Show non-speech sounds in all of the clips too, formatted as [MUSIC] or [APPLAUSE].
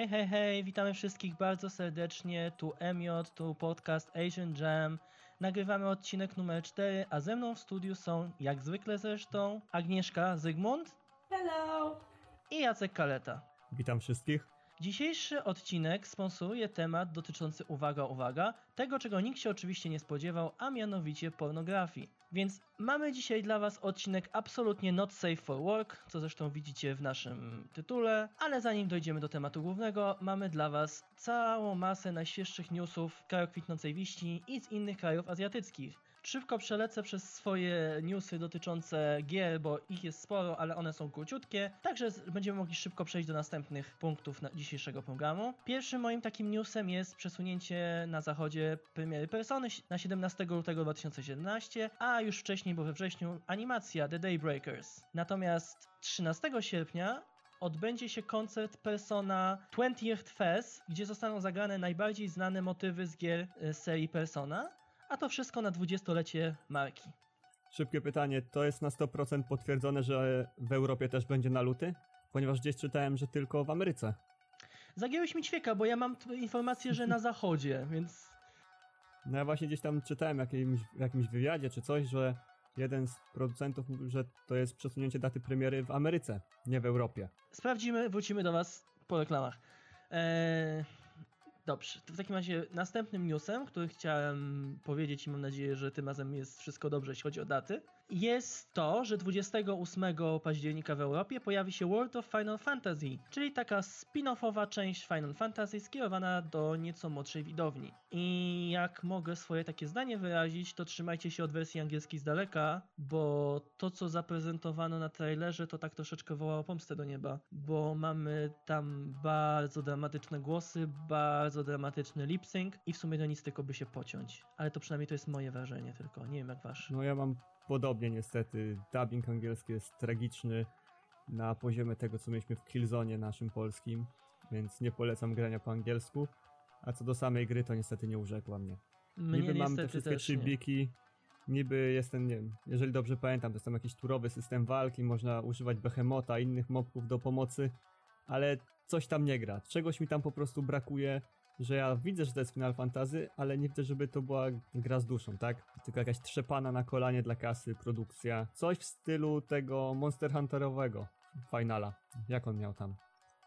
Hej, hej, hej, witamy wszystkich bardzo serdecznie. Tu Emiot, tu podcast Asian Jam. Nagrywamy odcinek numer 4, a ze mną w studiu są, jak zwykle zresztą, Agnieszka Zygmunt Hello! i Jacek Kaleta. Witam wszystkich. Dzisiejszy odcinek sponsoruje temat dotyczący, uwaga, uwaga, tego czego nikt się oczywiście nie spodziewał, a mianowicie pornografii. Więc mamy dzisiaj dla Was odcinek absolutnie not safe for work, co zresztą widzicie w naszym tytule, ale zanim dojdziemy do tematu głównego, mamy dla Was całą masę najświeższych newsów w kraju kwitnącej wiści i z innych krajów azjatyckich. Szybko przelecę przez swoje newsy dotyczące gier, bo ich jest sporo, ale one są króciutkie, także będziemy mogli szybko przejść do następnych punktów na dzisiejszego programu. Pierwszym moim takim newsem jest przesunięcie na zachodzie premiery Persony na 17 lutego 2017, a już wcześniej, bo we wrześniu, animacja The Daybreakers. Natomiast 13 sierpnia odbędzie się koncert Persona 20th Fest, gdzie zostaną zagrane najbardziej znane motywy z gier e, serii Persona, a to wszystko na 20-lecie marki. Szybkie pytanie, to jest na 100% potwierdzone, że w Europie też będzie na luty? Ponieważ gdzieś czytałem, że tylko w Ameryce. Zagięłeś mi ćwieka, bo ja mam informację, że na [LAUGHS] zachodzie, więc No ja właśnie gdzieś tam czytałem w jakimś, w jakimś wywiadzie czy coś, że jeden z producentów mówił, że to jest przesunięcie daty premiery w Ameryce, nie w Europie. sprawdzimy, wrócimy do Was po reklamach. Eee, dobrze, to w takim razie następnym newsem, który chciałem powiedzieć i mam nadzieję, że tym razem jest wszystko dobrze, jeśli chodzi o daty, jest to, że 28 października w Europie pojawi się World of Final Fantasy, czyli taka spin-offowa część Final Fantasy skierowana do nieco młodszej widowni. I jak mogę swoje takie zdanie wyrazić, to trzymajcie się od wersji angielskiej z daleka, bo to co zaprezentowano na trailerze to tak troszeczkę wołało pomstę do nieba, bo mamy tam bardzo dramatyczne głosy, bardzo dramatyczny lip sync i w sumie do nic tylko by się pociąć. Ale to przynajmniej to jest moje wrażenie tylko, nie wiem jak wasze. No ja mam podobnie niestety, dubbing angielski jest tragiczny na poziomie tego, co mieliśmy w Killzone naszym polskim, więc nie polecam grania po angielsku. A co do samej gry, to niestety nie urzekła mnie. Mnie niby mam te wszystkie nie. tribiki, niby jestem, nie wiem, jeżeli dobrze pamiętam, to jest tam jakiś turowy system walki, można używać behemota, innych mobków do pomocy, ale coś tam nie gra. Czegoś mi tam po prostu brakuje, że ja widzę, że to jest Final Fantasy, ale nie widzę, żeby to była gra z duszą, tak? Tylko jakaś trzepana na kolanie dla kasy, produkcja. Coś w stylu tego Monster Hunterowego Finala. Jak on miał tam?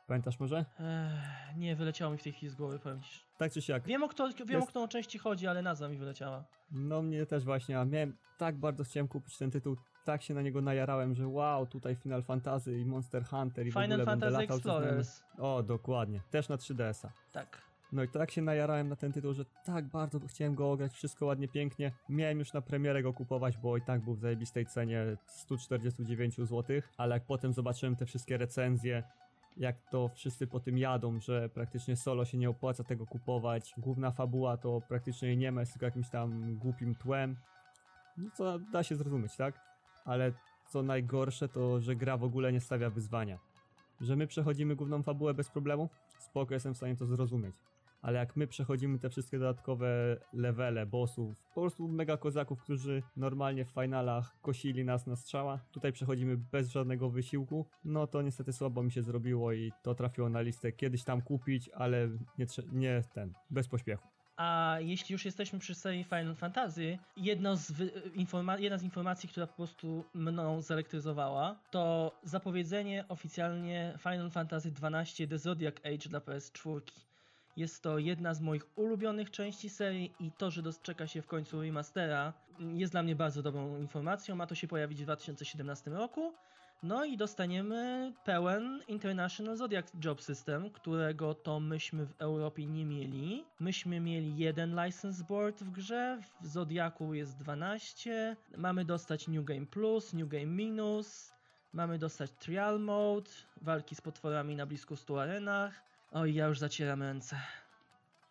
Pamiętasz może? Ech, nie, wyleciało mi w tej chwili z głowy, powiem ci. Tak czy siak. Wiem o, kto, wiem o Jest- którą części chodzi, ale nazwa mi wyleciała. No mnie też właśnie, a miałem tak bardzo chciałem kupić ten tytuł, tak się na niego najarałem, że wow, tutaj Final Fantasy i Monster Hunter i w Final ogóle będę Fantasy latał ze znajomych. Explorers. O, dokładnie, też na 3DS-a. Tak. No i tak się najarałem na ten tytuł, że tak bardzo chciałem go ograć, wszystko ładnie, pięknie. Miałem już na premierę go kupować, bo i tak był w zajebistej cenie 149 zł, ale jak potem zobaczyłem te wszystkie recenzje, jak to wszyscy po tym jadą, że praktycznie solo się nie opłaca tego kupować, główna fabuła to praktycznie nie ma, jest tylko jakimś tam głupim tłem, no co da się zrozumieć, tak? Ale co najgorsze to, że gra w ogóle nie stawia wyzwania. Że my przechodzimy główną fabułę bez problemu, spoko jestem w stanie to zrozumieć. Ale jak my przechodzimy te wszystkie dodatkowe levele bossów, po prostu mega kozaków, którzy normalnie w finalach kosili nas na strzała, tutaj przechodzimy bez żadnego wysiłku, no to niestety słabo mi się zrobiło i to trafiło na listę kiedyś tam kupić, ale nie, nie ten, bez pośpiechu. A jeśli już jesteśmy przy serii Final Fantasy, jedno z jedna z informacji, która po prostu mną zelektryzowała, to zapowiedzenie oficjalnie Final Fantasy XII The Zodiac Age dla PS4. Jest to jedna z moich ulubionych części serii i to, że doczeka się w końcu remastera jest dla mnie bardzo dobrą informacją. Ma to się pojawić w 2017 roku. No i dostaniemy pełen International Zodiac Job System, którego to myśmy w Europie nie mieli. Myśmy mieli jeden license board w grze, w Zodiacu jest 12. Mamy dostać New Game Plus, New Game Minus. Mamy dostać Trial Mode, walki z potworami na blisko 100 arenach. Oj, ja już zacieram ręce.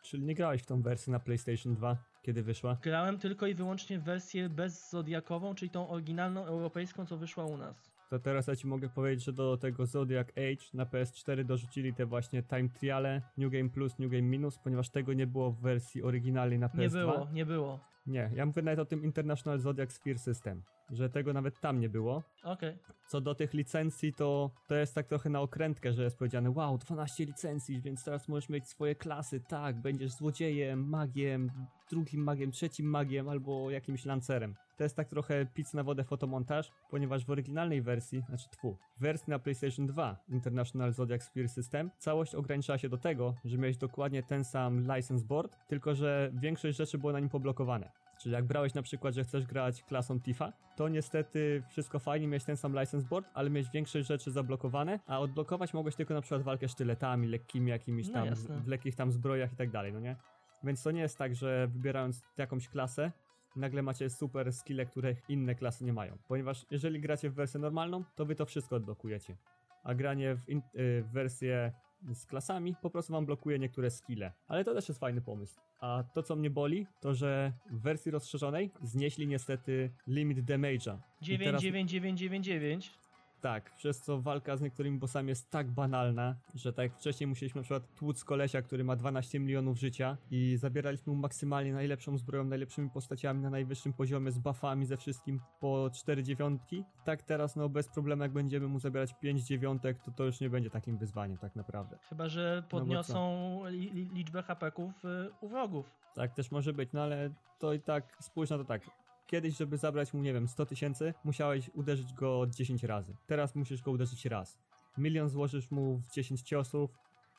Czyli nie grałeś w tą wersję na PlayStation 2, kiedy wyszła? Grałem tylko i wyłącznie w wersję bezzodiakową, czyli tą oryginalną europejską, co wyszła u nas. To teraz ja ci mogę powiedzieć, że do tego Zodiac Age na PS4 dorzucili te właśnie Time Triale, New Game Plus, New Game Minus, ponieważ tego nie było w wersji oryginalnej na PS2. Nie było, nie było. Nie, ja mówię nawet o tym International Zodiac Sphere System. Że tego nawet tam nie było. Okej. Co do tych licencji, to to jest tak trochę na okrętkę, że jest powiedziane, wow, 12 licencji, więc teraz możesz mieć swoje klasy, tak, będziesz złodziejem, magiem, drugim magiem, trzecim magiem albo jakimś lancerem. To jest tak trochę pic na wodę fotomontaż, ponieważ w oryginalnej wersji, znaczy tfu, w wersji na PlayStation 2 International Zodiac Spear System, całość ograniczała się do tego, że miałeś dokładnie ten sam license board, tylko że większość rzeczy było na nim poblokowane. Czyli jak brałeś na przykład, że chcesz grać klasą Tifa, to niestety wszystko fajnie, miałeś ten sam license board, ale miałeś większość rzeczy zablokowane, a odblokować mogłeś tylko na przykład walkę sztyletami, lekkimi jakimiś No tam, jasne. w lekkich tam zbrojach i tak dalej, no nie? Więc to nie jest tak, że wybierając jakąś klasę, nagle macie super skille, których inne klasy nie mają. Ponieważ jeżeli gracie w wersję normalną, to wy to wszystko odblokujecie. A granie w, in- y, w wersję z klasami po prostu wam blokuje niektóre skille. Ale to też jest fajny pomysł. A to co mnie boli, to że w wersji rozszerzonej znieśli niestety limit damage'a. I teraz- 99999. tak, przez co walka z niektórymi bossami jest tak banalna, że tak jak wcześniej musieliśmy na przykład tłuc kolesia, który ma 12 milionów życia i zabieraliśmy mu maksymalnie najlepszą zbroją, najlepszymi postaciami na najwyższym poziomie, z buffami, ze wszystkim po 4 dziewiątki. Tak teraz no bez problemu jak będziemy mu zabierać 5 dziewiątek, to to już nie będzie takim wyzwaniem tak naprawdę. Chyba, że No podniosą li, liczbę hapeków y, u wrogów. Tak też może być, no ale to i tak, spójrz na to tak. Kiedyś, żeby zabrać mu, nie wiem, 100 tysięcy, musiałeś uderzyć go 10 razy. Teraz musisz go uderzyć raz. Milion złożysz mu w 10 ciosów,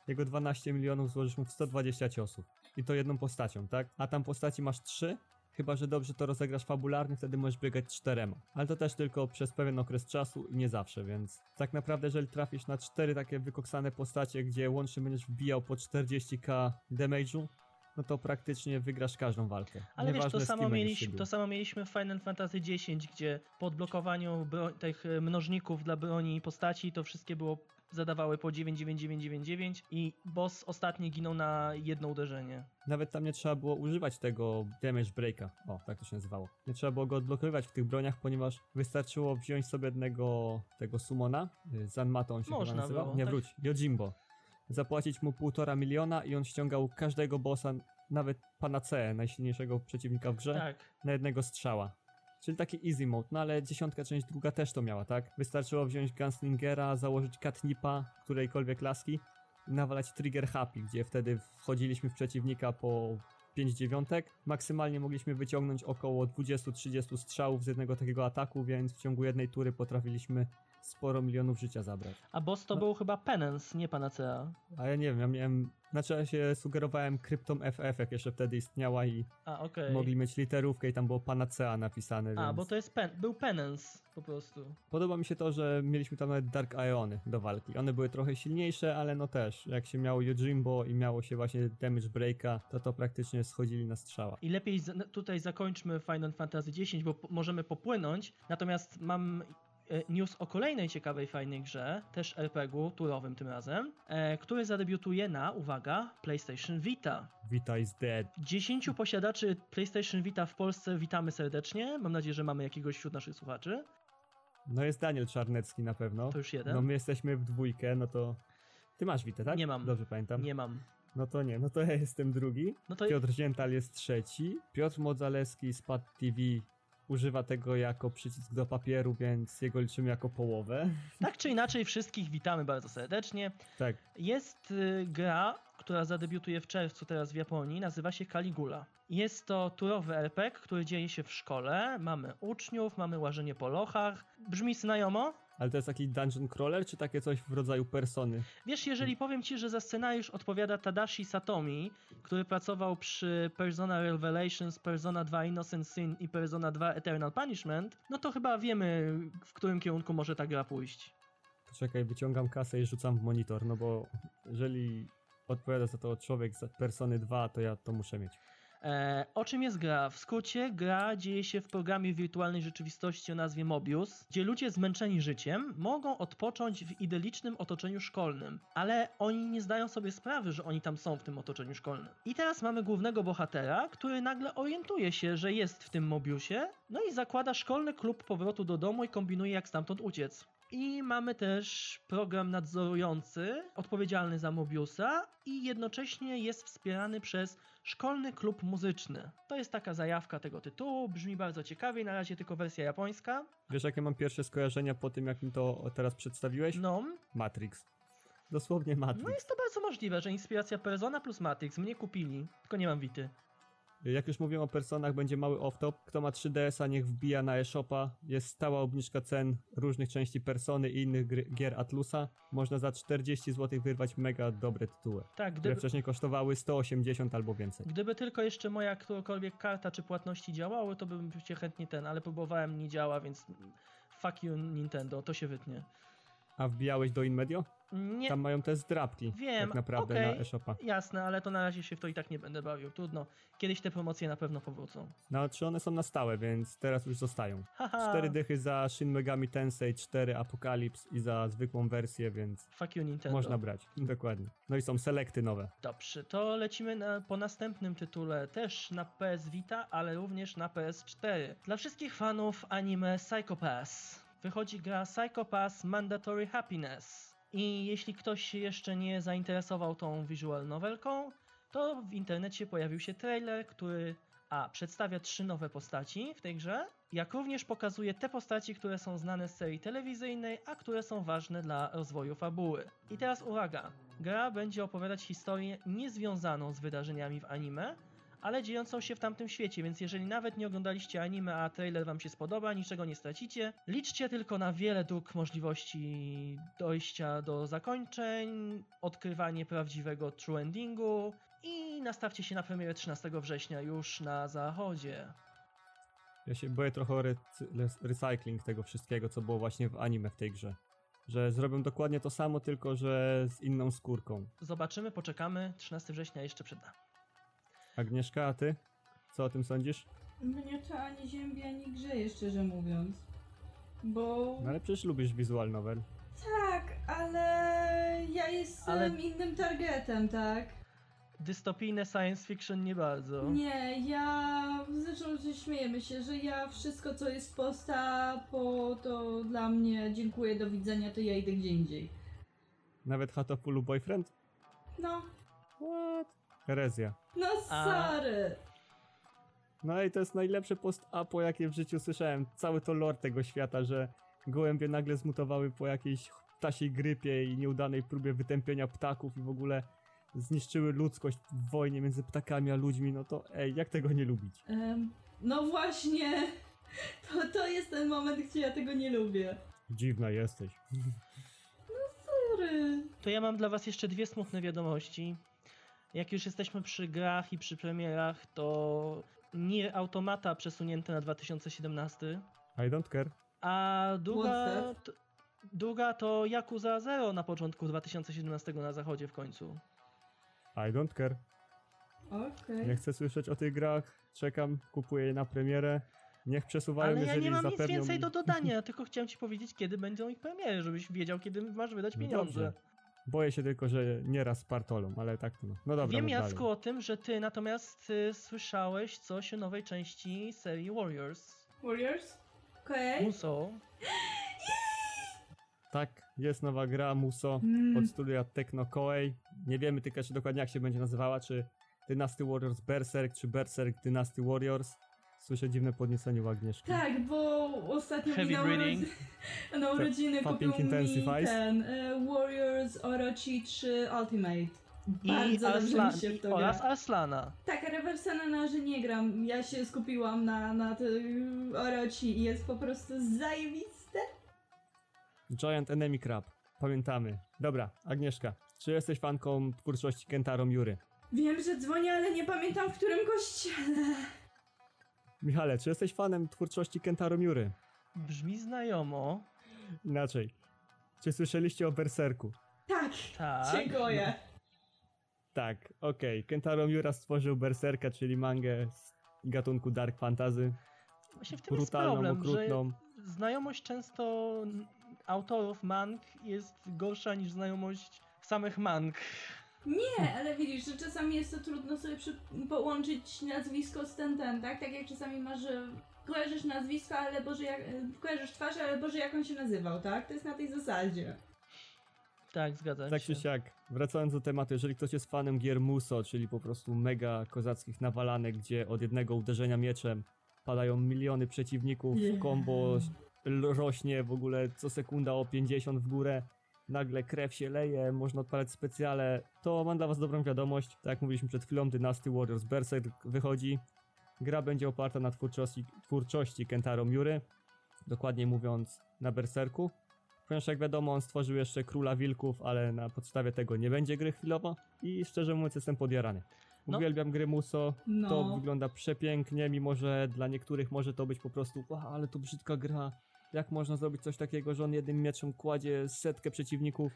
jego 12 milionów złożysz mu w 120 ciosów. I to jedną postacią, tak? A tam postaci masz 3, chyba że dobrze to rozegrasz fabularnie, wtedy możesz biegać czterema. Ale to też tylko przez pewien okres czasu i nie zawsze, więc tak naprawdę jeżeli trafisz na cztery takie wykoksane postacie, gdzie łącznie będziesz wbijał po 40k damage'u, no to praktycznie wygrasz każdą walkę. Ale wiesz, Nieważne, to z samo, mieliśmy, to samo mieliśmy w Final Fantasy X, gdzie po odblokowaniu tych y, mnożników dla broni i postaci to wszystkie było zadawały po 99999 i boss ostatni ginął na jedno uderzenie. Nawet tam nie trzeba było używać tego damage breaka. O, tak to się nazywało. Nie trzeba było go odblokowywać w tych broniach, ponieważ wystarczyło wziąć sobie jednego tego sumona, y, Zanmato on się Można nazywał. było, nie, tak. wróć, Yojimbo. Zapłacić mu półtora miliona i on ściągał każdego bossa, nawet Panaceę, najsilniejszego przeciwnika w grze, Tak. na jednego strzała. Czyli taki easy mode, no ale dziesiątka część druga też to miała, tak? Wystarczyło wziąć Gunslingera, założyć Catnipa, którejkolwiek laski i nawalać Trigger Happy, gdzie wtedy wchodziliśmy w przeciwnika po 5 dziewiątek. Maksymalnie mogliśmy wyciągnąć około 20-30 strzałów z jednego takiego ataku, więc w ciągu jednej tury potrafiliśmy sporo milionów życia zabrać. A boss to No. był chyba Penance, nie Panacea. A ja nie wiem, ja miałem... Znaczy ja się sugerowałem kryptą FF, jak jeszcze wtedy istniała i A, okej. mogli mieć literówkę i tam było Panacea napisane, A, więc... bo to jest pen, był Penance po prostu. Podoba mi się to, że mieliśmy tam nawet Dark Iony do walki. One były trochę silniejsze, ale no też, jak się miało Yojimbo i miało się właśnie Damage Breaka, to to praktycznie schodzili na strzała. I lepiej tutaj zakończmy Final Fantasy X, bo możemy popłynąć. Natomiast mam news o kolejnej ciekawej, fajnej grze, też RPG-u, turowym tym razem, e, który zadebiutuje na, uwaga, PlayStation Vita. Vita is dead. 10 posiadaczy PlayStation Vita w Polsce witamy serdecznie. Mam nadzieję, że mamy jakiegoś wśród naszych słuchaczy. No jest Daniel Czarnecki na pewno. To już jeden. No my jesteśmy w dwójkę, no to... Ty masz Witę, tak? Nie mam. Dobrze pamiętam. Nie mam. No to nie, no to ja jestem drugi. No to Piotr Ziętal jest trzeci. Piotr Modzalewski z Pad TV używa tego jako przycisk do papieru, więc jego liczymy jako połowę. tak czy inaczej, wszystkich witamy bardzo serdecznie. Tak, Jest y, gra, która zadebiutuje w czerwcu teraz w Japonii, nazywa się Caligula. Jest to turowy RPG, który dzieje się w szkole. Mamy uczniów, mamy łażenie po lochach. Brzmi znajomo? Ale to jest taki dungeon crawler, czy takie coś w rodzaju persony? Wiesz, jeżeli powiem ci, że za scenariusz odpowiada Tadashi Satomi, który pracował przy Persona Revelations, Persona 2 Innocent Sin i Persona 2 Eternal Punishment, no to chyba wiemy, w którym kierunku może ta gra pójść. Poczekaj, wyciągam kasę i rzucam w monitor, no bo jeżeli odpowiada za to człowiek z Persony 2, to ja to muszę mieć. E, o czym jest gra? W skrócie, gra dzieje się w programie wirtualnej rzeczywistości o nazwie Mobius, gdzie ludzie zmęczeni życiem mogą odpocząć w idylicznym otoczeniu szkolnym, ale oni nie zdają sobie sprawy, że oni tam są w tym otoczeniu szkolnym. I teraz mamy głównego bohatera, który nagle orientuje się, że jest w tym Mobiusie, no i zakłada szkolny klub powrotu do domu i kombinuje jak stamtąd uciec. I mamy też program nadzorujący, odpowiedzialny za Mobiusa i jednocześnie jest wspierany przez Szkolny Klub Muzyczny. To jest taka zajawka tego tytułu, brzmi bardzo ciekawie, na razie tylko wersja japońska. Wiesz, jakie mam pierwsze skojarzenia po tym, jak mi to teraz przedstawiłeś? No, Matrix. Dosłownie Matrix. no jest to bardzo możliwe, że inspiracja Persona plus Matrix mnie kupili, tylko nie mam Wity. Jak już mówiłem o personach, będzie mały off-top. Kto ma 3DS-a, niech wbija na eShopa. Jest stała obniżka cen różnych części Persony i innych gry, gier Atlusa. Można za 40 zł wyrwać mega dobre tytuły, Tak, które gdyby, wcześniej kosztowały 180 albo więcej. gdyby tylko jeszcze moja którakolwiek karta czy płatności działały, to bym cię chętnie ten, ale próbowałem, nie działa, więc fuck you Nintendo, to się wytnie. A wbijałeś do InMedio? Nie, Tam mają te zdrabki Wiem, tak naprawdę okej. na eShopa. jasne, ale to na razie się w to i tak nie będę bawił, trudno. Kiedyś te promocje na pewno powrócą. No, czy one są na stałe, więc teraz już zostają. Haha, Cztery dychy za Shin Megami Tensei 4 Apocalypse i za zwykłą wersję, więc fuck you Nintendo. można brać. Dokładnie. No i są selekty nowe. Dobrze, to lecimy na, po następnym tytule, też na PS Vita, ale również na PS4. Dla wszystkich fanów anime Psycho Pass wychodzi gra Psycho Pass Mandatory Happiness. I jeśli ktoś się jeszcze nie zainteresował tą visual novelką, to w internecie pojawił się trailer, który a przedstawia trzy nowe postaci w tej grze, jak również pokazuje te postaci, które są znane z serii telewizyjnej, a które są ważne dla rozwoju fabuły. I teraz uwaga, gra będzie opowiadać historię niezwiązaną z wydarzeniami w anime, ale dziejącą się w tamtym świecie, więc jeżeli nawet nie oglądaliście anime, a trailer wam się spodoba, niczego nie stracicie. Liczcie tylko na wiele dróg możliwości dojścia do zakończeń, odkrywanie prawdziwego true endingu i nastawcie się na premierę 13 września już na zachodzie. Ja się boję trochę recy- recycling tego wszystkiego, co było właśnie w anime w tej grze. Że zrobią dokładnie to samo, tylko że z inną skórką. Zobaczymy, poczekamy. 13 września jeszcze przed nami. Agnieszka, a ty? Co o tym sądzisz? Mnie to ani ziębi, ani grzeje, szczerze mówiąc. Bo No ale przecież lubisz visual novel. tak, ale ja jestem Ale- innym targetem, tak? Dystopijne science fiction nie bardzo. Nie, ja zresztą że śmiejemy się, że ja wszystko co jest posta, po to dla mnie dziękuję, do widzenia, to ja idę gdzie indziej. Nawet Hatofulu Boyfriend? No, What? Herezja. no A- sorry. No i to jest najlepsze post-apo, jakie w życiu słyszałem. Cały to lore tego świata, że gołębie nagle zmutowały po jakiejś ptasiej grypie i nieudanej próbie wytępienia ptaków i w ogóle zniszczyły ludzkość w wojnie między ptakami a ludźmi, no to ej, jak tego nie lubić? Em, no właśnie, [LAUGHS] to, to jest ten moment, gdzie ja tego nie lubię. Dziwna jesteś. Sorry. To ja mam dla was jeszcze dwie smutne wiadomości. Jak już jesteśmy przy grach i przy premierach, to Nier Automata przesunięte na 2017, I don't care. a druga, t, druga to Yakuza Zero na początku 2017 na zachodzie w końcu. I don't care. Okej. Nie chcę słyszeć o tych grach. Czekam, kupuję je na premierę. Niech przesuwają, Ale ja nie mam nic zapewnią więcej mi... do dodania, [LAUGHS] tylko chciałem ci powiedzieć, kiedy będą ich premiery, żebyś wiedział, kiedy masz wydać pieniądze. dobrze. Boję się tylko, że nieraz z partolą, ale tak to no. No dobra, Wiem Jacku o tym, że ty natomiast y, słyszałeś coś o nowej części serii Warriors. Warriors? Okej. Muso. Tak, jest nowa gra Muso Mm. od studia Techno Koei. Nie wiemy tylko jeszcze dokładnie jak się będzie nazywała, czy Dynasty Warriors Berserk, czy Berserk Dynasty Warriors. Słyszę dziwne podniecenie u Agnieszki. Tak, bo ostatnio Heavy [LAUGHS] mi na, urodzi- na urodziny Fa- kupił mi intensifies? ten e, Warriors Orochi 3 Ultimate. I Bardzo dobrze Arslan, mi się w i, to oraz gra. Arslana. Tak, Reversana na razie nie gram. Ja się skupiłam na, na te Orochi i jest po prostu zajebiste. Giant Enemy Crab. Pamiętamy. Dobra, Agnieszka, czy jesteś fanką twórczości Kentaro Miury? Wiem, że dzwonię, ale nie pamiętam w którym kościele. Michale, czy jesteś fanem twórczości Kentaro Miury? Brzmi znajomo. Inaczej. Czy słyszeliście o Berserku? Tak, Tak. dziękuję. Tak, okej. Kentaro Miura stworzył Berserka, czyli mangę z gatunku Dark Fantasy. Właśnie w tym jest Brutalną, problem, że okrutną. znajomość często autorów mang jest gorsza niż znajomość samych mang. Nie, ale widzisz, że czasami jest to trudno sobie przy... połączyć nazwisko z ten, ten, tak? Tak jak czasami masz, że kojarzysz nazwisko, ale Boże, jak, kojarzysz twarz, ale Boże, jak on się nazywał, tak? To jest na tej zasadzie. Tak, zgadzam Tak się. czy siak, wracając do tematu, jeżeli ktoś jest fanem gier Muso, czyli po prostu mega kozackich nawalanek, gdzie od jednego uderzenia mieczem padają miliony przeciwników, Yeah. combo l- rośnie w ogóle co sekunda o 50 w górę, nagle krew się leje, można odpalać specjale, to mam dla was dobrą wiadomość. Tak jak mówiliśmy przed chwilą, Dynasty Warriors Berserk wychodzi. Gra będzie oparta na twórczości, twórczości Kentaro Miury, dokładniej mówiąc na Berserku. Ponieważ jak wiadomo, on stworzył jeszcze Króla Wilków, ale na podstawie tego nie będzie gry chwilowo i szczerze mówiąc jestem podjarany. No. Uwielbiam gry Muso, No. to wygląda przepięknie, mimo że dla niektórych może to być po prostu ale to brzydka gra. Jak można zrobić coś takiego, że on jednym mieczem kładzie setkę przeciwników,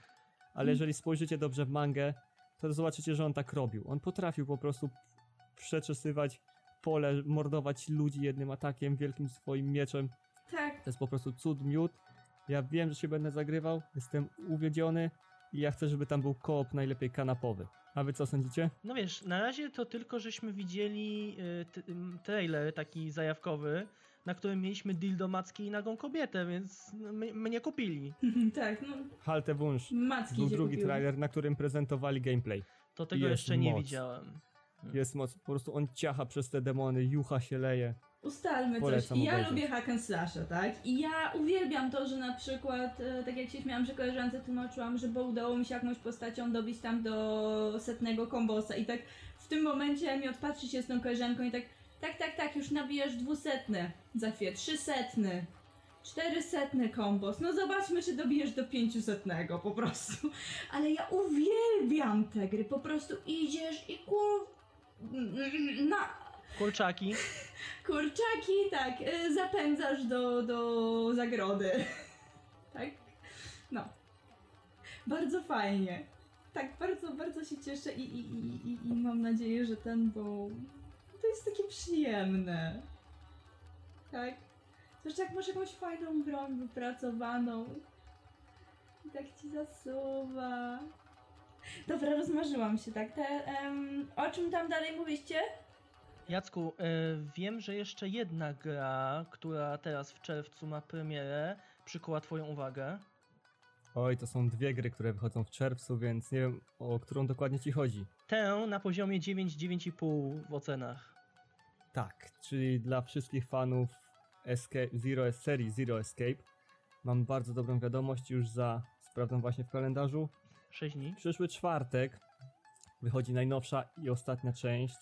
ale Mm. jeżeli spojrzycie dobrze w mangę, to zobaczycie, że on tak robił. On potrafił po prostu przeczesywać pole, mordować ludzi jednym atakiem, wielkim swoim mieczem. Tak, To jest po prostu cud miód. Ja wiem, że się będę zagrywał, jestem uwiedziony i ja chcę, żeby tam był koop najlepiej kanapowy. A wy co sądzicie? No wiesz, na razie to tylko żeśmy widzieli y, trailer taki zajawkowy, na którym mieliśmy dildo macki i nagą kobietę, więc no, my, mnie kupili. [LAUGHS] tak, no Halte Wunsch. macki Był drugi kupiły. trailer, na którym prezentowali gameplay. To tego Jest jeszcze nie moc. widziałem. Jest moc, po prostu on ciacha przez te demony, jucha się leje. Ustalmy Polecam coś. Ja obejrzeć. lubię hack and slasha, tak? I ja uwielbiam to, że na przykład, e, tak jak się śmiałam, że koleżance tłumaczyłam, że bo udało mi się jakąś postacią dobić tam do setnego kombosa i tak w tym momencie mi odpatrzy się z tą koleżanką i tak tak, tak, tak, już nabijasz dwusetny za chwilę, trzysetny, czterysetny kombos. No zobaczmy, czy dobijesz do pięciusetnego po prostu. Ale ja uwielbiam te gry, po prostu idziesz i kur... na Kurczaki. Kurczaki, tak, y, zapędzasz do, do zagrody. tak? No. Bardzo fajnie. Tak, bardzo, bardzo się cieszę i, i, i, i, i mam nadzieję, że ten, bo to jest takie przyjemne. Tak? Zresztą jak masz jakąś fajną broń wypracowaną i tak ci zasuwa. Dobra, rozmarzyłam się, tak? Te, em, o czym tam dalej mówiście? Jacku, y, wiem, że jeszcze jedna gra, która teraz w czerwcu ma premierę, przykuła twoją uwagę. Oj, to są dwie gry, które wychodzą w czerwcu, więc nie wiem o którą dokładnie ci chodzi. Tę na poziomie 9-9,5 w ocenach. Tak, czyli dla wszystkich fanów Escape, Zero, serii Zero Escape mam bardzo dobrą wiadomość już za, sprawdzam właśnie w kalendarzu, 6 dni. przyszły czwartek wychodzi najnowsza i ostatnia część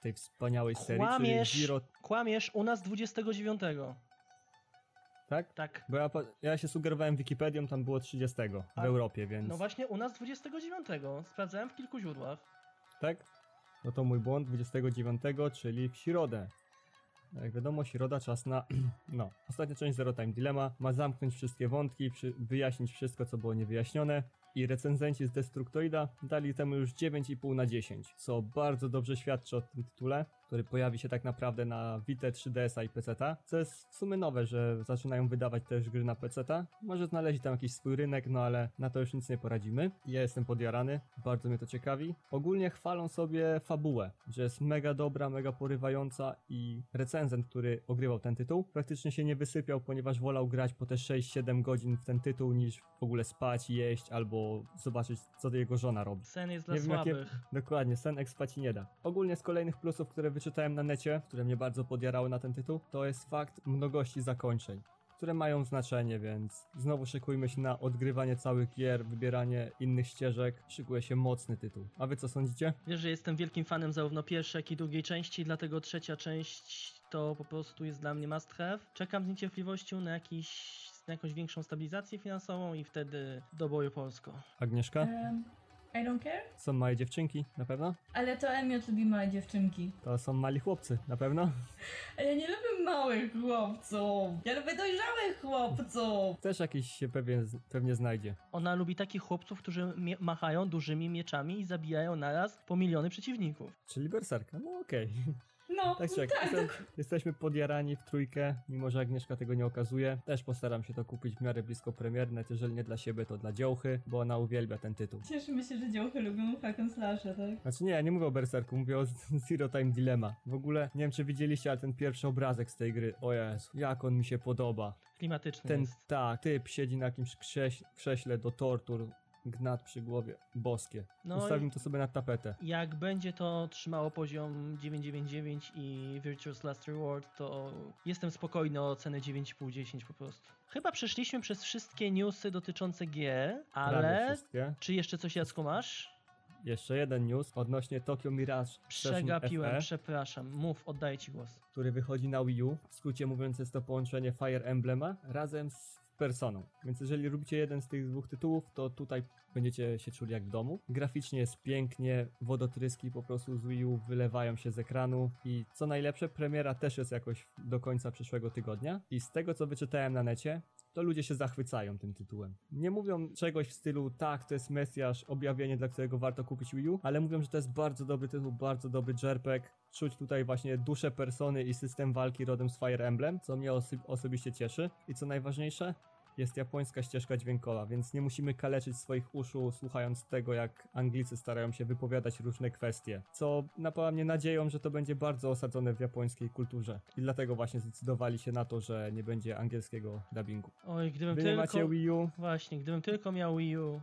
tej wspaniałej serii, Kłamiesz! czyli Zero, Kłamiesz u nas 29. tak? Tak. Bo ja, ja się sugerowałem Wikipedią, tam było 30 w A- Europie, więc... No właśnie u nas 29. Sprawdzałem w kilku źródłach. Tak? No to mój błąd 29, czyli w środę. Jak wiadomo, środa czas na. [CLEARS THROAT] No, ostatnia część Zero Time Dilemma ma zamknąć wszystkie wątki, wyjaśnić wszystko, co było niewyjaśnione. I recenzenci z Destructoida dali temu już 9,5 na 10, co bardzo dobrze świadczy o tym tytule, który pojawi się tak naprawdę na Vita 3DS i PC, co jest w sumie nowe, że zaczynają wydawać też gry na PC. Może znaleźli tam jakiś swój rynek, no ale na to już nic nie poradzimy. Ja jestem podjarany, bardzo mnie to ciekawi. Ogólnie chwalą sobie fabułę, że jest mega dobra, mega porywająca i recenzent, który ogrywał ten tytuł, praktycznie się nie wysypiał, ponieważ wolał grać po te 6-7 godzin w ten tytuł niż w ogóle spać, jeść albo zobaczyć, co jego żona robi. Sen jest dla Nie wiem, jakie-. Dokładnie, sen ekspa ci nie da. Ogólnie z kolejnych plusów, które wyczytałem na necie, które mnie bardzo podjarały na ten tytuł, to jest fakt mnogości zakończeń, które mają znaczenie, więc znowu szykujmy się na odgrywanie całych gier, wybieranie innych ścieżek. Szykuje się mocny tytuł. A wy co sądzicie? Wiesz, że jestem wielkim fanem zarówno pierwszej, jak i drugiej części, dlatego trzecia część to po prostu jest dla mnie must have. Czekam z niecierpliwością na, jakiś, na jakąś większą stabilizację finansową i wtedy do boju Polsko. Agnieszka? Um, I don't care. Są małe dziewczynki, na pewno? Ale to Emiot lubi małe dziewczynki. To są mali chłopcy, na pewno? A ja nie lubię małych chłopców. Ja lubię dojrzałych chłopców. Też jakiś się pewnie, pewnie znajdzie. Ona lubi takich chłopców, którzy mie- machają dużymi mieczami i zabijają naraz po miliony przeciwników. Czyli berserka, no okej. No, Tak jak, tak, jestem, jesteśmy podjarani w trójkę, mimo że Agnieszka tego nie okazuje. Też postaram się to kupić w miarę blisko premiery, nawet jeżeli nie dla siebie, to dla Dziołchy, bo ona uwielbia ten tytuł. Cieszymy się, że działchy lubią hack and slashe, tak? Znaczy nie, ja nie mówię o Berserku, mówię o [LAUGHS] Zero Time Dilemma. W ogóle, nie wiem czy widzieliście, ale ten pierwszy obrazek z tej gry, o Jezu, jak on mi się podoba. Klimatyczny Ten, jest. tak, typ siedzi na jakimś krześ, krześle do tortur, gnat przy głowie, boskie. No Ustawim to sobie na tapetę. Jak będzie to trzymało poziom 999 i Virtuous Last Reward, to jestem spokojny o cenę 9,5-10 po prostu. Chyba przeszliśmy przez wszystkie newsy dotyczące Prawie ale czy jeszcze coś Jacku masz? Jeszcze jeden news odnośnie Tokyo Mirage Przegapiłem, FE. przepraszam. Mów, oddaję ci głos. który wychodzi na Wii U. W skrócie mówiąc jest to połączenie Fire Emblema razem z Personą. Więc jeżeli lubicie jeden z tych dwóch tytułów, to tutaj będziecie się czuli jak w domu. Graficznie jest pięknie, wodotryski po prostu z Wii U wylewają się z ekranu i co najlepsze, premiera też jest jakoś do końca przyszłego tygodnia i z tego co wyczytałem na necie, to ludzie się zachwycają tym tytułem. Nie mówią czegoś w stylu, tak, to jest Mesjasz, objawienie, dla którego warto kupić Wii U, ale mówią, że to jest bardzo dobry tytuł, bardzo dobry JRPG. Czuć tutaj właśnie duszę persony i system walki rodem z Fire Emblem, co mnie oso- osobiście cieszy. I co najważniejsze, jest japońska ścieżka dźwiękowa, więc nie musimy kaleczyć swoich uszu słuchając tego, jak Anglicy starają się wypowiadać różne kwestie, co napawa mnie nadzieją, że to będzie bardzo osadzone w japońskiej kulturze. I dlatego właśnie zdecydowali się na to, że nie będzie angielskiego dubbingu. Oj, gdybym Wy tylko... macie Wii U? Właśnie, gdybym tylko miał Wii U.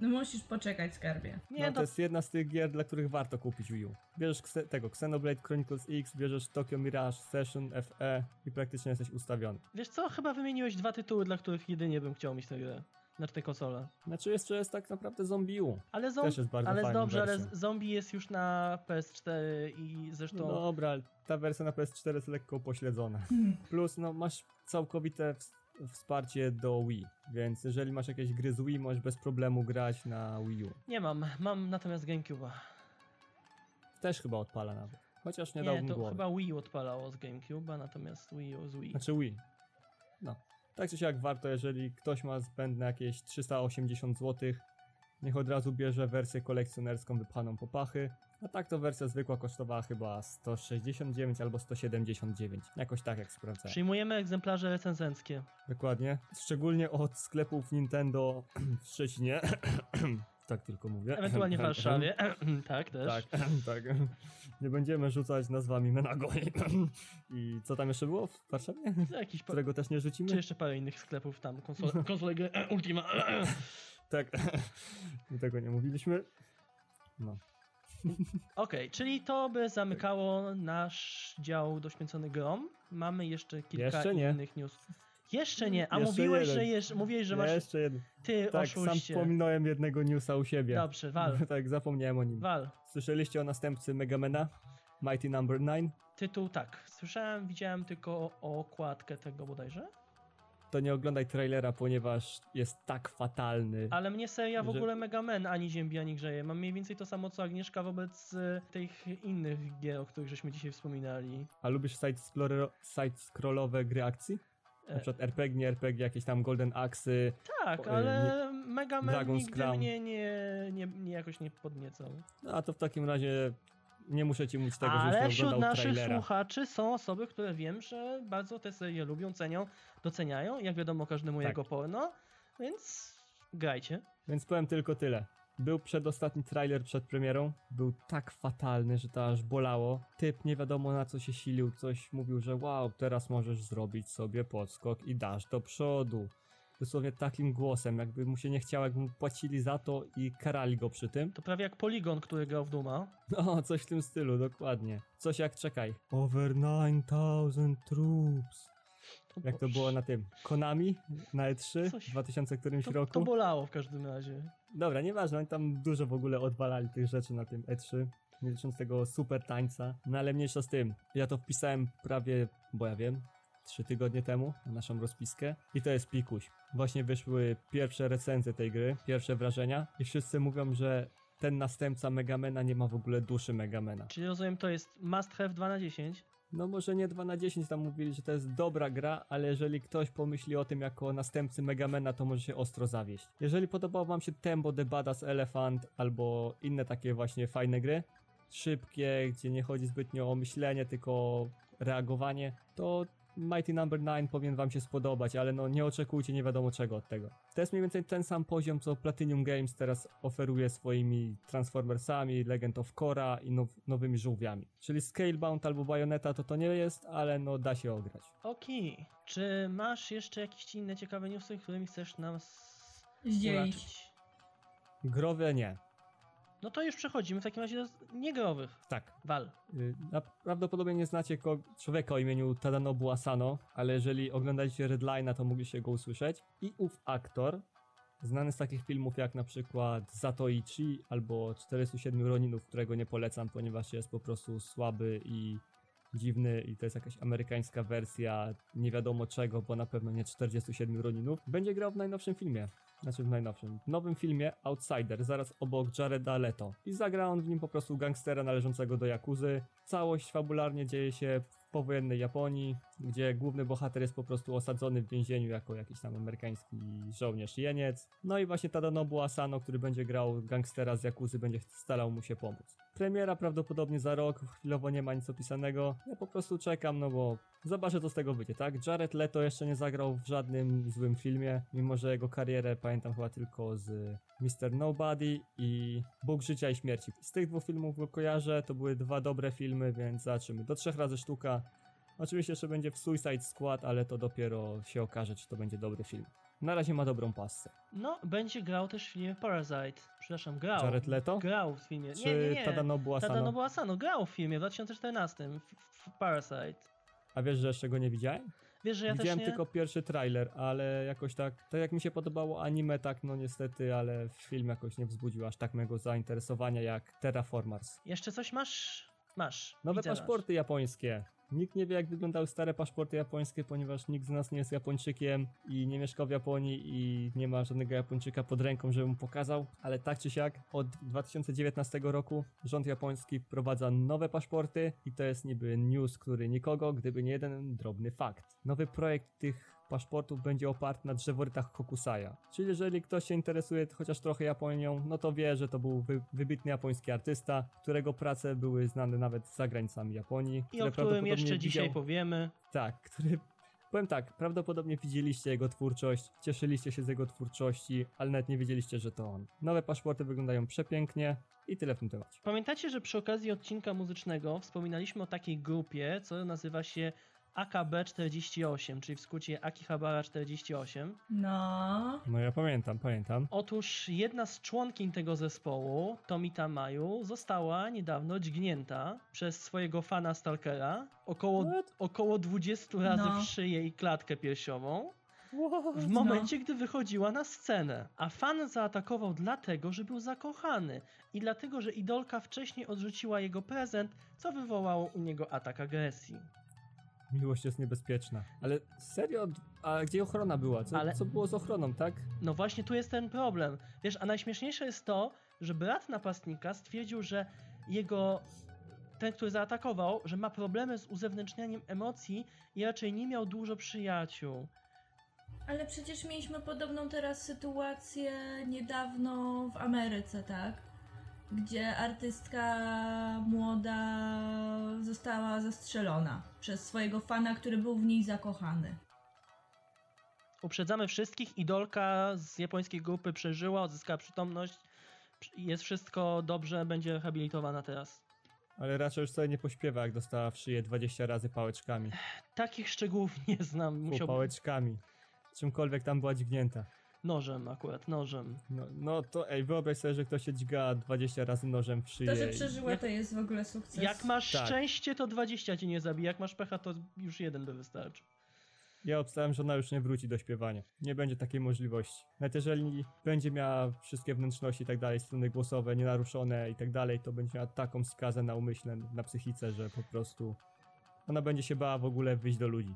No musisz poczekać, skarbie. Nie, no, to to jest jedna z tych gier, dla których warto kupić Wii U. Bierzesz kse- tego Xenoblade Chronicles X, bierzesz Tokyo Mirage Session FE i praktycznie jesteś ustawiony. wiesz co, chyba wymieniłeś dwa tytuły, dla których jedynie bym chciał mieć tę grę. Na tę konsolę. Znaczy jeszcze jest tak naprawdę Zombie U. Ale, Też zom- jest bardzo ale dobrze, ale wersją. zombie jest już na PS4 i zresztą... No dobra, ale ta wersja na PS4 jest lekko pośledzona. Plus, no masz całkowite wsparcie do Wii, więc jeżeli masz jakieś gry z Wii, możesz bez problemu grać na Wii U. Nie mam, mam natomiast GameCube'a. Też chyba odpala nawet. Chociaż nie, Nie, dałbym to głowy. chyba Wii odpalało z GameCube'a, natomiast Wii U z Wii. Znaczy Wii. No. Tak czy siak warto, jeżeli ktoś ma zbędne jakieś 380 zł, niech od razu bierze wersję kolekcjonerską wypchaną po pachy. A tak to wersja zwykła kosztowała chyba 169 albo 179. Jakoś tak jak sprawdzałem. Przyjmujemy egzemplarze recenzenckie. Dokładnie. Szczególnie od sklepów Nintendo [CLEARS THROAT] w Szczecinie. [CLEARS THROAT] tak tylko mówię. [CLEARS THROAT] Ewentualnie w Warszawie. tak, też. Tak, tak. Nie będziemy rzucać nazwami Menagoi. I co tam jeszcze było w Warszawie? Jakiś pa- Którego też nie rzucimy? Czy jeszcze parę innych sklepów tam, konsole, konsole Ultima. Tak. [LAUGHS] My tego nie mówiliśmy. No. [LAUGHS] Okej, czyli to by zamykało nasz dział doświęcony grom. Mamy jeszcze kilka Jeszcze nie. innych news. Jeszcze nie, a Jeszcze mówiłeś, jeden. że, jesz, mówiłeś, że masz Jeszcze jeden. ty Tak, sam pominąłem jednego newsa u siebie. Dobrze, wal, [LAUGHS] tak, zapomniałem o nim. wal. Słyszeliście o następcy Megamena? Mighty Number 9? Tytuł tak. Słyszałem, widziałem tylko okładkę tego bodajże. To nie oglądaj trailera, ponieważ jest tak fatalny. Ale mnie seria w Że- ogóle Mega Man ani ziębi, ani grzeje. Mam mniej więcej to samo co Agnieszka wobec e, tych innych gier, o których żeśmy dzisiaj wspominali. A lubisz side-scrollowe gry akcji? Na E, przykład RPG, nie RPG, jakieś tam Golden Axy. tak, ale Mega Man nigdy Crown. mnie nie, nie, nie jakoś nie podniecał. No a to w takim razie nie muszę ci mówić tego, Ale nie wśród naszych trailera. słuchaczy są osoby, które wiem, że bardzo tę serię lubią, cenią, doceniają. Jak wiadomo, każdemu Tak. jego porno, więc grajcie. Więc powiem tylko tyle. Był przedostatni trailer przed premierą. Był tak fatalny, że to aż bolało. Typ nie wiadomo na co się silił. Coś mówił, że wow, teraz możesz zrobić sobie podskok i dasz do przodu. Dosłownie takim głosem, jakby mu się nie chciało, jakby mu płacili za to i karali go przy tym. To prawie jak Polygon, który grał w Duma. [LAUGHS] No, coś w tym stylu, dokładnie. Coś jak, czekaj, over 9000 troops. Jak to było na tym, Konami na E3 Coś- w 2000 którymś To, roku. to bolało w każdym razie. Dobra, nieważne, oni tam dużo w ogóle odwalali tych rzeczy na tym E3, nie licząc tego super tańca. No ale mniejsza z tym, ja to wpisałem prawie, bo ja wiem, trzy tygodnie temu na naszą rozpiskę i to jest pikuś. Właśnie wyszły pierwsze recenzje tej gry, pierwsze wrażenia i wszyscy mówią, że ten następca Megamena nie ma w ogóle duszy Megamena. Czyli rozumiem, to jest must have 2 na 10. No może nie 2 na 10 tam mówili, że to jest dobra gra, ale jeżeli ktoś pomyśli o tym jako następcy Megamena, to może się ostro zawieść. Jeżeli podobał wam się Tembo the Badass Elephant albo inne takie właśnie fajne gry, szybkie, gdzie nie chodzi zbytnio o myślenie, tylko o reagowanie, to Mighty Number 9 powinien wam się spodobać, ale no nie oczekujcie nie wiadomo czego od tego. To jest mniej więcej ten sam poziom, co Platinum Games teraz oferuje swoimi Transformersami, Legend of Korra i now, nowymi żółwiami. Czyli Scalebound albo Bayonetta to to nie jest, ale no da się ograć. Okej. Czy masz jeszcze jakieś inne ciekawe newsy, którymi chcesz nam Zdzielić. Growe nie. No to już przechodzimy w takim razie do niegrowych. Tak. Wal. Y, Prawdopodobnie nie znacie człowieka o imieniu Tadanobu Asano, ale jeżeli oglądaliście Redline'a, to mogliście go usłyszeć. I ów aktor, znany z takich filmów jak na przykład Zatoichi albo 407 Roninów, którego nie polecam, ponieważ jest po prostu słaby i dziwny i to jest jakaś amerykańska wersja nie wiadomo czego, bo na pewno nie 47 Roninów, będzie grał w najnowszym filmie. Znaczy w najnowszym. W nowym filmie Outsider, zaraz obok Jareda Leto. I zagra on w nim po prostu gangstera należącego do Jakuzy. Całość fabularnie dzieje się w powojennej Japonii, gdzie główny bohater jest po prostu osadzony w więzieniu jako jakiś tam amerykański żołnierz jeniec. No i właśnie Tadanobu Asano, który będzie grał gangstera z Jakuzy, będzie starał mu się pomóc. Premiera prawdopodobnie za rok, chwilowo nie ma nic opisanego. Ja po prostu czekam, no bo zobaczę co z tego wyjdzie, tak? Jared Leto jeszcze nie zagrał w żadnym złym filmie, mimo że jego karierę pamiętam chyba tylko z Mr. Nobody i Bóg Życia i Śmierci. Z tych dwóch filmów go kojarzę, to były dwa dobre filmy, więc zobaczymy. Do trzech razy sztuka. Oczywiście jeszcze będzie w Suicide Squad, ale to dopiero się okaże, czy to będzie dobry film. Na razie ma dobrą pasę. No, będzie grał też w filmie Parasite. Przepraszam, grał. Jared Leto? Grał w filmie. Czy nie, nie, nie. Tadanobu Asano? Tadanobu Asano grał w filmie w 2014 w, w Parasite. A wiesz, że jeszcze go nie widziałem? Wiesz, że ja Widziałem też nie... tylko pierwszy trailer, ale jakoś tak, tak jak mi się podobało anime, tak no niestety, ale film jakoś nie wzbudził aż tak mego zainteresowania jak Terraformers. Jeszcze coś masz? Masz. Nowe paszporty japońskie. Nikt nie wie jak wyglądały stare paszporty japońskie, ponieważ nikt z nas nie jest Japończykiem i nie mieszka w Japonii i nie ma żadnego Japończyka pod ręką, żeby mu pokazał, ale tak czy siak od 2019 roku rząd japoński wprowadza nowe paszporty i to jest niby news, który nikogo, gdyby nie jeden drobny fakt. Nowy projekt tych paszportów będzie oparty na drzeworytach Hokusaya. Czyli jeżeli ktoś się interesuje chociaż trochę Japonią, no to wie, że to był wy, wybitny japoński artysta, którego prace były znane nawet za granicami Japonii. I o którym jeszcze dzisiaj widział- powiemy. Tak, [LAUGHS] który... Powiem tak, prawdopodobnie widzieliście jego twórczość, cieszyliście się z jego twórczości, ale nawet nie wiedzieliście, że to on. Nowe paszporty wyglądają przepięknie i tyle w tym temacie. Pamiętacie, że przy okazji odcinka muzycznego wspominaliśmy o takiej grupie, co nazywa się AKB48, czyli w skrócie Akihabara 48. No. No ja pamiętam, pamiętam. Otóż jedna z członkiń tego zespołu, Tomita Maju, została niedawno dźgnięta przez swojego fana Stalkera około, What? około 20 razy No. w szyję i klatkę piersiową What? w momencie, gdy wychodziła na scenę. A fan zaatakował dlatego, że był zakochany i dlatego, że idolka wcześniej odrzuciła jego prezent, co wywołało u niego atak agresji. Miłość jest niebezpieczna. Ale serio? A gdzie ochrona była? Co, Ale- co było z ochroną, tak? No właśnie tu jest ten problem. Wiesz, a najśmieszniejsze jest to, że brat napastnika stwierdził, że jego ten, który zaatakował, że ma problemy z uzewnętrznianiem emocji i raczej nie miał dużo przyjaciół. Ale przecież mieliśmy podobną teraz sytuację niedawno w Ameryce, tak? Gdzie artystka młoda została zastrzelona przez swojego fana, który był w niej zakochany. Uprzedzamy wszystkich, idolka z japońskiej grupy przeżyła, odzyskała przytomność, jest wszystko dobrze, będzie rehabilitowana teraz. Ale raczej już sobie nie pośpiewa, jak dostała w szyję 20 razy pałeczkami. Takich szczegółów nie znam, Fu, musiał pałeczkami. Czymkolwiek tam była dźgnięta. Nożem akurat, nożem. No, no to ej, wyobraź sobie, że ktoś się dźga 20 razy nożem w szyję. To, że przeżyła, Jak- to jest w ogóle sukces. Jak masz Tak. szczęście, to 20 cię nie zabije, jak masz pecha, to już jeden by wystarczył. Ja obstawiam, że ona już nie wróci do śpiewania. Nie będzie takiej możliwości. Nawet jeżeli będzie miała wszystkie wnętrzności i tak dalej, struny głosowe nienaruszone i tak dalej, to będzie miała taką skazę na umyśle, na psychice, że po prostu ona będzie się bała w ogóle wyjść do ludzi.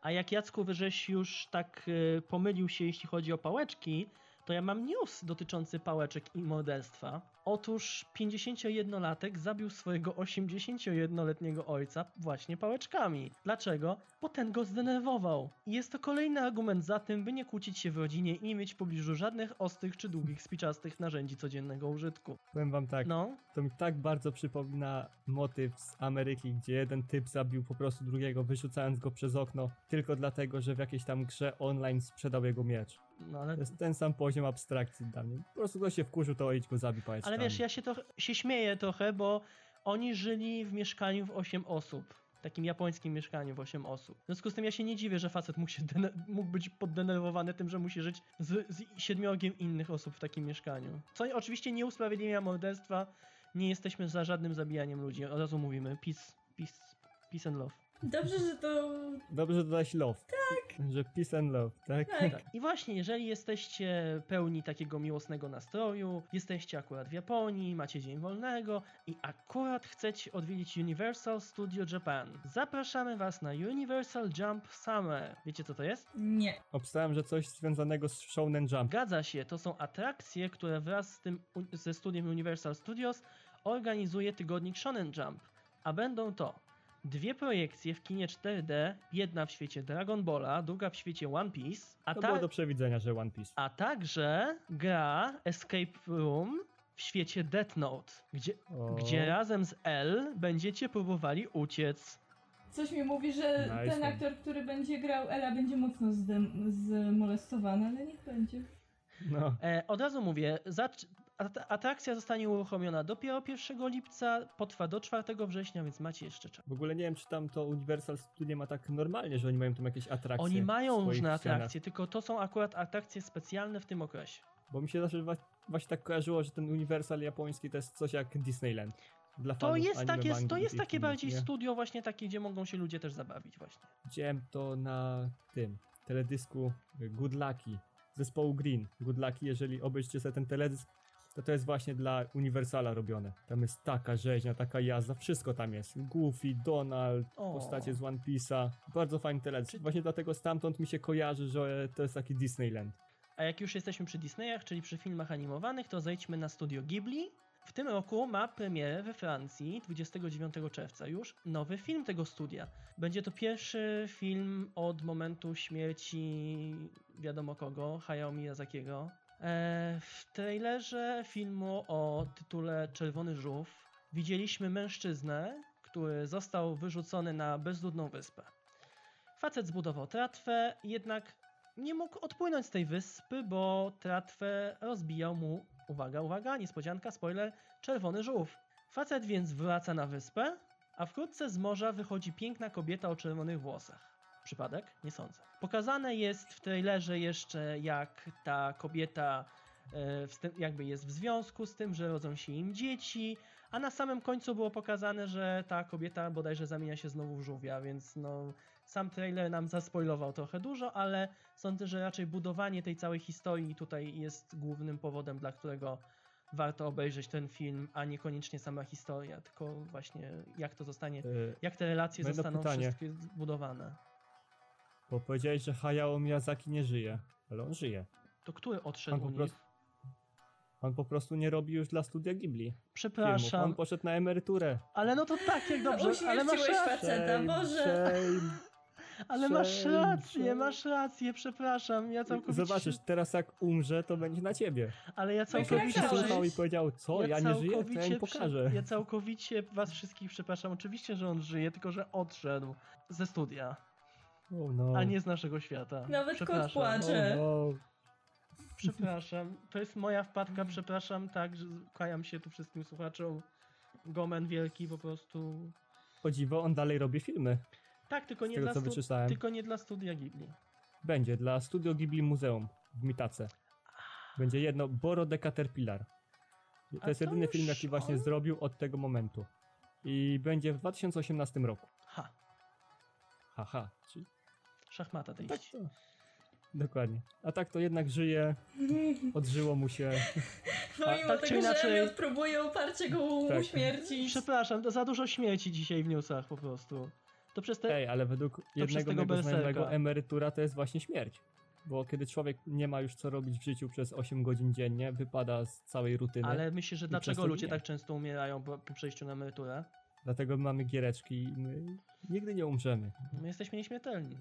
A jak Jacku, żeś już tak y, pomylił się, jeśli chodzi o pałeczki, to ja mam news dotyczący pałeczek i morderstwa. Otóż 51-latek zabił swojego 81-letniego ojca właśnie pałeczkami. Dlaczego? Bo ten go zdenerwował. I jest to kolejny argument za tym, by nie kłócić się w rodzinie i nie mieć w pobliżu żadnych ostrych czy długich spiczastych narzędzi codziennego użytku. Powiem wam tak, No, to mi tak bardzo przypomina motyw z Ameryki, gdzie jeden typ zabił po prostu drugiego, wyrzucając go przez okno, tylko dlatego, że w jakiejś tam grze online sprzedał jego miecz. no ale To jest ten sam poziom abstrakcji dla mnie. Po prostu ktoś się wkurzył, to idź go zabij pałeczkami. Ale wiesz, ja się, to, się śmieję trochę, bo oni żyli w mieszkaniu w 8 osób. Takim japońskim mieszkaniu w 8 osób. W związku z tym ja się nie dziwię, że facet mógł, się mógł być poddenerwowany tym, że musi żyć z, z siedmiorgiem innych osób w takim mieszkaniu. Co oczywiście nie usprawiedliwia morderstwa. Nie jesteśmy za żadnym zabijaniem ludzi. Od razu mówimy peace, peace, peace and love. Dobrze, że to... Dobrze, że dodałeś love. Tak. Że peace and love, tak? Tak. Tak. I właśnie, jeżeli jesteście pełni takiego miłosnego nastroju, jesteście akurat w Japonii, macie dzień wolnego i akurat chcecie odwiedzić Universal Studio Japan, zapraszamy Was na Universal Jump Summer. Wiecie co to jest? Nie. Obstałem, że coś związanego z Shonen Jump. Zgadza się, to są atrakcje, które wraz z tym ze studiem Universal Studios organizuje tygodnik Shonen Jump. A będą to dwie projekcje w kinie 4D, jedna w świecie Dragon Balla, druga w świecie One Piece, a To ta... było do przewidzenia, że One Piece. A także gra Escape Room w świecie Death Note, gdzie, O. gdzie razem z L będziecie próbowali uciec. Coś mi mówi, że Nice ten aktor, który będzie grał Ela, będzie mocno zdem- zmolestowany, ale niech będzie. No. E, od razu mówię, atrakcja zostanie uruchomiona dopiero 1 lipca, potrwa do 4 września, więc macie jeszcze czas. W ogóle nie wiem, czy tam to Universal Studio ma tak normalnie, że oni mają tam jakieś atrakcje. Oni mają różne atrakcje, tylko to są akurat atrakcje specjalne w tym okresie. Bo mi się zawsze właśnie tak kojarzyło, że ten Universal japoński to jest coś jak Disneyland. Dla To fanów jest anime, takie, mangi to jest takie innych, bardziej nie? studio właśnie takie, gdzie mogą się ludzie też zabawić właśnie. Widziałem to na tym teledysku Good Lucky zespołu Green. Good Lucky, jeżeli obejrzycie sobie ten teledysk, to to jest właśnie dla Universala robione. Tam jest taka rzeźnia, taka jazda, wszystko tam jest. Goofy, Donald, O. postacie z One Piece'a. Bardzo fajny teledysk. Właśnie dlatego stamtąd mi się kojarzy, że to jest taki Disneyland. A jak już jesteśmy przy Disneyach, czyli przy filmach animowanych, to zejdźmy na studio Ghibli. W tym roku ma premierę we Francji 29 czerwca już nowy film tego studia. Będzie to pierwszy film od momentu śmierci wiadomo kogo, Hayao Miyazakiego. E, w trailerze filmu o tytule Czerwony Żółw widzieliśmy mężczyznę, który został wyrzucony na bezludną wyspę. Facet zbudował tratwę, jednak nie mógł odpłynąć z tej wyspy, bo tratwę rozbijał mu, uwaga, uwaga, niespodzianka, spoiler, czerwony żółw. Facet więc wraca na wyspę, a wkrótce z morza wychodzi piękna kobieta o czerwonych włosach. Przypadek? Nie sądzę. Pokazane jest w trailerze jeszcze, jak ta kobieta e, jakby jest w związku z tym, że rodzą się im dzieci, a na samym końcu było pokazane, że ta kobieta bodajże zamienia się znowu w żółwia, więc no sam trailer nam zaspoilował trochę dużo, ale sądzę, że raczej budowanie tej całej historii tutaj jest głównym powodem, dla którego warto obejrzeć ten film, a niekoniecznie sama historia, tylko właśnie jak to zostanie, Y, jak te relacje jedno zostaną wszystkie zbudowane. Bo powiedziałeś, że Hayao Miyazaki nie żyje, ale on żyje. To który odszedł On u prostu, on po prostu nie robi już dla studia Ghibli. Filmów. Przepraszam, On poszedł na emeryturę. ale no to tak, jak dobrze, ale masz rację, faceta, Boże! shame. [LAUGHS] ale masz Shame, rację, shame. masz rację, przepraszam, ja całkowicie, Zobaczysz, teraz jak umrze, to będzie na ciebie. ale ja całkowicie, Wykrakałeś. Słuchał i powiedział, co, ja, nie żyję, to ja im pokażę. Ja całkowicie was wszystkich przepraszam. Oczywiście, że on żyje, tylko że odszedł ze studia, Oh no. a nie z naszego świata. Nawet kot przepraszam. płacze. Oh no. Przepraszam. To jest moja wpadka, przepraszam, tak, że kłaniam się tu wszystkim słuchaczom. Gomen wielki po prostu. O dziwo, on dalej robi filmy. Tak, tylko nie, tego, dla co stu... tylko nie dla studia Ghibli. Będzie dla Studio Ghibli Muzeum w Mitace. Będzie jedno Boro de Caterpillar. To A jest to jedyny film, jaki właśnie on? zrobił od tego momentu. I będzie w 2018 roku. Ha, Haha. Czyli szachmata tej tak to. Dokładnie. A tak to jednak żyje, odżyło mu się. Pomimo tak czy tego, inaczej- że Elliot próbuje uparcie go Tak. uśmiercić. Przepraszam, to za dużo śmieci dzisiaj w newsach po prostu. To przez te. Ej, ale według jednego tego mojego znajomego emerytura to jest właśnie śmierć. Bo kiedy człowiek nie ma już co robić w życiu przez 8 godzin dziennie, wypada z całej rutyny. Ale myślę, że dlaczego ludzie ginie. tak często umierają po, po przejściu na emeryturę? Dlatego mamy giereczki i my nigdy nie umrzemy. My jesteśmy nieśmiertelni.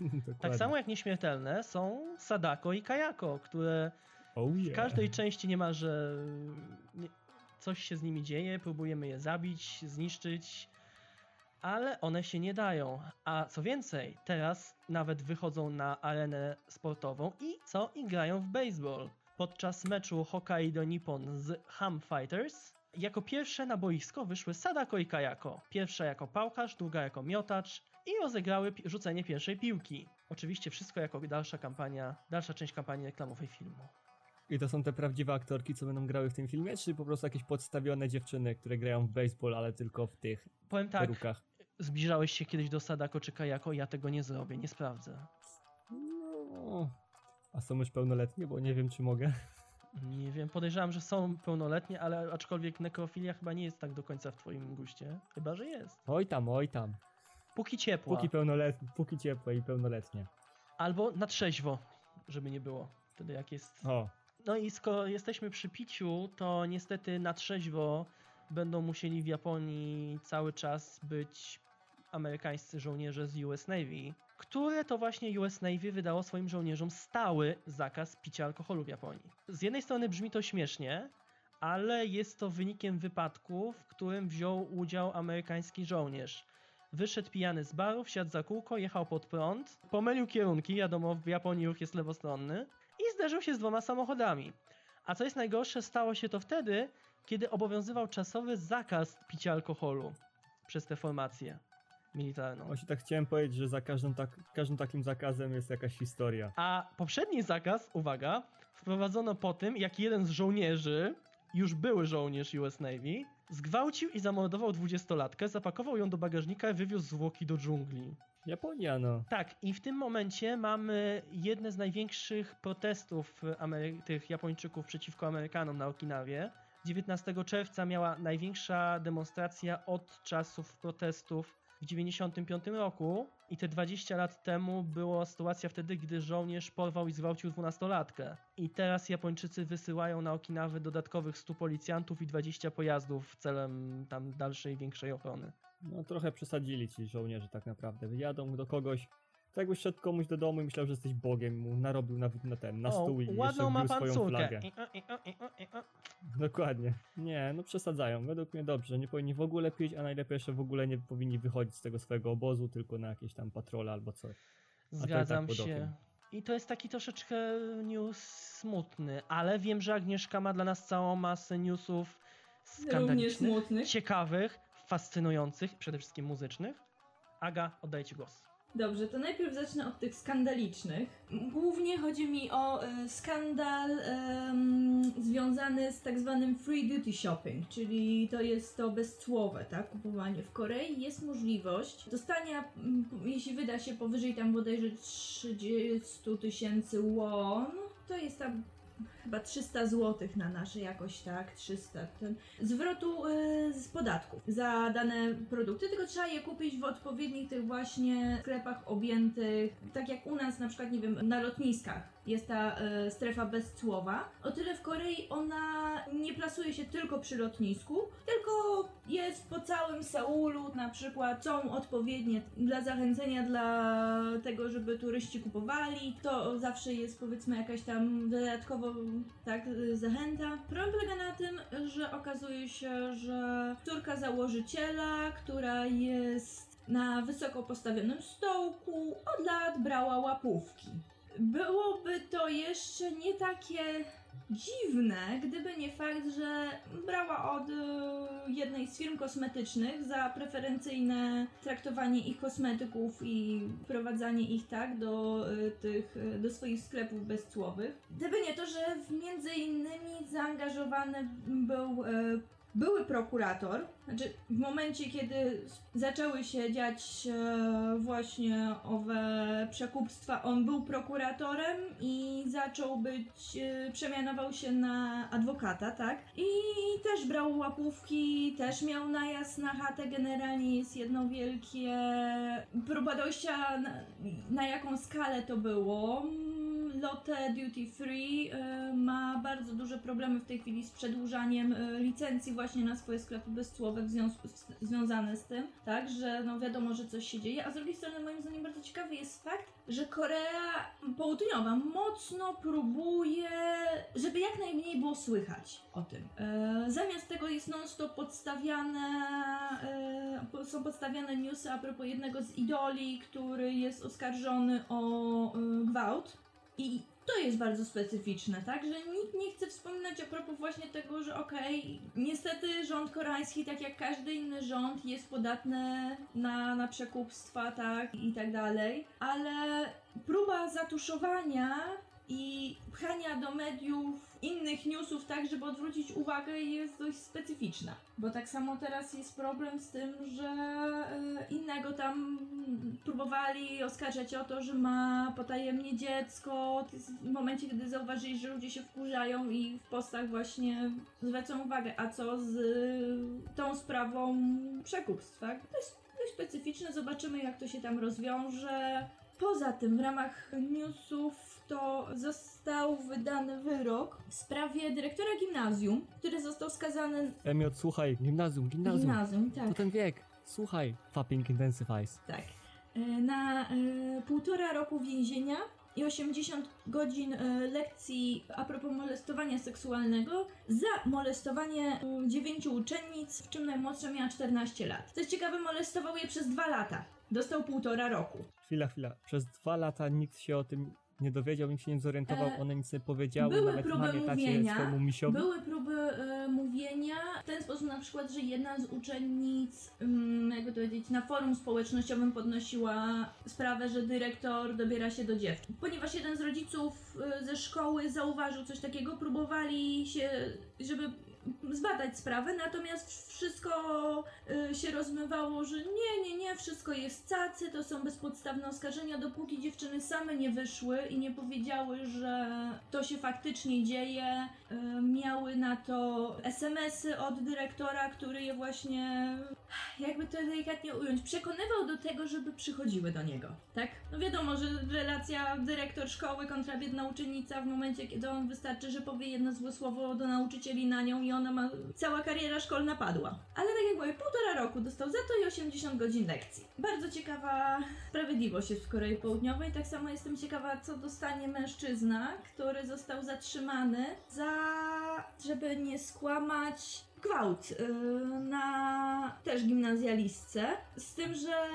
[LAUGHS] Tak samo jak nieśmiertelne są Sadako i Kayako, które oh w yeah. każdej części niemalże nie- coś się z nimi dzieje, próbujemy je zabić, zniszczyć, ale one się nie dają. A co więcej, teraz nawet wychodzą na arenę sportową i co? I grają w baseball. Podczas meczu Hokkaido Nippon z Ham Fighters jako pierwsze na boisko wyszły Sadako i Kayako. Pierwsza jako pałkarz, druga jako miotacz i rozegrały rzucenie pierwszej piłki. Oczywiście wszystko jako dalsza kampania, dalsza część kampanii reklamowej filmu. I to są te prawdziwe aktorki, co będą grały w tym filmie, czy po prostu jakieś podstawione dziewczyny, które grają w baseball, ale tylko w tych Powiem tak, perukach? zbliżałeś się kiedyś do Sadako czy Kayako, ja tego nie zrobię, nie sprawdzę. No. A są już pełnoletnie, bo nie wiem, czy mogę. Nie wiem, podejrzewam, że są pełnoletnie, ale aczkolwiek nekrofilia chyba nie jest tak do końca w twoim guście. Chyba, że jest. Oj tam, oj tam. Póki ciepła. Póki pełnoletnie, póki ciepłe i pełnoletnie. Albo na trzeźwo, żeby nie było. Wtedy jak jest... O, No i skoro jesteśmy przy piciu, to niestety na trzeźwo będą musieli w Japonii cały czas być amerykańscy żołnierze z US Navy, które to właśnie US Navy wydało swoim żołnierzom stały zakaz picia alkoholu w Japonii. Z jednej strony brzmi to śmiesznie, ale jest to wynikiem wypadku, w którym wziął udział amerykański żołnierz. Wyszedł pijany z baru, wsiadł za kółko, jechał pod prąd, pomylił kierunki, wiadomo w Japonii ruch jest lewostronny, i zderzył się z dwoma samochodami. A co jest najgorsze, stało się to wtedy, kiedy obowiązywał czasowy zakaz picia alkoholu przez tę formację militarną. właśnie tak chciałem powiedzieć, że za każdym, tak, każdym takim zakazem jest jakaś historia. A poprzedni zakaz, uwaga, wprowadzono po tym, jak jeden z żołnierzy, już były żołnierz US Navy, zgwałcił i zamordował dwudziestolatkę, zapakował ją do bagażnika i wywiózł zwłoki do dżungli. Japonia, no. Tak, i w tym momencie mamy jedne z największych protestów Amery- tych Japończyków przeciwko Amerykanom na Okinawie. 19 czerwca miała największa demonstracja od czasów protestów w 95 roku i te 20 lat temu była sytuacja wtedy, gdy żołnierz porwał i zgwałcił 12-latkę. I teraz Japończycy wysyłają na Okinawę dodatkowych 100 policjantów i 20 pojazdów celem tam dalszej, większej ochrony. No trochę przesadzili ci żołnierze tak naprawdę. Wyjadą do kogoś, tak jakbyś szedł komuś do domu i myślał, że jesteś Bogiem, mu narobił na, na ten, na o, stół i jeszcze ładną ma pan swoją córkę. flagę. I, o, i, o, i, o, i, o. Dokładnie. Nie, no przesadzają. Według mnie dobrze. Nie powinni w ogóle pić, a najlepiej jeszcze w ogóle nie powinni wychodzić z tego swojego obozu, tylko na jakieś tam patrole albo coś. Zgadzam tak się. I to jest taki troszeczkę news smutny, ale wiem, że Agnieszka ma dla nas całą masę newsów skandalicznych, smutnych. ciekawych, fascynujących, przede wszystkim muzycznych. Aga, oddaję Ci głos. Dobrze, to najpierw zacznę od tych skandalicznych. Głównie chodzi mi o e, skandal em, związany z tak zwanym free duty shopping, czyli to jest to bezcłowe, tak, kupowanie. W Korei jest możliwość dostania, jeśli wyda się powyżej tam bodajże 30 tysięcy won, to jest tam chyba 300 zł na nasze jakoś tak, 300, ten, zwrotu e, z podatków za dane produkty, tylko trzeba je kupić w odpowiednich tych właśnie sklepach objętych, tak jak u nas na przykład, nie wiem, na lotniskach jest ta e, strefa bezcłowa. O tyle w Korei ona nie plasuje się tylko przy lotnisku, tylko jest po całym Seulu, na przykład są odpowiednie dla zachęcenia dla tego, żeby turyści kupowali. To zawsze jest powiedzmy jakaś tam dodatkowo tak zachęta. Problem polega na tym, że okazuje się, że córka założyciela, która jest na wysoko postawionym stołku, od lat brała łapówki. Byłoby to jeszcze nie takie dziwne, gdyby nie fakt, że brała od y, jednej z firm kosmetycznych za preferencyjne traktowanie ich kosmetyków i wprowadzanie ich tak do y, tych, y, do swoich sklepów bezcłowych. Gdyby nie to, że między innymi zaangażowany był były prokurator, znaczy w momencie, kiedy zaczęły się dziać e, właśnie owe przekupstwa, on był prokuratorem i zaczął być, e, przemianował się na adwokata, tak? I też brał łapówki, też miał najazd na chatę, generalnie jest jedno wielkie próba dojścia na, na jaką skalę to było. Lotte Duty Free e, ma bardzo duże problemy w tej chwili z przedłużaniem e, licencji właśnie na swoje sklepy bezcłowe w związku związane z tym, tak, że no wiadomo, że coś się dzieje, a z drugiej strony moim zdaniem bardzo ciekawy jest fakt, że Korea Południowa mocno próbuje, żeby jak najmniej było słychać o tym. E, zamiast tego jest non-stop podstawiane, po- są podstawiane newsy a propos jednego z idoli, który jest oskarżony o gwałt. I to jest bardzo specyficzne, tak? Że nikt nie chce wspominać a propos właśnie tego, że okej, niestety rząd koreański, tak jak każdy inny rząd, jest podatny na, na przekupstwa, tak? I tak dalej. Ale próba zatuszowania i pchania do mediów innych newsów tak, żeby odwrócić uwagę jest dość specyficzna. Bo tak samo teraz jest problem z tym, że e, innego tam próbowali oskarżać o to, że ma potajemnie dziecko. W momencie, kiedy zauważyli, że ludzie się wkurzają i w postach właśnie zwracą uwagę, a co z e, tą sprawą przekupstw, tak? To jest dość specyficzne, zobaczymy jak to się tam rozwiąże. Poza tym w ramach newsów to został wydany wyrok w sprawie dyrektora gimnazjum, który został skazany Emiot, słuchaj, gimnazjum, gimnazjum. gimnazjum, To tak, ten wiek. Słuchaj, fapping intensifies. tak. E, Na e, półtora roku więzienia i 80 godzin e, lekcji a propos molestowania seksualnego za molestowanie e, dziewięciu uczennic, w czym najmłodsza miała 14 lat. Co jest ciekawe, molestował je przez dwa lata. Dostał półtora roku. Chwila, chwila. Przez dwa lata nikt się o tym nie dowiedział, nikt się nie zorientował, E, one nic nie powiedziały, były nawet próby mamie, tacie, mówienia, misiowi. Były próby e, mówienia w ten sposób na przykład, że jedna z uczennic, mm, jakby to powiedzieć, na forum społecznościowym podnosiła sprawę, że dyrektor dobiera się do dziewczyn. Ponieważ jeden z rodziców e, ze szkoły zauważył coś takiego, próbowali się, żeby zbadać sprawę, natomiast wszystko y, się rozmywało, że nie, nie, nie, wszystko jest cacy, to są bezpodstawne oskarżenia, dopóki dziewczyny same nie wyszły i nie powiedziały, że to się faktycznie dzieje. Y, miały na to SMS-y od dyrektora, który je właśnie, jakby to delikatnie ująć, przekonywał do tego, żeby przychodziły do niego, tak? No wiadomo, że relacja dyrektor szkoły kontra biedna uczennica w momencie, kiedy on wystarczy, że powie jedno złe słowo do nauczycieli na nią i ona ma, cała kariera szkolna padła. Ale tak jak mówię, półtora roku dostał za to i 80 godzin lekcji. Bardzo ciekawa sprawiedliwość jest w Korei Południowej. Tak samo jestem ciekawa, co dostanie mężczyzna, który został zatrzymany za, żeby nie skłamać, gwałt yy, na też gimnazjalistce. Z tym, że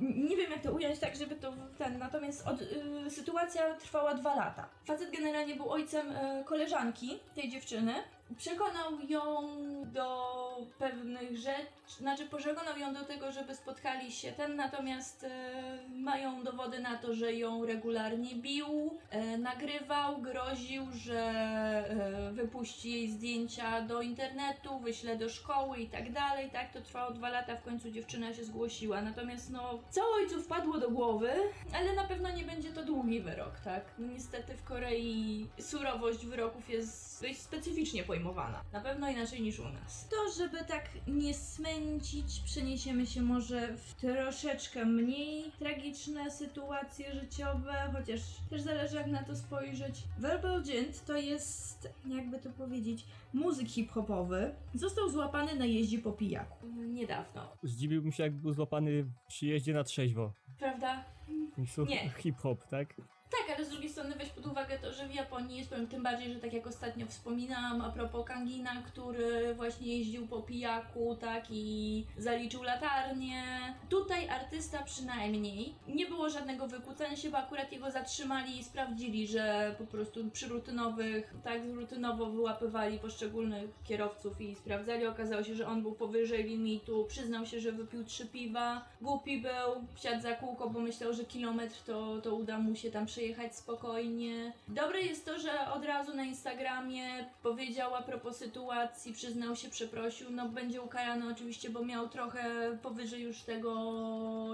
nie wiem jak to ująć tak, żeby to ten. Natomiast od, yy, sytuacja trwała dwa lata. Facet generalnie był ojcem yy, koleżanki tej dziewczyny. Przekonał ją do pewnych rzeczy, znaczy przekonał ją do tego, żeby spotkali się ten, natomiast e, mają dowody na to, że ją regularnie bił, e, nagrywał, groził, że e, wypuści jej zdjęcia do internetu, wyśle do szkoły i tak dalej, tak, to trwało dwa lata, w końcu dziewczyna się zgłosiła, natomiast no, co ojcu wpadło do głowy, ale na pewno nie będzie to długi wyrok, tak, no, niestety w Korei surowość wyroków jest dość specyficznie pojmowana, na pewno inaczej niż u nas. To, żeby tak nie smęcić, przeniesiemy się może w troszeczkę mniej tragiczne sytuacje życiowe, chociaż też zależy jak na to spojrzeć. Verbal Gent to jest, jakby to powiedzieć, muzyk hip-hopowy. Został złapany na jeździe po pijaku. Niedawno. Zdziwiłbym się, jakby był złapany przy jeździe na trzeźwo. Prawda? Nie. Hip-hop, tak? Tak, ale z drugiej strony weź pod uwagę to, że w Japonii jest problem, tym bardziej, że tak jak ostatnio wspominałam a propos Kangina, który właśnie jeździł po pijaku, tak, i zaliczył latarnię. Tutaj artysta przynajmniej nie było żadnego wykłócania się, bo akurat jego zatrzymali i sprawdzili, że po prostu przy rutynowych, tak, rutynowo wyłapywali poszczególnych kierowców i sprawdzali. Okazało się, że on był powyżej limitu, przyznał się, że wypił trzy piwa, głupi był, wsiadł za kółko, bo myślał, że kilometr to, to uda mu się tam przejechać spokojnie. Dobre jest to, że od razu na Instagramie powiedział a propos sytuacji, przyznał się, przeprosił. No będzie ukarany oczywiście, bo miał trochę powyżej już tego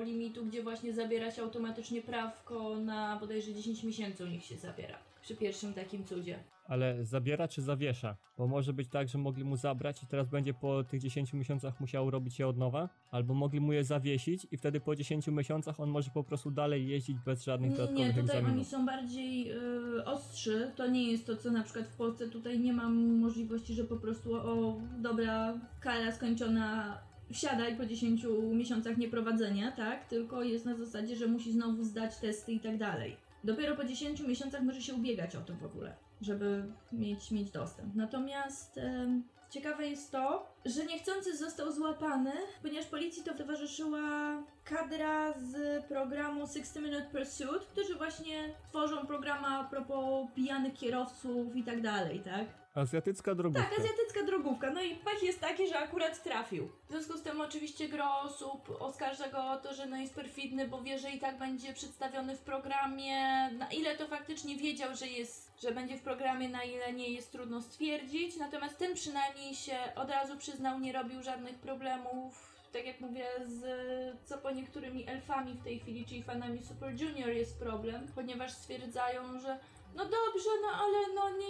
limitu, gdzie właśnie zabiera się automatycznie prawko na bodajże 10 miesięcy u nich się zabiera. Przy pierwszym takim cudzie. Ale zabiera czy zawiesza? Bo może być tak, że mogli mu zabrać i teraz będzie po tych 10 miesiącach musiał robić je od nowa, albo mogli mu je zawiesić i wtedy po 10 miesiącach on może po prostu dalej jeździć bez żadnych Nie, dodatkowych nie, tutaj egzaminów. oni są bardziej y, ostrzy. To nie jest to, co na przykład w Polsce. Tutaj nie mam możliwości, że po prostu o, dobra, kara skończona, wsiadaj po 10 miesiącach nieprowadzenia, tak? Tylko jest na zasadzie, że musi znowu zdać testy i tak dalej. Dopiero po 10 miesiącach może się ubiegać o to w ogóle, żeby mieć, mieć dostęp. Natomiast em, ciekawe jest to, że niechcący został złapany, ponieważ policji to towarzyszyła kadra z programu 60 Minute Pursuit, którzy właśnie tworzą programy a propos pijanych kierowców i tak dalej, tak? Azjatycka drogówka. Tak, azjatycka drogówka. No i pech jest taki, że akurat trafił. W związku z tym oczywiście gro osób oskarża go o to, że no jest perfidny, bo wie, że i tak będzie przedstawiony w programie. Na ile to faktycznie wiedział, że jest, że będzie w programie, na ile nie jest trudno stwierdzić. Natomiast ten przynajmniej się od razu przyznał, nie robił żadnych problemów. Tak jak mówię, z co po niektórymi elfami w tej chwili, czyli fanami Super Junior jest problem, ponieważ stwierdzają, że no dobrze, no ale no nie,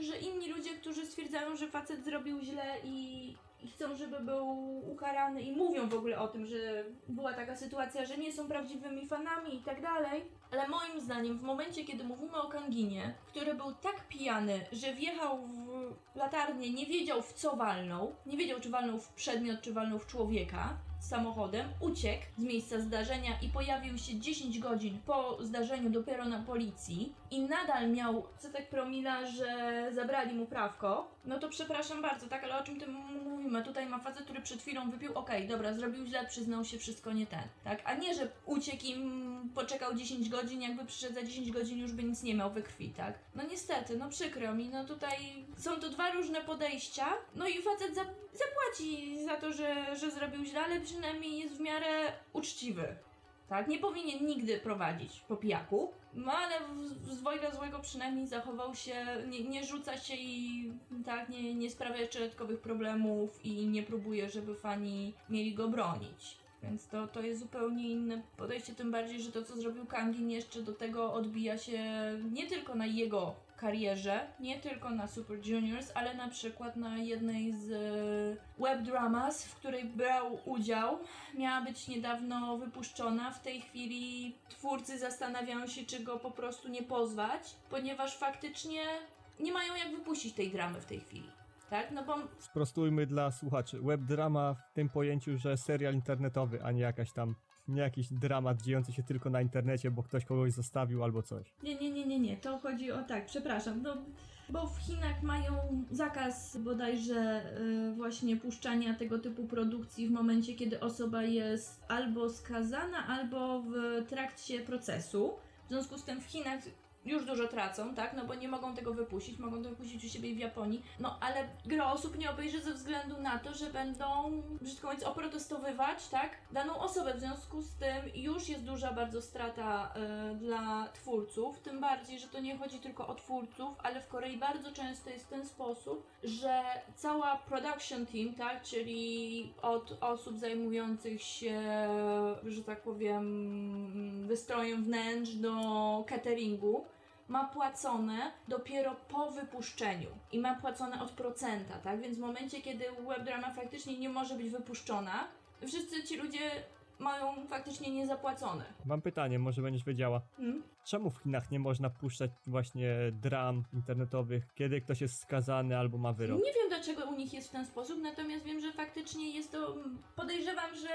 że inni ludzie, którzy stwierdzają, że facet zrobił źle i, chcą, żeby był ukarany i mówią w ogóle o tym, że była taka sytuacja, że nie są prawdziwymi fanami i tak dalej. Ale moim zdaniem w momencie, kiedy mówimy o Kanginie, który był tak pijany, że wjechał w latarnię, nie wiedział w co walnął, nie wiedział czy walnął w przedmiot, czy walnął w człowieka, samochodem, uciekł z miejsca zdarzenia i pojawił się 10 godzin po zdarzeniu dopiero na policji i nadal miał setek promila, że zabrali mu prawko, no to przepraszam bardzo, tak, ale o czym tym mówimy? Tutaj ma facet, który przed chwilą wypił, okej, dobra, zrobił źle, przyznał się, wszystko nie ten, tak? A nie, że uciekł i poczekał 10 godzin, jakby przyszedł za 10 godzin już by nic nie miał we krwi, tak? No niestety, no przykro mi, no tutaj są to dwa różne podejścia, no i facet za, zapłaci za to, że, że zrobił źle, ale przynajmniej jest w miarę uczciwy. Tak, nie powinien nigdy prowadzić po pijaku, no ale z dwojga złego przynajmniej zachował się, nie, nie rzuca się i tak, nie, nie sprawia jeszcze dodatkowych problemów i nie próbuje, żeby fani mieli go bronić. Więc to, to jest zupełnie inne podejście, tym bardziej, że to co zrobił Kangin jeszcze do tego odbija się nie tylko na jego karierze, nie tylko na Super Juniors, ale na przykład na jednej z e, web dramas, w której brał udział. Miała być niedawno wypuszczona. W tej chwili twórcy zastanawiają się, czy go po prostu nie pozwać, ponieważ faktycznie nie mają jak wypuścić tej dramy w tej chwili. Tak? No bo Sprostujmy dla słuchaczy. Webdrama w tym pojęciu, że serial internetowy, a nie jakaś tam, nie jakiś dramat dziejący się tylko na internecie, bo ktoś kogoś zostawił albo coś. Nie, nie, nie, nie, nie. To chodzi o tak, przepraszam. No, bo w Chinach mają zakaz bodajże y, właśnie puszczania tego typu produkcji w momencie, kiedy osoba jest albo skazana, albo w trakcie procesu. W związku z tym w Chinach już dużo tracą, tak? No bo nie mogą tego wypuścić, mogą to wypuścić u siebie w Japonii. No ale gro osób nie obejrzy ze względu na to, że będą, brzydko mówiąc, oprotestowywać, tak? Daną osobę. W związku z tym już jest duża bardzo strata y, dla twórców. Tym bardziej, że to nie chodzi tylko o twórców, ale w Korei bardzo często jest ten sposób, że cała production team, tak? Czyli od osób zajmujących się, że tak powiem, wystrojem wnętrz do cateringu ma płacone dopiero po wypuszczeniu i ma płacone od procenta, tak? Więc w momencie, kiedy webdrama faktycznie nie może być wypuszczona, wszyscy ci ludzie mają faktycznie niezapłacone. Mam pytanie, może będziesz wiedziała. Hmm? Czemu w Chinach nie można puszczać właśnie dram internetowych, kiedy ktoś jest skazany albo ma wyrok? Nie wiem dlaczego u nich jest w ten sposób, natomiast wiem, że faktycznie jest to. Podejrzewam, że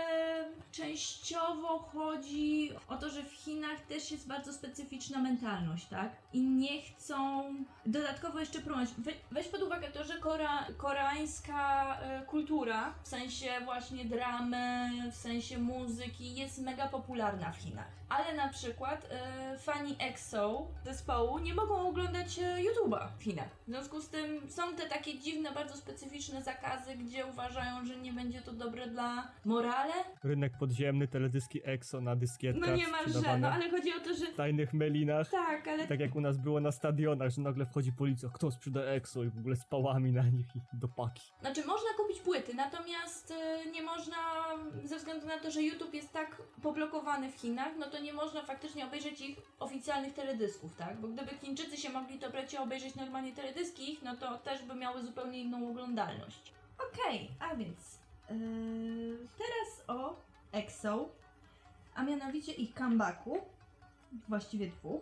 częściowo chodzi o to, że w Chinach też jest bardzo specyficzna mentalność, tak? I nie chcą dodatkowo jeszcze promować. We, weź pod uwagę to, że kora, koreańska e, kultura, w sensie właśnie dramy, w sensie muzyki, jest mega popularna w Chinach. Ale na przykład e, fani EXO zespołu nie mogą oglądać e, YouTube'a w Chinach. W związku z tym są te takie dziwne, bardzo specyficzne zakazy, gdzie uważają, że nie będzie to dobre dla morale. Rynek podziemny, teledyski EXO na dyskietkach No niemalże, no ale chodzi o to, że w tajnych melinach. tak, ale Tak jak u nas było na stadionach, że nagle wchodzi policja, kto sprzeda EXO i w ogóle z pałami na nich i do paki. Znaczy, można kupić płyty, natomiast e, nie można, ze względu na to, że YouTube jest tak poblokowany w Chinach, no to nie można faktycznie obejrzeć ich oficjalnych teledysków, tak? Bo gdyby Chińczycy się mogli dobrać i obejrzeć normalnie teledyski ich, no to też by miały zupełnie inną oglądalność. Okej, a więc e, teraz o EXO, a mianowicie ich comebacku, właściwie dwóch,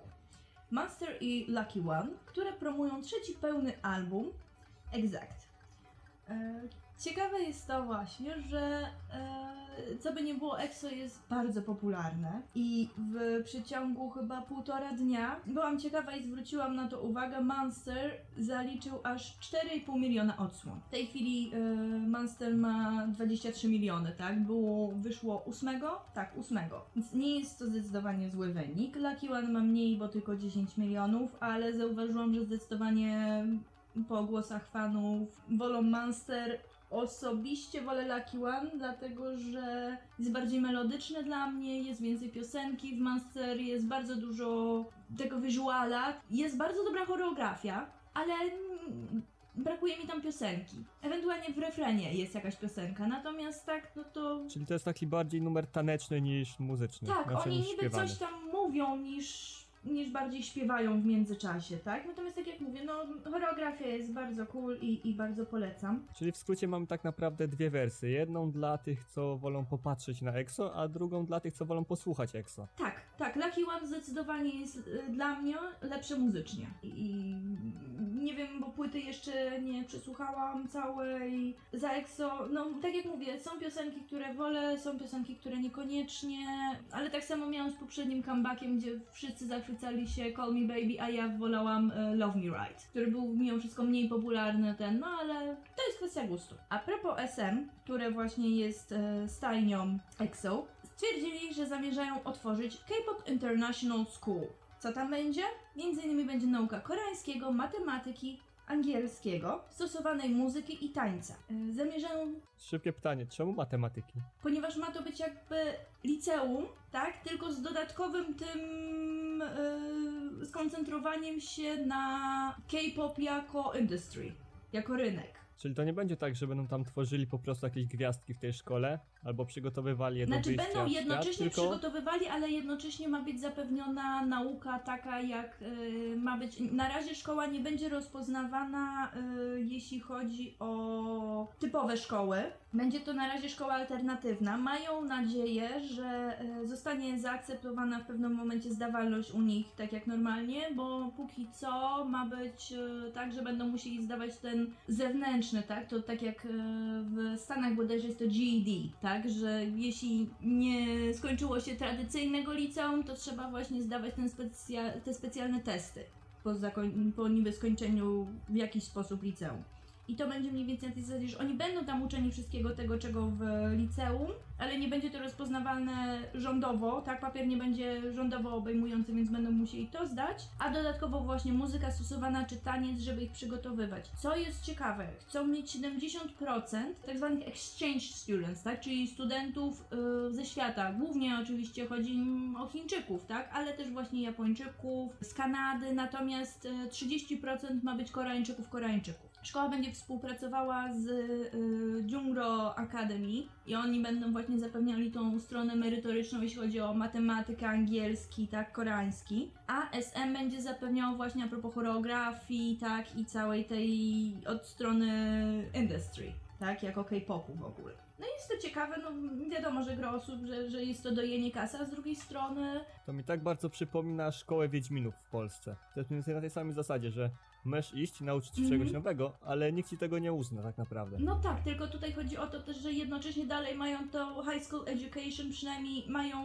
Monster i Lucky One, które promują trzeci pełny album, Exact. E, Ciekawe jest to właśnie, że e, co by nie było, EXO jest bardzo popularne i w przeciągu chyba półtora dnia byłam ciekawa i zwróciłam na to uwagę, Monster zaliczył aż 4,5 miliona odsłon. W tej chwili e, Monster ma 23 miliony, tak? Było, wyszło 8? Tak, 8. Więc nie jest to zdecydowanie zły wynik. Lucky One ma mniej, bo tylko 10 milionów, ale zauważyłam, że zdecydowanie po głosach fanów wolą Monster. Osobiście wolę Lucky One, dlatego że jest bardziej melodyczny dla mnie, jest więcej piosenki w Monster, jest bardzo dużo tego wizuala, jest bardzo dobra choreografia, ale mm, brakuje mi tam piosenki. Ewentualnie w refrenie jest jakaś piosenka, natomiast tak, no to Czyli to jest taki bardziej numer taneczny niż muzyczny. tak, oni niby śpiewany. coś tam mówią niż, niż bardziej śpiewają w międzyczasie, tak? Natomiast tak jak mówię, no choreografia jest bardzo cool i, i bardzo polecam. Czyli w skrócie mamy tak naprawdę dwie wersje. Jedną dla tych, co wolą popatrzeć na EXO, a drugą dla tych, co wolą posłuchać EXO. Tak, tak, Lucky One zdecydowanie jest y, dla mnie lepsze muzycznie. I, nie wiem, bo płyty jeszcze nie przesłuchałam całej. Za EXO, no tak jak mówię, są piosenki, które wolę, są piosenki, które niekoniecznie, ale tak samo miałam z poprzednim comebackiem, gdzie wszyscy się Call Me Baby, a ja wolałam y, Love Me Right, który był mimo wszystko mniej popularny ten, no ale to jest kwestia gustu. A propos SM, które właśnie jest e, stajnią EXO, stwierdzili, że zamierzają otworzyć K-Pop International School. Co tam będzie? Między innymi będzie nauka koreańskiego, matematyki, angielskiego, stosowanej muzyki i tańca. E, Zamierzają, Szybkie pytanie, czemu matematyki? ponieważ ma to być jakby liceum, tak? Tylko z dodatkowym tym e, skoncentrowaniem się na K-pop jako industry, jako rynek. Czyli to nie będzie tak, że będą tam tworzyli po prostu jakieś gwiazdki w tej szkole, albo przygotowywali je do Znaczy będą w świat, jednocześnie tylko... przygotowywali, ale jednocześnie ma być zapewniona nauka taka, jak y, ma być. Na razie szkoła nie będzie rozpoznawana, y, jeśli chodzi o typowe szkoły. Będzie to na razie szkoła alternatywna. Mają nadzieję, że y, zostanie zaakceptowana w pewnym momencie zdawalność u nich, tak jak normalnie, bo póki co ma być y, tak, że będą musieli zdawać ten zewnętrzny, tak? To tak jak y, w Stanach bodajże jest to GED, tak? Że jeśli nie skończyło się tradycyjnego liceum, to trzeba właśnie zdawać specja- te specjalne testy po, po niby skończeniu w jakiś sposób liceum. I to będzie mniej więcej na tej zasadzie, że oni będą tam uczeni wszystkiego tego, czego w liceum, ale nie będzie to rozpoznawalne rządowo, tak? Papier nie będzie rządowo obejmujący, więc będą musieli to zdać, a dodatkowo właśnie muzyka stosowana czy taniec, żeby ich przygotowywać. Co jest ciekawe, chcą mieć 70% tak zwanych exchange students, tak? Czyli studentów y, ze świata. Głównie oczywiście chodzi im o Chińczyków, tak? Ale też właśnie Japończyków, z Kanady, natomiast y, 30% ma być Koreańczyków, Koreańczyków. Szkoła będzie współpracowała z y, Jungro Academy i oni będą właśnie zapewniali tą stronę merytoryczną, jeśli chodzi o matematykę, angielski, tak, koreański. A SM będzie zapewniało właśnie a propos choreografii, tak, i całej tej od strony industry, tak, jako K-popu w ogóle. No jest to ciekawe, no wiadomo, że gro osób, że, że jest to dojenie kasy, a z drugiej strony To mi tak bardzo przypomina szkołę Wiedźminów w Polsce. To jest na tej samej zasadzie, że możesz iść, nauczyć się Mhm. czegoś nowego, ale nikt ci tego nie uzna tak naprawdę. No tak, tylko tutaj chodzi o to też, że jednocześnie dalej mają to high school education, przynajmniej mają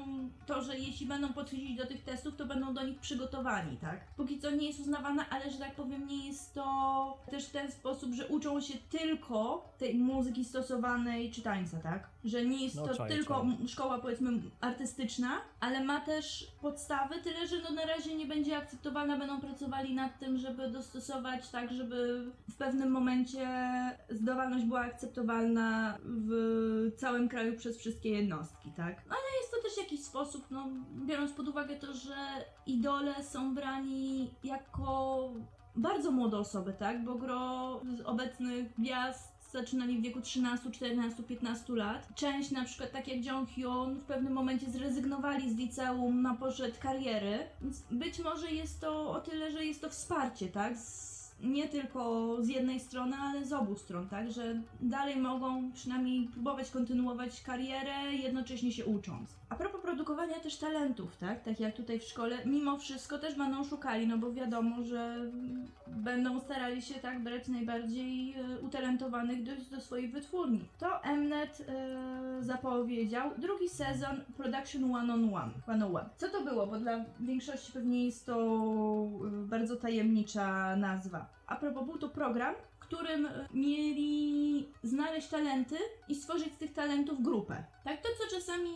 to, że jeśli będą podchodzić do tych testów, to będą do nich przygotowani, tak? Póki co nie jest uznawana, ale że tak powiem, nie jest to też w ten sposób, że uczą się tylko tej muzyki stosowanej czy tańca, tak? Że nie jest No, to czaję, tylko czaję. m- szkoła powiedzmy artystyczna, ale ma też podstawy, tyle że no na razie nie będzie akceptowalna, będą pracowali nad tym, żeby dostosować tak, żeby w pewnym momencie zdawalność była akceptowalna w całym kraju przez wszystkie jednostki, tak? No, ale jest to też jakiś sposób, no biorąc pod uwagę to, że idole są brani jako bardzo młode osoby, tak? Bo gro obecnych gwiazd zaczynali w wieku 13, 14, 15 lat. Część, na przykład tak jak Jong Hyun, w pewnym momencie zrezygnowali z liceum na poczet kariery. Więc być może jest to o tyle, że jest to wsparcie, tak? Z, nie tylko z jednej strony, ale z obu stron, tak? Że dalej mogą przynajmniej próbować kontynuować karierę, jednocześnie się ucząc. A propos produkowania też talentów, tak? Tak jak tutaj w szkole, mimo wszystko też będą szukali, no bo wiadomo, że będą starali się tak brać najbardziej e, utalentowanych do, do wytwórni. To Mnet e, zapowiedział drugi sezon Production One on One. 101. Co to było? Bo dla większości pewnie jest to e, bardzo tajemnicza nazwa. A propos, był to program, w którym mieli znaleźć talenty i stworzyć z tych talentów grupę. Tak, to co czasami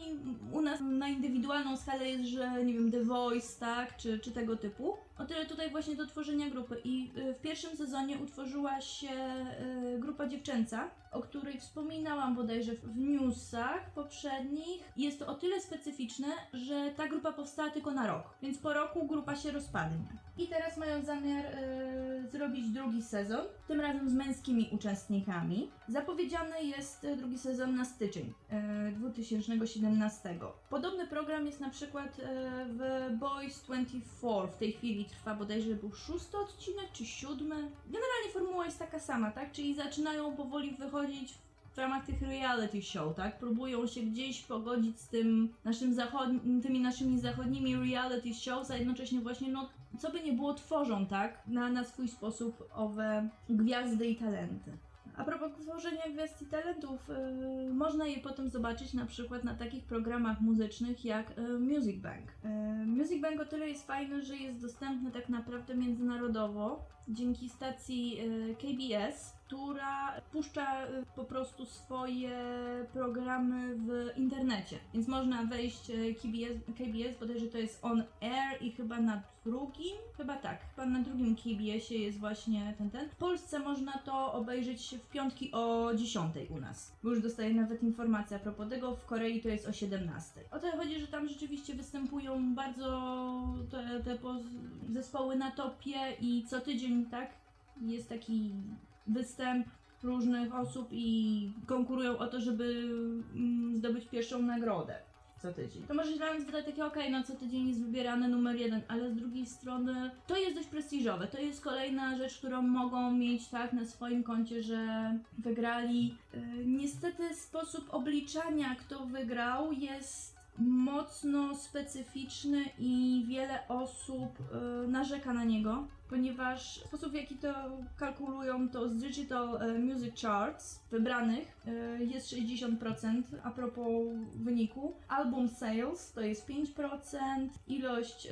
u nas na indywidualną skalę jest, że nie wiem, The Voice, tak, czy, czy tego typu. O tyle tutaj właśnie do tworzenia grupy. I y, w pierwszym sezonie utworzyła się y, grupa dziewczęca, o której wspominałam bodajże w- newsach poprzednich. Jest to o tyle specyficzne, że ta grupa powstała tylko na rok, więc po roku grupa się rozpadnie. I teraz mają zamiar y, zrobić drugi sezon, tym razem z męskimi uczestnikami. Zapowiedziany jest y, drugi sezon na styczeń y, 2017. Podobny program jest na przykład y, w Boys 24. W tej chwili trwa bodajże był szósty odcinek czy siódmy. Generalnie formuła jest taka sama, tak? Czyli zaczynają powoli wychodzić w ramach tych reality show, tak? Próbują się gdzieś pogodzić z tym naszym zachod- tymi naszymi zachodnimi reality shows, a jednocześnie właśnie, no, co by nie było, tworzą, tak? Na, na swój sposób owe gwiazdy i talenty. A propos tworzenia gwiazd i talentów, yy, można je potem zobaczyć na przykład na takich programach muzycznych jak yy, Music Bank. Yy, Music Bank o tyle jest fajny, że jest dostępny tak naprawdę międzynarodowo dzięki stacji yy, KBS, która puszcza yy, po prostu swoje programy w internecie. Więc można wejść yy, KBS, KBS, bodajże to jest on air i chyba na drugim, chyba tak, chyba na drugim KBS-ie jest właśnie ten ten. W Polsce można to obejrzeć w piątki o 10 u nas. Bo już dostaję nawet informację a propos tego, w Korei to jest o 17. O to chodzi, że tam rzeczywiście występują bardzo te, te zespoły na topie i co tydzień, tak, jest taki występ różnych osób i konkurują o to, żeby mm, zdobyć pierwszą nagrodę co tydzień. To może się dla nas wydać takie, okej, no co tydzień jest wybierany numer jeden, ale z drugiej strony to jest dość prestiżowe. To jest kolejna rzecz, którą mogą mieć tak na swoim koncie, że wygrali. Yy, niestety sposób obliczania, kto wygrał jest mocno specyficzny i wiele osób yy, narzeka na niego, ponieważ sposób w jaki to kalkulują to z Digital e, Music Charts wybranych e, jest 60% a propos wyniku. Album sales to jest 5%, ilość e,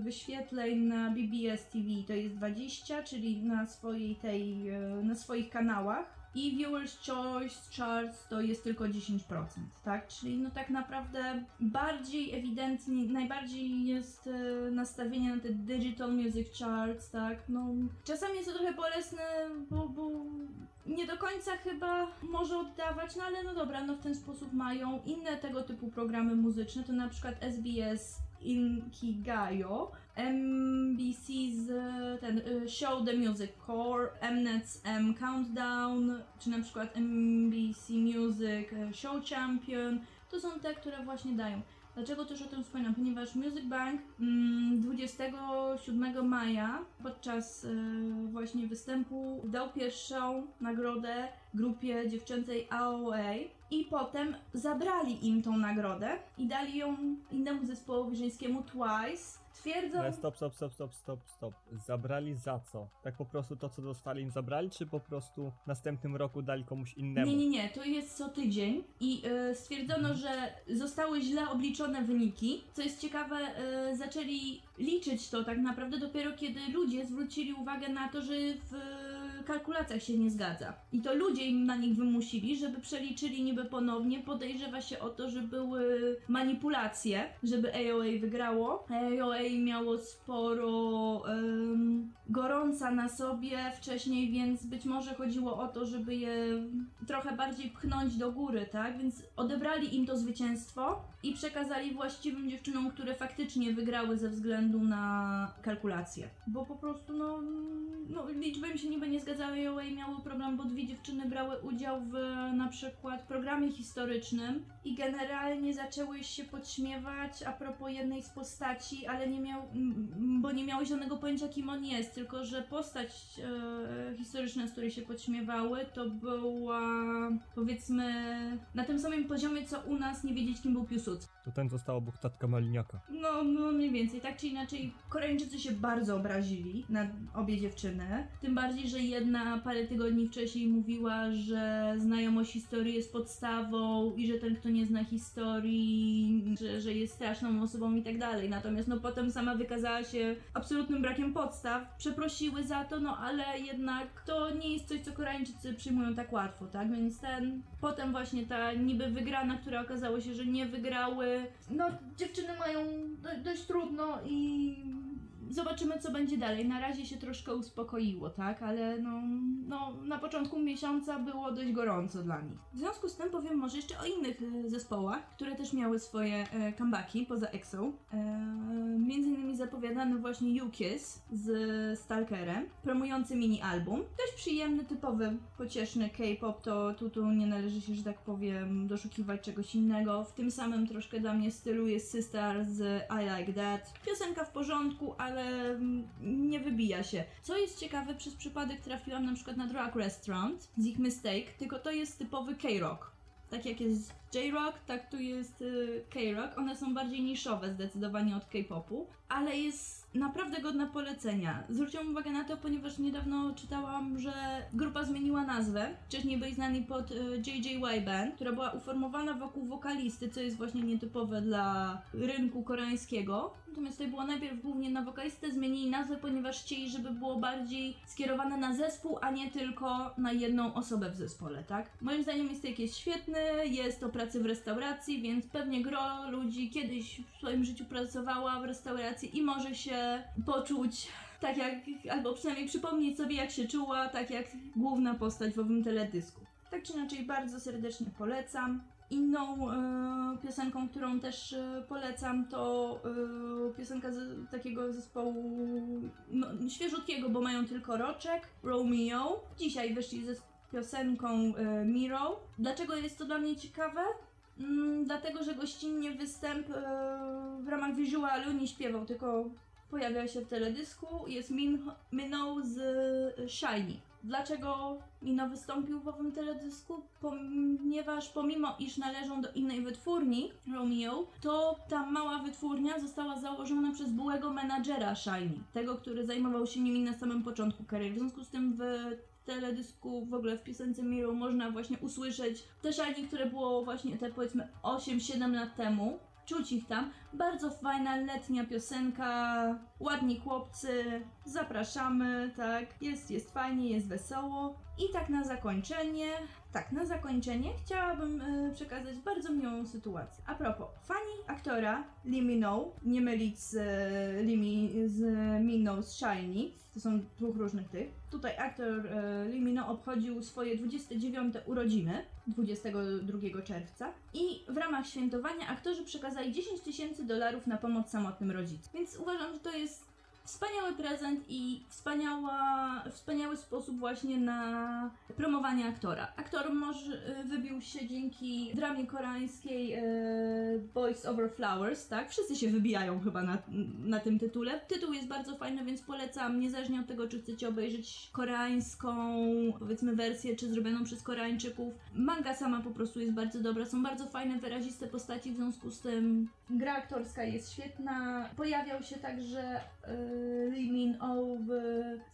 wyświetleń na BBS TV to jest 20, czyli na swojej tej, na swoich kanałach. I Viewers Choice Charts to jest tylko 10%, tak? Czyli no tak naprawdę bardziej ewidentnie, najbardziej jest e, nastawienie na te Digital Music Charts, tak? No czasami jest to trochę bolesne, bo, bo nie do końca chyba może oddawać, no ale no dobra, no w ten sposób mają inne tego typu programy muzyczne, to na przykład SBS Inkigayo, MBC's ten y, Show the Music Core, Mnet's M Countdown, czy na przykład MBC Music y, Show Champion, to są te, które właśnie dają. Dlaczego też o tym wspominam? Ponieważ Music Bank mm, 27 maja podczas y, właśnie występu dał pierwszą nagrodę grupie dziewczęcej AOA i potem zabrali im tą nagrodę i dali ją innemu zespołowi żeńskiemu Twice Twierdzą... Ale stop, stop, stop, stop, stop, stop. Zabrali za co? Tak po prostu to, co dostali im zabrali, czy po prostu w następnym roku dali komuś innemu? Nie, nie, nie, to jest co tydzień i e, stwierdzono, że zostały źle obliczone wyniki. Co jest ciekawe, e, zaczęli liczyć to tak naprawdę dopiero kiedy ludzie zwrócili uwagę na to, że w kalkulacjach się nie zgadza. I to ludzie im na nich wymusili, żeby przeliczyli niby ponownie. Podejrzewa się o to, że były manipulacje, żeby AOA wygrało. AOA miało sporo em, gorąca na sobie wcześniej, więc być może chodziło o to, żeby je trochę bardziej pchnąć do góry, tak? Więc odebrali im to zwycięstwo i przekazali właściwym dziewczynom, które faktycznie wygrały ze względu na kalkulacje. Bo po prostu, no, no liczby im się niby nie zgadzały, AOA miały problem, bo dwie dziewczyny brały udział w na przykład programie historycznym i generalnie zaczęły się podśmiewać a propos jednej z postaci, ale nie miał, bo nie miały żadnego pojęcia kim on jest, tylko że postać e, historyczna, z której się podśmiewały, to była powiedzmy na tym samym poziomie co u nas nie wiedzieć kim był Piłsudski. To ten została buchtatka Maliniaka. No, no mniej więcej, tak czy inaczej Koreańczycy się bardzo obrazili na obie dziewczyny. Tym bardziej, że jedna parę tygodni wcześniej mówiła, że znajomość historii jest podstawą i że ten, kto nie zna historii, że, że jest straszną osobą i tak dalej. Natomiast no potem sama wykazała się absolutnym brakiem podstaw. Przeprosiły za to, no ale jednak to nie jest coś, co Koreańczycy przyjmują tak łatwo, tak? Więc ten, potem właśnie ta niby wygrana, która okazało się, że nie No, dziewczyny mają do, dość trudno i zobaczymy, co będzie dalej. Na razie się troszkę uspokoiło, tak? Ale no, no, na początku miesiąca było dość gorąco dla nich. W związku z tym powiem może jeszcze o innych e, zespołach, które też miały swoje e, comebacki poza EXO. E, między innymi zapowiadany właśnie UKISS z Stalkerem, promujący mini album. Dość przyjemny, typowy, pocieszny K-pop, to tu, tu nie należy się, że tak powiem, doszukiwać czegoś innego. W tym samym troszkę dla mnie stylu jest Sister z I Like That. Piosenka w porządku, ale mm, nie wybija się. Co jest ciekawe, przez przypadek trafiłam na przykład na Drag Restaurant z ich Mistake, tylko to jest typowy K-rock. Tak jak jest J-rock, tak tu jest y, K-rock. One są bardziej niszowe zdecydowanie od K-popu, ale jest naprawdę godna polecenia. Zwróciłam uwagę na to, ponieważ niedawno czytałam, że grupa zmieniła nazwę. Wcześniej byli znani pod y, JJY Band, która była uformowana wokół wokalisty, co jest właśnie nietypowe dla rynku koreańskiego. Natomiast tutaj było najpierw głównie na wokalistę, zmienili nazwę, ponieważ chcieli, żeby było bardziej skierowane na zespół, a nie tylko na jedną osobę w zespole, tak? Moim zdaniem jest jest świetny, jest o pracy w restauracji, więc pewnie gro ludzi kiedyś w swoim życiu pracowała w restauracji i może się poczuć tak jak, albo przynajmniej przypomnieć sobie jak się czuła, tak jak główna postać w owym teledysku. Tak czy inaczej bardzo serdecznie polecam. Inną e, piosenką, którą też e, polecam, to e, piosenka z takiego zespołu no, świeżutkiego, bo mają tylko roczek, Romeo. Dzisiaj wyszli ze piosenką e, Miro. Dlaczego jest to dla mnie ciekawe? Mm, dlatego, że gościnnie występ e, w ramach wizualu nie śpiewał, tylko pojawia się w teledysku. Jest Min Minął z e, Shiny. Dlaczego Mino wystąpił w owym teledysku? Ponieważ pomimo iż należą do innej wytwórni, Romeo, to ta mała wytwórnia została założona przez byłego menadżera Shiny, tego, który zajmował się nimi na samym początku kariery. W związku z tym w teledysku, w ogóle w piosence Miro można właśnie usłyszeć te Shiny, które było właśnie te powiedzmy 8-7 lat temu. Czuć ich tam. Bardzo fajna letnia piosenka, ładni chłopcy, zapraszamy, tak, jest, jest fajnie, jest wesoło. I tak na zakończenie, tak, na zakończenie chciałabym e, przekazać bardzo miłą sytuację. A propos, fani aktora Lee Minho, nie mylić z e, Lee Mi, z Minho z Shiny, to są dwóch różnych tych. Tutaj aktor e, Lee Minho obchodził swoje 29 urodziny 22 czerwca i w ramach świętowania aktorzy przekazali 10 tysięcy dolarów na pomoc samotnym rodzicom. Więc uważam, że to jest wspaniały prezent i wspaniała, wspaniały sposób właśnie na promowanie aktora. Aktor może, y, wybił się dzięki dramie koreańskiej y, Boys Over Flowers, tak? Wszyscy się wybijają chyba na, na tym tytule. Tytuł jest bardzo fajny, więc polecam, niezależnie od tego, czy chcecie obejrzeć koreańską, powiedzmy, wersję, czy zrobioną przez Koreańczyków. Manga sama po prostu jest bardzo dobra, są bardzo fajne, wyraziste postaci, w związku z tym gra aktorska jest świetna. Pojawiał się także y, Lee Min O w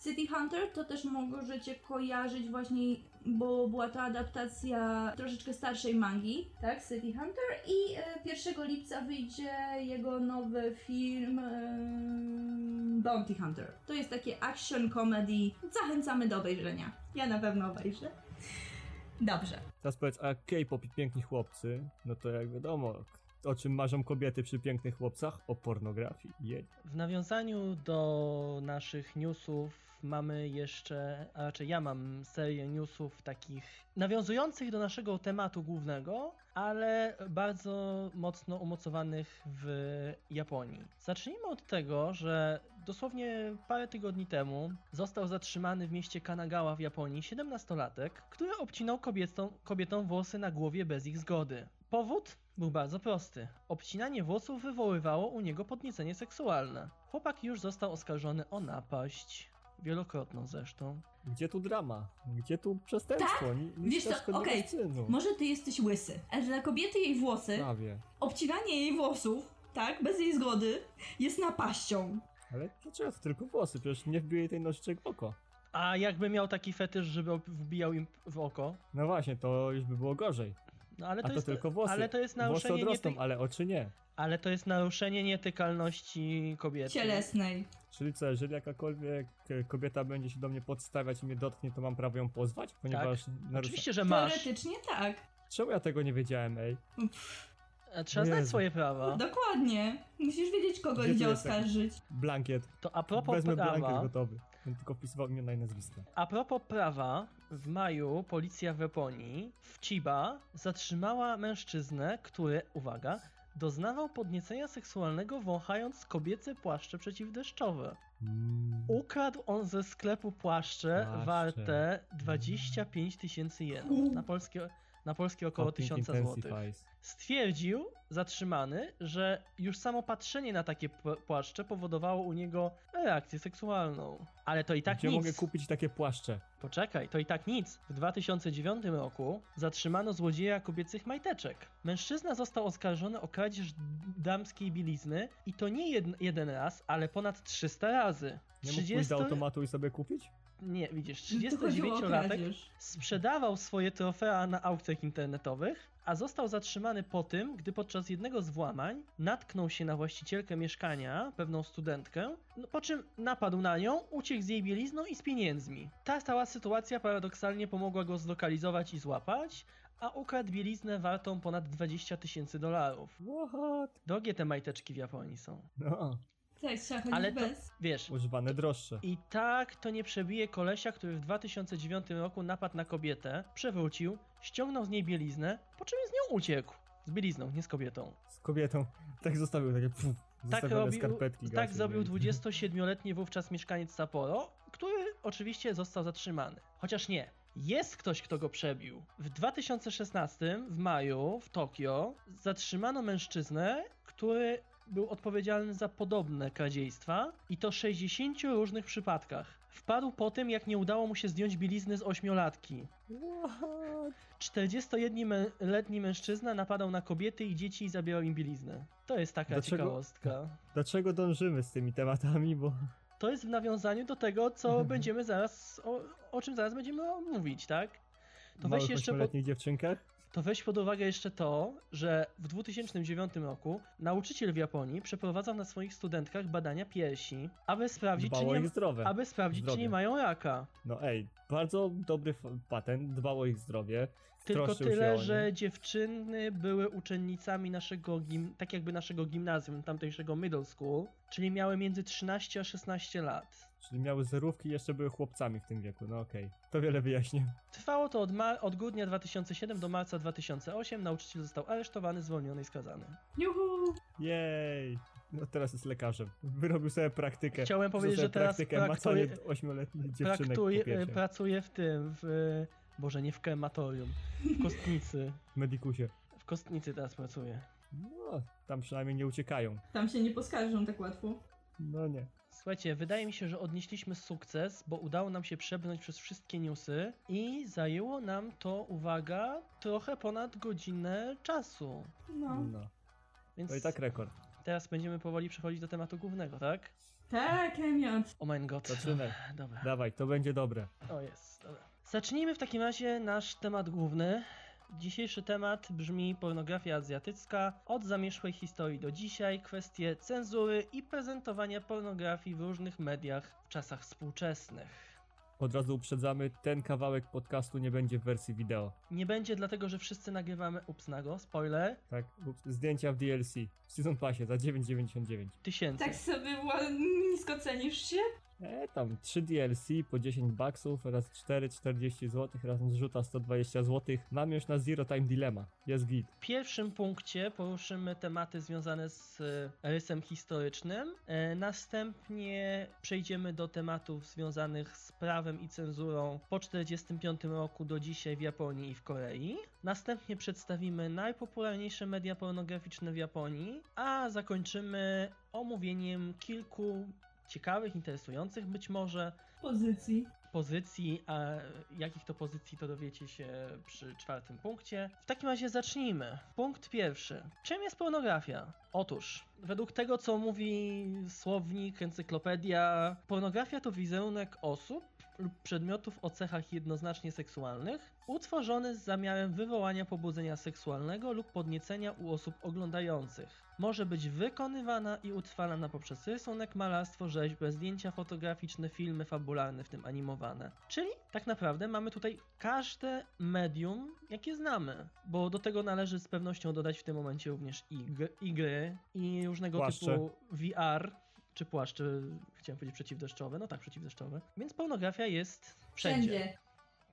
City Hunter, to też możecie kojarzyć właśnie, bo była to adaptacja troszeczkę starszej mangi, tak, City Hunter i y, 1 lipca wyjdzie jego nowy film y, Bounty Hunter. To jest takie action comedy, zachęcamy do obejrzenia. Ja na pewno obejrzę. Dobrze. Teraz powiedz, a K-pop i piękni chłopcy, no to jak wiadomo, o czym marzą kobiety przy pięknych chłopcach? O pornografii. Jedź. W nawiązaniu do naszych newsów mamy jeszcze, a raczej ja mam serię newsów takich nawiązujących do naszego tematu głównego, ale bardzo mocno umocowanych w Japonii. Zacznijmy od tego, że dosłownie parę tygodni temu został zatrzymany w mieście Kanagawa w Japonii 17-latek, który obcinał kobietom, kobietom włosy na głowie bez ich zgody. Powód był bardzo prosty. Obcinanie włosów wywoływało u niego podniecenie seksualne. Chłopak już został oskarżony o napaść. Wielokrotną zresztą. Gdzie tu drama? Gdzie tu przestępstwo? Ni- nic Wiesz co, okej, czynu. Może ty jesteś łysy, ale dla kobiety jej włosy, Prawie. obcinanie jej włosów, tak, bez jej zgody, jest napaścią. Ale dlaczego to tylko włosy? Przecież nie wbije tej nożyczek w oko. A jakby miał taki fetysz, żeby wbijał im w oko? No właśnie, to już by było gorzej. No ale A to, to jest, tylko włosy. Ale to jest Włosy naruszenie, odrosną, niety... ale oczy nie. ale to jest naruszenie nietykalności kobiety. Cielesnej. Czyli co, jeżeli jakakolwiek kobieta będzie się do mnie podstawiać i mnie dotknie, to mam prawo ją pozwać? Ponieważ narusza... Oczywiście, że masz. Teoretycznie tak. Czemu ja tego nie wiedziałem, ej? Trzeba O znać Jezu. swoje prawa. Dokładnie. Musisz wiedzieć, kogo Gdzie idzie oskarżyć. Blankiet. To a propos Wezmę blankiet prawa, gotowy. Będę tylko wpisywał imiona i nazwiska. a propos prawa, w maju policja w Japonii w Chiba zatrzymała mężczyznę, który, uwaga, doznawał podniecenia seksualnego wąchając kobiece płaszcze przeciwdeszczowe. Mm. Ukradł on ze sklepu płaszcze, Płaszcze. warte 25 tysięcy jenów. Na polskie, na polskie około Fucking 1000 zł. Stwierdził, zatrzymany, że już samo patrzenie na takie płaszcze powodowało u niego reakcję seksualną. Ale to i tak Gdzie nic. mogę kupić takie płaszcze? Poczekaj, to i tak nic. W 2009 roku zatrzymano złodzieja kobiecych majteczek. Mężczyzna został oskarżony o kradzież damskiej bielizny i to nie jed jeden raz, ale ponad 300 razy. Nie mógł pójść do automatu i sobie kupić? Nie, widzisz, To chodziło o 39-latek kradzież. sprzedawał swoje trofea na aukcjach internetowych, a został zatrzymany po tym, gdy podczas jednego z włamań natknął się na właścicielkę mieszkania, pewną studentkę, no, po czym napadł na nią, uciekł z jej bielizną i z pieniędzmi. Ta cała sytuacja paradoksalnie pomogła go zlokalizować i złapać, a ukradł bieliznę wartą ponad 20 tysięcy dolarów. What? Drogie te majteczki w Japonii są. No, Tak, trzeba chodzić Ale to, bez. wiesz, używane droższe. I tak to nie przebije kolesia, który w 2009 roku napadł na kobietę, przewrócił, ściągnął z niej bieliznę, po czym z nią uciekł. Z bielizną, nie z kobietą. Z kobietą. Tak zostawił takie puf, Tak, robił, skarpetki. tak gacie, zrobił no i- 27-letni wówczas mieszkaniec Sapporo, który oczywiście został zatrzymany. Chociaż nie. Jest ktoś, kto go przebił. W 2016 w maju w Tokio zatrzymano mężczyznę, który był odpowiedzialny za podobne kradziejstwa i to 60 różnych przypadkach. Wpadł po tym, jak nie udało mu się zdjąć bielizny z ośmiolatki. What? 41-letni mężczyzna napadał na kobiety i dzieci i zabierał im bieliznę. To jest taka Dlaczego- ciekawostka. Do czego dążymy z tymi tematami, bo... To jest w nawiązaniu do tego, co będziemy zaraz, o, o czym zaraz będziemy mówić, tak? To weź, małych jeszcze po, dziewczynkach? To weź pod uwagę jeszcze to, że w 2009 roku nauczyciel w Japonii przeprowadzał na swoich studentkach badania piersi, aby sprawdzić, czy Dbało nie, ich aby sprawdzić, czy zdrowie. nie mają raka. No ej, bardzo dobry patent, dbał o ich zdrowie. Tylko tyle, że dziewczyny były uczennicami naszego gim, tak jakby naszego gimnazjum, tamtejszego middle school, czyli miały między 13 a 16 lat. Czyli miały zerówki i jeszcze były chłopcami w tym wieku, no okej. To wiele wyjaśnia. Trwało to od, ma- od grudnia 2007 do marca 2008. Nauczyciel został aresztowany, zwolniony i skazany. Juhu! Jej! No teraz jest lekarzem. Wyrobił sobie praktykę. Chciałem powiedzieć, sobie że teraz praktykę macanie praktuje, dziewczynek praktuje, pracuje w tym, w... Boże, nie w krematorium, w kostnicy. w Medikusie. W kostnicy teraz pracuje. No, tam przynajmniej nie uciekają. Tam się nie poskarżą tak łatwo. No nie. Słuchajcie, wydaje mi się, że odnieśliśmy sukces, bo udało nam się przebrnąć przez wszystkie newsy i zajęło nam to, uwaga, trochę ponad godzinę czasu. No. No. Więc To i tak rekord. teraz będziemy powoli przechodzić do tematu głównego, tak? Tak, Emiot. Oh my god. Zaczynaj. Dobra. Dawaj, to będzie dobre. O jest, dobra. Zacznijmy w takim razie nasz temat główny. Dzisiejszy temat brzmi pornografia azjatycka od zamierzchłej historii do dzisiaj, kwestie cenzury i prezentowania pornografii w różnych mediach w czasach współczesnych. Od razu uprzedzamy, ten kawałek podcastu nie będzie w wersji wideo. Nie będzie dlatego, że wszyscy nagrywamy ups nago, spoiler, Tak? Ups, Zdjęcia w DLC. W Season Passie za 9,99. tysięcy. Tak sobie nisko cenisz się? E, tam 3 DLC po 10 baksów oraz 4 40 zł razem zrzuta 120 zł. Już na Zero Time Dilemma. Jest git. W pierwszym punkcie poruszymy tematy związane z e, rysem historycznym. E, Następnie przejdziemy do tematów związanych z prawem i cenzurą po 1945 roku do dzisiaj w Japonii i w Korei. Następnie przedstawimy najpopularniejsze media pornograficzne w Japonii, a zakończymy omówieniem kilku ciekawych, interesujących być może Pozycji. pozycji, a jakich to pozycji to dowiecie się przy czwartym punkcie. W takim razie zacznijmy. Punkt pierwszy. Czym jest pornografia? Otóż, według tego co mówi słownik, encyklopedia, pornografia to wizerunek osób lub przedmiotów o cechach jednoznacznie seksualnych, utworzony z zamiarem wywołania pobudzenia seksualnego lub podniecenia u osób oglądających. Może być wykonywana i utrwalana poprzez rysunek, malarstwo, rzeźbę, zdjęcia fotograficzne, filmy fabularne, w tym animowane. Czyli tak naprawdę mamy tutaj każde medium, jakie znamy, bo do tego należy z pewnością dodać w tym momencie również i, gr- i gry, i różnego Płaszcze. typu VR, czy płaszcze, chciałem powiedzieć przeciwdeszczowe, no tak, przeciwdeszczowe. Więc pornografia jest wszędzie. Wszędzie.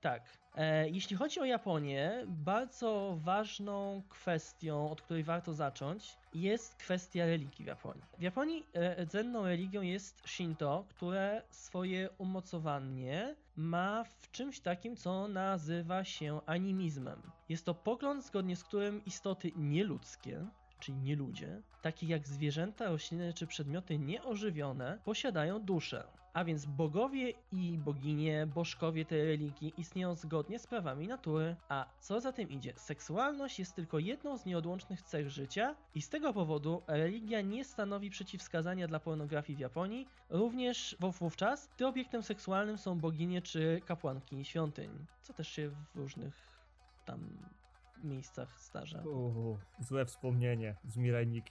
Tak. E, jeśli chodzi o Japonię, bardzo ważną kwestią, od której warto zacząć, jest kwestia religii w Japonii. W Japonii e, rdzenną religią jest Shinto, które swoje umocowanie ma w czymś takim, co nazywa się animizmem. Jest to pogląd, zgodnie z którym istoty nieludzkie, czyli nie ludzie, takie jak zwierzęta, rośliny czy przedmioty nieożywione, posiadają duszę. A więc bogowie i boginie, bożkowie tej religii istnieją zgodnie z prawami natury, a co za tym idzie, seksualność jest tylko jedną z nieodłącznych cech życia i z tego powodu religia nie stanowi przeciwwskazania dla pornografii w Japonii, również wów- wówczas, gdy obiektem seksualnym są boginie czy kapłanki świątyń, co też się w różnych tam miejscach zdarza. Uuu, złe wspomnienie. Z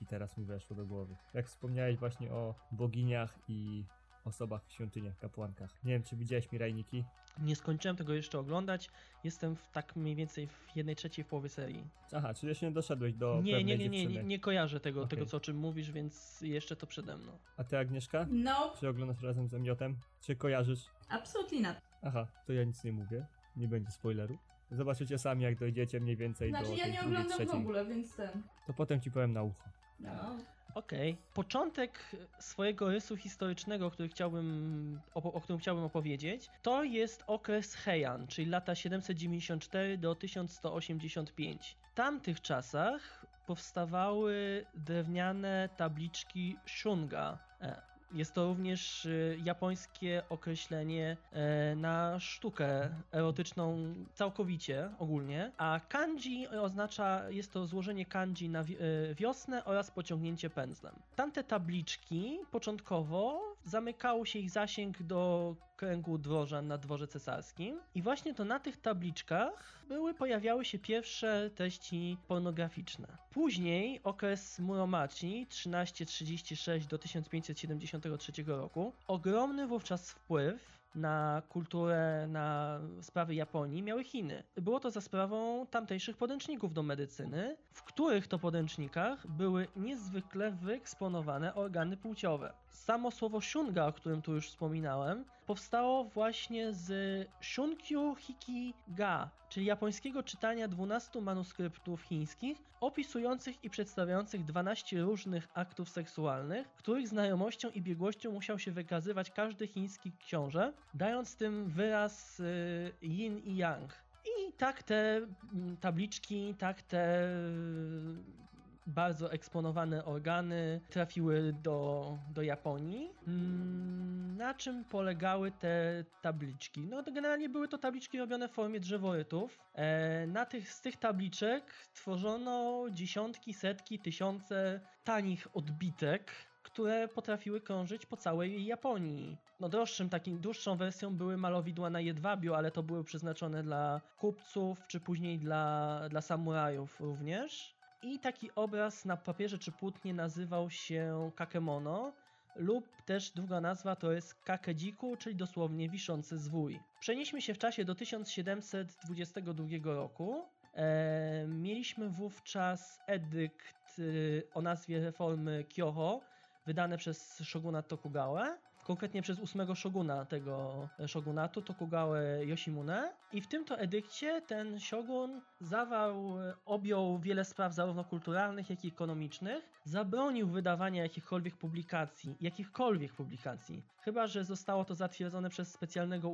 teraz mi weszło do głowy. Jak wspomniałeś właśnie o boginiach i osobach w świątyniach, kapłankach. Nie wiem, czy widziałeś Mirajniki? Nie skończyłem tego jeszcze oglądać. Jestem w tak mniej więcej w jednej trzeciej w połowie serii. Aha, czyli jeszcze nie doszedłeś do Nie, pewnej nie, nie, nie, nie, nie kojarzę tego, Okej. tego, co o czym mówisz, więc jeszcze to przede mną. A ty, Agnieszka? No, Czy oglądasz razem z Emiotem? Czy kojarzysz? absolutnie not. Aha, to ja nic nie mówię. Nie będzie spoileru. Zobaczycie sami, jak dojdziecie mniej więcej do Znaczy ja nie oglądam w ogóle, więc ten. To potem ci powiem na ucho. No. Okej. Początek swojego rysu historycznego, który chciałbym, o, o którym chciałbym opowiedzieć, to jest okres Heian, czyli lata 794 do 1185. W tamtych czasach powstawały drewniane tabliczki shunga. Jest to również y, japońskie określenie e, na sztukę erotyczną całkowicie, ogólnie, a kanji oznacza, jest to złożenie kanji na e, wiosnę oraz pociągnięcie pędzlem. Tamte tabliczki początkowo zamykało się ich zasięg do kręgu dworza na dworze cesarskim i właśnie to na tych tabliczkach były, pojawiały się pierwsze treści pornograficzne. Później okres Muromachi 1336 do 1573 roku, ogromny wówczas wpływ na kulturę, na sprawy Japonii miały Chiny. Było to za sprawą tamtejszych podręczników do medycyny, w których to podręcznikach były niezwykle wyeksponowane organy płciowe. Samo słowo shunga, o którym tu już wspominałem, powstało właśnie z Shunkyu Hiki Ga, czyli japońskiego czytania 12 manuskryptów chińskich opisujących i przedstawiających 12 różnych aktów seksualnych, których znajomością i biegłością musiał się wykazywać każdy chiński książę, dając tym wyraz y, yin i yang. I tak te mm, tabliczki, tak te bardzo eksponowane organy trafiły do, do Japonii. Mm, Na czym polegały te tabliczki? No to generalnie były to tabliczki robione w formie drzeworytów. E, na tych, z tych tabliczek tworzono dziesiątki, setki, tysiące tanich odbitek, które potrafiły krążyć po całej Japonii. No droższym takim, dłuższą wersją były malowidła na jedwabiu, ale to były przeznaczone dla kupców, czy później dla, dla samurajów również. I taki obraz na papierze czy płótnie nazywał się kakemono, lub też druga nazwa to jest kakedziku, czyli dosłownie wiszący zwój. Przenieśmy się w czasie do 1722 roku. E, mieliśmy wówczas edykt y, o nazwie reformy Kyoho, wydane przez shogunat Tokugawa, konkretnie przez ósmego shoguna tego shogunatu, Tokugałę Yoshimune. I w tym to edykcie ten shogun zawarł, e, objął wiele spraw zarówno kulturalnych, jak i ekonomicznych, zabronił wydawania jakichkolwiek publikacji, jakichkolwiek publikacji, chyba że zostało to zatwierdzone przez specjalnego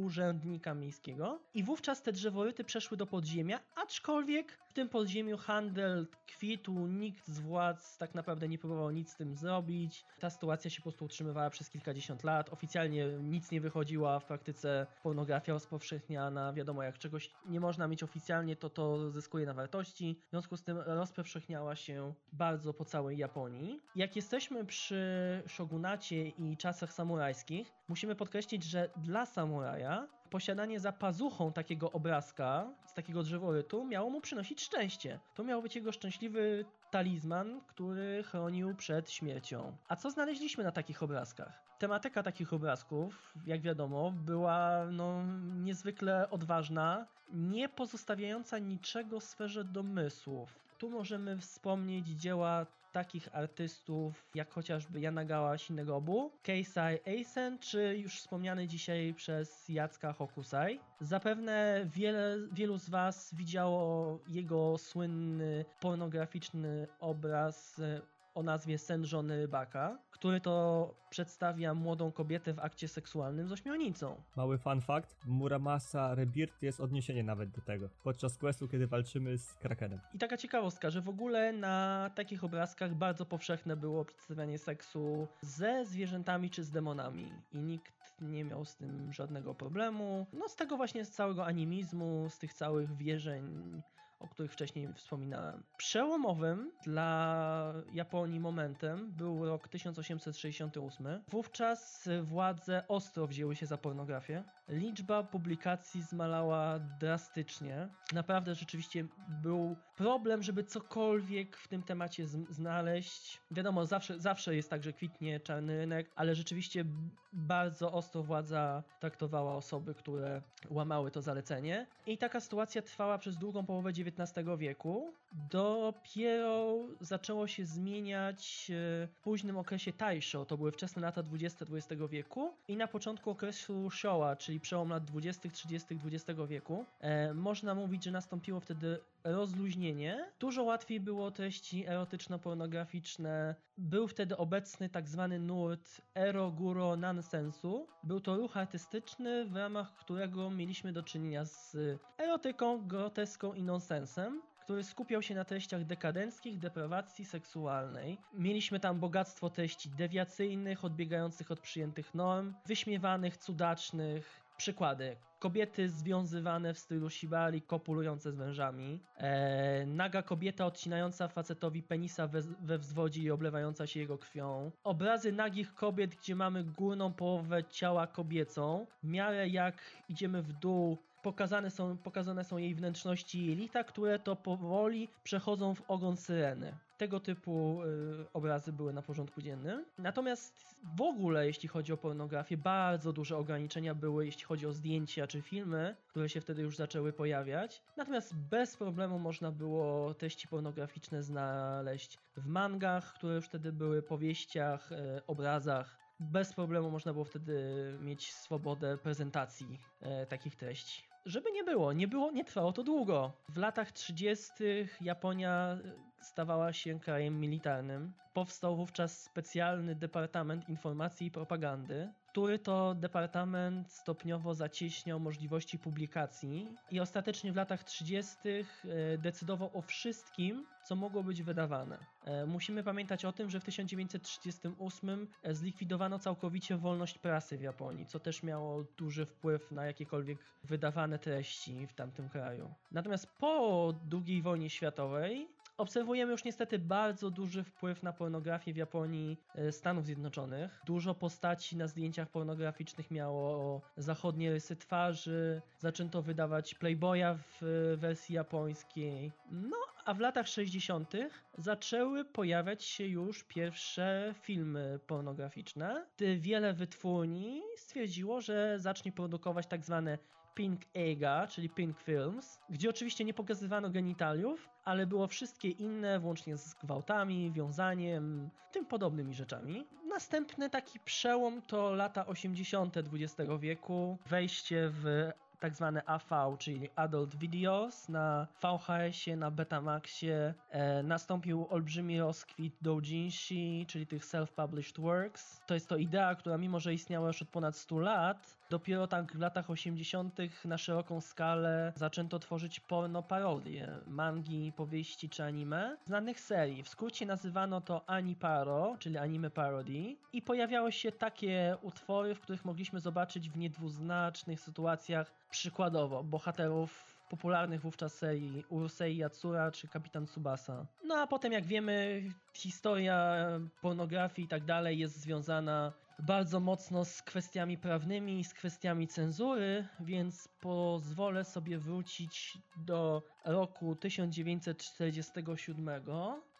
urzędnika miejskiego. I wówczas te drzeworyty przeszły do podziemia, aczkolwiek w tym podziemiu handel kwitł, nikt z władz tak naprawdę nie próbował nic z tym zrobić. Ta sytuacja się po prostu utrzymywała przez kilkadziesiąt lat. Oficjalnie nic nie wychodziła, w praktyce pornografia rozpowszechniana. Wiadomo, jak czegoś nie można mieć oficjalnie, to to zyskuje na wartości. W związku z tym rozpowszechniała się bardzo po całej Japonii. Jak jesteśmy przy shogunacie i czasach samurajskich, musimy podkreślić, że dla samuraja posiadanie za pazuchą takiego obrazka, z takiego drzeworytu, miało mu przynosić szczęście. To miał być jego szczęśliwy talizman, który chronił przed śmiercią. A co znaleźliśmy na takich obrazkach? Tematyka takich obrazków, jak wiadomo, była no, niezwykle odważna, nie pozostawiająca niczego w sferze domysłów. Tu możemy wspomnieć dzieła takich artystów jak chociażby Yanagawa Shinegobu, Keisai Eisen czy już wspomniany dzisiaj przez Jacka Hokusai. Zapewne wiele, wielu z Was widziało jego słynny pornograficzny obraz e, o nazwie Sen żony rybaka, który to przedstawia młodą kobietę w akcie seksualnym z ośmionicą. Mały fun fact, Muramasa Rebirth jest odniesienie nawet do tego, podczas questu, kiedy walczymy z Krakenem. I taka ciekawostka, że w ogóle na takich obrazkach bardzo powszechne było przedstawianie seksu ze zwierzętami czy z demonami. I nikt nie miał z tym żadnego problemu. No z tego właśnie z całego animizmu, z tych całych wierzeń, o których wcześniej wspominałem. Przełomowym dla Japonii momentem był rok 1868. Wówczas władze ostro wzięły się za pornografię. Liczba publikacji zmalała drastycznie. Naprawdę rzeczywiście był problem, żeby cokolwiek w tym temacie znaleźć. Wiadomo, zawsze, zawsze jest tak, że kwitnie czarny rynek, ale rzeczywiście bardzo ostro władza traktowała osoby, które łamały to zalecenie. I taka sytuacja trwała przez drugą połowę XIX wieku. Dopiero zaczęło się zmieniać e, w późnym okresie Taisho, to były wczesne lata 20 XX wieku i na początku okresu Showa, czyli przełom lat 20 30 XX wieku. E, można mówić, że nastąpiło wtedy rozluźnienie. Dużo łatwiej było treści erotyczno-pornograficzne. Był wtedy obecny tak zwany nurt eroguro nansensu. Był to ruch artystyczny, w ramach którego mieliśmy do czynienia z erotyką, groteską i nonsensem który skupiał się na treściach dekadenckich, deprawacji seksualnej. Mieliśmy tam bogactwo treści dewiacyjnych, odbiegających od przyjętych norm, wyśmiewanych, cudacznych. Przykłady. Kobiety związywane w stylu shibari, kopulujące z wężami. Eee, naga kobieta odcinająca facetowi penisa we, we wzwodzie i oblewająca się jego krwią. Obrazy nagich kobiet, gdzie mamy górną połowę ciała kobiecą. W miarę jak idziemy w dół, pokazane są, pokazane są jej wnętrzności jelita, które to powoli przechodzą w ogon syreny. Tego typu y, obrazy były na porządku dziennym. Natomiast w ogóle, jeśli chodzi o pornografię, bardzo duże ograniczenia były, jeśli chodzi o zdjęcia czy filmy, które się wtedy już zaczęły pojawiać. Natomiast bez problemu można było treści pornograficzne znaleźć w mangach, które już wtedy były, powieściach, y, obrazach. Bez problemu można było wtedy mieć swobodę prezentacji e, takich treści. Żeby nie było, nie było, nie trwało to długo. W latach 30. Japonia stawała się krajem militarnym. Powstał wówczas specjalny Departament Informacji i Propagandy, który to departament stopniowo zacieśniał możliwości publikacji i ostatecznie w latach 30. e, decydował o wszystkim, co mogło być wydawane. E, Musimy pamiętać o tym, że w 1938 zlikwidowano całkowicie wolność prasy w Japonii, co też miało duży wpływ na jakiekolwiek wydawane treści w tamtym kraju. Natomiast po II wojnie światowej obserwujemy już niestety bardzo duży wpływ na pornografię w Japonii e, Stanów Zjednoczonych. Dużo postaci na zdjęciach pornograficznych miało zachodnie rysy twarzy, zaczęto wydawać Playboya w e, wersji japońskiej. No, a w latach 60. zaczęły pojawiać się już pierwsze filmy pornograficzne. Wiele wytwórni stwierdziło, że zacznie produkować tak zwane Pink Ega, czyli Pink Films, gdzie oczywiście nie pokazywano genitaliów, ale było wszystkie inne, włącznie z gwałtami, wiązaniem, tym podobnymi rzeczami. Następny taki przełom to lata 80. XX wieku, wejście w tak zwane AV, czyli Adult Videos na VHS-ie, na Betamaxie. E, nastąpił olbrzymi rozkwit doujinshi, czyli tych self-published works. To jest to idea, która mimo, że istniała już od ponad 100 lat, dopiero tak w latach 80. na szeroką skalę zaczęto tworzyć porno parodie, mangi, powieści czy anime znanych serii. W skrócie nazywano to Aniparo, czyli anime parody i pojawiały się takie utwory, w których mogliśmy zobaczyć w niedwuznacznych sytuacjach przykładowo bohaterów popularnych wówczas serii Urusei Yatsura czy Kapitan Tsubasa. No a potem jak wiemy historia pornografii i tak dalej jest związana bardzo mocno z kwestiami prawnymi, z kwestiami cenzury, więc pozwolę sobie wrócić do roku 1947,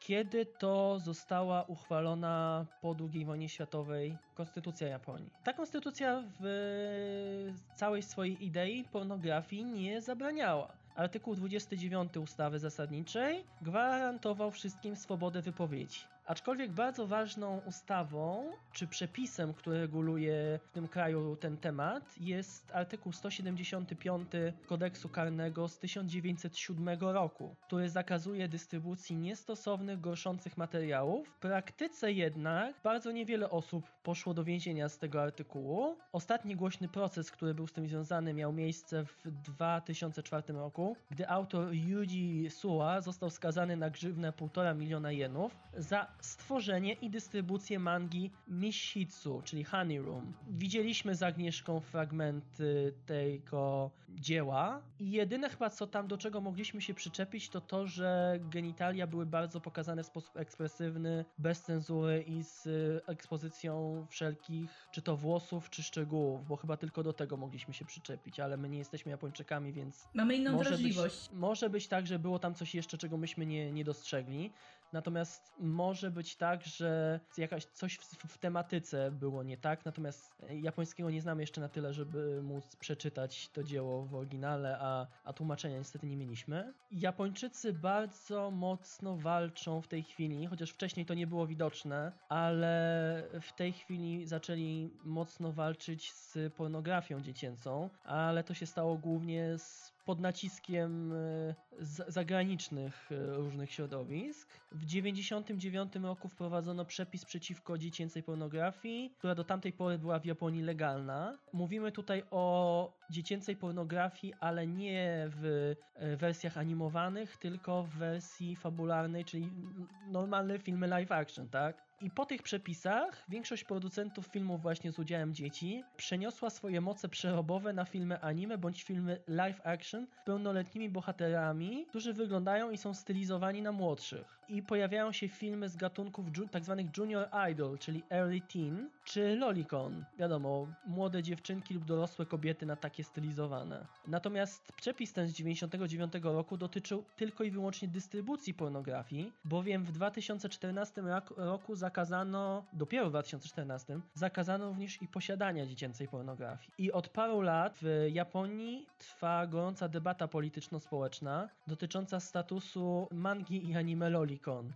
kiedy to została uchwalona po II wojnie światowej Konstytucja Japonii. Ta konstytucja w całej swojej idei pornografii nie zabraniała. Artykuł 29 ustawy zasadniczej gwarantował wszystkim swobodę wypowiedzi. Aczkolwiek bardzo ważną ustawą czy przepisem, który reguluje w tym kraju ten temat, jest artykuł 175 kodeksu karnego z 1907 roku, który zakazuje dystrybucji niestosownych, gorszących materiałów. W praktyce jednak bardzo niewiele osób poszło do więzienia z tego artykułu. Ostatni głośny proces, który był z tym związany, miał miejsce w 2004 roku, gdy autor Yuji Suwa został skazany na grzywnę 1,5 miliona jenów za stworzenie i dystrybucję mangi Mishitsu, czyli Honey Room. Widzieliśmy z Agnieszką fragmenty tego dzieła i jedyne chyba co tam do czego mogliśmy się przyczepić to to, że genitalia były bardzo pokazane w sposób ekspresywny, bez cenzury i z ekspozycją wszelkich czy to włosów, czy szczegółów, bo chyba tylko do tego mogliśmy się przyczepić, ale my nie jesteśmy Japończykami, więc Mamy inną może być, wrażliwość. może być tak, że było tam coś jeszcze, czego myśmy nie, nie dostrzegli. Natomiast może być tak, że jakaś coś w, w tematyce było nie tak, natomiast japońskiego nie znamy jeszcze na tyle, żeby móc przeczytać to dzieło w oryginale, a, a tłumaczenia niestety nie mieliśmy. Japończycy bardzo mocno walczą w tej chwili, chociaż wcześniej to nie było widoczne, ale w tej chwili zaczęli mocno walczyć z pornografią dziecięcą, ale to się stało głównie z pod naciskiem e, zagranicznych e, różnych środowisk. W 1999 roku wprowadzono przepis przeciwko dziecięcej pornografii, która do tamtej pory była w Japonii legalna. Mówimy tutaj o dziecięcej pornografii, ale nie w e, wersjach animowanych, tylko w wersji fabularnej, czyli normalne filmy live action, tak? I po tych przepisach większość producentów filmów właśnie z udziałem dzieci przeniosła swoje moce przerobowe na filmy anime bądź filmy live action z pełnoletnimi bohaterami którzy wyglądają i są stylizowani na młodszych. I pojawiają się filmy z gatunków ju- tak junior idol, czyli early teen, czy lolicon. Wiadomo, młode dziewczynki lub dorosłe kobiety na takie stylizowane. Natomiast przepis ten z 99 roku dotyczył tylko i wyłącznie dystrybucji pornografii, bowiem w 2014 rak- roku zakazano, dopiero w 2014, zakazano również i posiadania dziecięcej pornografii. I od paru lat w Japonii trwa gorąca debata polityczno-społeczna dotycząca statusu mangi i anime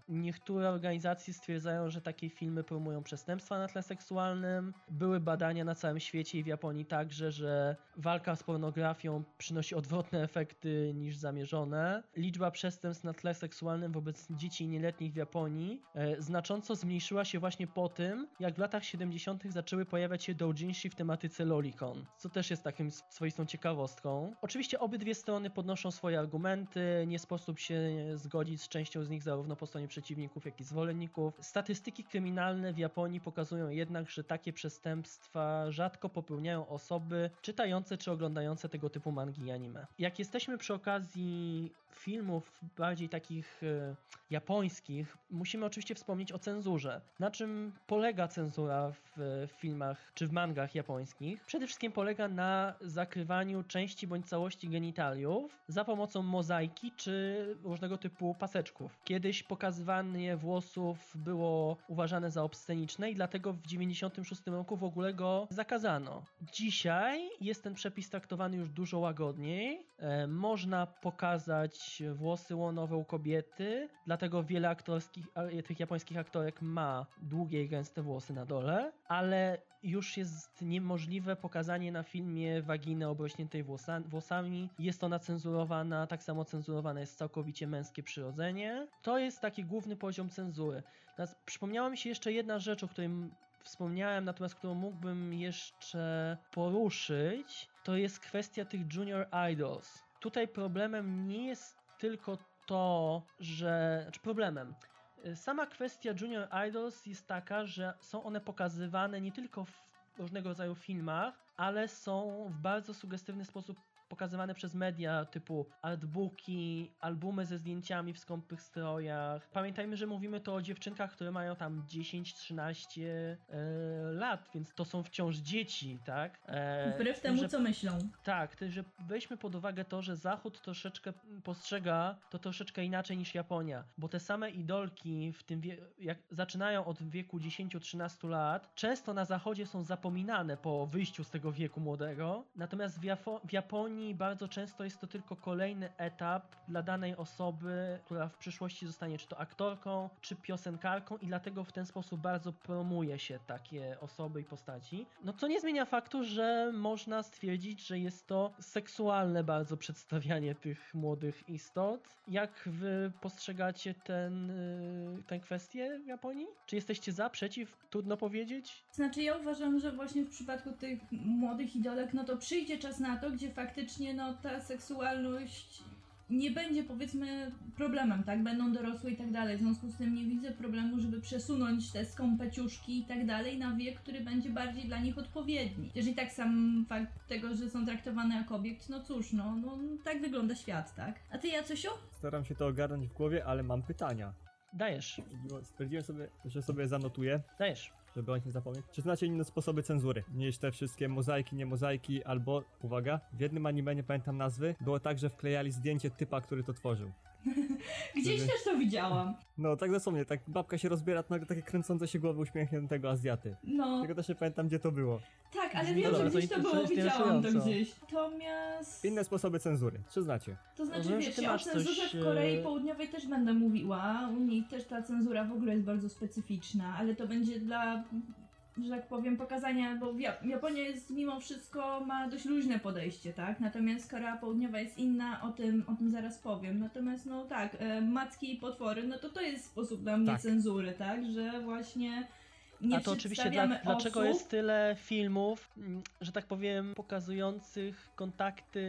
Niektóre organizacje stwierdzają, że takie filmy promują przestępstwa na tle seksualnym. Były badania na całym świecie i w Japonii także, że walka z pornografią przynosi odwrotne efekty niż zamierzone. Liczba przestępstw na tle seksualnym wobec dzieci i nieletnich w Japonii e, znacząco zmniejszyła się właśnie po tym, jak w latach 70. zaczęły pojawiać się doujinshi w tematyce lolicon, co też jest takim swoistą ciekawostką. Oczywiście obydwie strony podnoszą swoje argumenty, nie sposób się zgodzić z częścią z nich zarówno po stronie przeciwników, jak i zwolenników. Statystyki kryminalne w Japonii pokazują jednak, że takie przestępstwa rzadko popełniają osoby czytające czy oglądające tego typu mangi i anime. Jak jesteśmy przy okazji filmów bardziej takich e, japońskich, musimy oczywiście wspomnieć o cenzurze. Na czym polega cenzura w, e, filmach czy w mangach japońskich? Przede wszystkim polega na zakrywaniu części bądź całości genitaliów za pomocą mozaiki czy różnego typu paseczków. Kiedyś pokazywanie włosów było uważane za obsceniczne i dlatego w 96 roku w ogóle go zakazano. Dzisiaj jest ten przepis traktowany już dużo łagodniej. E, można pokazać włosy łonowe u kobiety, dlatego wiele aktorskich, tych japońskich aktorek ma długie i gęste włosy na dole, ale już jest niemożliwe pokazanie na filmie waginy obrośniętej włosa, włosami. Jest ona cenzurowana, tak samo cenzurowane jest całkowicie męskie przyrodzenie. To jest taki główny poziom cenzury. Natomiast przypomniała mi się jeszcze jedna rzecz, o której wspomniałem, natomiast którą mógłbym jeszcze poruszyć, to jest kwestia tych junior idols. Tutaj problemem nie jest tylko to, że. Znaczy problemem. Y, Sama kwestia Junior Idols jest taka, że są one pokazywane nie tylko w różnego rodzaju filmach, ale są w bardzo sugestywny sposób pokazywane przez media typu artbooki, albumy ze zdjęciami w skąpych strojach. Pamiętajmy, że mówimy to o dziewczynkach, które mają tam 10-13 e, lat, więc to są wciąż dzieci, tak? E, Wbrew temu, że co myślą. tak, to, że weźmy pod uwagę to, że Zachód troszeczkę postrzega to troszeczkę inaczej niż Japonia, bo te same idolki w tym wie- jak zaczynają od wieku 10-13 lat, często na Zachodzie są zapominane po wyjściu z tego wieku młodego, natomiast w, Jafo- w Japonii bardzo często jest to tylko kolejny etap dla danej osoby, która w przyszłości zostanie czy to aktorką, czy piosenkarką i dlatego w ten sposób bardzo promuje się takie osoby i postaci. No co nie zmienia faktu, że można stwierdzić, że jest to seksualne bardzo przedstawianie tych młodych istot. Jak wy postrzegacie ten, y, tę kwestię w Japonii? Czy jesteście za, przeciw? Trudno powiedzieć. Znaczy ja uważam, że właśnie w przypadku tych młodych idolek, no to przyjdzie czas na to, gdzie faktycznie no ta seksualność nie będzie powiedzmy problemem, tak? Będą dorosłe i tak dalej. W związku z tym nie widzę problemu, żeby przesunąć te skąpe ciuszki i tak dalej na wiek, który będzie bardziej dla nich odpowiedni. Jeżeli tak sam fakt tego, że są traktowane jako obiekt, no cóż, no, no tak wygląda świat, tak? A ty Jacosiu? Staram się to ogarnąć w głowie, ale mam pytania. Dajesz, Stwierdziłem sobie, że sobie zanotuję, dajesz. Żeby o nich nie zapomnieć. Czy znacie inne sposoby cenzury? Niż te wszystkie mozaiki, nie mozaiki, albo, uwaga, w jednym anime, nie pamiętam nazwy, było tak, że wklejali zdjęcie typa, który to tworzył. [LAUGHS] Gdzieś Żeby- też to widziałam. No, tak dosłownie, tak babka się rozbiera, to nagle takie kręcące się głowy uśmiechniętego Azjaty. No, Tego też nie pamiętam, gdzie to było. tak, ale wiem, że bardzo gdzieś to było, interesująco. widziałam to gdzieś. Natomiast... Inne sposoby cenzury, czy znacie? To znaczy, że wiesz, ty ja o cenzurze coś, w Korei e, Południowej też będę mówiła. U nich też ta cenzura w ogóle jest bardzo specyficzna, ale to będzie dla, że tak powiem, pokazania, bo Ja- Japonia jest mimo wszystko, ma dość luźne podejście, tak? Natomiast Korea Południowa jest inna, o tym, o tym zaraz powiem. Natomiast, no tak, e, macki i potwory, no to to jest sposób dla mnie Tak. cenzury, tak? Że właśnie nie A to oczywiście dla, dlaczego osób, jest tyle filmów, mm, że tak powiem, pokazujących kontakty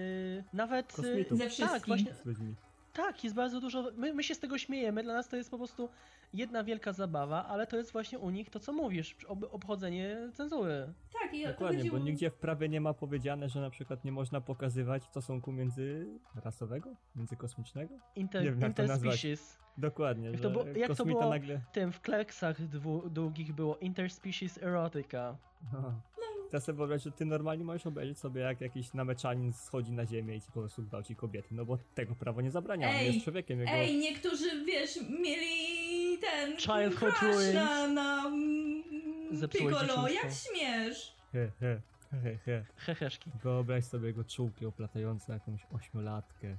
nawet. Kosmitów. Ze wszystkim. Tak, właśnie. Z ludźmi. Tak, jest bardzo dużo. My, my się z tego śmiejemy, dla nas to jest po prostu jedna wielka zabawa, ale to jest właśnie u nich to, co mówisz, ob, obchodzenie cenzury. Tak, i Dokładnie, bo nigdzie w prawie nie ma powiedziane, że na przykład nie można pokazywać stosunku międzyrasowego, międzykosmicznego. Inter, Nie wiem, jak interspecies. Dokładnie, Jak to było- jak to było- nagle... Tym w kleksach długich było interspecies erotica. Aha. Teraz sobie wyobraź, że ty normalnie możesz obejrzeć sobie, jak jakiś nameczanin schodzi na ziemię i ci po prostu gwałci kobiety, no bo tego prawo nie zabrania, on Ej, jest człowiekiem, jego... Ej, niektórzy, wiesz, mieli ten Childhood crush na, na mm, Piccolo, jak śmiesz? He, he, he, he. Heheszki. Wyobraź sobie jego czułki oplatające jakąś ośmiolatkę.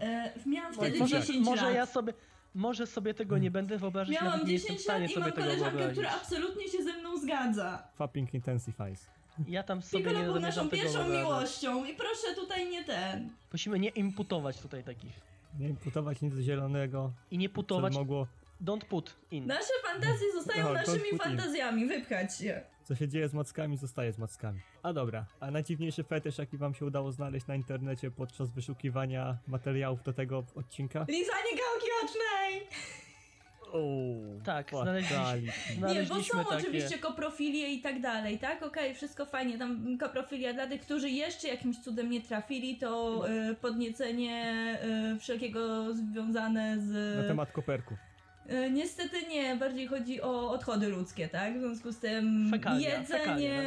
E, miałam wtedy Może, 10 może lat. ja sobie. Może sobie tego nie będę wyobrażać, Miałam nawet nie jestem w 10 stanie lat i sobie mam koleżankę, wyobrazić. która absolutnie się ze mną zgadza. Fapping intensifies. Ja tam sobie Piccolo nie był naszą tego pierwszą wyobrażać. miłością i proszę tutaj nie ten. Musimy nie imputować tutaj takich. Nie imputować nic zielonego, I nie co putować. mogło... Don't put in. Nasze fantazje zostają No, naszymi put in. fantazjami, wypchać się. Co się dzieje z mackami, zostaje z mackami. A dobra, a najdziwniejszy fetysz, jaki wam się udało znaleźć na internecie podczas wyszukiwania materiałów do tego odcinka? Lizanie gałki ocznej! Ooo, Tak, fatality. Nie, bo Znaleźliśmy są takie. oczywiście koprofilie i tak dalej, tak? Okej, wszystko fajnie, tam koprofilia dla tych, którzy jeszcze jakimś cudem nie trafili, to y, podniecenie y, wszelkiego związane z... Na temat koperku. Y, niestety nie, bardziej chodzi o odchody ludzkie, tak? W związku z tym Fekalia, jedzenie, fekalia,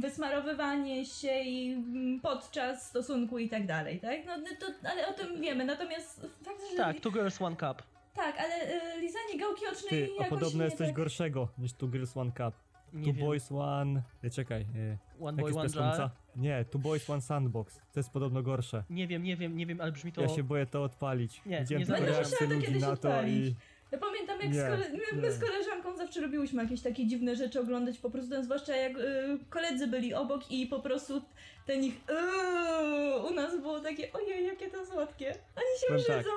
wysmarowywanie się i podczas stosunku i tak dalej, tak? No, to, ale o tym wiemy, natomiast fakt, że... Tak, two girls, one cup. Tak, ale y, lizanie gałki ocznej Ty, a jakoś podobno nie jest coś tak... gorszego niż Two Girls One Cup. Nie Two wiem. Boys One... Nie, czekaj. E, One boy, jest one jar. Nie, Two Boys One Sandbox. To jest podobno gorsze. Nie wiem, nie wiem, nie wiem, ale brzmi to. Ja się boję to odpalić. Nie, Widziałem nie tylko Będę ludzi musiała to na to kiedyś i... Ja pamiętam, jak Nie, z kole... my, my nie. z koleżanką zawsze lubiłyśmy jakieś takie dziwne rzeczy oglądać, po prostu, zwłaszcza jak y, koledzy byli obok i po prostu ten ich "Uuu", u nas było takie, ojej, jakie to słodkie. Oni się Powiem tak, brzydzą.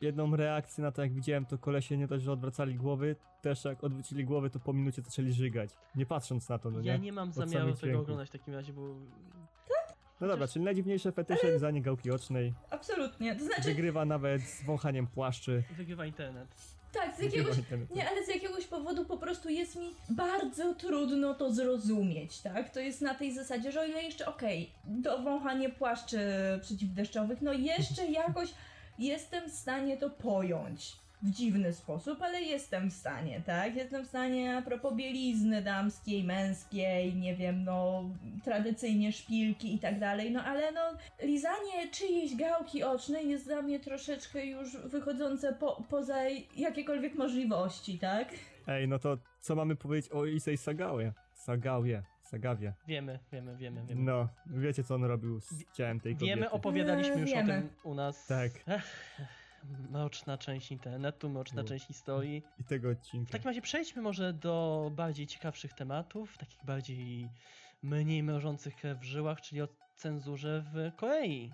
Jedną reakcję na to, jak widziałem, to kolesie nie dość, że odwracali głowy, też jak odwrócili głowy, to po minucie zaczęli żygać. Nie patrząc na to, no nie? Ja nie mam zamiaru tego oglądać w takim razie, bo. No dobra, czyli najdziwniejsze fetysze, lizanie gałki ocznej. Absolutnie. To znaczy, Wygrywa nawet z wąchaniem płaszczy. Wygrywa internet. tak, z jakiegoś... Nie, ale z jakiegoś powodu po prostu jest mi bardzo trudno to zrozumieć, tak? To jest na tej zasadzie, że o ile jeszcze okej, to wąchanie płaszczy przeciwdeszczowych, no jeszcze [LAUGHS] jakoś jestem w stanie to pojąć. W dziwny sposób, ale jestem w stanie, tak? Jestem w stanie a propos bielizny damskiej, męskiej, nie wiem, no tradycyjnie szpilki i tak dalej, no ale no lizanie czyjejś gałki ocznej jest dla mnie troszeczkę już wychodzące po, poza jakiekolwiek możliwości, tak? Ej, no to co mamy powiedzieć o Isei Sagawie? Sagawie, Sagawie. Wiemy, wiemy, wiemy, wiemy. No, wiecie co on robił z ciałem tej kobiety. Wiemy, opowiadaliśmy już wiemy. o tym u nas. Tak. Ech, [LAUGHS] mroczna część internetu, mroczna No. część historii. I tego odcinka. W takim razie przejdźmy może do bardziej ciekawszych tematów, takich bardziej mniej mrożących krew w żyłach, czyli o cenzurze w Korei.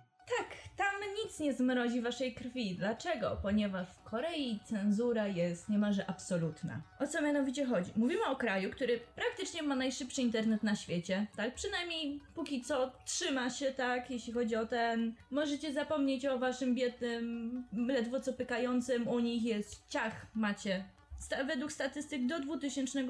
Nic nie zmrozi waszej krwi. Dlaczego? Ponieważ w Korei cenzura jest niemalże absolutna. O co mianowicie chodzi? Mówimy o kraju, który praktycznie ma najszybszy internet na świecie, tak? Przynajmniej póki co trzyma się, tak? Jeśli chodzi o ten... Możecie zapomnieć o waszym biednym, ledwo co pykającym. U nich jest ciach, macie. Sta- według statystyk do 2020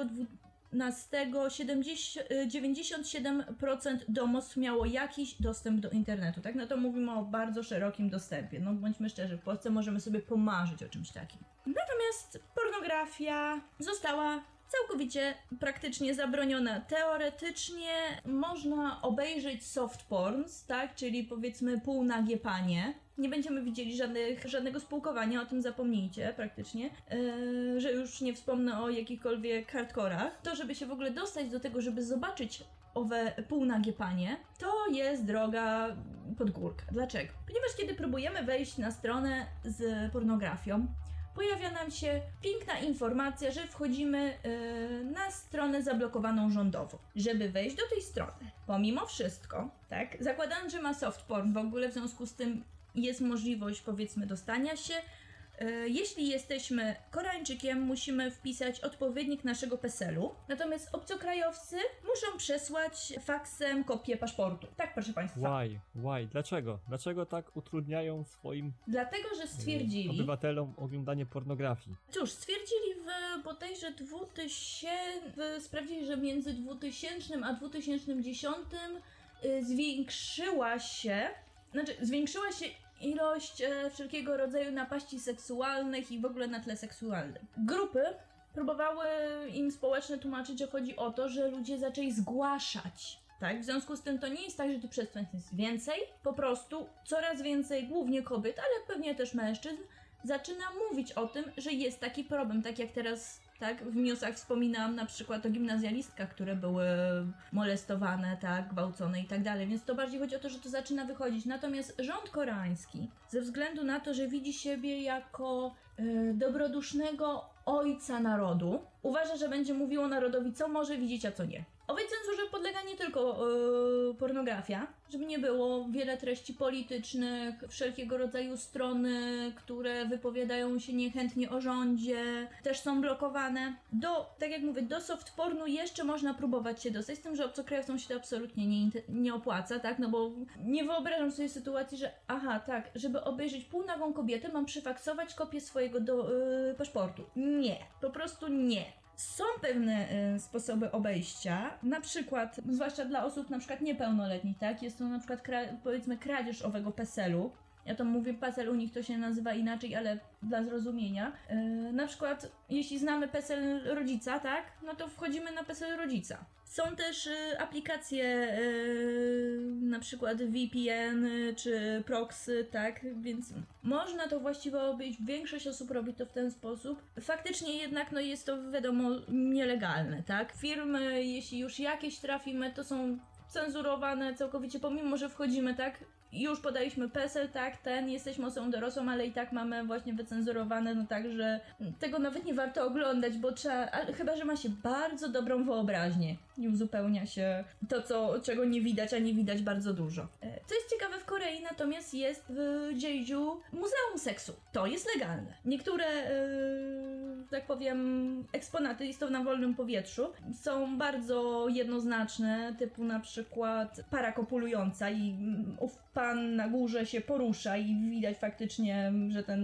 70, y, 97% domostw miało jakiś dostęp do internetu, tak? No to mówimy o bardzo szerokim dostępie. No bądźmy szczerzy, w Polsce możemy sobie pomarzyć o czymś takim. Natomiast pornografia została całkowicie praktycznie zabroniona. Teoretycznie można obejrzeć soft porns, tak? Czyli powiedzmy półnagie panie. Nie będziemy widzieli żadnych, żadnego spółkowania, o tym zapomnijcie praktycznie, yy, że już nie wspomnę o jakichkolwiek hardkorach. To, żeby się w ogóle dostać do tego, żeby zobaczyć owe półnagie panie, to jest droga pod górkę. Dlaczego? Ponieważ kiedy próbujemy wejść na stronę z pornografią, pojawia nam się piękna informacja, że wchodzimy yy, na stronę zablokowaną rządowo. Żeby wejść do tej strony, pomimo wszystko, tak, zakładając, że ma soft porn w ogóle, w związku z tym jest możliwość, powiedzmy, dostania się E, Jeśli jesteśmy Koreańczykiem, musimy wpisać odpowiednik naszego PESEL-u, natomiast obcokrajowcy muszą przesłać faksem kopię paszportu. Tak, proszę Państwa. Why? Why? Dlaczego? Dlaczego tak utrudniają swoim Dlatego, że e, stwierdzili, obywatelom oglądanie pornografii? Cóż, stwierdzili w bodajże 2000, w, sprawdzili, że między 2000 a 2010 y, zwiększyła się, znaczy zwiększyła się ilość e, wszelkiego rodzaju napaści seksualnych i w ogóle na tle seksualnym. Grupy próbowały im społeczne tłumaczyć, że chodzi o to, że ludzie zaczęli zgłaszać. Tak? W związku z tym to nie jest tak, że tych przestępstw jest więcej, po prostu coraz więcej, głównie kobiet, ale pewnie też mężczyzn, zaczyna mówić o tym, że jest taki problem, tak jak teraz tak, w newsach wspominałam na przykład o gimnazjalistkach, które były molestowane, tak, gwałcone i tak dalej, więc to bardziej chodzi o to, że to zaczyna wychodzić. Natomiast rząd koreański, ze względu na to, że widzi siebie jako e, dobrodusznego ojca narodu, uważa, że będzie mówiło narodowi, co może widzieć, a co nie. Owej cenzurze podlega nie tylko e, pornografia, żeby nie było wiele treści politycznych, wszelkiego rodzaju strony, które wypowiadają się niechętnie o rządzie, też są blokowane. Do, tak jak mówię, do soft pornu jeszcze można próbować się dostać, z tym, że obcokrajowcom się to absolutnie nie, nie opłaca, tak, no bo nie wyobrażam sobie sytuacji, że aha, tak, żeby obejrzeć półnagą kobietę, mam przyfaksować kopię swojego do, y, paszportu. Nie, po prostu nie. Są pewne y, sposoby obejścia, na przykład, zwłaszcza dla osób na przykład niepełnoletnich, tak? Jest to na przykład powiedzmy kradzież owego PESEL-u. Ja to mówię PESEL, u nich to się nazywa inaczej, ale dla zrozumienia. Yy, na przykład, jeśli znamy PESEL rodzica, tak? No to wchodzimy na PESEL rodzica. Są też y, aplikacje, y, na przykład VPN czy proxy, tak? Więc można to właściwie obejść. Większość osób robi to w ten sposób. Faktycznie jednak, no jest to wiadomo nielegalne, tak? Firmy, jeśli już jakieś trafimy, to są cenzurowane całkowicie, pomimo że wchodzimy, tak? Już podaliśmy PESEL, tak, ten, jesteśmy osobą dorosłą, ale i tak mamy właśnie wycenzurowane, no tak, że tego nawet nie warto oglądać, bo trzeba, ale chyba, że ma się bardzo dobrą wyobraźnię i uzupełnia się to, co, czego nie widać, a nie widać bardzo dużo. E, Co jest ciekawe w Korei, natomiast jest w Jeju Muzeum Seksu. To jest legalne. Niektóre, e, tak powiem, eksponaty jest to na wolnym powietrzu. Są bardzo jednoznaczne, typu na przykład para kopulująca i mm, ów pan na górze się porusza i widać faktycznie, że ten,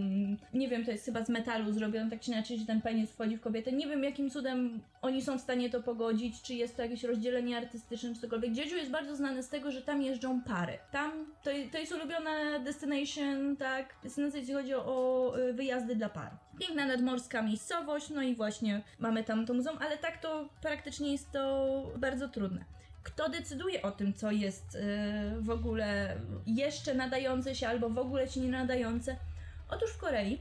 nie wiem, to jest chyba z metalu zrobione tak czy inaczej, że ten penis wchodzi w kobietę. Nie wiem jakim cudem oni są w stanie to pogodzić, czy jest to jakieś rozdzielenie artystyczne, czy cokolwiek. Jeju jest bardzo znany z tego, że tam jeżdżą pary. Tam to, to jest ulubiona destination, tak, destynacja, jeśli chodzi o y, wyjazdy dla par. Piękna nadmorska miejscowość, no i właśnie mamy tam to muzeum, ale tak to praktycznie jest to bardzo trudne. Kto decyduje o tym, co jest y, w ogóle jeszcze nadające się albo w ogóle się nie nadające? Otóż w Korei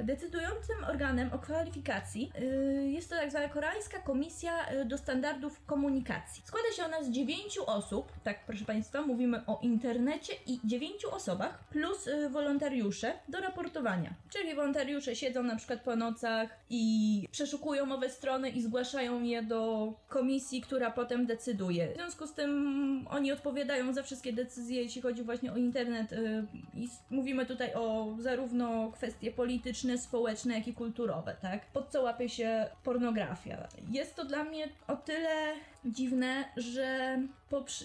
y, decydującym organem o kwalifikacji y, jest to tak zwana Koreańska Komisja y, do Standardów Komunikacji. Składa się ona z dziewięciu osób, tak proszę Państwa, mówimy o internecie i dziewięciu osobach, plus wolontariusze do raportowania. Czyli wolontariusze siedzą na przykład po nocach i przeszukują owe strony i zgłaszają je do komisji, która potem decyduje. W związku z tym oni odpowiadają za wszystkie decyzje, jeśli chodzi właśnie o internet i mówimy tutaj o zarówno kwestie polityczne, społeczne, jak i kulturowe, tak? Pod co łapie się pornografia. Jest to dla mnie o tyle dziwne, że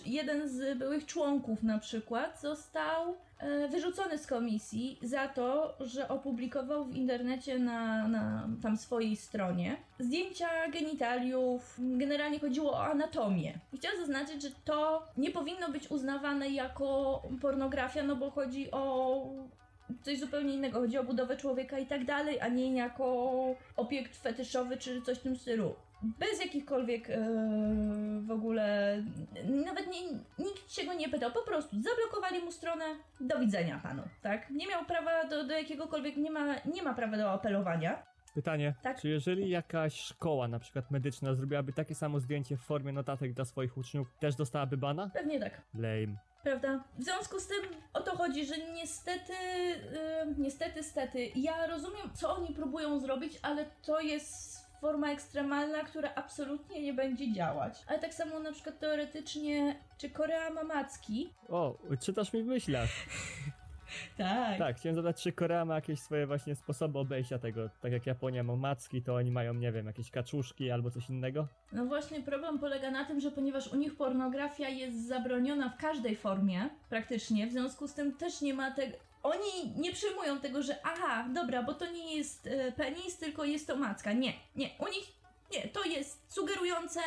jeden z byłych członków na przykład został e, wyrzucony z komisji za to, że opublikował w internecie na, na tam swojej stronie zdjęcia genitaliów. Generalnie chodziło o anatomię. Chciałam zaznaczyć, że to nie powinno być uznawane jako pornografia, no bo chodzi o coś zupełnie innego. Chodzi o budowę człowieka i tak dalej, a nie jako obiekt fetyszowy czy coś w tym stylu. Bez jakichkolwiek e, w ogóle. Nawet nie, nikt się go nie pytał. Po prostu zablokowali mu stronę. Do widzenia panu, tak? Nie miał prawa do, do jakiegokolwiek. Nie ma, nie ma prawa do apelowania. Pytanie, Tak. czy jeżeli jakaś szkoła, na przykład medyczna, zrobiłaby takie samo zdjęcie w formie notatek dla swoich uczniów, też dostałaby bana? Pewnie tak. Lame. Prawda? W związku z tym o to chodzi, że niestety, yy, niestety, stety, ja rozumiem, co oni próbują zrobić, ale to jest forma ekstremalna, która absolutnie nie będzie działać. Ale tak samo na przykład teoretycznie, czy Korea ma macki? O, czytasz mi w myślach. [LAUGHS] [LAUGHS] Tak. Tak, chciałem zadać, czy Korea ma jakieś swoje właśnie sposoby obejścia tego. Tak jak Japonia ma macki, to oni mają, nie wiem, jakieś kaczuszki albo coś innego. No właśnie problem polega na tym, że ponieważ u nich pornografia jest zabroniona w każdej formie, praktycznie, w związku z tym też nie ma tego... Oni nie przyjmują tego, że aha, dobra, bo to nie jest e, penis, tylko jest to macka. Nie, nie, u nich nie, to jest sugerujące.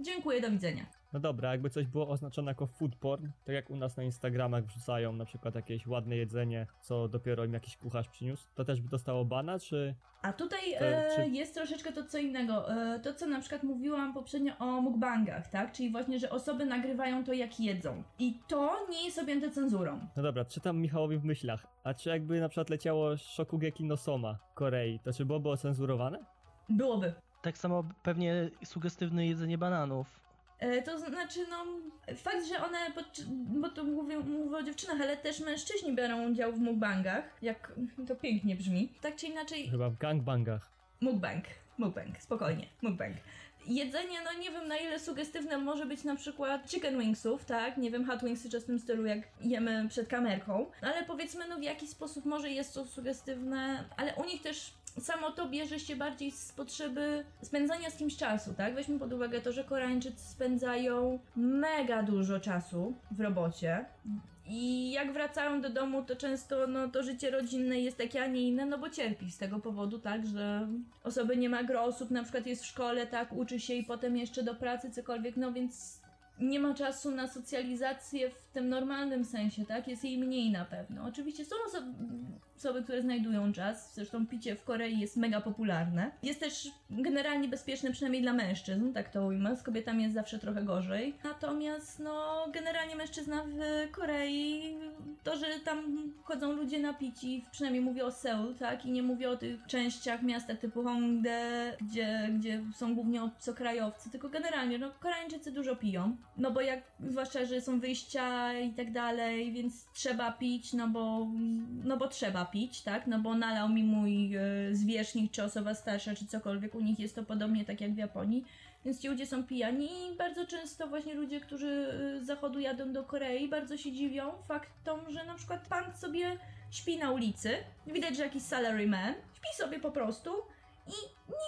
Dziękuję, do widzenia. No dobra, jakby coś było oznaczone jako food porn, tak jak u nas na Instagramach wrzucają na przykład jakieś ładne jedzenie, co dopiero im jakiś kucharz przyniósł, to też by dostało bana, czy... A tutaj To e, czy- jest troszeczkę to co innego. E, to, co na przykład mówiłam poprzednio o mukbangach, tak? Czyli właśnie, że osoby nagrywają to, jak jedzą. I to nie jest objęte cenzurą. No dobra, czytam Michałowi w myślach, a czy jakby na przykład leciało Shokugeki no Soma Korei, to czy byłoby ocenzurowane? Byłoby. Tak samo pewnie sugestywne jedzenie bananów. E, To znaczy, no, fakt, że one, bo to mówię, mówię o dziewczynach, ale też mężczyźni biorą udział w mukbangach, jak to pięknie brzmi. Tak czy inaczej, Chyba w gangbangach. mukbang, mukbang, spokojnie, mukbang. Jedzenie, no nie wiem na ile sugestywne może być na przykład chicken wingsów, tak? Nie wiem, hot wingsy czy w tym stylu, jak jemy przed kamerką. Ale powiedzmy, no w jaki sposób może jest to sugestywne, ale u nich też samo to bierze się bardziej z potrzeby spędzania z kimś czasu, tak? Weźmy pod uwagę to, że Koreańczycy spędzają mega dużo czasu w robocie. I jak wracają do domu, to często no, to życie rodzinne jest takie, a nie inne, no bo cierpi z tego powodu, tak, że osoby nie ma gro osób, na przykład jest w szkole, tak, uczy się i potem jeszcze do pracy, cokolwiek, no więc nie ma czasu na socjalizację w tym normalnym sensie, tak, jest jej mniej na pewno. Oczywiście są osoby, osoby które znajdują czas, zresztą picie w Korei jest mega popularne. Jest też generalnie bezpieczne, przynajmniej dla mężczyzn, tak to ujmę, z kobietami jest zawsze trochę gorzej. Natomiast, no, generalnie mężczyzna w Korei, to, że tam chodzą ludzie napici, przynajmniej mówię o Seul, tak, i nie mówię o tych częściach miasta typu Hongdae, gdzie, gdzie są głównie obcokrajowcy, tylko generalnie, no, Koreańczycy dużo piją, no bo jak, zwłaszcza, że są wyjścia i tak dalej, więc trzeba pić, no bo, no bo trzeba pić, tak, no bo nalał mi mój e, zwierzchnik, czy osoba starsza, czy cokolwiek, u nich jest to podobnie tak jak w Japonii, więc ci ludzie są pijani i bardzo często właśnie ludzie, którzy y, z zachodu jadą do Korei, bardzo się dziwią faktom, że na przykład pan sobie śpi na ulicy, widać, że jakiś salaryman, śpi sobie po prostu i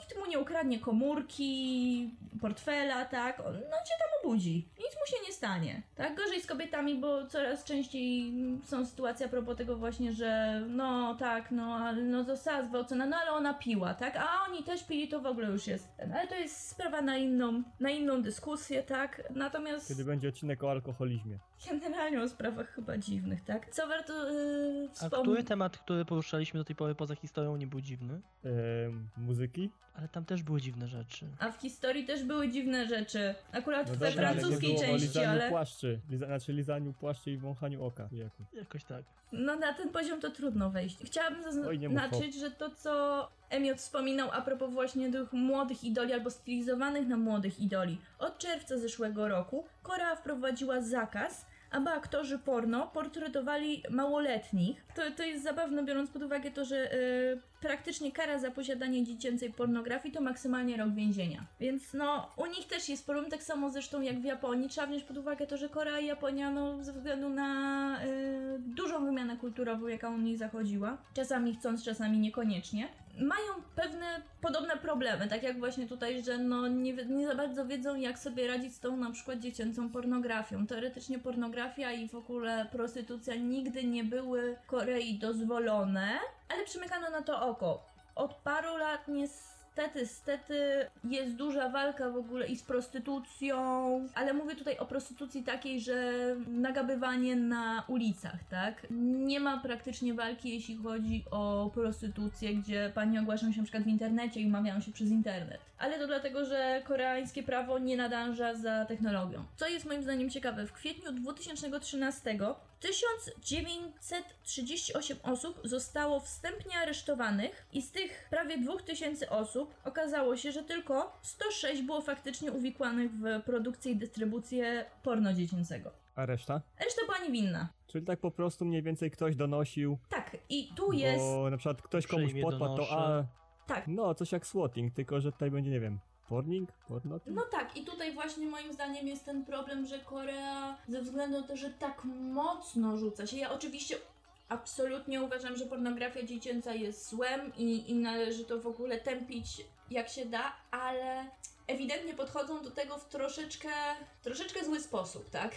nikt mu nie ukradnie komórki, portfela, tak, on, no cię tam obudzi, nic mu się nie stanie, tak, gorzej z kobietami, bo coraz częściej są sytuacje a propos tego właśnie, że no tak, no, ale no została zgwałcona, no ale ona piła, tak, a oni też pili, to w ogóle już jest ten, ale to jest sprawa na inną, na inną dyskusję, tak, natomiast... Kiedy będzie odcinek o alkoholizmie. Generalnie o sprawach chyba dziwnych, tak? Co warto yy, A wspomnieć? który temat, który poruszaliśmy do tej pory poza historią nie był dziwny? Ehm, muzyki? Ale tam też były dziwne rzeczy. A w historii też były dziwne rzeczy. Akurat No we dobra, ale francuskiej o części, lizaniu ale płaszczy. Liza, znaczy lizaniu płaszczy i wąchaniu oka. Jaku. Jakoś tak. no na ten poziom to trudno wejść. Chciałabym zaznaczyć, że to co Emiot wspominał a propos właśnie tych młodych idoli albo stylizowanych na młodych idoli. Od czerwca zeszłego roku Korea wprowadziła zakaz aby aktorzy porno portretowali małoletnich. To, to jest zabawne, biorąc pod uwagę to, że y, praktycznie kara za posiadanie dziecięcej pornografii to maksymalnie rok więzienia. Więc no, u nich też jest problem, tak samo zresztą jak w Japonii. Trzeba wziąć pod uwagę to, że Korea i Japonia, no, ze względu na y, dużą wymianę kulturową, jaka u nich zachodziła, czasami chcąc, czasami niekoniecznie, mają pewne podobne problemy, tak jak właśnie tutaj, że no nie, nie za bardzo wiedzą, jak sobie radzić z tą na przykład dziecięcą pornografią. Teoretycznie pornografia i w ogóle prostytucja nigdy nie były Korei dozwolone, ale przymykano na to oko. Od paru lat niestety, stety jest duża walka w ogóle i z prostytucją, ale mówię tutaj o prostytucji takiej, że nagabywanie na ulicach, tak? Nie ma praktycznie walki, jeśli chodzi o prostytucję, gdzie pani ogłaszą się przykład w internecie i umawiają się przez internet. Ale to dlatego, że koreańskie prawo nie nadąża za technologią. Co jest moim zdaniem ciekawe, w kwietniu 2013 1938 osób zostało wstępnie aresztowanych i z tych prawie 2000 osób okazało się, że tylko 106 było faktycznie uwikłanych w produkcję i dystrybucję porno dziecięcego. A reszta? Reszta była niewinna. Czyli tak po prostu mniej więcej ktoś donosił, Tak, i tu jest. bo na przykład ktoś komuś podpadł, to a... Tak. No, coś jak swatting, tylko że tutaj będzie, nie wiem, porning? Porno? No tak, i tutaj właśnie moim zdaniem jest ten problem, że Korea ze względu na to, że tak mocno rzuca się. Ja oczywiście Absolutnie uważam, że pornografia dziecięca jest złem i, i należy to w ogóle tępić jak się da, ale ewidentnie podchodzą do tego w troszeczkę, troszeczkę zły sposób, tak?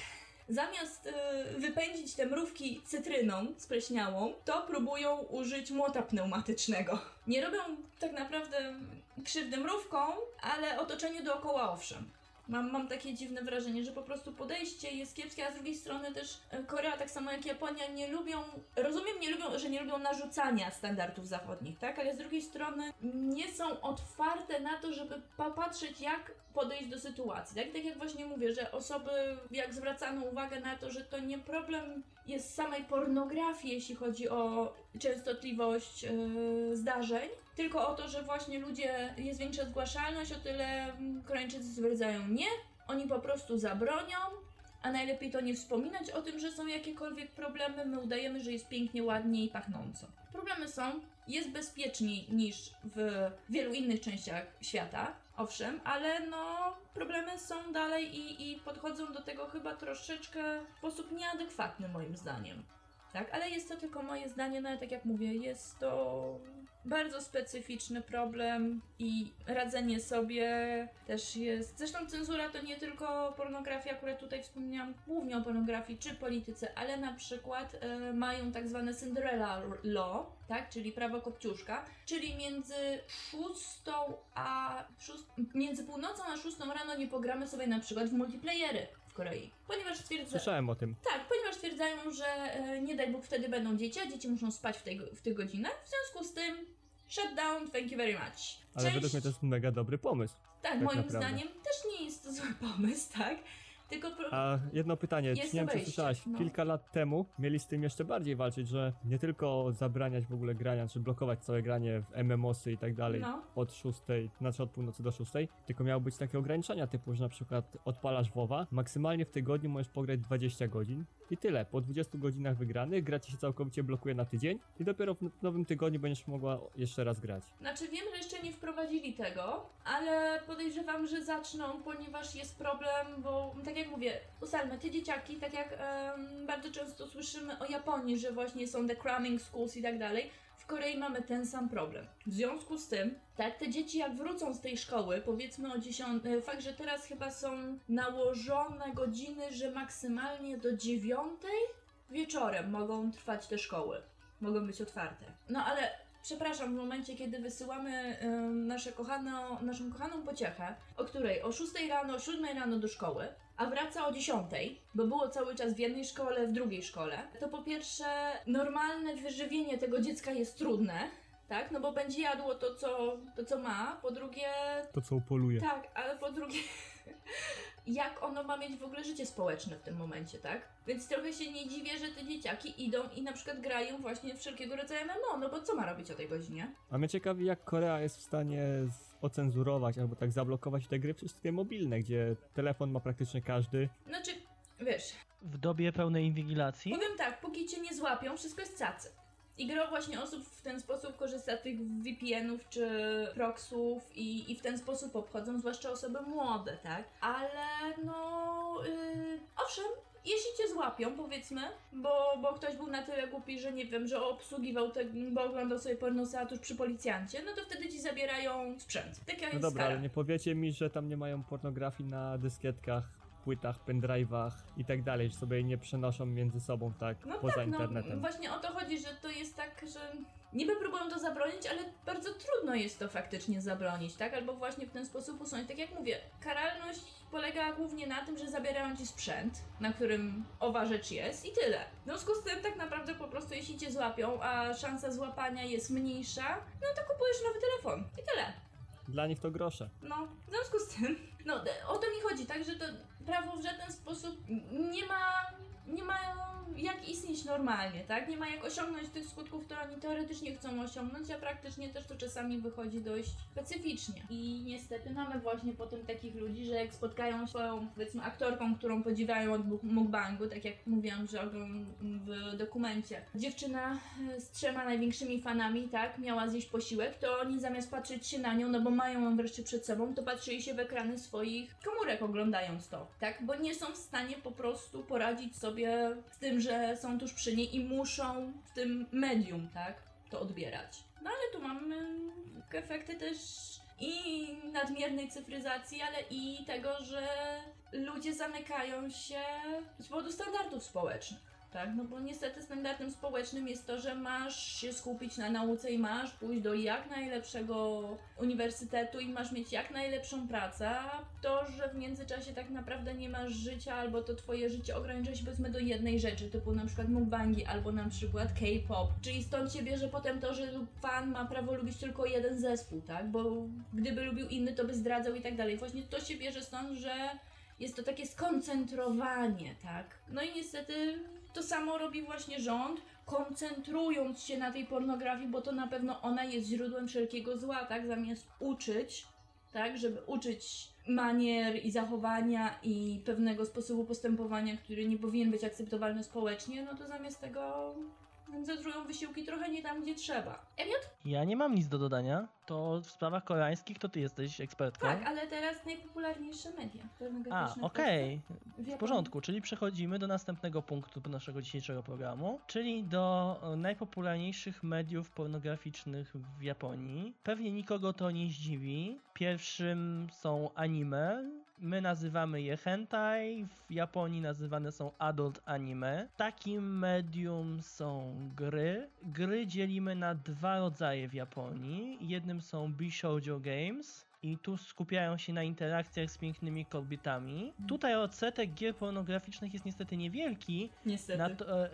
Zamiast y, wypędzić te mrówki cytryną spleśniałą, to próbują użyć młota pneumatycznego. Nie robią tak naprawdę krzywdy mrówkom, ale otoczeniu dookoła owszem. Mam, mam takie dziwne wrażenie, że po prostu podejście jest kiepskie, a z drugiej strony też e, Korea, tak samo jak Japonia, nie lubią, rozumiem, nie lubią, że nie lubią narzucania standardów zachodnich, tak? Ale z drugiej strony nie są otwarte na to, żeby popatrzeć, jak podejść do sytuacji, tak? Tak jak właśnie mówię, że osoby, jak zwracano uwagę na to, że to nie problem jest samej pornografii, jeśli chodzi o częstotliwość yy, zdarzeń, tylko o to, że właśnie ludzie, jest większa zgłaszalność, o tyle mm, Koreańczycy stwierdzają nie, oni po prostu zabronią, a najlepiej to nie wspominać o tym, że są jakiekolwiek problemy, my udajemy, że jest pięknie, ładnie i pachnąco. Problemy są, jest bezpieczniej niż w wielu innych częściach świata, owszem, ale no problemy są dalej i, i podchodzą do tego chyba troszeczkę w sposób nieadekwatny moim zdaniem. Tak, ale jest to tylko moje zdanie, no ale tak jak mówię, jest to bardzo specyficzny problem i radzenie sobie też jest. Zresztą cenzura to nie tylko pornografia, akurat tutaj wspomniałam głównie o pornografii czy polityce, ale na przykład e, mają tak zwane Cinderella Law, tak, czyli prawo kopciuszka, czyli między szóstą a szóst... między północą a szóstą rano nie pogramy sobie na przykład w multiplayery w Korei, ponieważ stwierdzają. Słyszałem o tym. Tak, ponieważ stwierdzają, że e, nie daj Bóg wtedy będą dzieci, a dzieci muszą spać w, tej, w tych godzinach. W związku z tym shut down, thank you very much. Ale według mnie to jest mega dobry pomysł. Tak, moim naprawdę. zdaniem też nie jest to [LAUGHS] zły pomysł, tak? Tylko pro... A jedno pytanie, Jest nie wiem czy słyszałaś, no. kilka lat temu mieli z tym jeszcze bardziej walczyć, że nie tylko zabraniać w ogóle grania, czy blokować całe granie w MMOsy i tak dalej No. od 6, znaczy od północy do 6, tylko miały być takie ograniczenia typu, że na przykład odpalasz WoWa, maksymalnie w tygodniu możesz pograć 20 godzin i tyle. Po 20 godzinach wygranych gra ci się całkowicie blokuje na tydzień i dopiero w nowym tygodniu będziesz mogła jeszcze raz grać. Znaczy wiem, że jeszcze nie wprowadzili tego, ale podejrzewam, że zaczną, ponieważ jest problem, bo tak jak mówię, ustalmy, te dzieciaki, tak jak em, bardzo często słyszymy o Japonii, że właśnie są the cramming schools i tak dalej, w Korei mamy ten sam problem. W związku z tym, tak, te dzieci jak wrócą z tej szkoły, powiedzmy o 10, e, fakt, że teraz chyba są nałożone godziny, że maksymalnie do 9 wieczorem mogą trwać te szkoły. Mogą być otwarte. No ale przepraszam, w momencie, kiedy wysyłamy ym, nasze kochano, naszą kochaną pociechę, o której o 6 rano, o 7 rano do szkoły, a wraca o 10, bo było cały czas w jednej szkole, w drugiej szkole, to po pierwsze normalne wyżywienie tego dziecka jest trudne, tak? No bo będzie jadło to, co, to, co ma. Po drugie, To co upoluje. tak, ale po drugie, [LAUGHS] jak ono ma mieć w ogóle życie społeczne w tym momencie, tak? Więc trochę się nie dziwię, że te dzieciaki idą i na przykład grają właśnie w wszelkiego rodzaju MMO, no bo co ma robić o tej godzinie? A mnie ciekawi, jak Korea jest w stanie ocenzurować albo tak zablokować te gry wszystkie mobilne, gdzie telefon ma praktycznie każdy. Znaczy, wiesz, W dobie pełnej inwigilacji powiem tak, póki cię nie złapią, wszystko jest cacy. I gro właśnie osób w ten sposób korzysta z tych VPN-ów czy proxów i, i w ten sposób obchodzą, zwłaszcza osoby młode, tak? Ale no, yy, owszem, jeśli cię złapią, powiedzmy, bo, bo ktoś był na tyle głupi, że nie wiem, że obsługiwał te, bo oglądał sobie pornosa tuż przy policjancie, no to wtedy ci zabierają sprzęt. Taka No jest dobra, ale nie powiecie mi, że tam nie mają pornografii na dyskietkach, płytach, pendrive'ach i tak dalej, że sobie nie przenoszą między sobą tak No poza tak, internetem. no właśnie o to chodzi, że to jest tak, że niby próbują to zabronić, ale bardzo trudno jest to faktycznie zabronić, tak? Albo właśnie w ten sposób usunąć. Tak jak mówię, karalność polega głównie na tym, że zabierają ci sprzęt, na którym owa rzecz jest i tyle. W związku z tym tak naprawdę po prostu jeśli cię złapią, a szansa złapania jest mniejsza, no to kupujesz nowy telefon i tyle. Dla nich to grosze. No, w związku z tym, no o to mi chodzi, tak, że to prawo w żaden sposób nie ma, nie ma jak istnieć normalnie, tak? Nie ma jak osiągnąć tych skutków, które oni teoretycznie chcą osiągnąć, a praktycznie też to czasami wychodzi dość specyficznie. I niestety mamy właśnie potem takich ludzi, że jak spotkają swoją, powiedzmy, aktorką, którą podziwiają od mukbangu, tak jak mówiłam, że w dokumencie, dziewczyna e, z trzema największymi fanami, tak, miała zjeść posiłek, to oni zamiast patrzeć się na nią, no bo mają ją wreszcie przed sobą, to patrzyli się w ekrany swoich komórek oglądając to, tak, bo nie są w stanie po prostu poradzić sobie z tym, że są tuż przy niej i muszą w tym medium, tak, to odbierać. No ale tu mamy efekty też i nadmiernej cyfryzacji, ale i tego, że ludzie zamykają się z powodu standardów społecznych. Tak, no bo niestety standardem społecznym jest to, że masz się skupić na nauce i masz pójść do jak najlepszego uniwersytetu i masz mieć jak najlepszą pracę, to, że w międzyczasie tak naprawdę nie masz życia, albo to twoje życie ogranicza się powiedzmy do jednej rzeczy, typu na przykład mukbangi, albo na przykład K-pop, czyli stąd się bierze potem to, że fan ma prawo lubić tylko jeden zespół, tak, bo gdyby lubił inny, to by zdradzał i tak dalej. Właśnie to się bierze stąd, że jest to takie skoncentrowanie, tak? No i niestety to samo robi właśnie rząd, koncentrując się na tej pornografii, bo to na pewno ona jest źródłem wszelkiego zła, tak? Zamiast uczyć, tak? Żeby uczyć manier i zachowania i pewnego sposobu postępowania, który nie powinien być akceptowalny społecznie, no to zamiast tego koncentrują wysiłki trochę nie tam, gdzie trzeba. Ja nie mam nic do dodania. To w sprawach koreańskich to ty jesteś ekspertką. Tak, ale teraz najpopularniejsze media A, okej. W porządku, czyli przechodzimy do następnego punktu naszego dzisiejszego programu, czyli do e, najpopularniejszych mediów pornograficznych w Japonii. Pewnie nikogo to nie zdziwi. Pierwszym są anime. My nazywamy je hentai, w Japonii nazywane są adult anime. Takim medium są gry. Gry dzielimy na dwa rodzaje w Japonii. Jednym są Bishoujo Games, i tu skupiają się na interakcjach z pięknymi kobietami. Tutaj odsetek gier pornograficznych jest niestety niewielki. Niestety. To, e,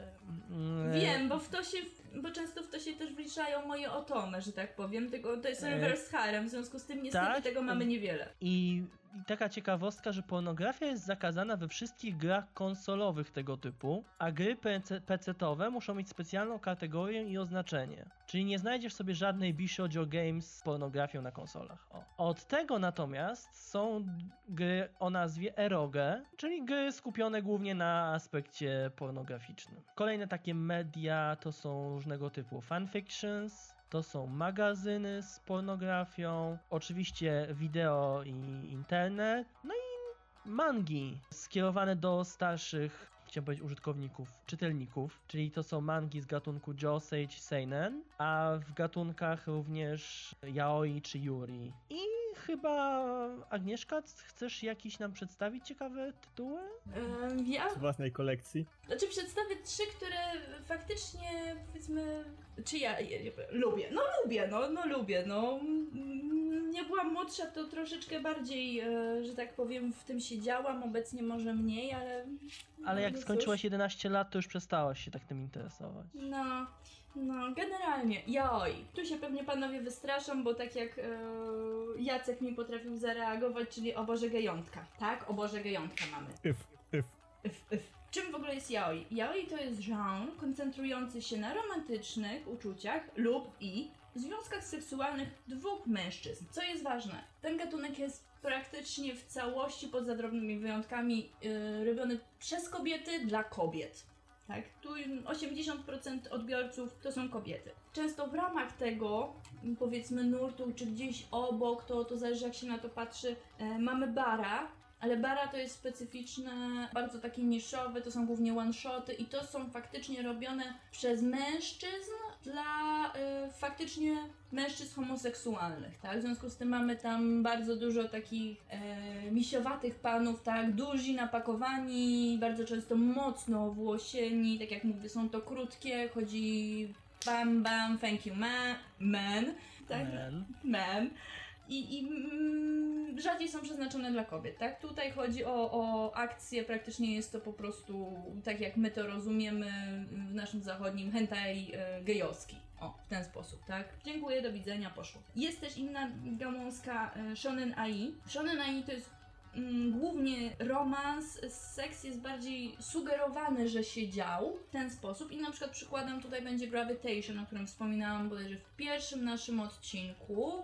mm, Wiem, bo w to się, bo często w to się też wliczają moje otomy, że tak powiem, tylko to jest E, reverse harem, w związku z tym niestety tak? tego mamy niewiele. I, I taka ciekawostka, że pornografia jest zakazana we wszystkich grach konsolowych tego typu, a gry PC PC-towe muszą mieć specjalną kategorię i oznaczenie. Czyli nie znajdziesz sobie żadnej Bishoujo Games z pornografią na konsolach. O. Od tego natomiast są gry o nazwie eroge, czyli gry skupione głównie na aspekcie pornograficznym. Kolejne takie media to są różnego typu fanfictions, to są magazyny z pornografią, oczywiście wideo i internet, no i mangi skierowane do starszych, chciałem powiedzieć użytkowników, czytelników, czyli to są mangi z gatunku Josei czy Seinen, a w gatunkach również yaoi czy yuri. I chyba Agnieszka, chcesz jakiś nam przedstawić ciekawe tytuły? Ja, Z własnej kolekcji. znaczy przedstawię trzy, które faktycznie powiedzmy, czy ja je, je, lubię, no lubię, no, no lubię, no. Mm, Nie byłam młodsza, to troszeczkę bardziej, e, że tak powiem, w tym siedziałam, obecnie może mniej, ale... Ale jak no skończyłaś 11 lat, to już przestałaś się tak tym interesować. No, no, generalnie, joj, tu się pewnie panowie wystraszą, bo tak jak e, Jacek mi potrafił zareagować, czyli o Boże gejątka, tak? O Boże gejątka mamy. If, if. Yf, yf. Czym w ogóle jest yaoi? Yaoi to jest genre koncentrujący się na romantycznych uczuciach lub i związkach seksualnych dwóch mężczyzn. Co jest ważne, ten gatunek jest praktycznie w całości, poza drobnymi wyjątkami, yy, robiony przez kobiety dla kobiet. Tak? Tu 80% odbiorców to są kobiety. Często w ramach tego, powiedzmy, nurtu, czy gdzieś obok, to, to zależy jak się na to patrzy, e, mamy bara, ale bara to jest specyficzne, bardzo takie niszowe, to są głównie one-shoty i to są faktycznie robione przez mężczyzn dla y, faktycznie mężczyzn homoseksualnych, tak? W związku z tym mamy tam bardzo dużo takich e, misiowatych panów, tak? Duzi, napakowani, bardzo często mocno włosieni, tak jak mówię, są to krótkie, chodzi bam bam, thank you man, man tak? Men. men. I, i mm, rzadziej są przeznaczone dla kobiet, tak? Tutaj chodzi o, o akcję, praktycznie jest to po prostu tak jak my to rozumiemy w naszym zachodnim hentai e, gejowski. O, w ten sposób, tak? Dziękuję, do widzenia, poszło. Jest też inna gałązka e, Shonen Ai. Shonen Ai to jest mm, głównie romans, seks jest bardziej sugerowany, że się dział w ten sposób i na przykład przykładem tutaj będzie Gravitation, o którym wspominałam bodajże w pierwszym naszym odcinku,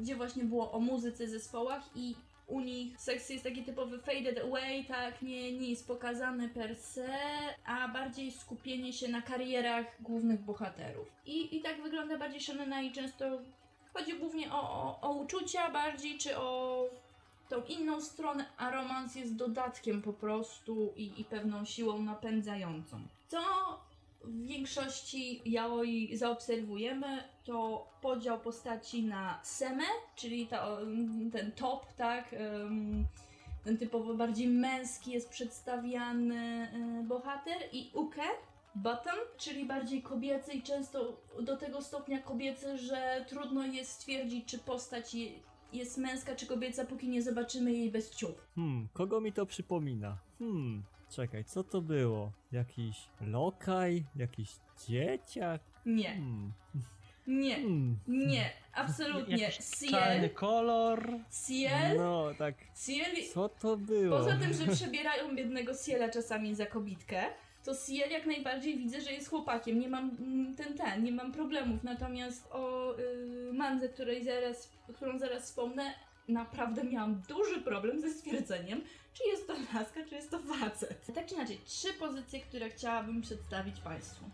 gdzie właśnie było o muzyce, zespołach i u nich seks jest taki typowy faded away, tak, nie, nie jest pokazany per se, a bardziej skupienie się na karierach głównych bohaterów. I, i tak wygląda bardziej Shonena i często chodzi głównie o, o, o uczucia bardziej, czy o tą inną stronę, a romans jest dodatkiem po prostu i, i pewną siłą napędzającą. Co w większości yaoi zaobserwujemy, to podział postaci na seme, czyli ta, ten top, tak? ten typowo bardziej męski jest przedstawiany y, bohater i uke, bottom, czyli bardziej kobiecy i często do tego stopnia kobiecy, że trudno jest stwierdzić, czy postać je, jest męska czy kobieca, póki nie zobaczymy jej bez ciuch. Hmm, kogo mi to przypomina? Hmm, czekaj, co to było? Jakiś lokaj? Jakiś dzieciak? Nie, Hmm, [LAUGHS] nie, hmm. nie, absolutnie. Jakiś czarny Ciel, kolor. Ciel, No, tak, Ciel co to było? Poza tym, że przebierają biednego Siela czasami za kobitkę, to Siel jak najbardziej widzę, że jest chłopakiem. Nie mam mm, ten ten, nie mam problemów. Natomiast o y, Mandze, której zaraz, którą zaraz wspomnę, naprawdę miałam duży problem ze stwierdzeniem, czy jest to laska, czy jest to facet. Tak czy inaczej, trzy pozycje, które chciałabym przedstawić Państwu.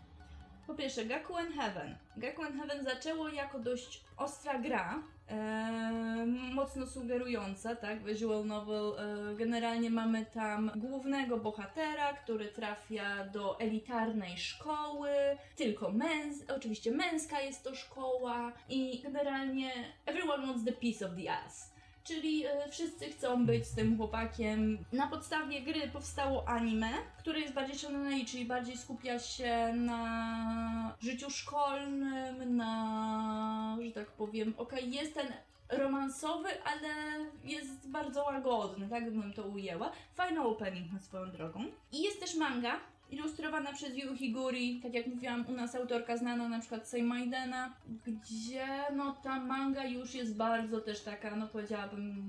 Po pierwsze, Gakuen Heaven. Gakuen Heaven zaczęło jako dość ostra gra, e, mocno sugerująca, tak, visual novel. E, generalnie mamy tam głównego bohatera, który trafia do elitarnej szkoły, tylko męs, oczywiście męska jest to szkoła i generalnie everyone wants the piece of the ass. Czyli e, wszyscy chcą być z tym chłopakiem. Na podstawie gry powstało anime, które jest bardziej shonen, czyli bardziej skupia się na życiu szkolnym, na, że tak powiem, okej, jest ten romansowy, ale jest bardzo łagodny, tak bym to ujęła. Fajny opening na swoją drogą. I jest też manga, ilustrowana przez Yu Higuri, tak jak mówiłam, u nas autorka znana na przykład Sei Maidena, gdzie no ta manga już jest bardzo też taka, no powiedziałabym,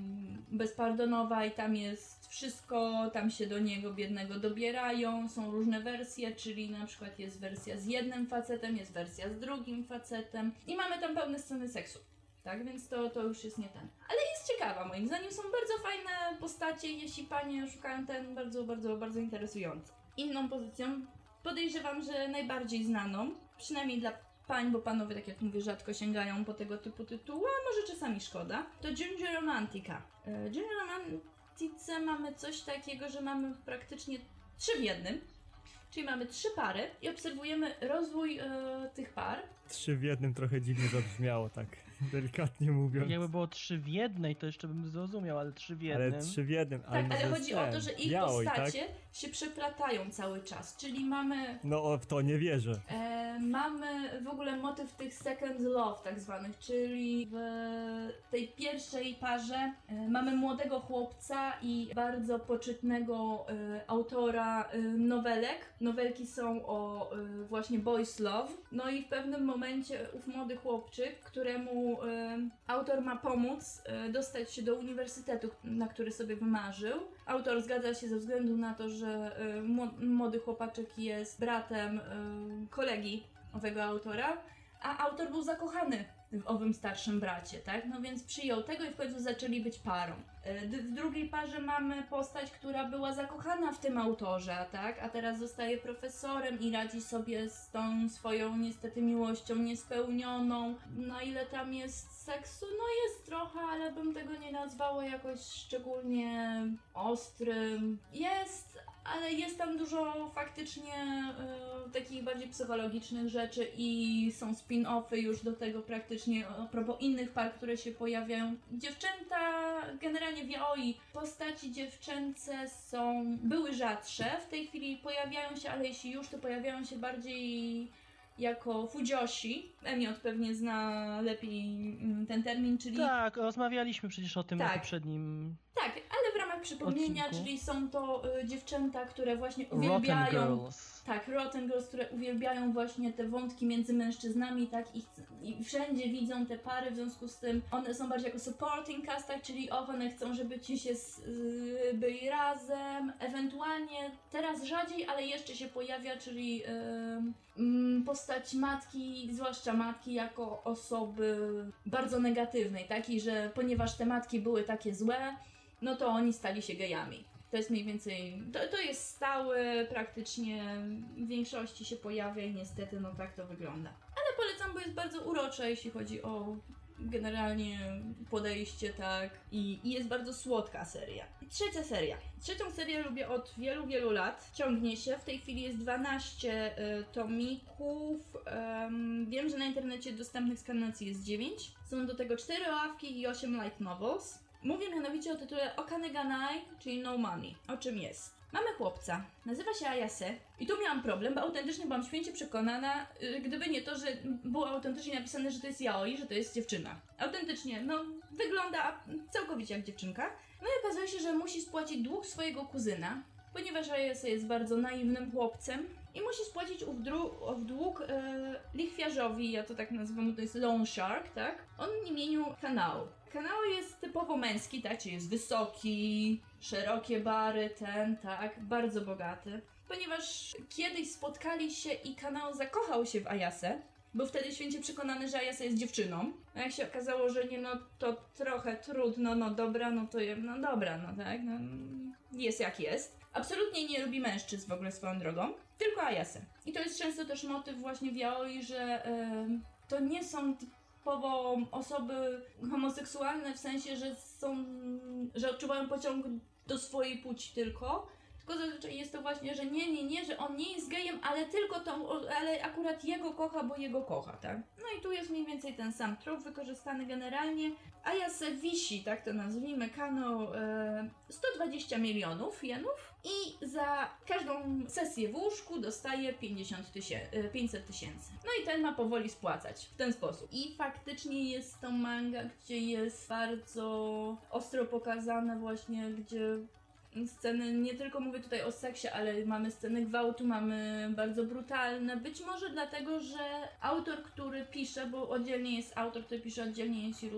bezpardonowa i tam jest wszystko, tam się do niego biednego dobierają, są różne wersje, czyli na przykład jest wersja z jednym facetem, jest wersja z drugim facetem i mamy tam pełne sceny seksu. Tak, więc to, to już jest nie ten. Ale jest ciekawa, moim zdaniem są bardzo fajne postacie, jeśli panie szukają ten bardzo, bardzo, bardzo interesujący. Inną pozycją podejrzewam, że najbardziej znaną, przynajmniej dla pań, bo panowie, tak jak mówię, rzadko sięgają po tego typu tytuły, a może czasami szkoda, to Ginger Romantica. E, Ginger Romantice mamy coś takiego, że mamy praktycznie trzy w jednym, czyli mamy trzy pary i obserwujemy rozwój e, tych par. Trzy w jednym trochę dziwnie zabrzmiało, tak [LAUGHS] delikatnie mówiąc. Jakby było trzy w jednej, to jeszcze bym zrozumiał, ale trzy w jednym. Ale trzy w jednym, ale, Tak, ale chodzi o to, że ich yaoi, postacie Tak? Się przeplatają cały czas, czyli mamy No w to nie wierzę. E, mamy w ogóle motyw tych second love tak zwanych, czyli w tej pierwszej parze e, mamy młodego chłopca i bardzo poczytnego e, autora e, nowelek. Nowelki są o e, właśnie boys love. No i w pewnym momencie ów młody chłopczyk, któremu e, autor ma pomóc dostać się do uniwersytetu, na który sobie wymarzył. Autor zgadza się ze względu na to, że mło- młody chłopaczek jest bratem e, kolegi owego autora, a autor był zakochany w owym starszym bracie, tak? No więc przyjął tego i w końcu zaczęli być parą. E, W drugiej parze mamy postać, która była zakochana w tym autorze, tak? A teraz zostaje profesorem i radzi sobie z tą swoją niestety miłością niespełnioną. Na ile tam jest seksu? No jest trochę, ale bym tego nie nazwała jakoś szczególnie ostrym. Jest, ale jest tam dużo faktycznie e, takich bardziej psychologicznych rzeczy i są spin-offy już do tego praktycznie a propos innych par, które się pojawiają. Dziewczęta generalnie w yaoi postaci dziewczęce są, były rzadsze, w tej chwili pojawiają się, ale jeśli już, to pojawiają się bardziej jako fujoshi. Emiot pewnie zna lepiej mm, ten termin, czyli Tak, rozmawialiśmy przecież o tym na Tak. poprzednim tak, ale w przypomnienia, Odcinku. czyli są to y, dziewczęta, które właśnie Rotten uwielbiają Girls. tak, Rotten Girls, które uwielbiają właśnie te wątki między mężczyznami, tak, i, i wszędzie widzą te pary, w związku z tym one są bardziej jako supporting cast, tak, czyli och, one chcą, żeby ci się s- y, byli razem, ewentualnie teraz rzadziej, ale jeszcze się pojawia, czyli ym, mm, postać matki, zwłaszcza matki jako osoby bardzo negatywnej, takiej, że ponieważ te matki były takie złe, no to oni stali się gejami. To jest mniej więcej, to, to jest stałe, praktycznie w większości się pojawia i niestety no tak to wygląda. Ale polecam, bo jest bardzo urocze, jeśli chodzi o generalnie podejście, tak. I, I jest bardzo słodka seria. Trzecia seria. Trzecią serię lubię od wielu, wielu lat. Ciągnie się. W tej chwili jest 12 y, tomików. Em, wiem, że na internecie dostępnych z Kanady jest 9. Są do tego 4 ławki i 8 light novels. Mówię mianowicie o tytule Okaneganai, czyli No Money. O czym jest? Mamy chłopca, nazywa się Ayase i tu miałam problem, bo autentycznie byłam święcie przekonana, y, gdyby nie to, że było autentycznie napisane, że to jest yaoi, że to jest dziewczyna. Autentycznie, no wygląda całkowicie jak dziewczynka. No i okazuje się, że musi spłacić dług swojego kuzyna, ponieważ Ayase jest bardzo naiwnym chłopcem i musi spłacić ów, ów dług e, lichwiarzowi, ja to tak nazywam, to jest loan shark, tak? On w imieniu Kanao. Kanao jest typowo męski, tak? Czyli jest wysoki, szerokie bary, ten, tak? Bardzo bogaty. Ponieważ kiedyś spotkali się i Kanao zakochał się w Ayase, był wtedy święcie przekonany, że Ayase jest dziewczyną. A jak się okazało, że nie, no to trochę trudno, no dobra, no to je, no dobra, no tak, no jest jak jest. Absolutnie nie lubi mężczyzn w ogóle swoją drogą, tylko Ayase. I to jest często też motyw właśnie w yaoi, że em, to nie są osoby homoseksualne w sensie, że są, że odczuwają pociąg do swojej płci tylko, tylko zazwyczaj jest to właśnie, że nie, nie, nie, że on nie jest gejem, ale tylko tą, ale akurat jego kocha, bo jego kocha, tak? No i tu jest mniej więcej ten sam trop wykorzystany generalnie. Ayase wisi, tak to nazwijmy, Kano e, 120 milionów jenów i za każdą sesję w łóżku dostaje 50 tysięcy, 500 tysięcy. No i ten ma powoli spłacać w ten sposób. I faktycznie jest to manga, gdzie jest bardzo ostro pokazane właśnie, gdzie sceny, nie tylko mówię tutaj o seksie, ale mamy sceny gwałtu, mamy bardzo brutalne. Być może dlatego, że autor, który pisze, bo oddzielnie jest autor, który pisze, oddzielnie jest y,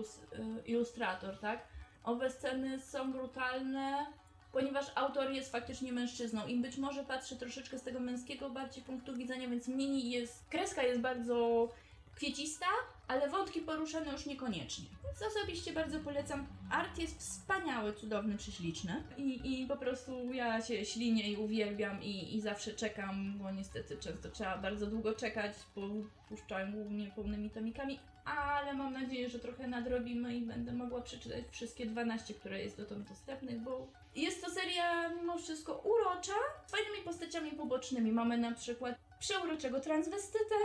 ilustrator, tak? Owe sceny są brutalne, ponieważ autor jest faktycznie mężczyzną i być może patrzy troszeczkę z tego męskiego bardziej punktu widzenia, więc mini jest, kreska jest bardzo kwiecista, ale wątki poruszane już niekoniecznie. Więc osobiście bardzo polecam. Art jest wspaniały, cudowny, prześliczny. I, i po prostu ja się ślinię i uwielbiam i, i zawsze czekam, bo niestety często trzeba bardzo długo czekać, bo puszczałem głównie pełnymi tomikami, ale mam nadzieję, że trochę nadrobimy i będę mogła przeczytać wszystkie 12, które jest dotąd dostępnych, bo jest to seria mimo wszystko urocza, z fajnymi postaciami pobocznymi. Mamy na przykład przeuroczego transwestytę,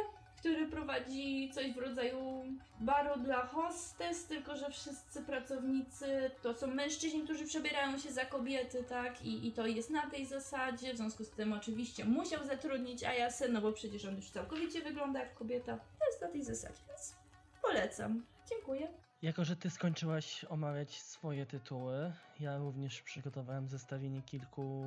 który prowadzi coś w rodzaju baru dla hostes, tylko że wszyscy pracownicy to są mężczyźni, którzy przebierają się za kobiety, tak? I, i to jest na tej zasadzie. W związku z tym oczywiście musiał zatrudnić Ayase, no bo przecież on już całkowicie wygląda jak kobieta. To jest na tej zasadzie, więc polecam. Dziękuję. Jako, że ty skończyłaś omawiać swoje tytuły, ja również przygotowałem zestawienie kilku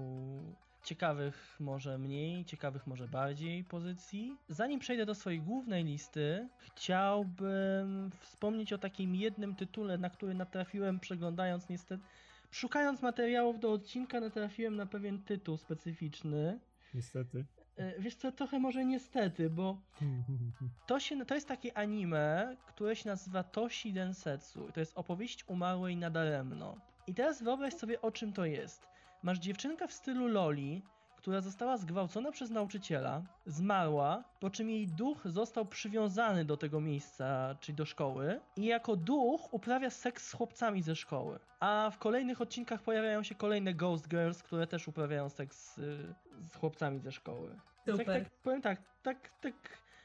ciekawych, może mniej, ciekawych, może bardziej pozycji. Zanim przejdę do swojej głównej listy, chciałbym wspomnieć o takim jednym tytule, na który natrafiłem przeglądając niestety. Szukając materiałów do odcinka, natrafiłem na pewien tytuł specyficzny. Niestety. E, Wiesz co, trochę może niestety, bo [LAUGHS] to, się, to jest takie anime, które się nazywa Toshi Densetsu. To jest opowieść umarłej nadaremno. I teraz wyobraź sobie, o czym to jest. Masz dziewczynkę w stylu Loli, która została zgwałcona przez nauczyciela, zmarła, po czym jej duch został przywiązany do tego miejsca, czyli do szkoły, i jako duch uprawia seks z chłopcami ze szkoły. A w kolejnych odcinkach pojawiają się kolejne Ghost Girls, które też uprawiają seks y, z chłopcami ze szkoły. Tak, Super. tak, powiem tak, tak, tak.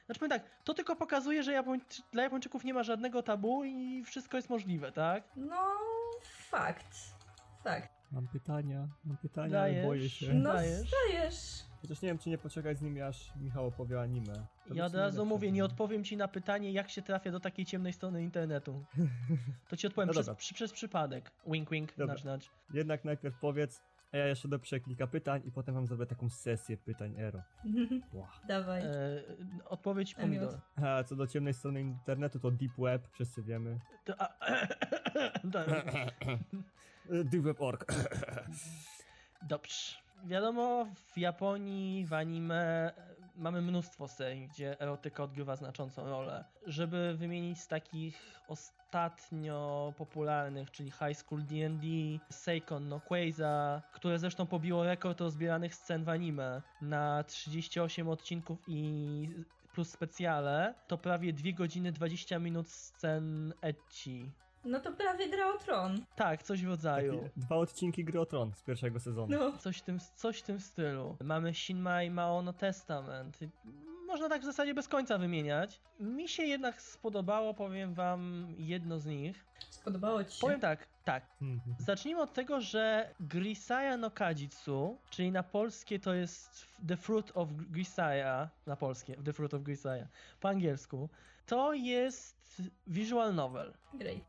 Znaczy powiem tak, to tylko pokazuje, że Japończy, dla Japończyków nie ma żadnego tabu i wszystko jest możliwe, tak? No, fakt. Fakt. Mam pytania, mam pytania, ale Dajesz. boję się. No, Dajesz. dajesz. Chociaż nie wiem, czy nie poczekać z nimi, aż Michał opowie anime. To Ja od razu mówię, nie odpowiem ci na pytanie, jak się trafia do takiej ciemnej strony internetu. [LAUGHS] To ci odpowiem No przez, przy, przez przypadek. Wink, wink, Dobra. nudge, nudge. Jednak najpierw powiedz, a ja jeszcze dopiszę kilka pytań i potem wam zrobię taką sesję pytań Ero. [LAUGHS] Wow. Dawaj. E, odpowiedź pomidor. A co do ciemnej strony internetu, to Deep Web, wszyscy wiemy. To, a. [COUGHS] [COUGHS] Deep. Dobrze. Wiadomo, w Japonii, w anime mamy mnóstwo serii, gdzie erotyka odgrywa znaczącą rolę. Żeby wymienić z takich ostatnio popularnych, czyli High School D&D, Seikon no Queiza, które zresztą pobiło rekord rozbieranych scen w anime na 38 odcinków i plus specjale, to prawie 2 godziny 20 minut scen ecchi. No to prawie gra o tron. Tak, coś w rodzaju. Takie Dwa odcinki gry o Tron z pierwszego sezonu. No. Coś w tym, coś w tym stylu. Mamy Shinmai Maono Testament. Można tak w zasadzie bez końca wymieniać. Mi się jednak spodobało, powiem wam, jedno z nich. Spodobało ci się? Powiem tak, tak. Mhm. Zacznijmy od tego, że Grisaya no Kajitsu, czyli na polskie to jest The Fruit of Grisaya, na polskie, The Fruit of Grisaya, po angielsku, to jest visual novel.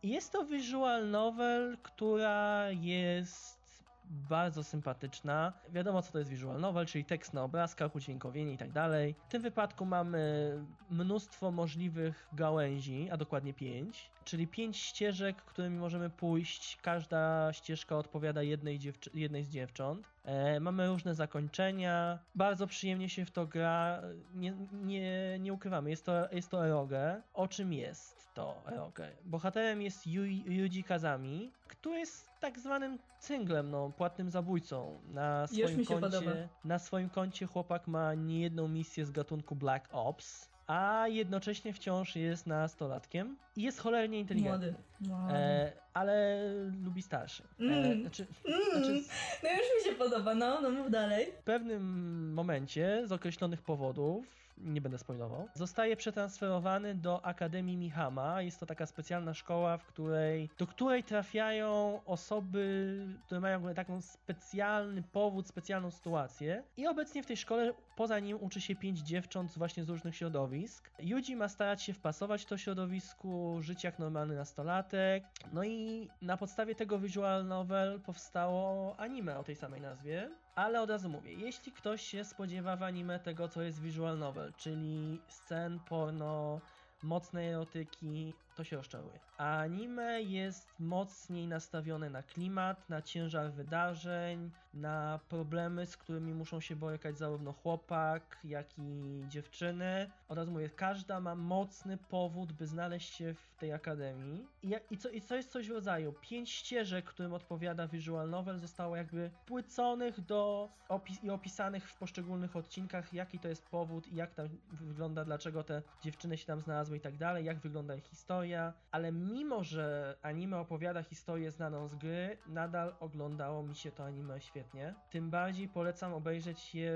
Jest to visual novel, która jest bardzo sympatyczna. Wiadomo, co to jest visual novel, czyli tekst na obrazkach, udźwiękowienie i tak dalej. W tym wypadku mamy mnóstwo możliwych gałęzi, a dokładnie pięć, czyli pięć ścieżek, którymi możemy pójść. Każda ścieżka odpowiada jednej, dziewczy- jednej z dziewcząt. E, mamy różne zakończenia. Bardzo przyjemnie się w to gra. Nie, nie, nie ukrywamy, jest to, jest to eroge. O czym jest to eroge? Bohaterem jest Yu- Yuji Kazami, który jest tak zwanym cynglem, no, płatnym zabójcą. Na swoim mi się podoba. koncie, na swoim koncie chłopak ma niejedną misję z gatunku Black Ops, a jednocześnie wciąż jest nastolatkiem i jest cholernie inteligentny. Młody. Młody. E, ale lubi starszy. E, Mm. znaczy, Mm. znaczy No już mi się podoba, no, no mów dalej. w pewnym momencie z określonych powodów, nie będę spoilował, zostaje przetransferowany do Akademii Mihama. Jest to taka specjalna szkoła, w której, do której trafiają osoby, które mają taką specjalny powód, specjalną sytuację. I obecnie w tej szkole poza nim uczy się pięć dziewcząt właśnie z różnych środowisk. Yuji ma starać się wpasować w to środowisku, żyć jak normalny nastolatek. No i na podstawie tego visual novel powstało anime o tej samej nazwie. Ale od razu mówię, jeśli ktoś się spodziewa w anime tego, co jest visual novel, czyli scen porno, mocnej erotyki, to się rozczaruje. A anime jest mocniej nastawione na klimat, na ciężar wydarzeń, na problemy, z którymi muszą się borykać zarówno chłopak, jak i dziewczyny. Od razu mówię, każda ma mocny powód, by znaleźć się w tej akademii. I, i, co, i co jest coś w rodzaju, pięć ścieżek, którym odpowiada visual novel, zostało jakby płyconych do opis- i opisanych w poszczególnych odcinkach, jaki to jest powód i jak tam wygląda, dlaczego te dziewczyny się tam znalazły i tak dalej, jak wygląda ich historia, ale mimo, że anime opowiada historię znaną z gry, nadal oglądało mi się to anime świetnie. Tym bardziej polecam obejrzeć je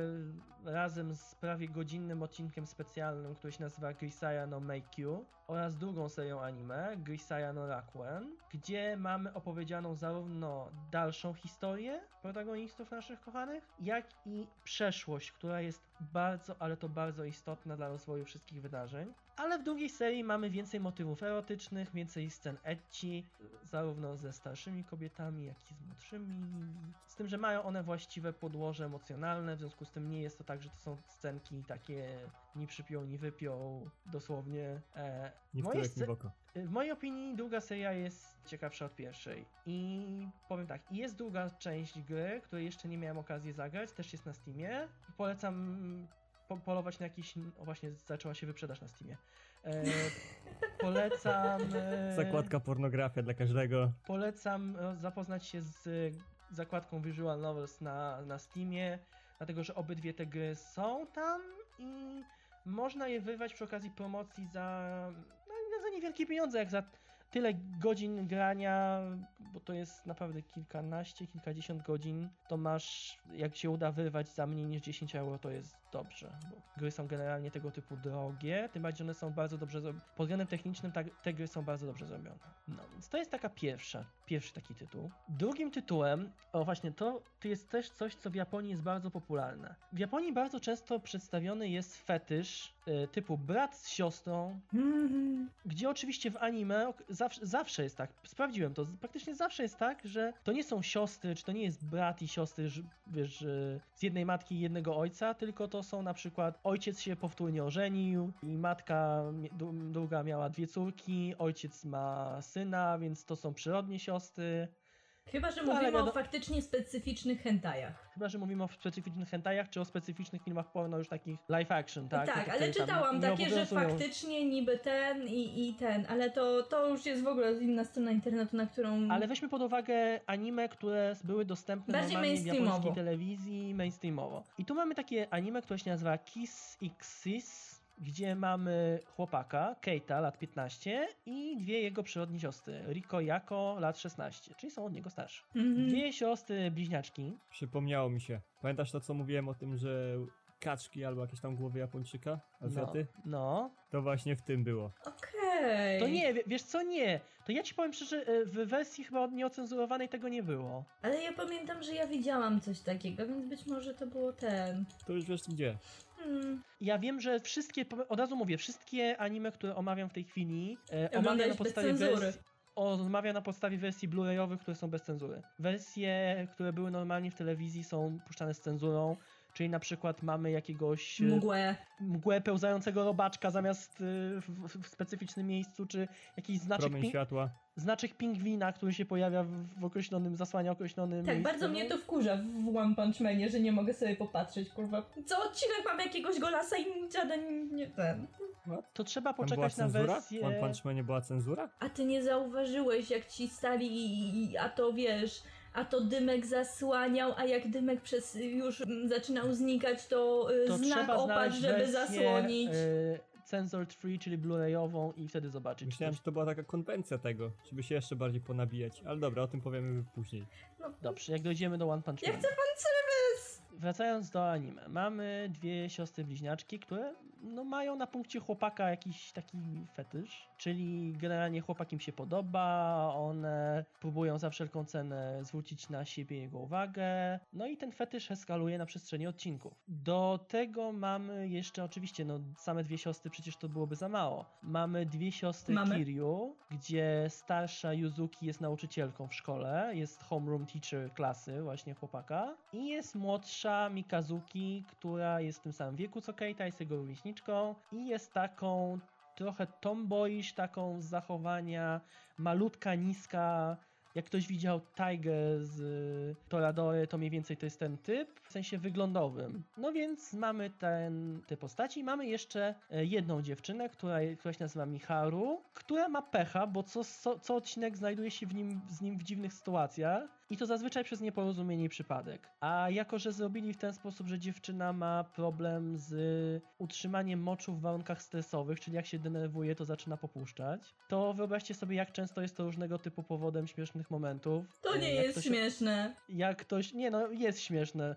razem z prawie godzinnym odcinkiem specjalnym, który się nazywa Grisaya no You oraz drugą serią anime, Grisaya no Rakuen, gdzie mamy opowiedzianą zarówno dalszą historię protagonistów naszych kochanych, jak i przeszłość, która jest bardzo, ale to bardzo istotna dla rozwoju wszystkich wydarzeń. Ale w drugiej serii mamy więcej motywów erotycznych, więcej scen ecchi, zarówno ze starszymi kobietami, jak i z młodszymi. Z tym, że mają one właściwe podłoże emocjonalne, w związku z tym nie jest to tak, że to są scenki takie ni przypiął, ni wypiął, dosłownie. E, Nie w moje nie w oko. w mojej opinii druga seria jest ciekawsza od pierwszej. I powiem tak, jest druga część gry, której jeszcze nie miałem okazji zagrać, też jest na Steamie. Polecam po polować na jakiś. O właśnie, zaczęła się wyprzedaż na Steamie. E, [LAUGHS] polecam. E, Zakładka pornografia dla każdego. Polecam e, zapoznać się z e, zakładką Visual Novels na, na Steamie, dlatego że obydwie te gry są tam i można je wyrwać przy okazji promocji za, no, za niewielkie pieniądze, jak za tyle godzin grania, bo to jest naprawdę kilkanaście, kilkadziesiąt godzin, to masz, jak się uda wyrwać za mniej niż 10 euro, to jest dobrze, bo gry są generalnie tego typu drogie, tym bardziej one są bardzo dobrze zrobione, pod względem technicznym ta, te gry są bardzo dobrze zrobione. No, więc to jest taka pierwsza, pierwszy taki tytuł. Drugim tytułem, o właśnie, to, to jest też coś, co w Japonii jest bardzo popularne. W Japonii bardzo często przedstawiony jest fetysz y, typu brat z siostrą, Mhm. gdzie oczywiście w anime zawsze, zawsze jest tak, sprawdziłem to, praktycznie zawsze jest tak, że to nie są siostry, czy to nie jest brat i siostry, wiesz, z jednej matki i jednego ojca, tylko to są na przykład ojciec się powtórnie ożenił i matka druga miała dwie córki, ojciec ma syna, więc to są przyrodnie siostry. Chyba, że No, mówimy o faktycznie specyficznych hentajach. Chyba, że mówimy o specyficznych hentajach, czy o specyficznych filmach porno już takich live action, tak? Tak, ale czytałam takie, że faktycznie niby ten i, i ten, ale to, to już jest w ogóle inna strona internetu, na którą... Ale weźmy pod uwagę anime, które były dostępne Bardziej normalnie w mainstreamowo. japońskiej telewizji mainstreamowo. I tu mamy takie anime, które się nazywa Kiss X Sis. Gdzie mamy chłopaka, Keita, lat 15 i dwie jego przyrodnie siostry, Riko i Jako, lat 16, czyli są od niego starsze. Mhm. Dwie siostry bliźniaczki, Przypomniało mi się. Pamiętasz to, co mówiłem o tym, że kaczki albo jakieś tam głowy Japończyka, no, Azjaty? no, To właśnie w tym było. Okej. to nie, wie- wiesz co, nie, to ja ci powiem szczerze, e, w wersji chyba nieocenzurowanej tego nie było. Ale ja pamiętam, że ja widziałam coś takiego, więc być może to było ten. To już wiesz gdzie. Hmm. Ja wiem, że wszystkie, od razu mówię, wszystkie anime, które omawiam w tej chwili, e, omawiam na podstawie wersji... Omawiam na podstawie wersji Blu-rayowych, które są bez cenzury. Wersje, które były normalnie w telewizji są puszczane z cenzurą, czyli na przykład mamy jakiegoś e, Mgłę. mgłę pełzającego robaczka zamiast e, w, w specyficznym miejscu, czy jakiś znaczek, Promień światła. znaczek pingwina, który się pojawia w, w określonym, zasłania określonym Tak, miejscu. bardzo mnie to wkurza w One Punch Manie, że nie mogę sobie popatrzeć, kurwa. Co odcinek mam jakiegoś golasa i żaden nie ten. To trzeba poczekać na wersję... W One Punch Manie była cenzura? A ty nie zauważyłeś, jak ci stali a to wiesz, a to dymek zasłaniał, a jak dymek przez już zaczynał znikać, to, y, to znak znaleźć żeby wersję, zasłonić. y, censored free, czyli Blu-rayową i wtedy zobaczyć. Myślałem, coś. że to była taka konwencja tego, żeby się jeszcze bardziej ponabijać. Ale dobra, o tym powiemy później. No, Dobrze, jak dojdziemy do One Punch Ja Man. chcę pan serwis! Wracając do anime, mamy dwie siostry bliźniaczki, które no, mają na punkcie chłopaka jakiś taki fetysz, czyli generalnie chłopak im się podoba, one próbują za wszelką cenę zwrócić na siebie jego uwagę, no i ten fetysz eskaluje na przestrzeni odcinków. Do tego mamy jeszcze oczywiście, no same dwie siostry przecież to byłoby za mało. Mamy dwie siostry Mamy. Kiryu, gdzie starsza Yuzuki jest nauczycielką w szkole, jest homeroom teacher klasy właśnie chłopaka i jest młodsza Mikazuki, która jest w tym samym wieku co Keita, jest jego i jest taką trochę tomboyish, taką z zachowania, malutka, niska. Jak ktoś widział Tiger z y, Toradory, to mniej więcej to jest ten typ, w sensie wyglądowym. No więc mamy ten, te postaci. Mamy jeszcze e, jedną dziewczynę, która, która się nazywa Miharu, która ma pecha, bo co, co, co odcinek znajduje się w nim, z nim w dziwnych sytuacjach. I to zazwyczaj przez nieporozumienie i przypadek. A jako, że zrobili w ten sposób, że dziewczyna ma problem z utrzymaniem moczu w warunkach stresowych, czyli jak się denerwuje, to zaczyna popuszczać, to wyobraźcie sobie, jak często jest to różnego typu powodem śmiesznych momentów. To nie jak jest się- śmieszne. jak ktoś. Nie no, jest śmieszne.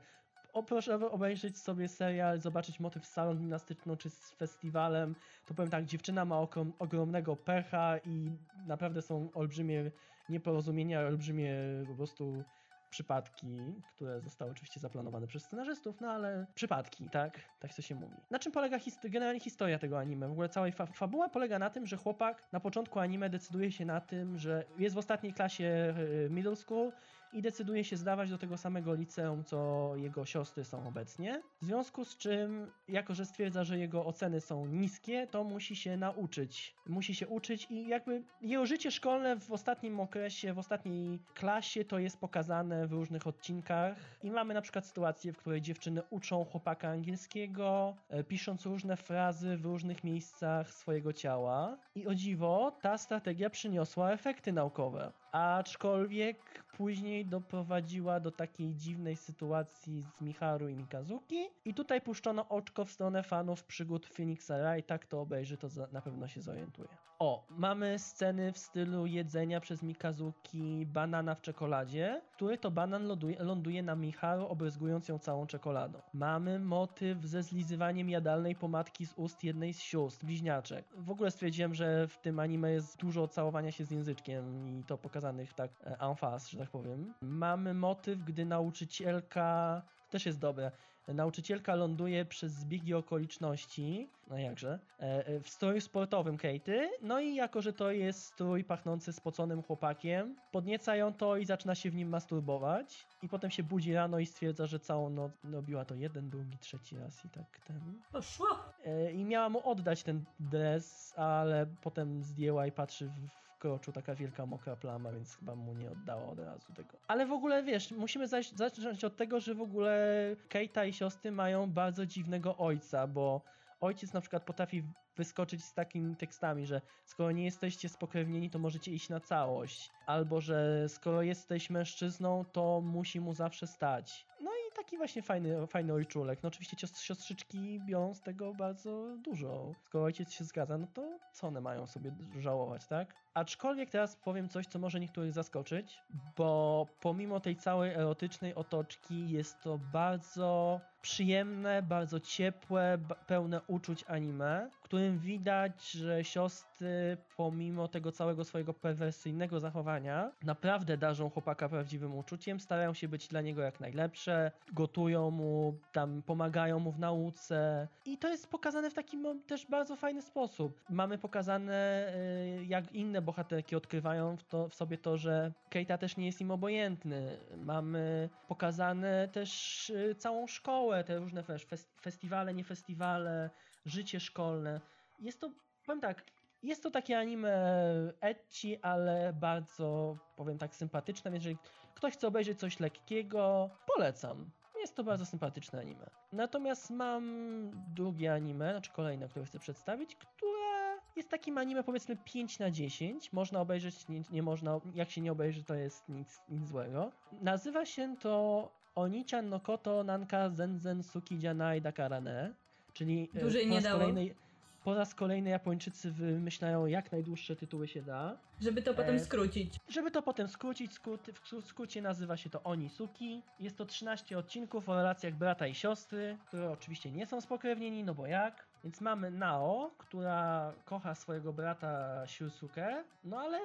O, proszę obejrzeć sobie serial, zobaczyć motyw z salą gimnastyczną czy z festiwalem. To powiem tak, dziewczyna ma ogromnego pecha i naprawdę są olbrzymie nieporozumienia, olbrzymie po prostu przypadki, które zostały oczywiście zaplanowane przez scenarzystów, no ale przypadki, tak? Tak to się mówi. Na czym polega hist- generalnie historia tego anime? W ogóle całej fa- fabuła polega na tym, że chłopak na początku anime decyduje się na tym, że jest w ostatniej klasie y, middle school i decyduje się zdawać do tego samego liceum, co jego siostry są obecnie. W związku z czym, jako że stwierdza, że jego oceny są niskie, to musi się nauczyć. Musi się uczyć i jakby jego życie szkolne w ostatnim okresie, w ostatniej klasie to jest pokazane w różnych odcinkach. I mamy na przykład sytuację, w której dziewczyny uczą chłopaka angielskiego, e, pisząc różne frazy w różnych miejscach swojego ciała. I o dziwo, ta strategia przyniosła efekty naukowe. Aczkolwiek później doprowadziła do takiej dziwnej sytuacji z Miharu i Mikazuki. I tutaj puszczono oczko w stronę fanów przygód Phoenixa Wrighta. Kto obejrzy, to na pewno się zorientuje. O, mamy sceny w stylu jedzenia przez Mikazuki banana w czekoladzie, który to banan ląduje, ląduje na Miharu, obryzgując ją całą czekoladą. Mamy motyw ze zlizywaniem jadalnej pomadki z ust jednej z sióstr, bliźniaczek. W ogóle stwierdziłem, że w tym anime jest dużo całowania się z języczkiem i to pokazanych tak e, en face, że tak powiem. Mamy motyw, gdy nauczycielka, też jest dobre, Nauczycielka ląduje przez zbiegi okoliczności, no jakże, e, e, w stroju sportowym Katy, no i jako, że to jest strój pachnący spoconym chłopakiem, podnieca ją to i zaczyna się w nim masturbować i potem się budzi rano i stwierdza, że całą noc robiła to jeden, drugi, trzeci raz i tak ten... Poszło. E, I miała mu oddać ten dres, ale potem zdjęła i patrzy w w kroczu taka wielka mokra plama, więc chyba mu nie oddała od razu tego. Ale w ogóle wiesz, musimy zaś, zacząć od tego, że w ogóle Keita i siostry mają bardzo dziwnego ojca, bo ojciec na przykład potrafi wyskoczyć z takimi tekstami, że skoro nie jesteście spokrewnieni, to możecie iść na całość. Albo, że skoro jesteś mężczyzną, to musi mu zawsze stać. No i taki właśnie fajny, fajny ojczulek. No oczywiście siostrzyczki biorą z tego bardzo dużo. Skoro ojciec się zgadza, no to co one mają sobie żałować, tak? Aczkolwiek teraz powiem coś, co może niektórych zaskoczyć, bo pomimo tej całej erotycznej otoczki jest to bardzo przyjemne, bardzo ciepłe, pełne uczuć anime, w którym widać, że siostry pomimo tego całego swojego perwersyjnego zachowania naprawdę darzą chłopaka prawdziwym uczuciem, starają się być dla niego jak najlepsze, gotują mu, tam pomagają mu w nauce i to jest pokazane w taki też bardzo fajny sposób. Mamy pokazane y, jak inne bohaterki odkrywają w, to, w sobie to, że Keita też nie jest im obojętny. Mamy pokazane też y, całą szkołę, te różne fes- festiwale, nie festiwale, życie szkolne. Jest to, powiem tak, jest to takie anime ecchi, ale bardzo, powiem tak, sympatyczne, więc jeżeli ktoś chce obejrzeć coś lekkiego, polecam. Jest to bardzo sympatyczne anime. Natomiast mam drugie anime, znaczy kolejne, które chcę przedstawić, które jest takim anime powiedzmy 5 na 10. Można obejrzeć, nie, nie można, jak się nie obejrzy, to jest nic, nic złego. Nazywa się to Onichan no Koto Nanka Zenzen Suki Janai Dakarane, czyli e, Dłużej po nie raz dało. kolejny po raz kolejny Japończycy wymyślają jak najdłuższe tytuły się da. Żeby to potem E, skrócić. Żeby to potem skrócić, skrót, w skró- skrócie nazywa się to Onisuki. Jest to 13 odcinków o relacjach brata i siostry, które oczywiście nie są spokrewnieni, no bo jak? Więc mamy Nao, która kocha swojego brata Shursuke, no ale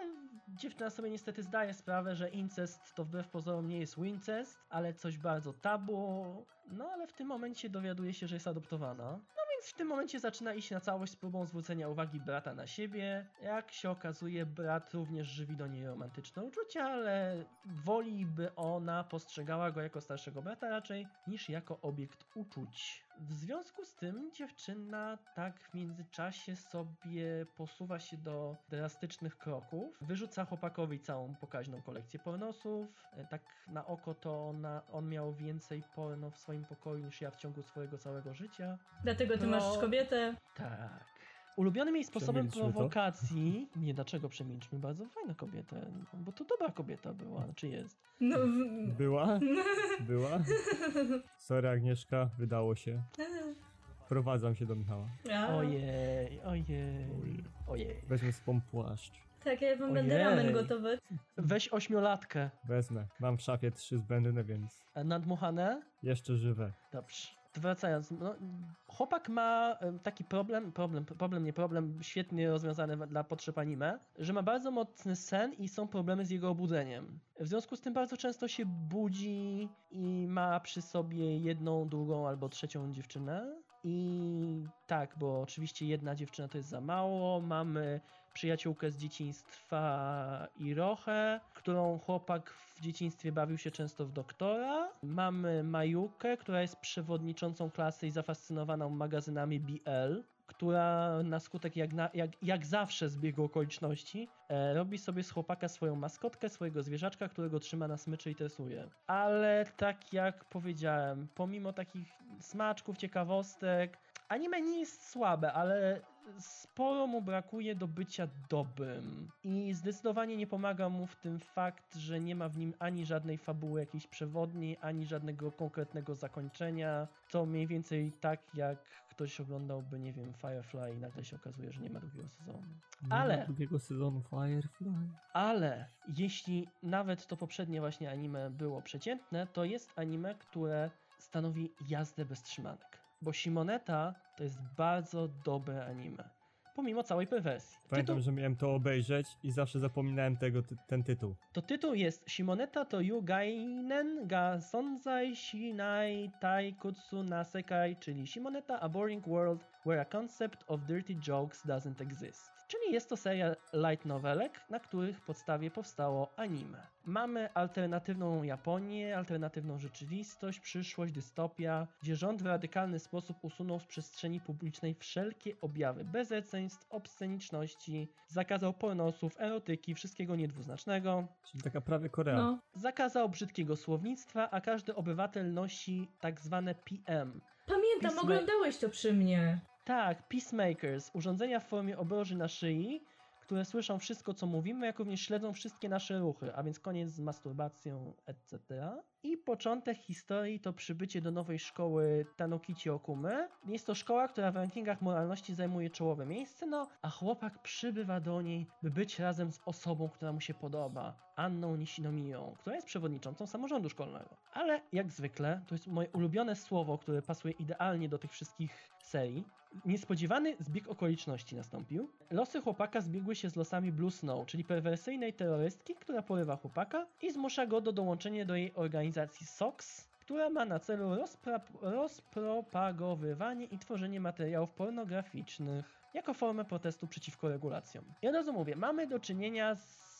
dziewczyna sobie niestety zdaje sprawę, że incest to wbrew pozorom nie jest incest, ale coś bardzo tabu. No ale w tym momencie dowiaduje się, że jest adoptowana. No więc w tym momencie zaczyna iść na całość z próbą zwrócenia uwagi brata na siebie. Jak się okazuje, brat również żywi do niej romantyczne uczucia, ale woli, by ona postrzegała go jako starszego brata raczej niż jako obiekt uczuć. W związku z tym dziewczyna tak w międzyczasie sobie posuwa się do drastycznych kroków. Wyrzuca chłopakowi całą pokaźną kolekcję pornosów. E, Tak na oko to ona, on miał więcej porno w swoim pokoju niż ja w ciągu swojego całego życia. Dlatego ty no. masz kobietę. Tak. Ulubionym jej sposobem Przemilczmy to. prowokacji. Nie, dlaczego przemilczmy? Bardzo fajna kobieta. Bo to dobra kobieta była, czy jest. No, w... Była? [LAUGHS] Była? Sorry Agnieszka, wydało się. Wprowadzam się do Michała. A, Ojej, ojej, ojej. Wezmę swą płaszcz. Tak, ja wam będę ramen gotować. Weź ośmiolatkę. Wezmę. Mam w szafie trzy zbędne, więc A Nadmuchane? jeszcze żywe. Dobrze. Wracając, no, chłopak ma taki problem, problem, problem, nie problem, świetnie rozwiązany dla potrzeb anime, że ma bardzo mocny sen i są problemy z jego obudzeniem. W związku z tym bardzo często się budzi i ma przy sobie jedną, drugą albo trzecią dziewczynę. I tak, bo oczywiście jedna dziewczyna to jest za mało. Mamy przyjaciółkę z dzieciństwa Irochę, którą chłopak w dzieciństwie bawił się często w doktora. Mamy Majukę, która jest przewodniczącą klasy i zafascynowaną magazynami BL, która na skutek jak, na, jak, jak zawsze zbiegu okoliczności e, robi sobie z chłopaka swoją maskotkę, swojego zwierzaczka, którego trzyma na smyczy i tresuje. Ale tak jak powiedziałem, pomimo takich smaczków, ciekawostek, anime nie jest słabe, ale sporo mu brakuje do bycia dobrym. I zdecydowanie nie pomaga mu w tym fakt, że nie ma w nim ani żadnej fabuły jakiejś przewodniej, ani żadnego konkretnego zakończenia. To mniej więcej tak, jak ktoś oglądałby, nie wiem, Firefly i nagle się okazuje, że nie ma drugiego sezonu. Nie ma Ale- drugiego sezonu Firefly. Ale jeśli nawet to poprzednie właśnie anime było przeciętne, to jest anime, które stanowi jazdę bez trzymanek. Bo Shimoneta to jest bardzo dobre anime. Pomimo całej perwersji. Pamiętam, Tytuł, że miałem to obejrzeć i zawsze zapominałem tego, ten tytuł. to tytuł jest Shimoneta to yu gainen ga sonzai shinai tai kutsu nasekai, czyli Shimoneta a boring world where a concept of dirty jokes doesn't exist. Czyli jest to seria light novelek, na których podstawie powstało anime. Mamy alternatywną Japonię, alternatywną rzeczywistość, przyszłość, dystopia, gdzie rząd w radykalny sposób usunął z przestrzeni publicznej wszelkie objawy bezeceństw, obsceniczności, zakazał pornosów, erotyki, wszystkiego niedwuznacznego, Czyli taka prawie Korea. No. zakazał brzydkiego słownictwa, a każdy obywatel nosi tak zwane PM. Pamiętam, oglądałeś to przy mnie. Tak, Peacemakers, urządzenia w formie obroży na szyi, które słyszą wszystko, co mówimy, jak również śledzą wszystkie nasze ruchy, a więc koniec z masturbacją, etc. I początek historii to przybycie do nowej szkoły Tanokichi Okumy. Jest to szkoła, która w rankingach moralności zajmuje czołowe miejsce, no a chłopak przybywa do niej, by być razem z osobą, która mu się podoba, Anną Nishinomiją, która jest przewodniczącą samorządu szkolnego. Ale jak zwykle, to jest moje ulubione słowo, które pasuje idealnie do tych wszystkich serii. Niespodziewany zbieg okoliczności nastąpił. Losy chłopaka zbiegły się z losami Blue Snow, czyli perwersyjnej terrorystki, która porywa chłopaka i zmusza go do dołączenia do jej organizacji SOX, która ma na celu rozpra- rozpropagowywanie i tworzenie materiałów pornograficznych jako formę protestu przeciwko regulacjom. I od razu mówię, mamy do czynienia z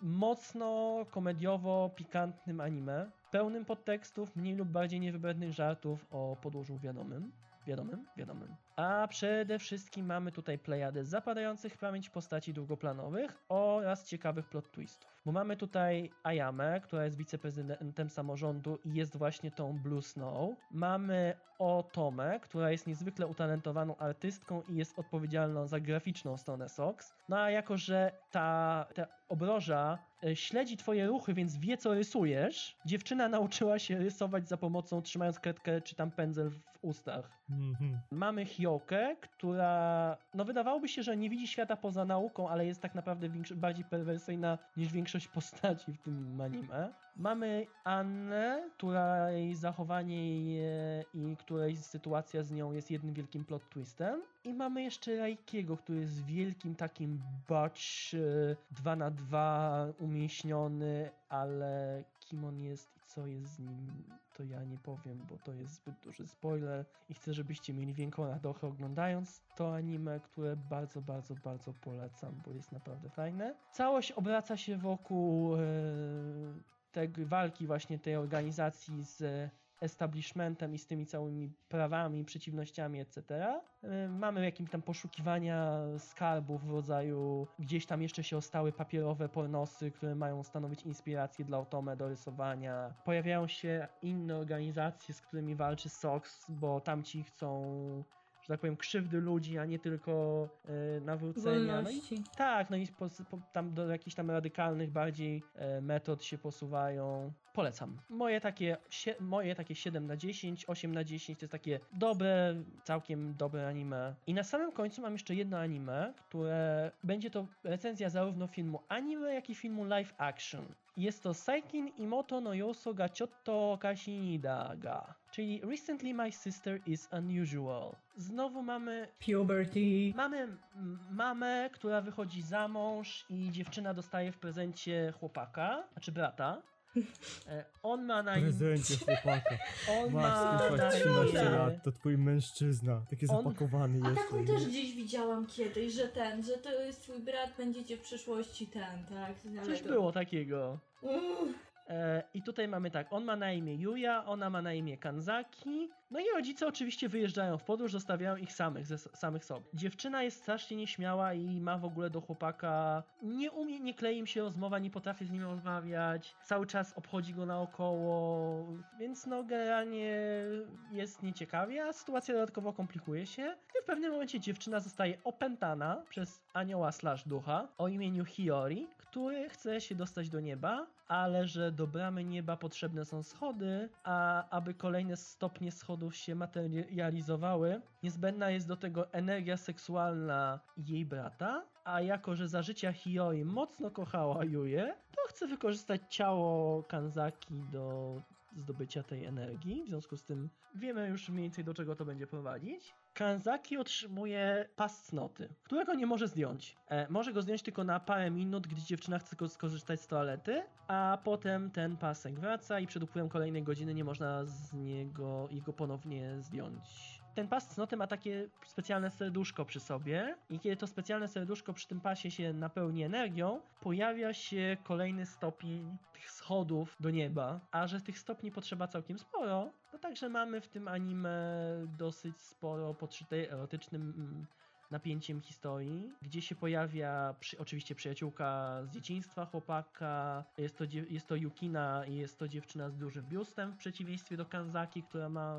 mocno komediowo-pikantnym anime, pełnym podtekstów, mniej lub bardziej niewybrednych żartów o podłożu wiadomym. Wiadomym? Wiadomym. A przede wszystkim mamy tutaj plejadę zapadających w pamięć postaci długoplanowych oraz ciekawych plot twistów. Bo mamy tutaj Ayamę, która jest wiceprezydentem samorządu i jest właśnie tą Blue Snow. Mamy Otomę, która jest niezwykle utalentowaną artystką i jest odpowiedzialna za graficzną stronę SOX. No a jako, że ta, ta obroża e, śledzi twoje ruchy, więc wie co rysujesz, dziewczyna nauczyła się rysować za pomocą trzymając kredkę czy tam pędzel w ustach. Mhm. Mamy Hyokę, która no wydawałoby się, że nie widzi świata poza nauką, ale jest tak naprawdę bardziej perwersyjna niż większość postaci w tym anime. Mamy Annę, której zachowanie i której sytuacja z nią jest jednym wielkim plot twistem. I mamy jeszcze Raikiego, który jest wielkim takim bacz 2 na 2 umieśniony, ale kim on jest i co jest z nim, to ja nie powiem, bo to jest zbyt duży spoiler i chcę, żebyście mieli większą radochę oglądając to anime, które bardzo, bardzo, bardzo polecam, bo jest naprawdę fajne. Całość obraca się wokół e, tej walki właśnie tej organizacji z establishmentem i z tymi całymi prawami, przeciwnościami, etc. Mamy jakieś tam poszukiwania skarbów w rodzaju gdzieś tam jeszcze się ostały papierowe pornosy, które mają stanowić inspirację dla Otome do rysowania. Pojawiają się inne organizacje, z którymi walczy SOX, bo tamci chcą że tak powiem, krzywdy ludzi, a nie tylko y, nawrócenia. No i tak, no i po, po, tam do jakichś tam radykalnych bardziej e, metod się posuwają. Polecam. Moje takie, sie, moje takie 7 na 10, 8 na 10 to jest takie dobre, całkiem dobre anime. I na samym końcu mam jeszcze jedno anime, które będzie to recenzja zarówno filmu anime, jak i filmu live action. Jest to Saikin Imoto no Yoso ga chotto kashinida ga, czyli Recently My Sister is Unusual. Znowu mamy Puberty. Mamy mamę, która wychodzi za mąż i dziewczyna dostaje w prezencie chłopaka, znaczy brata. E, On ma na imię. Prezencie chłopaka. [LAUGHS] On ma Max, ty na masz 13 imię. lat, to twój mężczyzna. Taki On- zapakowany A jeszcze. taką nie? też gdzieś widziałam kiedyś, że ten, że to jest twój brat, będziecie w przyszłości ten, tak? Coś było takiego. Uff. E, I tutaj mamy tak, on ma na imię Yuya, ona ma na imię Kanzaki. No i rodzice oczywiście wyjeżdżają w podróż, zostawiają ich samych, ze samych sobie. Dziewczyna jest strasznie nieśmiała i ma w ogóle do chłopaka, nie umie, nie klei im się rozmowa, nie potrafi z nim rozmawiać, cały czas obchodzi go naokoło, więc no generalnie jest nieciekawie, a sytuacja dodatkowo komplikuje się, gdy w pewnym momencie dziewczyna zostaje opętana przez anioła slash ducha o imieniu Hiyori, który chce się dostać do nieba, ale że do bramy nieba potrzebne są schody, a aby kolejne stopnie schodów się materializowały, niezbędna jest do tego energia seksualna jej brata, a jako, że za życia Hiyori mocno kochała Juję, to chce wykorzystać ciało Kanzaki do zdobycia tej energii. W związku z tym wiemy już mniej więcej do czego to będzie prowadzić. Kanzaki otrzymuje pas cnoty, którego nie może zdjąć. E, może go zdjąć tylko na parę minut, gdy dziewczyna chce skorzystać z toalety, a potem ten pasek wraca i przed upływem kolejnej godziny nie można z niego jego ponownie zdjąć. Ten pas cnoty ma takie specjalne serduszko przy sobie i kiedy to specjalne serduszko przy tym pasie się napełni energią, pojawia się kolejny stopień tych schodów do nieba, a że tych stopni potrzeba całkiem sporo, no także mamy w tym anime dosyć sporo podszytej erotycznym mm, napięciem historii, gdzie się pojawia przy, oczywiście przyjaciółka z dzieciństwa chłopaka, jest to, jest to Yukina i jest to dziewczyna z dużym biustem w przeciwieństwie do Kanzaki, która ma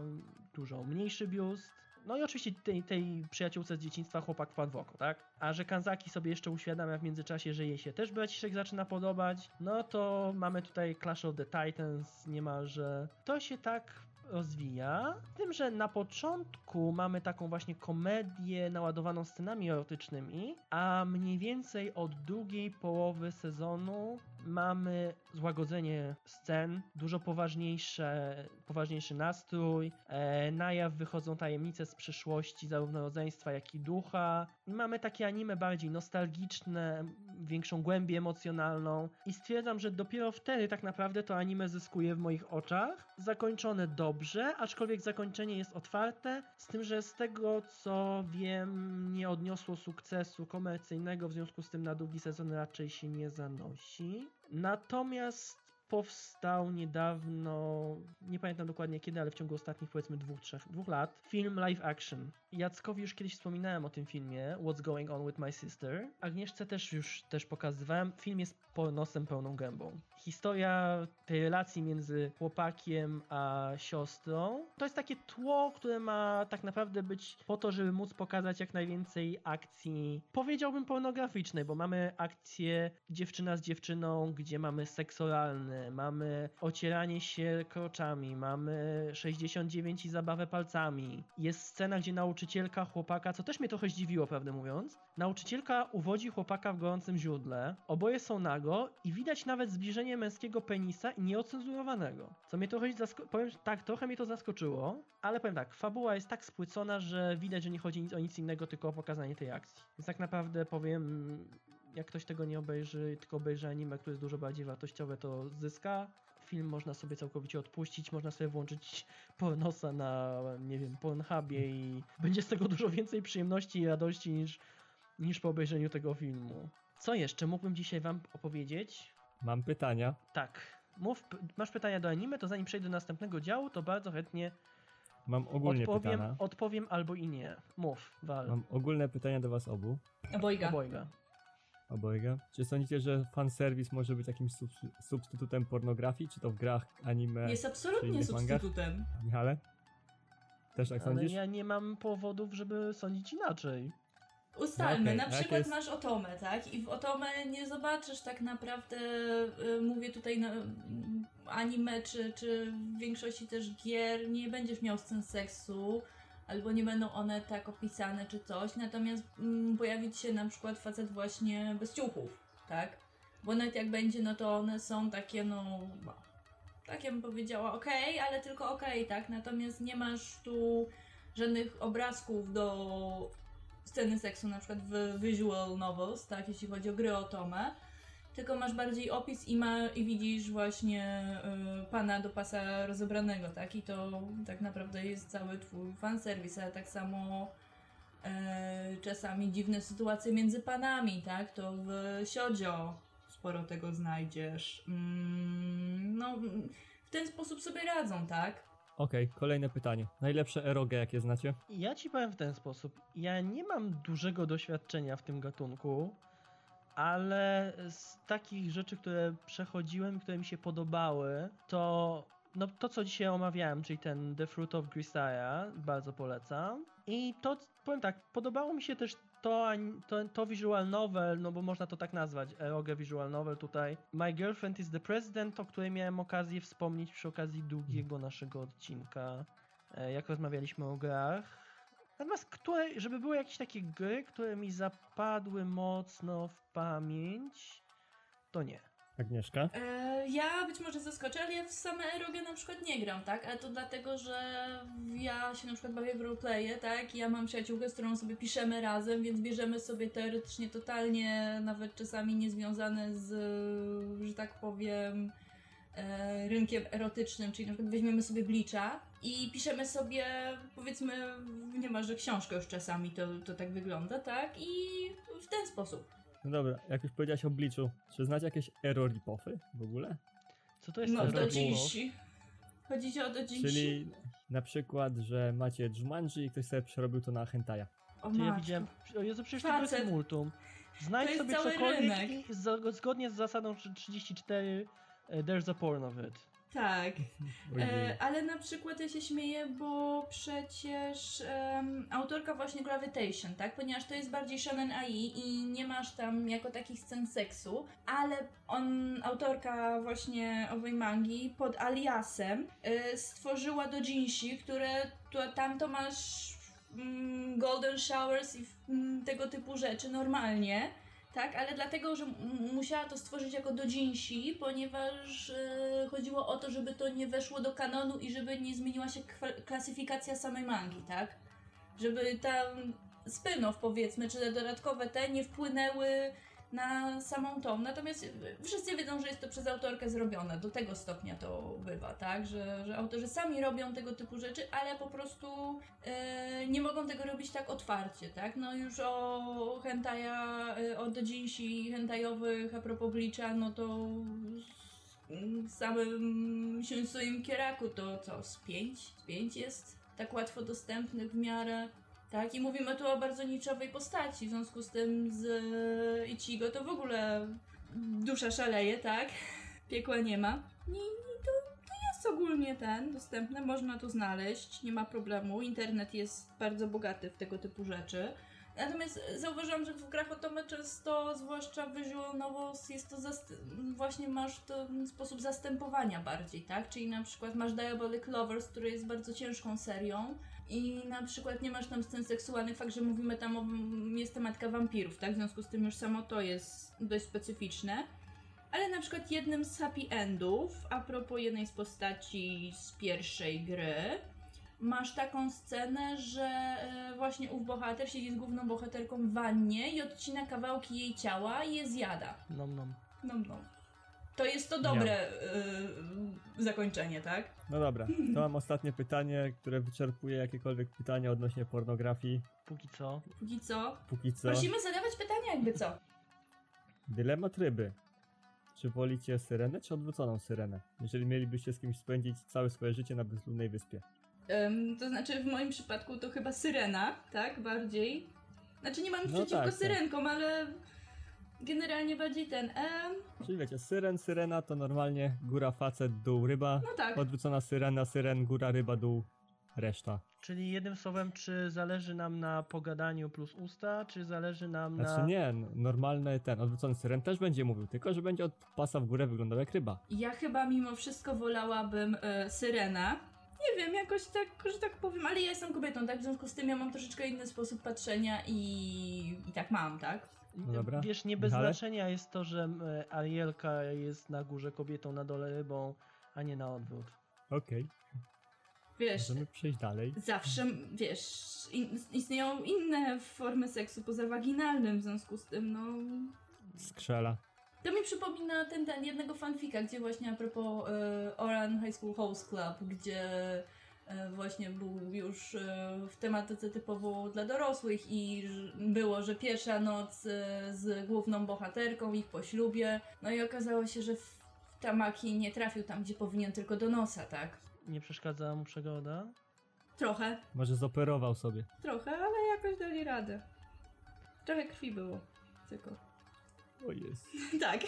dużo mniejszy biust. No i oczywiście tej, tej przyjaciółce z dzieciństwa chłopak wpadł w oko, tak? A że Kanzaki sobie jeszcze uświadamia w międzyczasie, że jej się też braciszek zaczyna podobać, no to mamy tutaj Clash of the Titans niemalże. To się tak rozwija. Tym, że na początku mamy taką właśnie komedię naładowaną scenami erotycznymi, a mniej więcej od drugiej połowy sezonu mamy złagodzenie scen, dużo poważniejsze, poważniejszy nastrój, e, na jaw wychodzą tajemnice z przeszłości zarówno rodzeństwa, jak i ducha. Mamy takie anime bardziej nostalgiczne, większą głębię emocjonalną i stwierdzam, że dopiero wtedy tak naprawdę to anime zyskuje w moich oczach. Zakończone dobrze, aczkolwiek zakończenie jest otwarte, z tym, że z tego co wiem nie odniosło sukcesu komercyjnego, w związku z tym na drugi sezon raczej się nie zanosi. Natomiast powstał niedawno, nie pamiętam dokładnie kiedy, ale w ciągu ostatnich powiedzmy dwóch, trzech, dwóch lat, film live action. Jackowi już kiedyś wspominałem o tym filmie, What's Going On With My Sister. Agnieszce też już też pokazywałem. Film jest pornosem pełną gębą. Historia tej relacji między chłopakiem a siostrą to jest takie tło, które ma tak naprawdę być po to, żeby móc pokazać jak najwięcej akcji, powiedziałbym pornograficznej, bo mamy akcję dziewczyna z dziewczyną, gdzie mamy seks oralny, mamy ocieranie się kroczami, mamy 69 i zabawę palcami. Jest scena, gdzie nauczycielka chłopaka, co też mnie trochę zdziwiło, prawdę mówiąc, nauczycielka uwodzi chłopaka w gorącym źródle, oboje są nago i widać nawet zbliżenie męskiego penisa i nieocenzurowanego. Co mnie trochę powiem tak, trochę mnie to zaskoczyło, ale powiem tak, fabuła jest tak spłycona, że widać, że nie chodzi o nic innego, tylko o pokazanie tej akcji. Więc tak naprawdę powiem, jak ktoś tego nie obejrzy, tylko obejrzy anime, które jest dużo bardziej wartościowe, to zyska. Film można sobie całkowicie odpuścić, można sobie włączyć pornosa na, nie wiem, Pornhubie i będzie z tego dużo więcej przyjemności i radości niż, niż po obejrzeniu tego filmu. Co jeszcze mógłbym dzisiaj wam opowiedzieć? Mam pytania. Tak. Mów, masz pytania do anime, to zanim przejdę do następnego działu, to bardzo chętnie Mam ogólnie odpowiem, pytania. odpowiem albo i nie. Mów, Wal. Mam ogólne pytania do was obu. Obojga. Obojga. Obojga. Czy sądzicie, że fanserwis może być jakimś subs- substytutem pornografii? Czy to w grach, anime? Jest absolutnie mangach? substytutem. Michale? Też tak Ale sądzisz? ja nie mam powodów, żeby sądzić inaczej. Ustalmy, Okej, na przykład jest- masz Otomę, tak? I w Otomę nie zobaczysz tak naprawdę, y, mówię tutaj na mm, anime, czy, czy w większości też gier, nie będziesz miał scen seksu, albo nie będą one tak opisane, czy coś, natomiast mm, pojawić się na przykład facet właśnie bez ciuchów, tak? Bo nawet jak będzie, no to one są takie, no... Tak bym powiedziała, okej, ale tylko okej, tak? Natomiast nie masz tu żadnych obrazków do sceny seksu, na przykład w visual novels, tak, jeśli chodzi o gry o Tomę, tylko masz bardziej opis i, ma, i widzisz właśnie y, pana do pasa rozebranego, tak, i to tak naprawdę jest cały twój fanserwis, ale tak samo e, czasami dziwne sytuacje między panami, tak, to w Siodzio sporo tego znajdziesz. Mm, no, w ten sposób sobie radzą, tak? Okej, kolejne pytanie. Najlepsze eroge, jakie znacie? Ja ci powiem w ten sposób. Ja nie mam dużego doświadczenia w tym gatunku, ale z takich rzeczy, które przechodziłem które mi się podobały, to no to co dzisiaj omawiałem, czyli ten The Fruit of Grisaya, bardzo polecam. I to, powiem tak, podobało mi się też to, to, to visual novel, no bo można to tak nazwać, eroge visual novel tutaj. My Girlfriend is the President, o której miałem okazję wspomnieć przy okazji drugiego naszego odcinka, e, jak rozmawialiśmy o grach. Natomiast, które, żeby były jakieś takie gry, które mi zapadły mocno w pamięć, to nie. Agnieszka? E, ja być może zaskoczę, ale ja w same eroge na przykład nie gram, tak? Ale to dlatego, że ja się na przykład bawię w roleplaye, tak? Ja mam przyjaciółkę, z którą sobie piszemy razem, więc bierzemy sobie teoretycznie totalnie, nawet czasami niezwiązane z, że tak powiem, e, rynkiem erotycznym, czyli na przykład weźmiemy sobie Bleacha i piszemy sobie, powiedzmy, niemalże książkę już czasami, to, to tak wygląda, tak? I w ten sposób. No dobra, jak już powiedziałaś o Bleachu, czy znacie jakieś error ripoffy w ogóle? Co to jest No, dziś. Chodzi ci o do dziś? Czyli na przykład, że macie Jumanji i ktoś sobie przerobił to na hentaja. O To ja widziałem. O Jezu, przecież to jest Facet. multum. Znajdź sobie cokolwiek rynek. zgodnie z zasadą 34 e, there's a porn of it. Tak. [LAUGHS] E, ale na przykład ja się śmieję, bo przecież em, autorka właśnie Gravitation, tak? Ponieważ to jest bardziej shonen AI i nie masz tam jako takich scen seksu, ale on, autorka właśnie owej mangi pod aliasem e, stworzyła dojinshi, które to, tam to masz mm, golden showers i mm, tego typu rzeczy normalnie. Tak, ale dlatego, że musiała to stworzyć jako dojinshi, ponieważ e, chodziło o to, żeby to nie weszło do kanonu i żeby nie zmieniła się klasyfikacja samej mangi, tak? Żeby tam spin-off powiedzmy, czy te dodatkowe te nie wpłynęły na samą tą. Natomiast wszyscy wiedzą, że jest to przez autorkę zrobione. Do tego stopnia to bywa, tak? Że, że autorzy sami robią tego typu rzeczy, ale po prostu e, nie mogą tego robić tak otwarcie, tak? No już o hentaja, e, o dojinshi hentajowych, a propos Bleacha, no to samym Shinsuim Kieraku to co, z pięć? Z pięć jest tak łatwo dostępnych w miarę. Tak, i mówimy tu o bardzo niczowej postaci, w związku z tym z e, Ichigo to w ogóle dusza szaleje, tak? [LAUGHS] Piekła nie ma. I, i to, to jest ogólnie ten, dostępne, można to znaleźć, nie ma problemu. Internet jest bardzo bogaty w tego typu rzeczy. Natomiast zauważyłam, że w grach o Tomę często, zwłaszcza Visual Novels, jest to właśnie masz to sposób zastępowania bardziej, tak? Czyli na przykład masz Diabolic Lovers, który jest bardzo ciężką serią i na przykład nie masz tam scen seksualnych, fakt, że mówimy tam o, jest tematka wampirów, tak? W związku z tym już samo to jest dość specyficzne. Ale na przykład jednym z happy endów, a propos jednej z postaci z pierwszej gry, masz taką scenę, że e, właśnie ów bohater siedzi z główną bohaterką w wannie i odcina kawałki jej ciała i je zjada. Nom nom. No, no. To jest to dobre e, zakończenie, tak? No dobra, to mam ostatnie pytanie, które wyczerpuje jakiekolwiek pytania odnośnie pornografii. Póki co. Póki co. Póki co. Prosimy zadawać pytania, jakby co. Dylemat ryby. Czy wolicie syrenę, czy odwróconą syrenę? Jeżeli mielibyście z kimś spędzić całe swoje życie na bezludnej wyspie. Em, to znaczy w moim przypadku to chyba syrena, tak? Bardziej. Znaczy nie mam nic No przeciwko tak, tak. syrenkom, ale generalnie bardziej ten. Em, Czyli wiecie, syren, syrena to normalnie góra, facet, dół, ryba. no tak. Odwrócona syrena, syren, góra, ryba, dół, reszta. Czyli jednym słowem, czy zależy nam na pogadaniu plus usta, czy zależy nam na... Znaczy nie, normalny ten, odwrócony syren też będzie mówił, tylko że będzie od pasa w górę wyglądał jak ryba. Ja chyba mimo wszystko wolałabym e, Syrena. Nie wiem, jakoś tak, że tak powiem, ale ja jestem kobietą, tak? W związku z tym ja mam troszeczkę inny sposób patrzenia i, i tak mam, tak? No dobra. Wiesz, nie bez Michale? znaczenia jest to, że Arielka jest na górze kobietą, na dole rybą, a nie na odwrót. Okej, Wiesz, możemy przejść dalej. zawsze, wiesz, in, istnieją inne formy seksu poza waginalnym, w związku z tym, no... Skrzela. To mi przypomina ten, ten jednego fanfika, gdzie właśnie a propos e, Oran High School Host Club, gdzie właśnie był już e, w tematyce typowo dla dorosłych i było, że pierwsza noc e, z główną bohaterką, ich po ślubie, no i okazało się, że w Tamaki nie trafił tam, gdzie powinien, tylko do nosa, tak? Nie przeszkadza mu przygoda? Trochę, Może zoperował sobie. trochę, ale jakoś dali radę. Trochę krwi było, tylko. O jest. [LAUGHS] tak,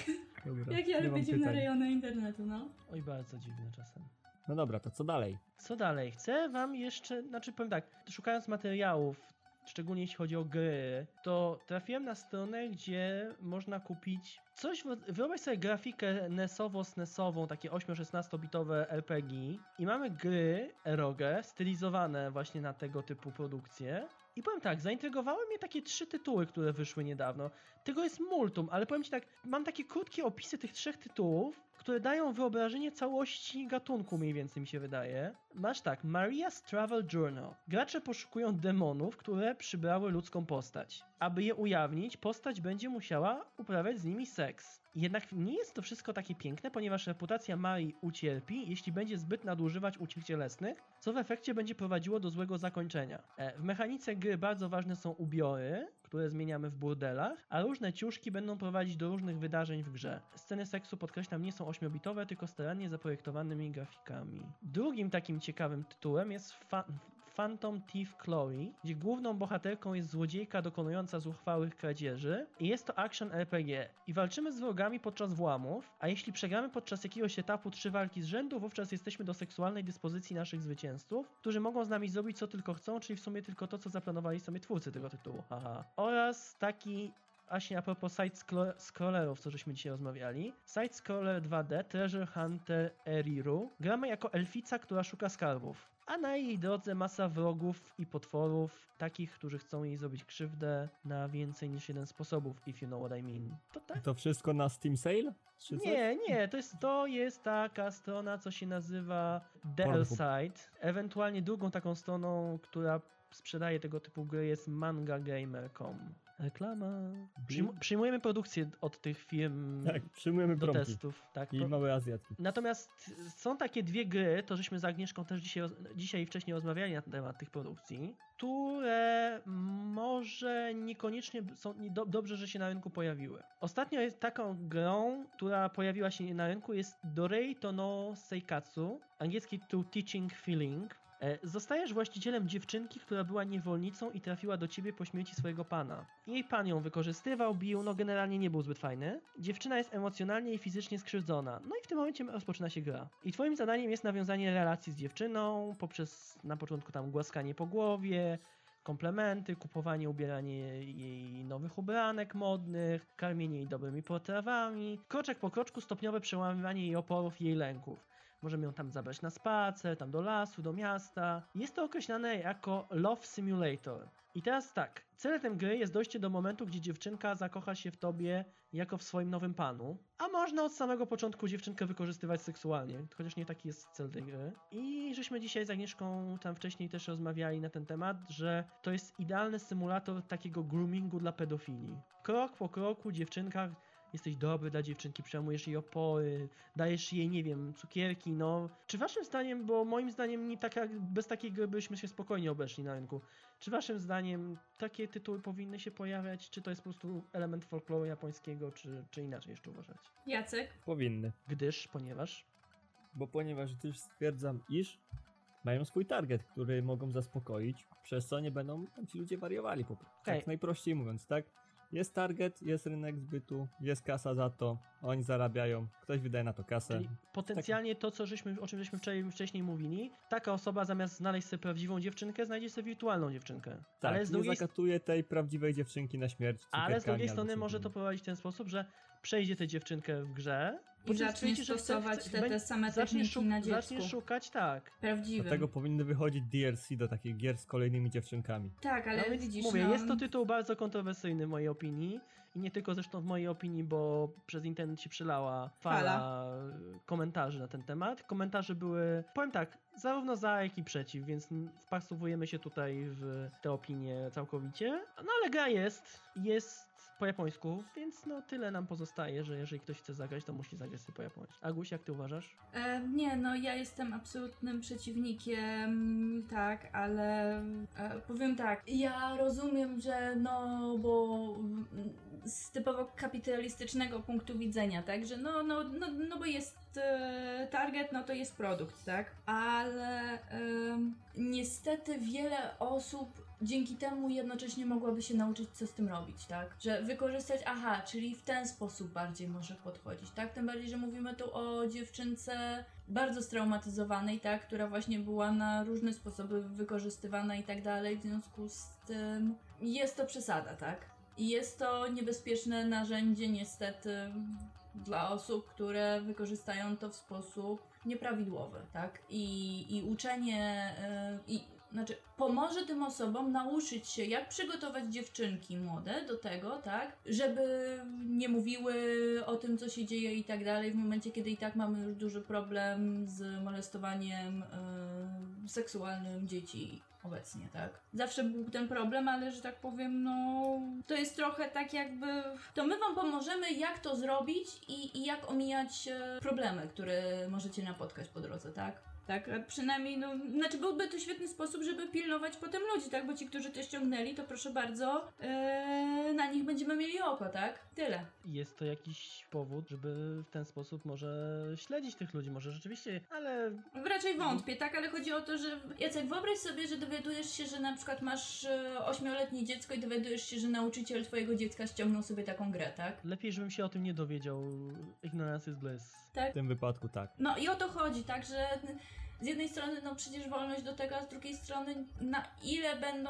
Dobra, jak ja lubię dziwne pytań. rejony internetu, no. Oj, bardzo dziwne czasem. No dobra, to co dalej? Co dalej? Chcę wam jeszcze, znaczy powiem tak, szukając materiałów, szczególnie jeśli chodzi o gry, to trafiłem na stronę, gdzie można kupić coś, wyobraź sobie grafikę NESowo-SNESową, takie 8-16 bitowe RPG i mamy gry eroge stylizowane właśnie na tego typu produkcje. I powiem tak, zaintrygowały mnie takie trzy tytuły, które wyszły niedawno. Tego jest multum, ale powiem ci tak, mam takie krótkie opisy tych trzech tytułów, które dają wyobrażenie całości gatunku, mniej więcej mi się wydaje. Masz tak, Maria's Travel Journal. Gracze poszukują demonów, które przybrały ludzką postać. Aby je ujawnić, postać będzie musiała uprawiać z nimi seks. Jednak nie jest to wszystko takie piękne, ponieważ reputacja Marii ucierpi, jeśli będzie zbyt nadużywać uciech cielesnych, co w efekcie będzie prowadziło do złego zakończenia. E, W mechanice gry bardzo ważne są ubiory, które zmieniamy w burdelach, a różne ciuszki będą prowadzić do różnych wydarzeń w grze. Sceny seksu, podkreślam, nie są 8-bitowe, tylko starannie zaprojektowanymi grafikami. Drugim takim ciekawym tytułem jest fa- Phantom Thief Chloe, gdzie główną bohaterką jest złodziejka dokonująca zuchwałych kradzieży i jest to action RPG i walczymy z wrogami podczas włamów, a jeśli przegramy podczas jakiegoś etapu trzy walki z rzędu, wówczas jesteśmy do seksualnej dyspozycji naszych zwycięzców, którzy mogą z nami zrobić co tylko chcą, czyli w sumie tylko to, co zaplanowali sobie twórcy tego tytułu, haha. Oraz taki Właśnie a propos side-scrollerów, co żeśmy dzisiaj rozmawiali. Side-scroller 2D Treasure Hunter Eriru. Gramy jako elfica, która szuka skarbów. A na jej drodze masa wrogów i potworów, takich, którzy chcą jej zrobić krzywdę na więcej niż jeden sposobów, if you know what I mean. To tak? To wszystko na Steam Sale? Czy coś? Nie, nie, to jest, to jest taka strona, co się nazywa. Site. Ewentualnie drugą taką stroną, która sprzedaje tego typu gry jest mangagamer.com. Reklama. Przyjmu- przyjmujemy produkcję od tych firm Tak, przyjmujemy do promki. testów. Tak, I pro- małe Azjatki. Natomiast są takie dwie gry, to żeśmy z Agnieszką też dzisiaj, dzisiaj wcześniej rozmawiali na temat tych produkcji, które może niekoniecznie są do, dobrze, że się na rynku pojawiły. Ostatnio jest taką grą, która pojawiła się na rynku jest Dorei to no Seikatsu, angielski To Teaching Feeling. E, Zostajesz właścicielem dziewczynki, która była niewolnicą i trafiła do ciebie po śmierci swojego pana. Jej pan ją wykorzystywał, bił, no generalnie nie był zbyt fajny. Dziewczyna jest emocjonalnie i fizycznie skrzywdzona. No i w tym momencie rozpoczyna się gra. I twoim zadaniem jest nawiązanie relacji z dziewczyną poprzez na początku tam głaskanie po głowie, komplementy, kupowanie, ubieranie jej nowych ubranek modnych, karmienie jej dobrymi potrawami, kroczek po kroczku stopniowe przełamywanie jej oporów i jej lęków. Możemy ją tam zabrać na spacer, tam do lasu, do miasta. Jest to określane jako Love Simulator. I teraz tak, celem gry jest dojście do momentu, gdzie dziewczynka zakocha się w tobie jako w swoim nowym panu, a można od samego początku dziewczynkę wykorzystywać seksualnie, chociaż nie taki jest cel tej gry. I żeśmy dzisiaj z Agnieszką tam wcześniej też rozmawiali na ten temat, że to jest idealny symulator takiego groomingu dla pedofilii. Krok po kroku dziewczynka jesteś dobry dla dziewczynki, przejmujesz jej opory, dajesz jej, nie wiem, cukierki, no. Czy waszym zdaniem, bo moim zdaniem nie taka, bez takiej gry byśmy się spokojnie obeszli na rynku, czy waszym zdaniem takie tytuły powinny się pojawiać, czy to jest po prostu element folkloru japońskiego, czy, czy inaczej jeszcze uważać? Jacek? Powinny. Gdyż, ponieważ... Bo ponieważ też stwierdzam, iż mają swój target, który mogą zaspokoić, przez co nie będą tam ci ludzie wariowali po prostu. Tak najprościej mówiąc, tak? Jest target, jest rynek zbytu, jest kasa za to, oni zarabiają, ktoś wydaje na to kasę. Czyli potencjalnie to, co żeśmy, o czym żeśmy wczoraj, wcześniej mówili, taka osoba zamiast znaleźć sobie prawdziwą dziewczynkę, znajdzie sobie wirtualną dziewczynkę. Tak, ale z nie drugiej zakatuje tej prawdziwej dziewczynki na śmierć. Ale z drugiej strony może to prowadzić w ten sposób, że przejdzie tę dziewczynkę w grze I po czym zacznie stwierdzi, że chce- stosować chce- te, te same zacznie, techniki na dziecku. zacznie szukać, tak. Prawdziwym. Dlatego powinny wychodzić DLC do takich gier z kolejnymi dziewczynkami. Tak, ale no widzisz, mówię, no, jest to tytuł bardzo kontrowersyjny w mojej opinii. I nie tylko zresztą w mojej opinii, bo przez internet się przelała fala, komentarzy na ten temat. Komentarze były, powiem tak, zarówno za, jak i przeciw, więc wpasowujemy się tutaj w te opinie całkowicie. No ale gra jest, jest po japońsku, więc no tyle nam pozostaje, że jeżeli ktoś chce zagrać, to musi zagrać sobie po japońsku. Aguś, jak ty uważasz? E, nie, no ja jestem absolutnym przeciwnikiem, tak, ale e, powiem tak, ja rozumiem, że no, bo z typowo kapitalistycznego punktu widzenia, tak, że no, no, no, no bo jest target, no to jest produkt, tak, ale niestety wiele osób dzięki temu jednocześnie mogłaby się nauczyć, co z tym robić, tak? Że wykorzystać, aha, czyli w ten sposób bardziej może podchodzić, tak? Tym bardziej, że mówimy tu o dziewczynce bardzo straumatyzowanej, tak? Która właśnie była na różne sposoby wykorzystywana i tak dalej, w związku z tym jest to przesada, tak? I jest to niebezpieczne narzędzie niestety dla osób, które wykorzystają to w sposób nieprawidłowy, tak? I, i uczenie, y, i znaczy pomoże tym osobom nauczyć się, jak przygotować dziewczynki młode do tego, tak, żeby nie mówiły o tym, co się dzieje i tak dalej, w momencie, kiedy i tak mamy już duży problem z molestowaniem y, seksualnym dzieci obecnie, tak? Zawsze był ten problem, ale że tak powiem, no to jest trochę tak jakby, to my wam pomożemy, jak to zrobić i, i jak omijać e, problemy, które możecie napotkać po drodze, tak? Tak, a przynajmniej, no, znaczy byłby to świetny sposób, żeby pilnować potem ludzi, tak, bo ci, którzy to ściągnęli, to proszę bardzo, e, na nich będziemy mieli oko, tak, tyle. Jest to jakiś powód, żeby w ten sposób może śledzić tych ludzi, może rzeczywiście, ale Raczej wątpię, tak, ale chodzi o to, że Jacek, wyobraź sobie, że dowiadujesz się, że na przykład masz e, ośmioletnie dziecko i dowiadujesz się, że nauczyciel twojego dziecka ściągnął sobie taką grę, tak? lepiej, żebym się o tym nie dowiedział. Ignorance is bliss. Tak. W tym wypadku tak. No i o to chodzi, tak, że z jednej strony no przecież wolność do tego, a z drugiej strony na ile będą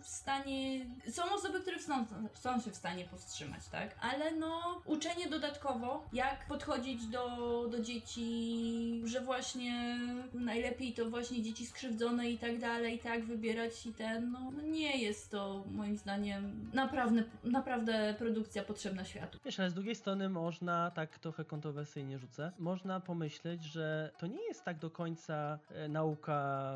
w stanie... Są osoby, które są, są się w stanie powstrzymać, tak? Ale no uczenie dodatkowo, jak podchodzić do, do dzieci, że właśnie najlepiej to właśnie dzieci skrzywdzone i tak dalej, tak, wybierać i ten, no, no nie jest to moim zdaniem naprawdę, naprawdę produkcja potrzebna światu. Wiesz, ale z drugiej strony można, tak trochę kontrowersyjnie rzucę, można pomyśleć, że to nie jest tak do końca e, nauka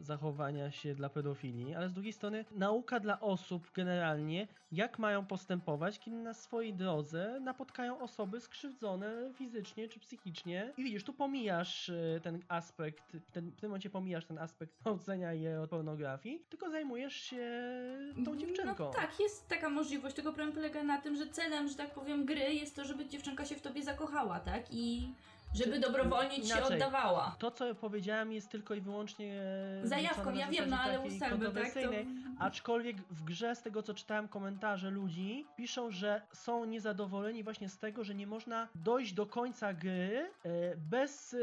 zachowania się dla pedofilii, ale z drugiej strony nauka dla osób generalnie, jak mają postępować, kiedy na swojej drodze napotkają osoby skrzywdzone fizycznie czy psychicznie. I widzisz, tu pomijasz e, ten aspekt, ten, w tym momencie pomijasz ten aspekt gwałcenia je od pornografii, tylko zajmujesz się tą dziewczynką. No tak, jest taka możliwość, tylko problem polega na tym, że celem, że tak powiem, gry jest to, żeby dziewczynka się w tobie zakochała, tak? I żeby dobrowolnie ci się oddawała. To, co powiedziałem, jest tylko i wyłącznie. Zajawką, rzucone ja wiem, no ale ustalmy, tak? To... Aczkolwiek w grze, z tego co czytałem komentarze ludzi, piszą, że są niezadowoleni właśnie z tego, że nie można dojść do końca gry e, bez e,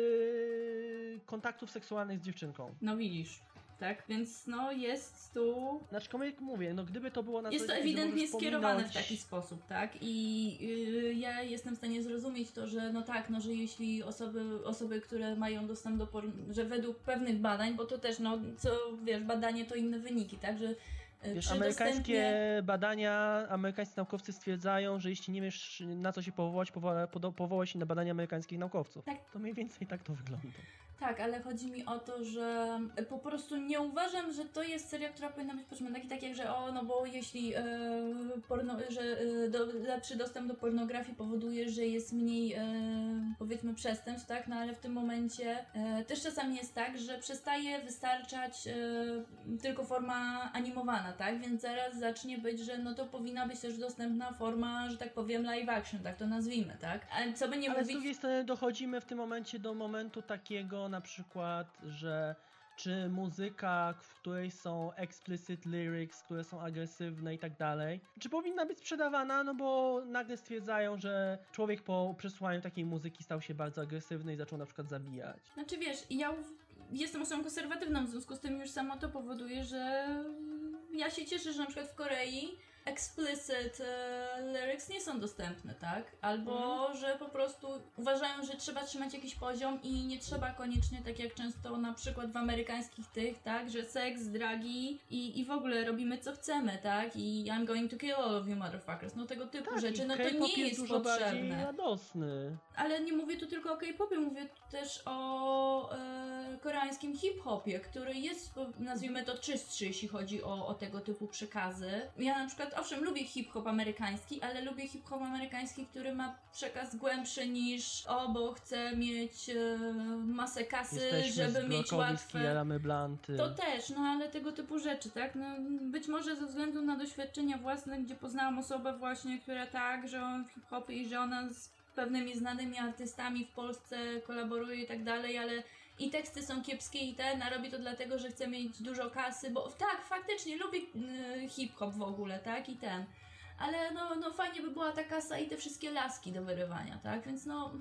kontaktów seksualnych z dziewczynką. No widzisz, tak? Więc no jest tu... Aczkolwiek mówię, no gdyby to było na Jest to ewidentnie skierowane w taki sposób, tak? I yy, ja jestem w stanie zrozumieć to, że no tak, no że jeśli osoby, osoby które mają dostęp do porn... że według pewnych badań, bo to też, no co, wiesz, badanie to inne wyniki, tak? Że yy, Wiesz, amerykańskie dostępie- badania, amerykańscy naukowcy stwierdzają, że jeśli nie wiesz na co się powołać, powoła, powołaj się na badania amerykańskich naukowców. Tak. To mniej więcej tak to wygląda. Tak, ale chodzi mi o to, że po prostu nie uważam, że to jest seria, która powinna być potrzebna. Taki, tak jak, że o, no bo jeśli e, porno, że e, do, lepszy dostęp do pornografii powoduje, że jest mniej e, powiedzmy przestępstw, tak? No ale w tym momencie też czasami jest tak, że przestaje wystarczać tylko forma animowana, tak? Więc zaraz zacznie być, że no to powinna być też dostępna forma, że tak powiem, live action, tak to nazwijmy, tak? Ale co by nie Ale z mówić... drugiej strony dochodzimy w tym momencie do momentu takiego na przykład, że czy muzyka, w której są explicit lyrics, które są agresywne i tak dalej, czy powinna być sprzedawana, no bo nagle stwierdzają, że człowiek po przesłuchaniu takiej muzyki stał się bardzo agresywny i zaczął na przykład zabijać. Znaczy wiesz, ja jestem osobą konserwatywną, w związku z tym już samo to powoduje, że ja się cieszę, że na przykład w Korei explicit e, lyrics nie są dostępne, tak? Albo że po prostu uważają, że trzeba trzymać jakiś poziom i nie trzeba koniecznie, tak jak często na przykład w amerykańskich tych, tak? Że seks, dragi i, i w ogóle robimy co chcemy, tak? I I'm going to kill all of you motherfuckers. No tego typu Tak, rzeczy, no to nie jest bardziej potrzebne. radosny. Ale nie mówię tu tylko o K-popie, mówię też o e, koreańskim hip-hopie, który jest, nazwijmy to, czystszy, jeśli chodzi o, o tego typu przekazy. Ja na przykład, owszem, lubię hip-hop amerykański, ale lubię hip-hop amerykański, który ma przekaz głębszy niż o, bo chcę mieć e, masę kasy, Jesteśmy żeby mieć łatwe... blanty. To też, no ale tego typu rzeczy, tak? No, być może ze względu na doświadczenia własne, gdzie poznałam osobę właśnie, która tak, że on hip-hopie i że ona z pewnymi znanymi artystami w Polsce kolaboruje i tak dalej, ale i teksty są kiepskie i ten, a robi to dlatego, że chce mieć dużo kasy, bo tak, faktycznie lubię y, hip-hop w ogóle, tak? I ten. Ale no, no fajnie by była ta kasa i te wszystkie laski do wyrywania, tak? Więc no...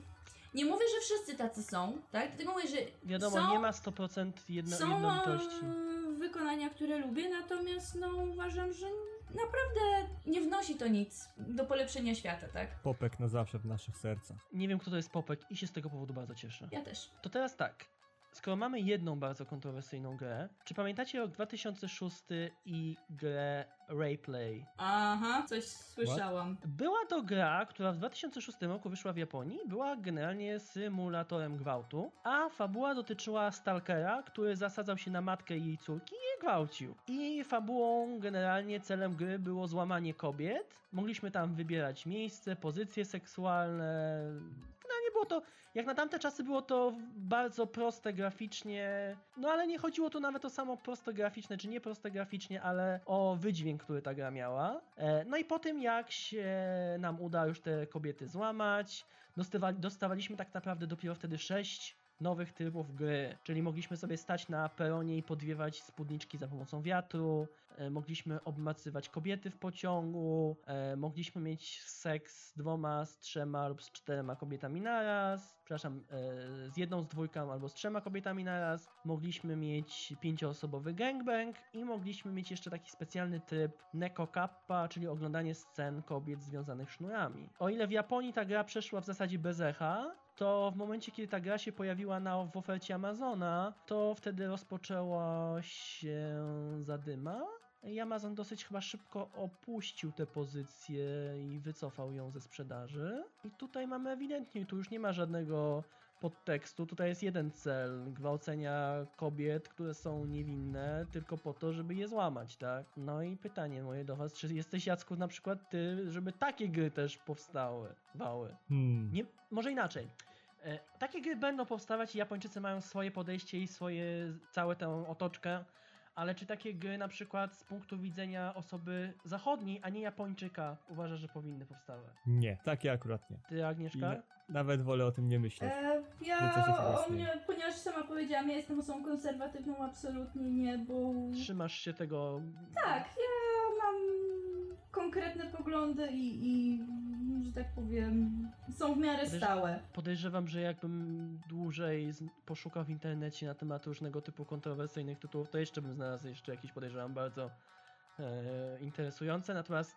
Nie mówię, że wszyscy tacy są, tak? Tylko mówię, że Wiadomo, są, nie ma 100% jedno, są jednolitości. e, wykonania, które lubię, natomiast no uważam, że naprawdę nie wnosi to nic do polepszenia świata, tak? Popek na zawsze w naszych sercach. Nie wiem, kto to jest Popek i się z tego powodu bardzo cieszę. Ja też. To teraz tak. Skoro mamy jedną bardzo kontrowersyjną grę, czy pamiętacie rok 2006 i grę Rayplay? Aha, coś słyszałam. Była to gra, która w 2006 roku wyszła w Japonii, była generalnie symulatorem gwałtu, a fabuła dotyczyła stalkera, który zasadzał się na matkę i jej córki i je gwałcił. I fabułą, generalnie celem gry było złamanie kobiet. Mogliśmy tam wybierać miejsce, pozycje seksualne, było to, jak na tamte czasy było to bardzo proste graficznie, no ale nie chodziło tu nawet o samo proste graficzne, czy nie proste graficznie, ale o wydźwięk, który ta gra miała. E, no i po tym jak się nam uda już te kobiety złamać, dostawa- dostawaliśmy tak naprawdę dopiero wtedy 6 nowych trybów gry, czyli mogliśmy sobie stać na peronie i podwiewać spódniczki za pomocą wiatru, e, mogliśmy obmacywać kobiety w pociągu, e, mogliśmy mieć seks z dwoma, z trzema lub z czterema kobietami naraz, przepraszam, e, z jedną, z dwójką albo z trzema kobietami naraz, mogliśmy mieć pięcioosobowy gangbang i mogliśmy mieć jeszcze taki specjalny tryb Neko Kappa, czyli oglądanie scen kobiet związanych sznurami. O ile w Japonii ta gra przeszła w zasadzie bez echa, to w momencie, kiedy ta gra się pojawiła na, w ofercie Amazona, to wtedy rozpoczęła się zadyma. I Amazon dosyć chyba szybko opuścił tę pozycję i wycofał ją ze sprzedaży. I tutaj mamy ewidentnie, tu już nie ma żadnego podtekstu. Tutaj jest jeden cel gwałcenia kobiet, które są niewinne, tylko po to, żeby je złamać, tak? No i pytanie moje do Was, czy jesteś Jacku na przykład ty, żeby takie gry też powstały, wały? Hmm. Nie, może inaczej. E, takie gry będą powstawać i Japończycy mają swoje podejście i swoje, całą tę otoczkę, ale czy takie gry na przykład z punktu widzenia osoby zachodniej, a nie Japończyka uważasz, że powinny powstawać? Nie, takie akurat nie. Ty Agnieszka? I Nawet wolę o tym nie myśleć. E, ja o mnie, ponieważ sama powiedziałam, ja jestem osobą konserwatywną, absolutnie nie, bo Trzymasz się tego... tak, ja mam konkretne poglądy i, i że tak powiem, są w miarę stałe. Podejrzewam, że jakbym dłużej poszukał w internecie na temat różnego typu kontrowersyjnych tytułów, to jeszcze bym znalazł jeszcze jakieś, podejrzewam, bardzo e, interesujące. Natomiast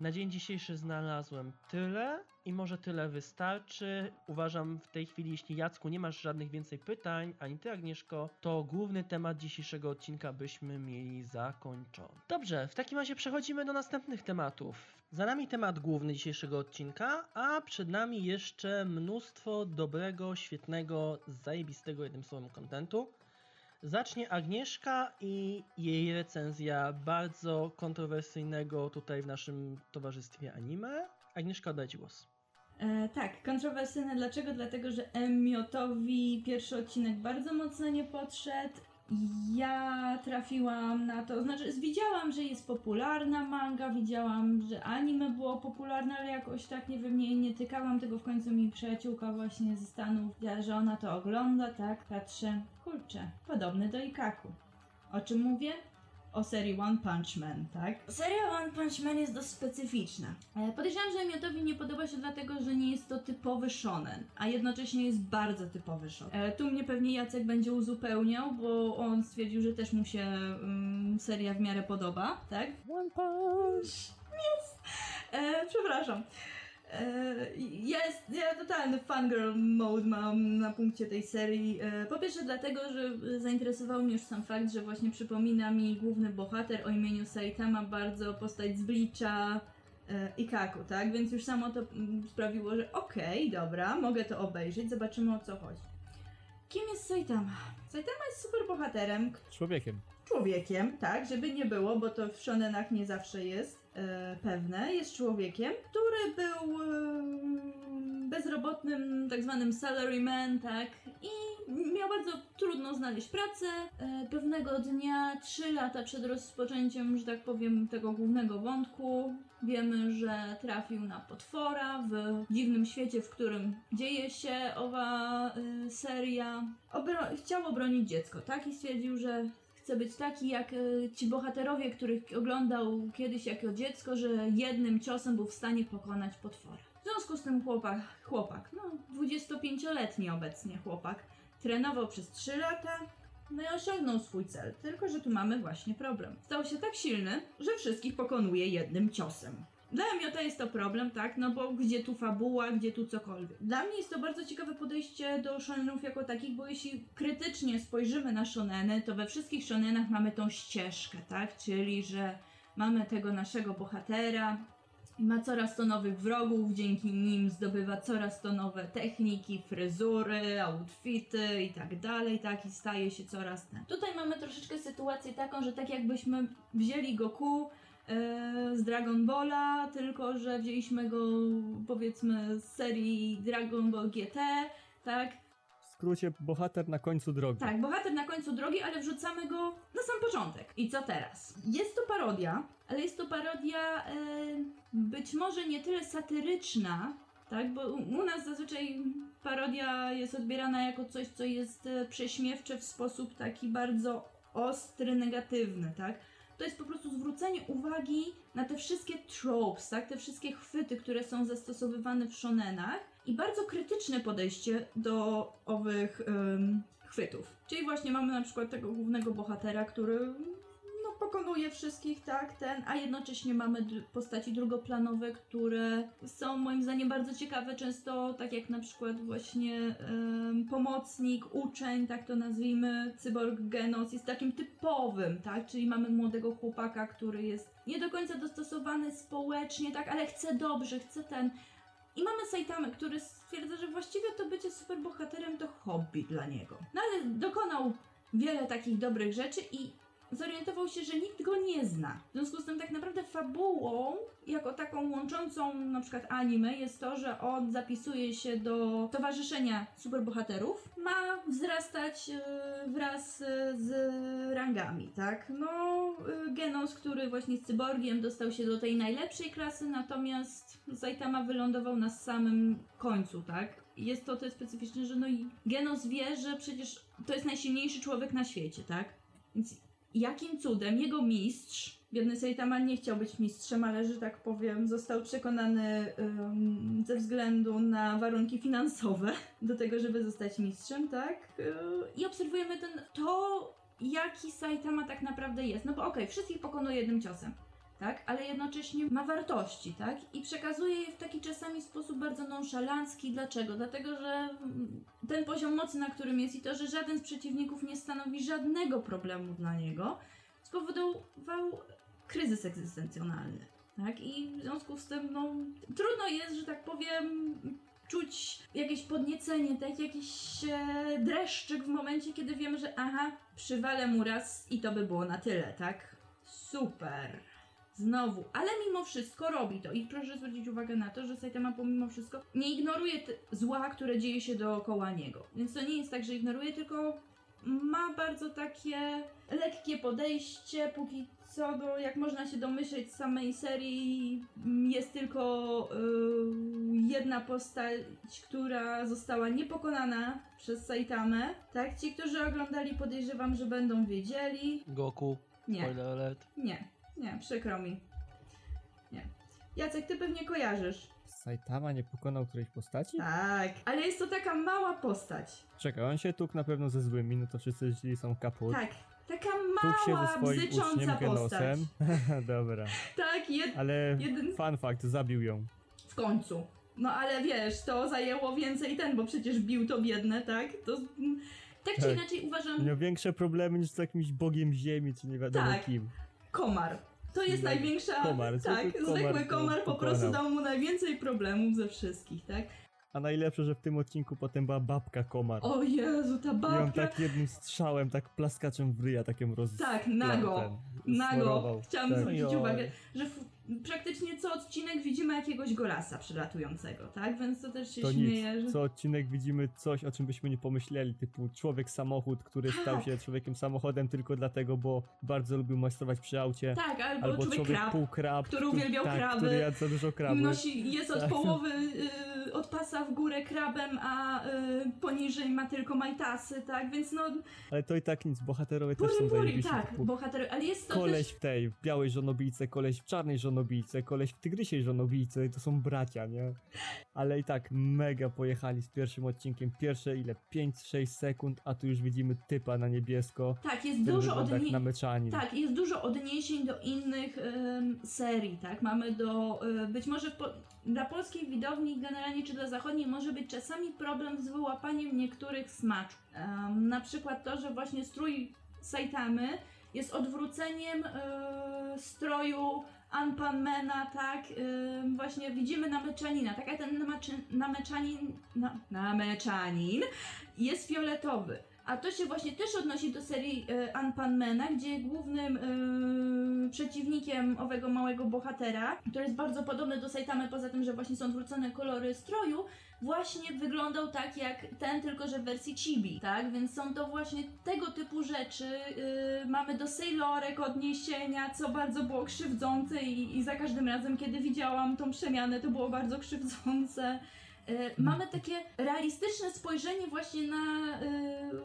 na dzień dzisiejszy znalazłem tyle i może tyle wystarczy. Uważam w tej chwili, jeśli Jacku nie masz żadnych więcej pytań, ani ty Agnieszko, to główny temat dzisiejszego odcinka byśmy mieli zakończony. Dobrze, w takim razie przechodzimy do następnych tematów. Za nami temat główny dzisiejszego odcinka, a przed nami jeszcze mnóstwo dobrego, świetnego, zajebistego jednym słowem kontentu. Zacznie Agnieszka i jej recenzja bardzo kontrowersyjnego tutaj w naszym towarzystwie anime. Agnieszka, oddaj ci głos. E, tak, kontrowersyjne. Dlaczego? Dlatego, że Emiotowi pierwszy odcinek bardzo mocno nie podszedł. Ja trafiłam na to, znaczy widziałam, że jest popularna manga, widziałam, że anime było popularne, ale jakoś tak nie wiem, nie, nie tykałam tego. W końcu mi przyjaciółka właśnie ze Stanów, powiedziała, że ona to ogląda, tak, patrzę, kurczę, podobny do Ikaku. O czym mówię? O serii One Punch Man, tak? Seria One Punch Man jest dość specyficzna. E, Podejrzewam, że Emiotowi nie podoba się dlatego, że nie jest to typowy shonen, a jednocześnie jest bardzo typowy shonen. E, Tu mnie pewnie Jacek będzie uzupełniał, bo on stwierdził, że też mu się mm, seria w miarę podoba, tak? One punch! E, przepraszam. E, jest, ja totalny fangirl mode mam na punkcie tej serii. E, po pierwsze dlatego, że zainteresował mnie już sam fakt, że właśnie przypomina mi główny bohater o imieniu Saitama bardzo postać z Bleacha e, Ikaku, tak? Więc już samo to mm, sprawiło, że okej, dobra, mogę to obejrzeć, zobaczymy o co chodzi. Kim jest Saitama? Saitama jest super bohaterem, Człowiekiem. człowiekiem, tak, żeby nie było, bo to w shonenach nie zawsze jest pewne, jest człowiekiem, który był e, bezrobotnym, tak zwanym salaryman, tak, i miał bardzo trudno znaleźć pracę. E, pewnego dnia, trzy lata przed rozpoczęciem, że tak powiem, tego głównego wątku, wiemy, że trafił na potwora w dziwnym świecie, w którym dzieje się owa e, seria. Obro- chciał obronić dziecko, tak, i stwierdził, że chce być taki jak e, ci bohaterowie, których oglądał kiedyś jako dziecko, że jednym ciosem był w stanie pokonać potwora. W związku z tym chłopak, chłopak, no 25-letni obecnie chłopak, trenował przez 3 lata, no i osiągnął swój cel. Tylko, że tu mamy właśnie problem. Stał się tak silny, że wszystkich pokonuje jednym ciosem. Dla Emiota jest to problem, tak? No bo gdzie tu fabuła, gdzie tu cokolwiek. Dla mnie jest to bardzo ciekawe podejście do shonenów jako takich, bo jeśli krytycznie spojrzymy na shoneny, to we wszystkich shonenach mamy tą ścieżkę, tak? Czyli, że mamy tego naszego bohatera, ma coraz to nowych wrogów, dzięki nim zdobywa coraz to nowe techniki, fryzury, outfity i tak dalej, tak i staje się coraz ten. Tutaj mamy troszeczkę sytuację taką, że tak jakbyśmy wzięli Goku, z Dragon Balla, tylko że wzięliśmy go powiedzmy z serii Dragon Ball GT, tak? W skrócie, bohater na końcu drogi. Tak, bohater na końcu drogi, ale wrzucamy go na sam początek. I co teraz? Jest to parodia, ale jest to parodia e, być może nie tyle satyryczna, tak? Bo u, u nas zazwyczaj parodia jest odbierana jako coś, co jest e, prześmiewcze w sposób taki bardzo ostry, negatywny, tak? To jest po prostu zwrócenie uwagi na te wszystkie tropes, tak? Te wszystkie chwyty, które są zastosowywane w shonenach i bardzo krytyczne podejście do owych em, chwytów. Czyli właśnie mamy na przykład tego głównego bohatera, który pokonuje wszystkich, tak, ten, a jednocześnie mamy postaci drugoplanowe, które są moim zdaniem bardzo ciekawe, często tak jak na przykład właśnie pomocnik, uczeń, tak to nazwijmy, cyborg Genos jest takim typowym, tak, czyli mamy młodego chłopaka, który jest nie do końca dostosowany społecznie, tak, ale chce dobrze, chce ten, i mamy Saitamę, który stwierdza, że właściwie to bycie superbohaterem to hobby dla niego. No ale dokonał wiele takich dobrych rzeczy i zorientował się, że nikt go nie zna. W związku z tym tak naprawdę fabułą, jako taką łączącą na przykład anime, jest to, że on zapisuje się do Towarzyszenia Superbohaterów, ma wzrastać e, wraz e, z rangami, tak? No, e, Genos, który właśnie z cyborgiem dostał się do tej najlepszej klasy, natomiast Saitama wylądował na samym końcu, tak? Jest to tyle specyficzne, że no i Genos wie, że przecież to jest najsilniejszy człowiek na świecie, tak? Więc jakim cudem jego mistrz, biedny Saitama nie chciał być mistrzem, ale że tak powiem, został przekonany ym, ze względu na warunki finansowe do tego, żeby zostać mistrzem, tak? Yy, I obserwujemy ten, to, jaki Saitama tak naprawdę jest. No bo okej, wszystkich pokonuje jednym ciosem. Tak, ale jednocześnie ma wartości, tak? I przekazuje je w taki czasami sposób bardzo nonszalancki. Dlaczego? Dlatego, że mm, ten poziom mocy, na którym jest i to, że żaden z przeciwników nie stanowi żadnego problemu dla niego, spowodował kryzys egzystencjonalny. Tak? I w związku z tym, no, trudno jest, że tak powiem, czuć jakieś podniecenie, tak? Jakiś e, dreszczyk w momencie, kiedy wiemy, że aha, przywalę mu raz i to by było na tyle, tak? Super. Znowu, ale mimo wszystko robi to i proszę zwrócić uwagę na to, że Saitama pomimo wszystko nie ignoruje zła, które dzieje się dookoła niego. Więc to nie jest tak, że ignoruje, tylko ma bardzo takie lekkie podejście, póki co do, jak można się domyśleć z samej serii, jest tylko y, jedna postać, która została niepokonana przez Saitamę. Tak, ci, którzy oglądali podejrzewam, że będą wiedzieli. Goku, Nie. spoiler alert. Nie, nie, przykro mi. Nie. Jacek, ty pewnie kojarzysz. Saitama nie pokonał którejś postaci? Tak, ale jest to taka mała postać. Czekaj, on się tukł na pewno ze złymi, no to wszyscy źli są kaput. Tak, taka mała, bzycząca postać. [LAUGHS] Dobra, Tak, jed... ale jeden fun fact, zabił ją. w końcu. No ale wiesz, to zajęło więcej ten, bo przecież bił to biedne, tak? To... Tak czy Tak. inaczej uważam, Miał większe problemy niż z jakimś bogiem ziemi, czy nie wiadomo Tak. kim. Komar. To jest największa. komar, tak, zwykły zwykły komar komar po prostu dał mu najwięcej problemów ze wszystkich, tak? A najlepsze, że w tym odcinku potem była babka komar. O Jezu, ta I on babka. tak jednym strzałem, tak plaskaczem w ryja, takim roz... Tak, nago. ten, Nago. smorował. Chciałam Tak. zwrócić uwagę, że w, praktycznie co odcinek widzimy jakiegoś golasa przylatującego, tak? Więc to też się To śmieje, nic. że... Co odcinek widzimy coś, o czym byśmy nie pomyśleli, typu człowiek samochód, który stał Tak. się człowiekiem samochodem tylko dlatego, bo bardzo lubił majstrować przy aucie. Tak, albo, Albo człowiek, człowiek krab, półkrab, który uwielbiał tak, kraby. który jadł za dużo kraby. nosi, jest od Tak. połowy y, od pasa w górę krabem, a y, poniżej ma tylko majtasy, tak? Więc no, Ale to i tak nic, bohaterowie też puri są zajebiści. tak, typu bohater, ale jest to Koleś też... w tej, w białej żonobijce, koleś w czarnej żonobijce, koleś w tygrysiej żonobijce, to są bracia, nie? Ale i tak mega pojechali z pierwszym odcinkiem, pierwsze ile? 5-6 sekund, a tu już widzimy typa na niebiesko, Tak, jest dużo odniesień... Tak, jest dużo odniesień do innych serii, tak? Mamy do, e, być może po, dla polskiej widowni generalnie, czy dla zachodniej może być czasami problem z wyłapaniem niektórych smaczków. Em, na przykład to, że właśnie strój Saitamy jest odwróceniem e, stroju Anpanmana, tak? Em, właśnie widzimy nameczanina, tak? A ten nameczanin, na, nameczanin jest fioletowy. A to się właśnie też odnosi do serii Unpanmana, gdzie głównym e, przeciwnikiem owego małego bohatera, który jest bardzo podobny do Saitamy, poza tym, że właśnie są odwrócone kolory stroju, właśnie wyglądał tak jak ten, tylko że w wersji chibi, tak? Więc są to właśnie tego typu rzeczy. Yy, mamy do Sailorek odniesienia, co bardzo było krzywdzące i, i za każdym razem, kiedy widziałam tą przemianę, to było bardzo krzywdzące. Yy, mamy takie realistyczne spojrzenie właśnie na yy,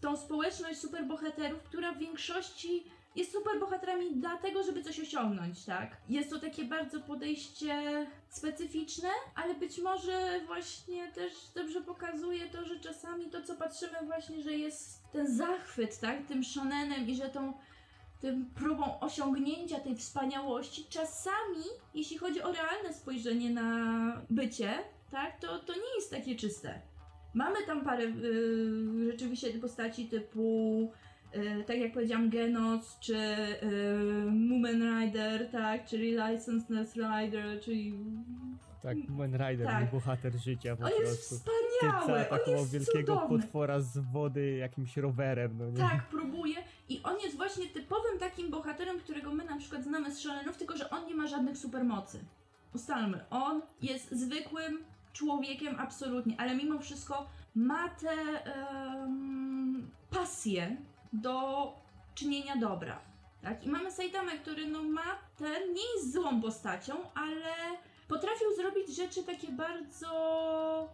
tą społeczność superbohaterów, która w większości jest superbohaterami dlatego, żeby coś osiągnąć, tak? Jest to takie bardzo podejście specyficzne, ale być może właśnie też dobrze pokazuje to, że czasami to, co patrzymy właśnie, że jest ten zachwyt, tak? Tym shonenem i że tą tym próbą osiągnięcia tej wspaniałości, czasami, jeśli chodzi o realne spojrzenie na bycie, tak, to, to nie jest takie czyste. Mamy tam parę y, rzeczywiście postaci typu y, tak jak powiedziałam, Genos, czy y, Moomin Rider, tak, czyli Licenseless Rider, czyli... Tak, Moon Rider, Tak. bohater życia po On jest prostu. Ty wspaniały, on zaatakował jest wielkiego cudowny. potwora z wody jakimś rowerem, no nie? Tak, próbuje i on jest właśnie typowym takim bohaterem, którego my na przykład znamy z Shonenów, tylko że on nie ma żadnych supermocy. Ustalmy, on jest zwykłym człowiekiem absolutnie, ale mimo wszystko ma tę em, pasję do czynienia dobra. Tak? I mamy Saitamę, który no ma ten, nie jest złą postacią, ale potrafił zrobić rzeczy takie bardzo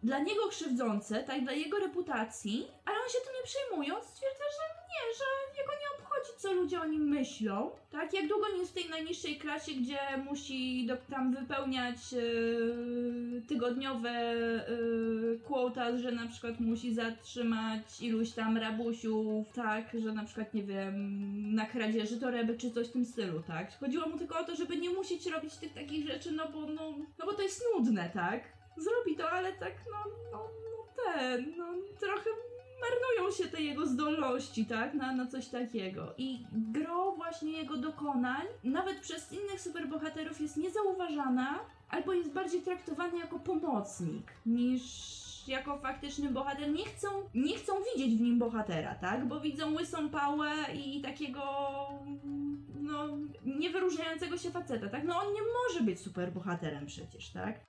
dla niego krzywdzące, tak, dla jego reputacji, ale on się tym nie przejmuje, on stwierdza, że nie, że jego nie obchodzi, co ludzie o nim myślą, tak, jak długo nie jest w tej najniższej klasie, gdzie musi do, tam wypełniać e, tygodniowe quotas, że na przykład musi zatrzymać iluś tam rabusiów, tak, że na przykład, nie wiem, na kradzieży toreby czy coś w tym stylu, tak. Chodziło mu tylko o to, żeby nie musieć robić tych takich rzeczy, no bo, no, no bo to jest nudne, tak. Zrobi to, ale tak, no, no, no ten, no trochę marnują się te jego zdolności, tak, na, na coś takiego. I gro właśnie jego dokonań, nawet przez innych superbohaterów jest niezauważana, albo jest bardziej traktowany jako pomocnik, niż jako faktyczny bohater. Nie chcą, nie chcą widzieć w nim bohatera, tak, bo widzą łysą pałę i takiego, no, niewyróżniającego się faceta, tak, no on nie może być superbohaterem przecież, tak.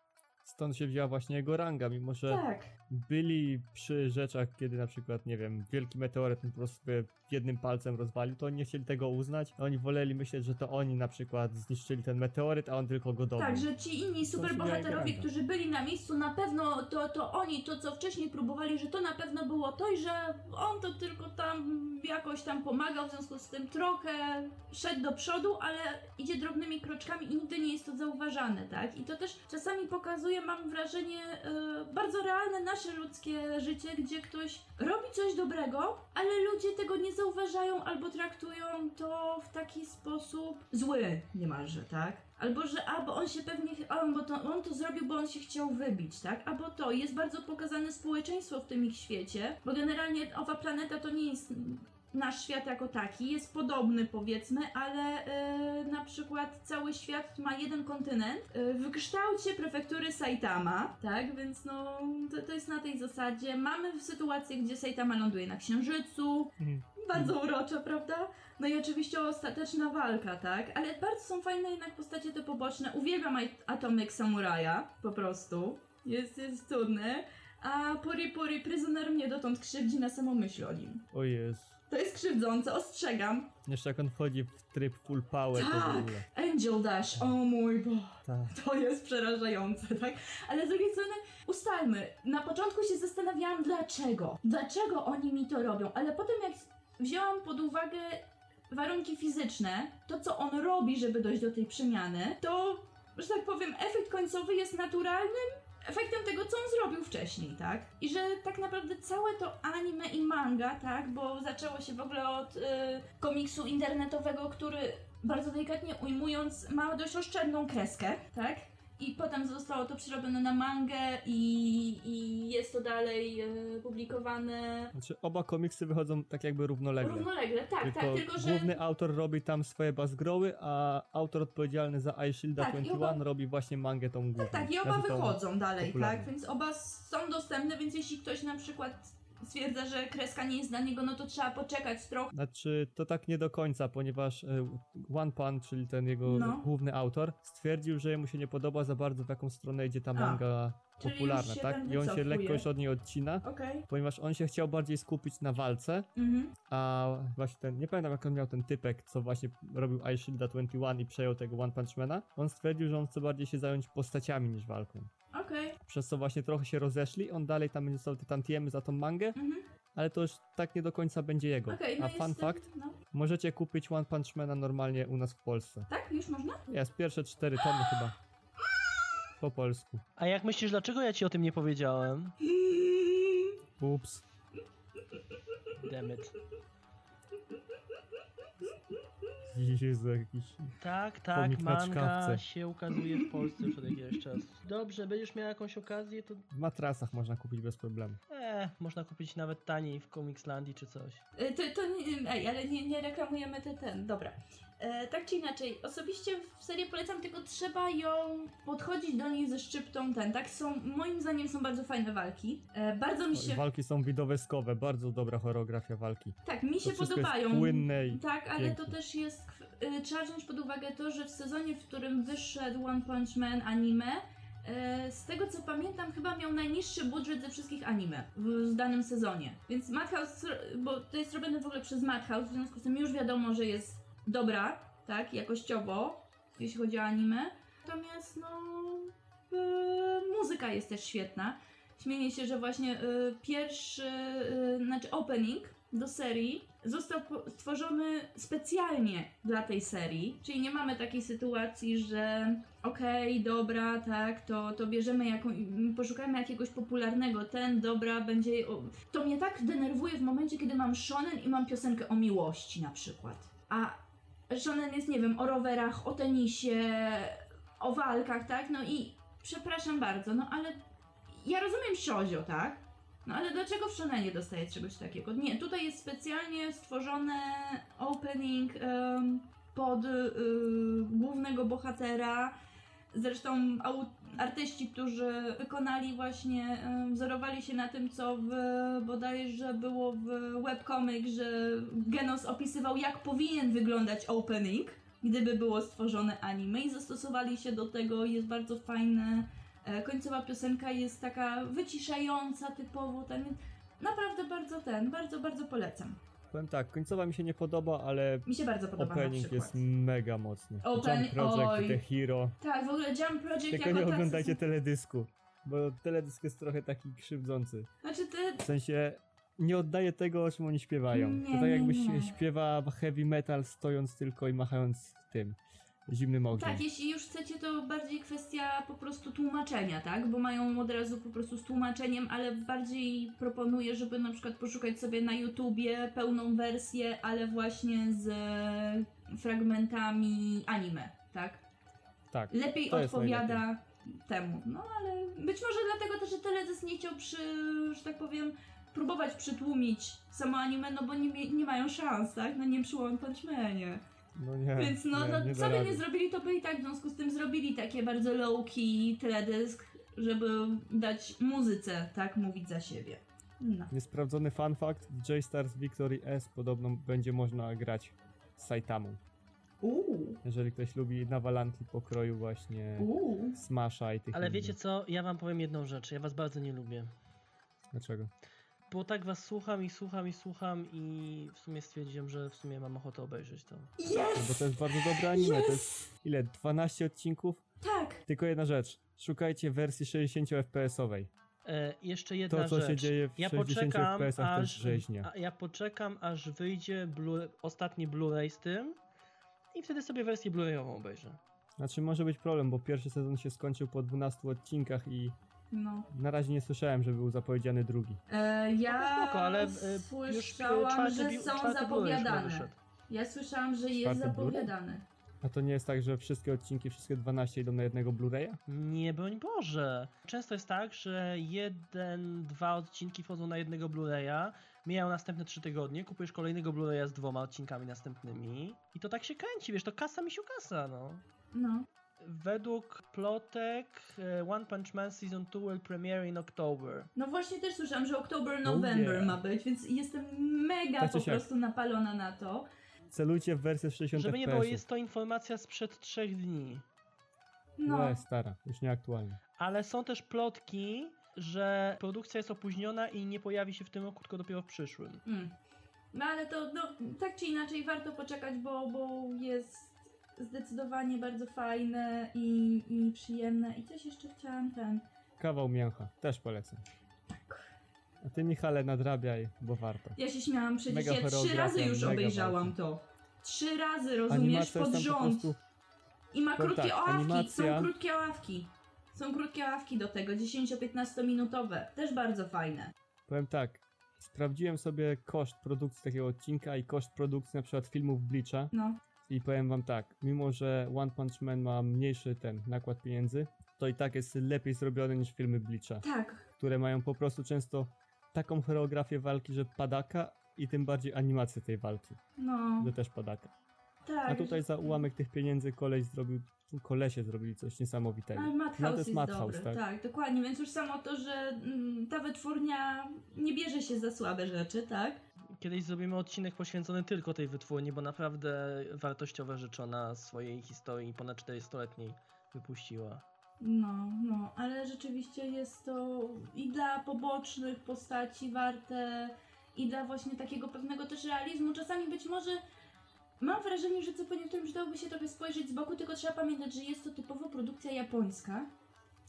Stąd się wzięła właśnie jego ranga, mimo że Tak. Byli przy rzeczach, kiedy na przykład, nie wiem, wielki meteoryt po prostu jednym palcem rozwalił, to oni nie chcieli tego uznać. Oni woleli myśleć, że to oni na przykład zniszczyli ten meteoryt, a on tylko go dobył. Tak, że ci inni superbohaterowie, którzy byli na miejscu, na pewno to, to oni, to co wcześniej próbowali, że to na pewno było to i że on to tylko tam jakoś tam pomagał, w związku z tym trochę szedł do przodu, ale idzie drobnymi kroczkami i nigdy nie jest to zauważane, tak? I to też czasami pokazuje, mam wrażenie, yy, bardzo realne nasze ludzkie życie, gdzie ktoś robi coś dobrego, ale ludzie tego nie zauważają albo traktują to w taki sposób zły niemalże, tak? Albo że albo on się pewnie, on, bo to, on to zrobił, bo on się chciał wybić, tak? Albo to jest bardzo pokazane społeczeństwo w tym ich świecie, bo generalnie owa planeta to nie jest nasz świat jako taki, jest podobny powiedzmy, ale e, na przykład cały świat ma jeden kontynent e, w kształcie prefektury Saitama, tak? Więc no to, to jest na tej zasadzie. Mamy sytuację, gdzie Saitama ląduje na Księżycu, Mhm. bardzo uroczo, prawda? No i oczywiście ostateczna walka, tak? Ale bardzo są fajne jednak postacie te poboczne. Uwielbiam Atomic Samuraja, po prostu. Jest, jest cudny. A Puri Puri Prisoner mnie dotąd krzywdzi na samą myśl o nim. O Jezu. To jest krzywdzące, ostrzegam. Jeszcze jak on wchodzi w tryb full power, Tak. Angel Dash, o mój Boże. Tak. To jest przerażające, tak? Ale z drugiej strony, ustalmy, na początku się zastanawiałam dlaczego. Dlaczego oni mi to robią, ale potem jak wzięłam pod uwagę warunki fizyczne, to co on robi, żeby dojść do tej przemiany, to, że tak powiem, efekt końcowy jest naturalnym efektem tego, co on zrobił wcześniej, tak? I że tak naprawdę całe to anime i manga, tak? Bo zaczęło się w ogóle od y, komiksu internetowego, który bardzo delikatnie ujmując, ma dość oszczędną kreskę, tak? I potem zostało to przerobione na mangę i, i jest to dalej e, publikowane Znaczy oba komiksy wychodzą tak jakby równolegle. równolegle. Tak, tylko, tak, tylko że... główny autor robi tam swoje bazgroły, a autor odpowiedzialny za iShielda Tak, i 21 oba- robi właśnie mangę tą główną. Tak, tak, i oba Znaczy wychodzą dalej, popularną. tak? Więc oba są dostępne, więc jeśli ktoś na przykład stwierdza, że kreska nie jest dla niego, no to trzeba poczekać trochę. Znaczy, to tak nie do końca, ponieważ One Pan, czyli ten jego No. główny autor, stwierdził, że mu się nie podoba za bardzo w jaką stronę idzie ta manga popularna, tak? I on się lekko już od niej odcina, Okej. ponieważ on się chciał bardziej skupić na walce, Mhm. a właśnie ten, nie pamiętam jak on miał ten typek, co właśnie robił I Shielda 21 i przejął tego One Punch Mana, on stwierdził, że on chce bardziej się zająć postaciami niż walką. Okej. Przez co właśnie trochę się rozeszli, on dalej tam będzie dostał te tantiemy za tą mangę, Mhm. ale to już tak nie do końca będzie jego. Okej, no a fun jestem- fact, No. możecie kupić One Punch Mana normalnie u nas w Polsce. Tak, już można? Jest, pierwsze cztery tomy chyba. Po polsku. A jak myślisz, dlaczego ja ci o tym nie powiedziałem? [LAUGHS] Ups. Damn it. Jezu, jakiś... Tak, tak, manga się ukazuje w Polsce już od jakiegoś czasu. Dobrze, będziesz miał jakąś okazję, to W matrasach można kupić bez problemu. e, można kupić nawet taniej w Comicslandii czy coś. Y, To, to nie, ej, ale nie, nie reklamujemy te, ten, dobra. E, tak czy inaczej, osobiście w serię polecam, tylko trzeba ją podchodzić do niej ze szczyptą ten, tak? Są, moim zdaniem są bardzo fajne walki. E, bardzo mi się, Walki są widowiskowe, bardzo dobra choreografia walki. tak, mi się To podobają. jest płynne i... Tak, ale piękne. to też jest. y, Trzeba wziąć pod uwagę to, że w sezonie, w którym wyszedł One Punch Man anime, e, z tego co pamiętam, chyba miał najniższy budżet ze wszystkich anime w, w danym sezonie. Więc Madhouse, bo to jest robione w ogóle przez Madhouse, w związku z tym już wiadomo, że jest dobra, tak, jakościowo, jeśli chodzi o anime. Natomiast, no, e, muzyka jest też świetna. Śmieję się, że właśnie y, pierwszy, y, znaczy opening do serii został stworzony specjalnie dla tej serii, czyli nie mamy takiej sytuacji, że okej, dobra, tak, to, to bierzemy jaką, poszukajmy jakiegoś popularnego, ten, dobra, będzie... O, to mnie tak denerwuje w momencie, kiedy mam shonen i mam piosenkę o miłości na przykład. A shonen jest, nie wiem, o rowerach, o tenisie, o walkach, tak, no i przepraszam bardzo, no ale ja rozumiem Shozio, tak? No ale dlaczego w Shonenie dostaje czegoś takiego? Nie, tutaj jest specjalnie stworzone opening em, pod y, głównego bohatera. Zresztą au, artyści, którzy wykonali właśnie, wzorowali się na tym, co w, bodajże było w webcomic, że Genos opisywał, jak powinien wyglądać opening, gdyby było stworzone anime i zastosowali się do tego, jest bardzo fajne. E, Końcowa piosenka jest taka wyciszająca typowo, ten, naprawdę bardzo ten, bardzo, bardzo polecam. Powiem tak, końcowa mi się nie podoba, ale Mi się bardzo podoba opening jest mega mocny. Open- Jump Project, oj. The Hero. Tak, w ogóle Jump Project Tylko nie oglądajcie są- teledysku, bo teledysk jest trochę taki krzywdzący. Znaczy te... W sensie nie oddaje tego, o czym oni śpiewają. Nie, to tak nie, jakbyś nie. śpiewa heavy metal stojąc tylko i machając tym zimnym ogniem. Tak, jeśli już chcecie, to bardziej kwestia po prostu tłumaczenia, tak? Bo mają od razu po prostu z tłumaczeniem, ale bardziej proponuję, żeby na przykład poszukać sobie na YouTubie pełną wersję, ale właśnie z fragmentami anime, tak? tak. lepiej odpowiada temu. No ale być może dlatego też, że teledysk nie chciał przy, że tak powiem, próbować przytłumić samo anime, no bo nie, nie mają szans, tak? No nie przy One Punch Manie. No nie, Więc no, nie, no nie co by nie zrobili, to by i tak w związku z tym zrobili takie bardzo low-key teledysk, żeby dać muzyce, tak, mówić za siebie. No. Niesprawdzony fun fact, w J-Stars Victory S podobno będzie można grać z Saitamą. Uuu, Jeżeli ktoś lubi nawalanki pokroju właśnie uuu. Smasha i tych Ale innych. wiecie co, ja wam powiem jedną rzecz, ja was bardzo nie lubię. Dlaczego? Bo tak was słucham i słucham i słucham i w sumie stwierdziłem, że w sumie mam ochotę obejrzeć to. No Yes! bo to jest bardzo dobre anime, to jest ile? 12 odcinków? Tak, Tylko jedna rzecz. Szukajcie wersji 60 FPS-owej. E, jeszcze jedna To, co rzecz. się dzieje w ja 60 poczekam, FPS-ach, to jest a, ja poczekam, aż wyjdzie Blu- ostatni Blu-ray z tym i wtedy sobie wersję Blu-rayową obejrzę. Znaczy może być problem, bo pierwszy sezon się skończył po 12 odcinkach i no. na razie nie słyszałem, że był zapowiedziany drugi. E, ja No spoko, ale e, e, słyszałam, że bi- są zapowiadane. Ja słyszałam, że jest zapowiadany. A to nie jest tak, że wszystkie odcinki, wszystkie 12 idą na jednego Blu-raya? Nie, broń Boże. Często jest tak, że jeden, dwa odcinki wchodzą na jednego Blu-raya, mijają następne trzy tygodnie, kupujesz kolejnego Blu-raya z dwoma odcinkami następnymi i to tak się kręci, wiesz, to kasa mi się kasa, no. No. Według plotek e, One Punch Man Season 2 will premiere in October. No właśnie też słyszałam, że October, Oh November yeah. ma być, więc jestem mega Tak po prostu napalona na to. Celujcie w wersję 60 Żeby nie było, jest to informacja sprzed trzech dni. No, No. stara, już nieaktualna. Ale są też plotki, że produkcja jest opóźniona i nie pojawi się w tym roku, tylko dopiero w przyszłym. mm. no ale to no, tak czy inaczej warto poczekać, bo, bo jest zdecydowanie bardzo fajne i, i przyjemne. I coś jeszcze chciałam ten... Kawał mięcha, też polecam. Tak. A ty Michale nadrabiaj, bo warto. Ja się śmiałam przecież, Mega ja trzy razy już obejrzałam to. Trzy razy, rozumiesz, pod tam po rząd. prostu... I ma krótkie tak, ławki, animacja- są krótkie ławki. Są krótkie ławki do tego, 10-15 minutowe. Też bardzo fajne. Powiem tak, sprawdziłem sobie koszt produkcji takiego odcinka i koszt produkcji na przykład filmów Bleacha No. I powiem wam tak, mimo że One Punch Man ma mniejszy ten nakład pieniędzy, to i tak jest lepiej zrobione niż filmy Bleacha, Tak. które mają po prostu często taką choreografię walki, że padaka i tym bardziej animację tej walki, No. że też padaka. Tak. A tutaj za ułamek tych pieniędzy koleś zrobił, kolesie zrobili coś niesamowitego. Ale Madhouse No to jest jest Madhouse, dobry, tak? tak? dokładnie, więc już samo to, że mm, ta wytwórnia nie bierze się za słabe rzeczy, tak? Kiedyś zrobimy odcinek poświęcony tylko tej wytwórni, bo naprawdę wartościowe rzeczy ona swojej historii ponad 400-letniej wypuściła. No, no, ale rzeczywiście jest to i dla pobocznych postaci warte, i dla właśnie takiego pewnego też realizmu. Czasami być może mam wrażenie, że co po niektórym dałoby się trochę spojrzeć z boku, tylko trzeba pamiętać, że jest to typowo produkcja japońska.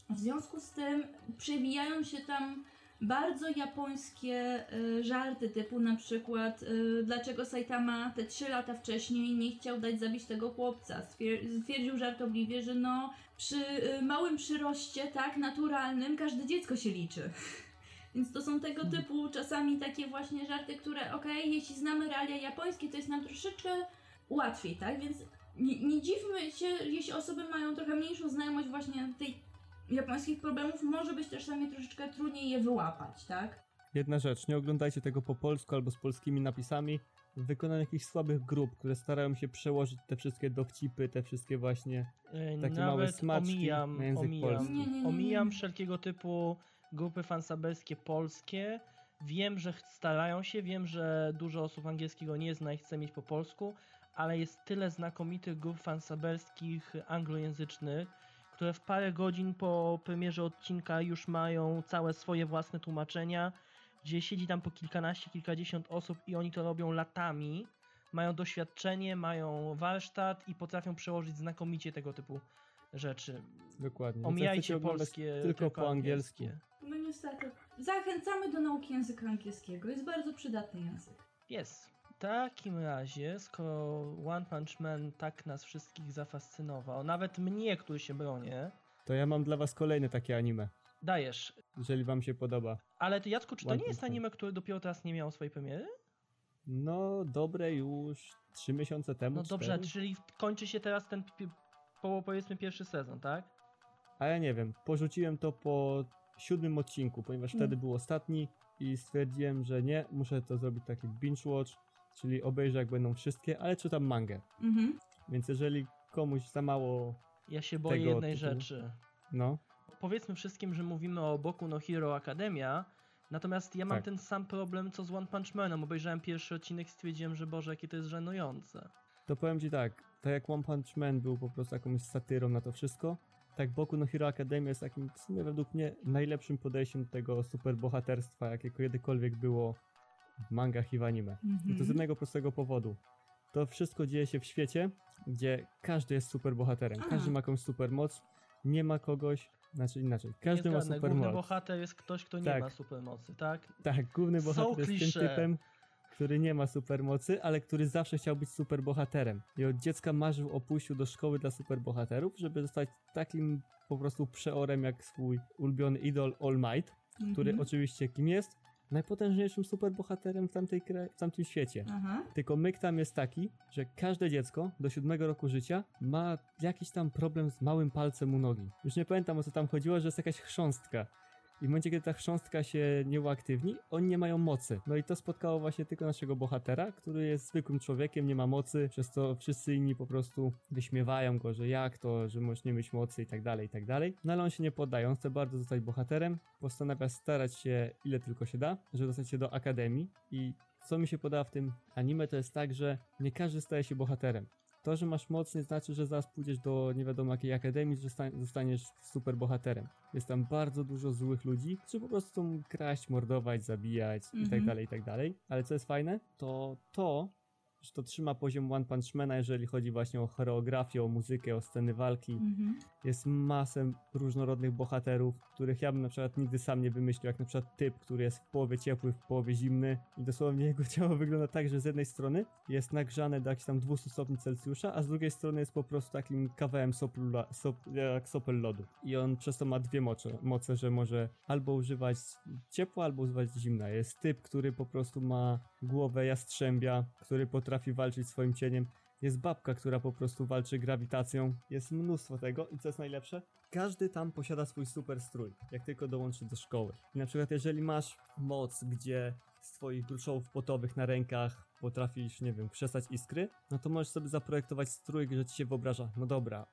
W związku z tym przewijają się tam bardzo japońskie y, żarty, typu na przykład y, dlaczego Saitama te 3 lata wcześniej nie chciał dać zabić tego chłopca. Stwier- stwierdził żartobliwie, że no przy y, małym przyroście, tak, naturalnym, każde dziecko się liczy. [LAUGHS] Więc to są tego typu czasami takie właśnie żarty, które okej, jeśli znamy realia japońskie, to jest nam troszeczkę łatwiej, tak? Więc nie, nie dziwmy się, jeśli osoby mają trochę mniejszą znajomość właśnie tej japońskich problemów, może być też czasami troszeczkę trudniej je wyłapać, tak? Jedna rzecz, nie oglądajcie tego po polsku albo z polskimi napisami. Wykonanie jakichś słabych grup, które starają się przełożyć te wszystkie dowcipy, te wszystkie właśnie. E, Takie małe Nawet smaczki omijam, na język omijam, polski. Nie, nie, nie, nie, omijam wszelkiego typu grupy fansabelskie polskie. Wiem, że starają się, wiem, że dużo osób angielskiego nie zna i chce mieć po polsku, ale jest tyle znakomitych grup fansabelskich anglojęzycznych, które w parę godzin po premierze odcinka już mają całe swoje własne tłumaczenia, gdzie siedzi tam po kilkanaście, kilkadziesiąt osób i oni to robią latami. Mają doświadczenie, mają warsztat i potrafią przełożyć znakomicie tego typu rzeczy. Dokładnie. Jak Omijajcie polskie, tylko po angielsku. No niestety. Zachęcamy do nauki języka angielskiego. Jest bardzo przydatny język. Jest. W takim razie, skoro One Punch Man tak nas wszystkich zafascynował, nawet mnie, który się bronię, To ja mam dla was kolejne takie anime, dajesz. jeżeli wam się podoba. Ale to Jacku, czy to One nie jest anime, które dopiero teraz nie miało swojej premiery? No, dobre już trzy miesiące temu. No dobrze, cztery. czyli kończy się teraz ten, powiedzmy, pierwszy sezon, tak? A ja nie wiem, porzuciłem to po siódmym odcinku, ponieważ Mm. wtedy był ostatni i stwierdziłem, że nie, muszę to zrobić taki binge watch, czyli obejrzę jak będą wszystkie, ale czytam mangę. Mhm. Więc jeżeli komuś za mało, Ja się boję Tego jednej tytułu. rzeczy. no, Powiedzmy wszystkim, że mówimy o Boku no Hero Academia, natomiast ja mam Tak. ten sam problem co z One Punch Manem. Obejrzałem pierwszy odcinek i stwierdziłem, że Boże, jakie to jest żenujące. to powiem ci tak, tak jak One Punch Man był po prostu jakąś satyrą na to wszystko, tak Boku no Hero Academia jest takim w sumie według mnie najlepszym podejściem do tego superbohaterstwa, jakie kiedykolwiek było w mangach i w anime. I to z Mhm. jednego prostego powodu. To wszystko dzieje się w świecie, gdzie każdy jest superbohaterem. Aha. Każdy ma jakąś supermoc. Nie ma kogoś, znaczy inaczej. Każdy nie ma zgadnę, główny supermoc. bohater jest ktoś, kto nie Tak. ma supermocy, tak? Tak, główny bohater jest tym typem, który nie ma supermocy, ale który zawsze chciał być superbohaterem. I od dziecka marzył o pójściu do szkoły dla superbohaterów, żeby zostać takim po prostu przeorem jak swój ulubiony idol All Might, który Mhm. oczywiście kim jest? Najpotężniejszym superbohaterem w, tamtej w tamtym świecie. Aha. Tylko myk tam jest taki, że każde dziecko do siódmego roku życia ma jakiś tam problem z małym palcem u nogi. Już nie pamiętam o co tam chodziło, że jest jakaś chrząstka. I w momencie, kiedy ta chrząstka się nie uaktywni, oni nie mają mocy. No i to spotkało właśnie tylko naszego bohatera, który jest zwykłym człowiekiem, nie ma mocy, przez to wszyscy inni po prostu wyśmiewają go, że jak to, że możesz nie mieć mocy i tak dalej, i tak dalej. No ale on się nie poddaje, on chce bardzo zostać bohaterem, postanawia starać się ile tylko się da, żeby dostać się do akademii i co mi się podoba w tym anime, to jest tak, że nie każdy staje się bohaterem. To, że masz moc, nie znaczy, że zaraz pójdziesz do nie wiadomo jakiej akademii, że sta- zostaniesz super bohaterem. Jest tam bardzo dużo złych ludzi, którzy po prostu chcą kraść, mordować, zabijać tak Mhm. dalej, i tak. Ale co jest fajne, to to, że to trzyma poziom One Punch Mana, jeżeli chodzi właśnie o choreografię, o muzykę, o sceny walki. Mhm. Jest masę różnorodnych bohaterów, których ja bym na przykład nigdy sam nie wymyślił, jak na przykład typ, który jest w połowie ciepły, w połowie zimny i dosłownie jego [LAUGHS] ciało wygląda tak, że z jednej strony jest nagrzane do jakichś tam 200 stopni Celsjusza, a z drugiej strony jest po prostu takim kawałem soplu, la- sop, jak sopel lodu. I on przez to ma dwie moce, moce, że może albo używać ciepła, albo używać zimna. Jest typ, który po prostu ma głowę jastrzębia, który potrafi walczyć swoim cieniem. Jest babka, która po prostu walczy grawitacją. Jest mnóstwo tego i co jest najlepsze? Każdy tam posiada swój super strój, jak tylko dołączy do szkoły. I na przykład jeżeli masz moc, gdzie z twoich gruczołów potowych na rękach potrafisz, nie wiem, krzesać iskry, no to możesz sobie zaprojektować strój, że ci się wyobraża, no dobra,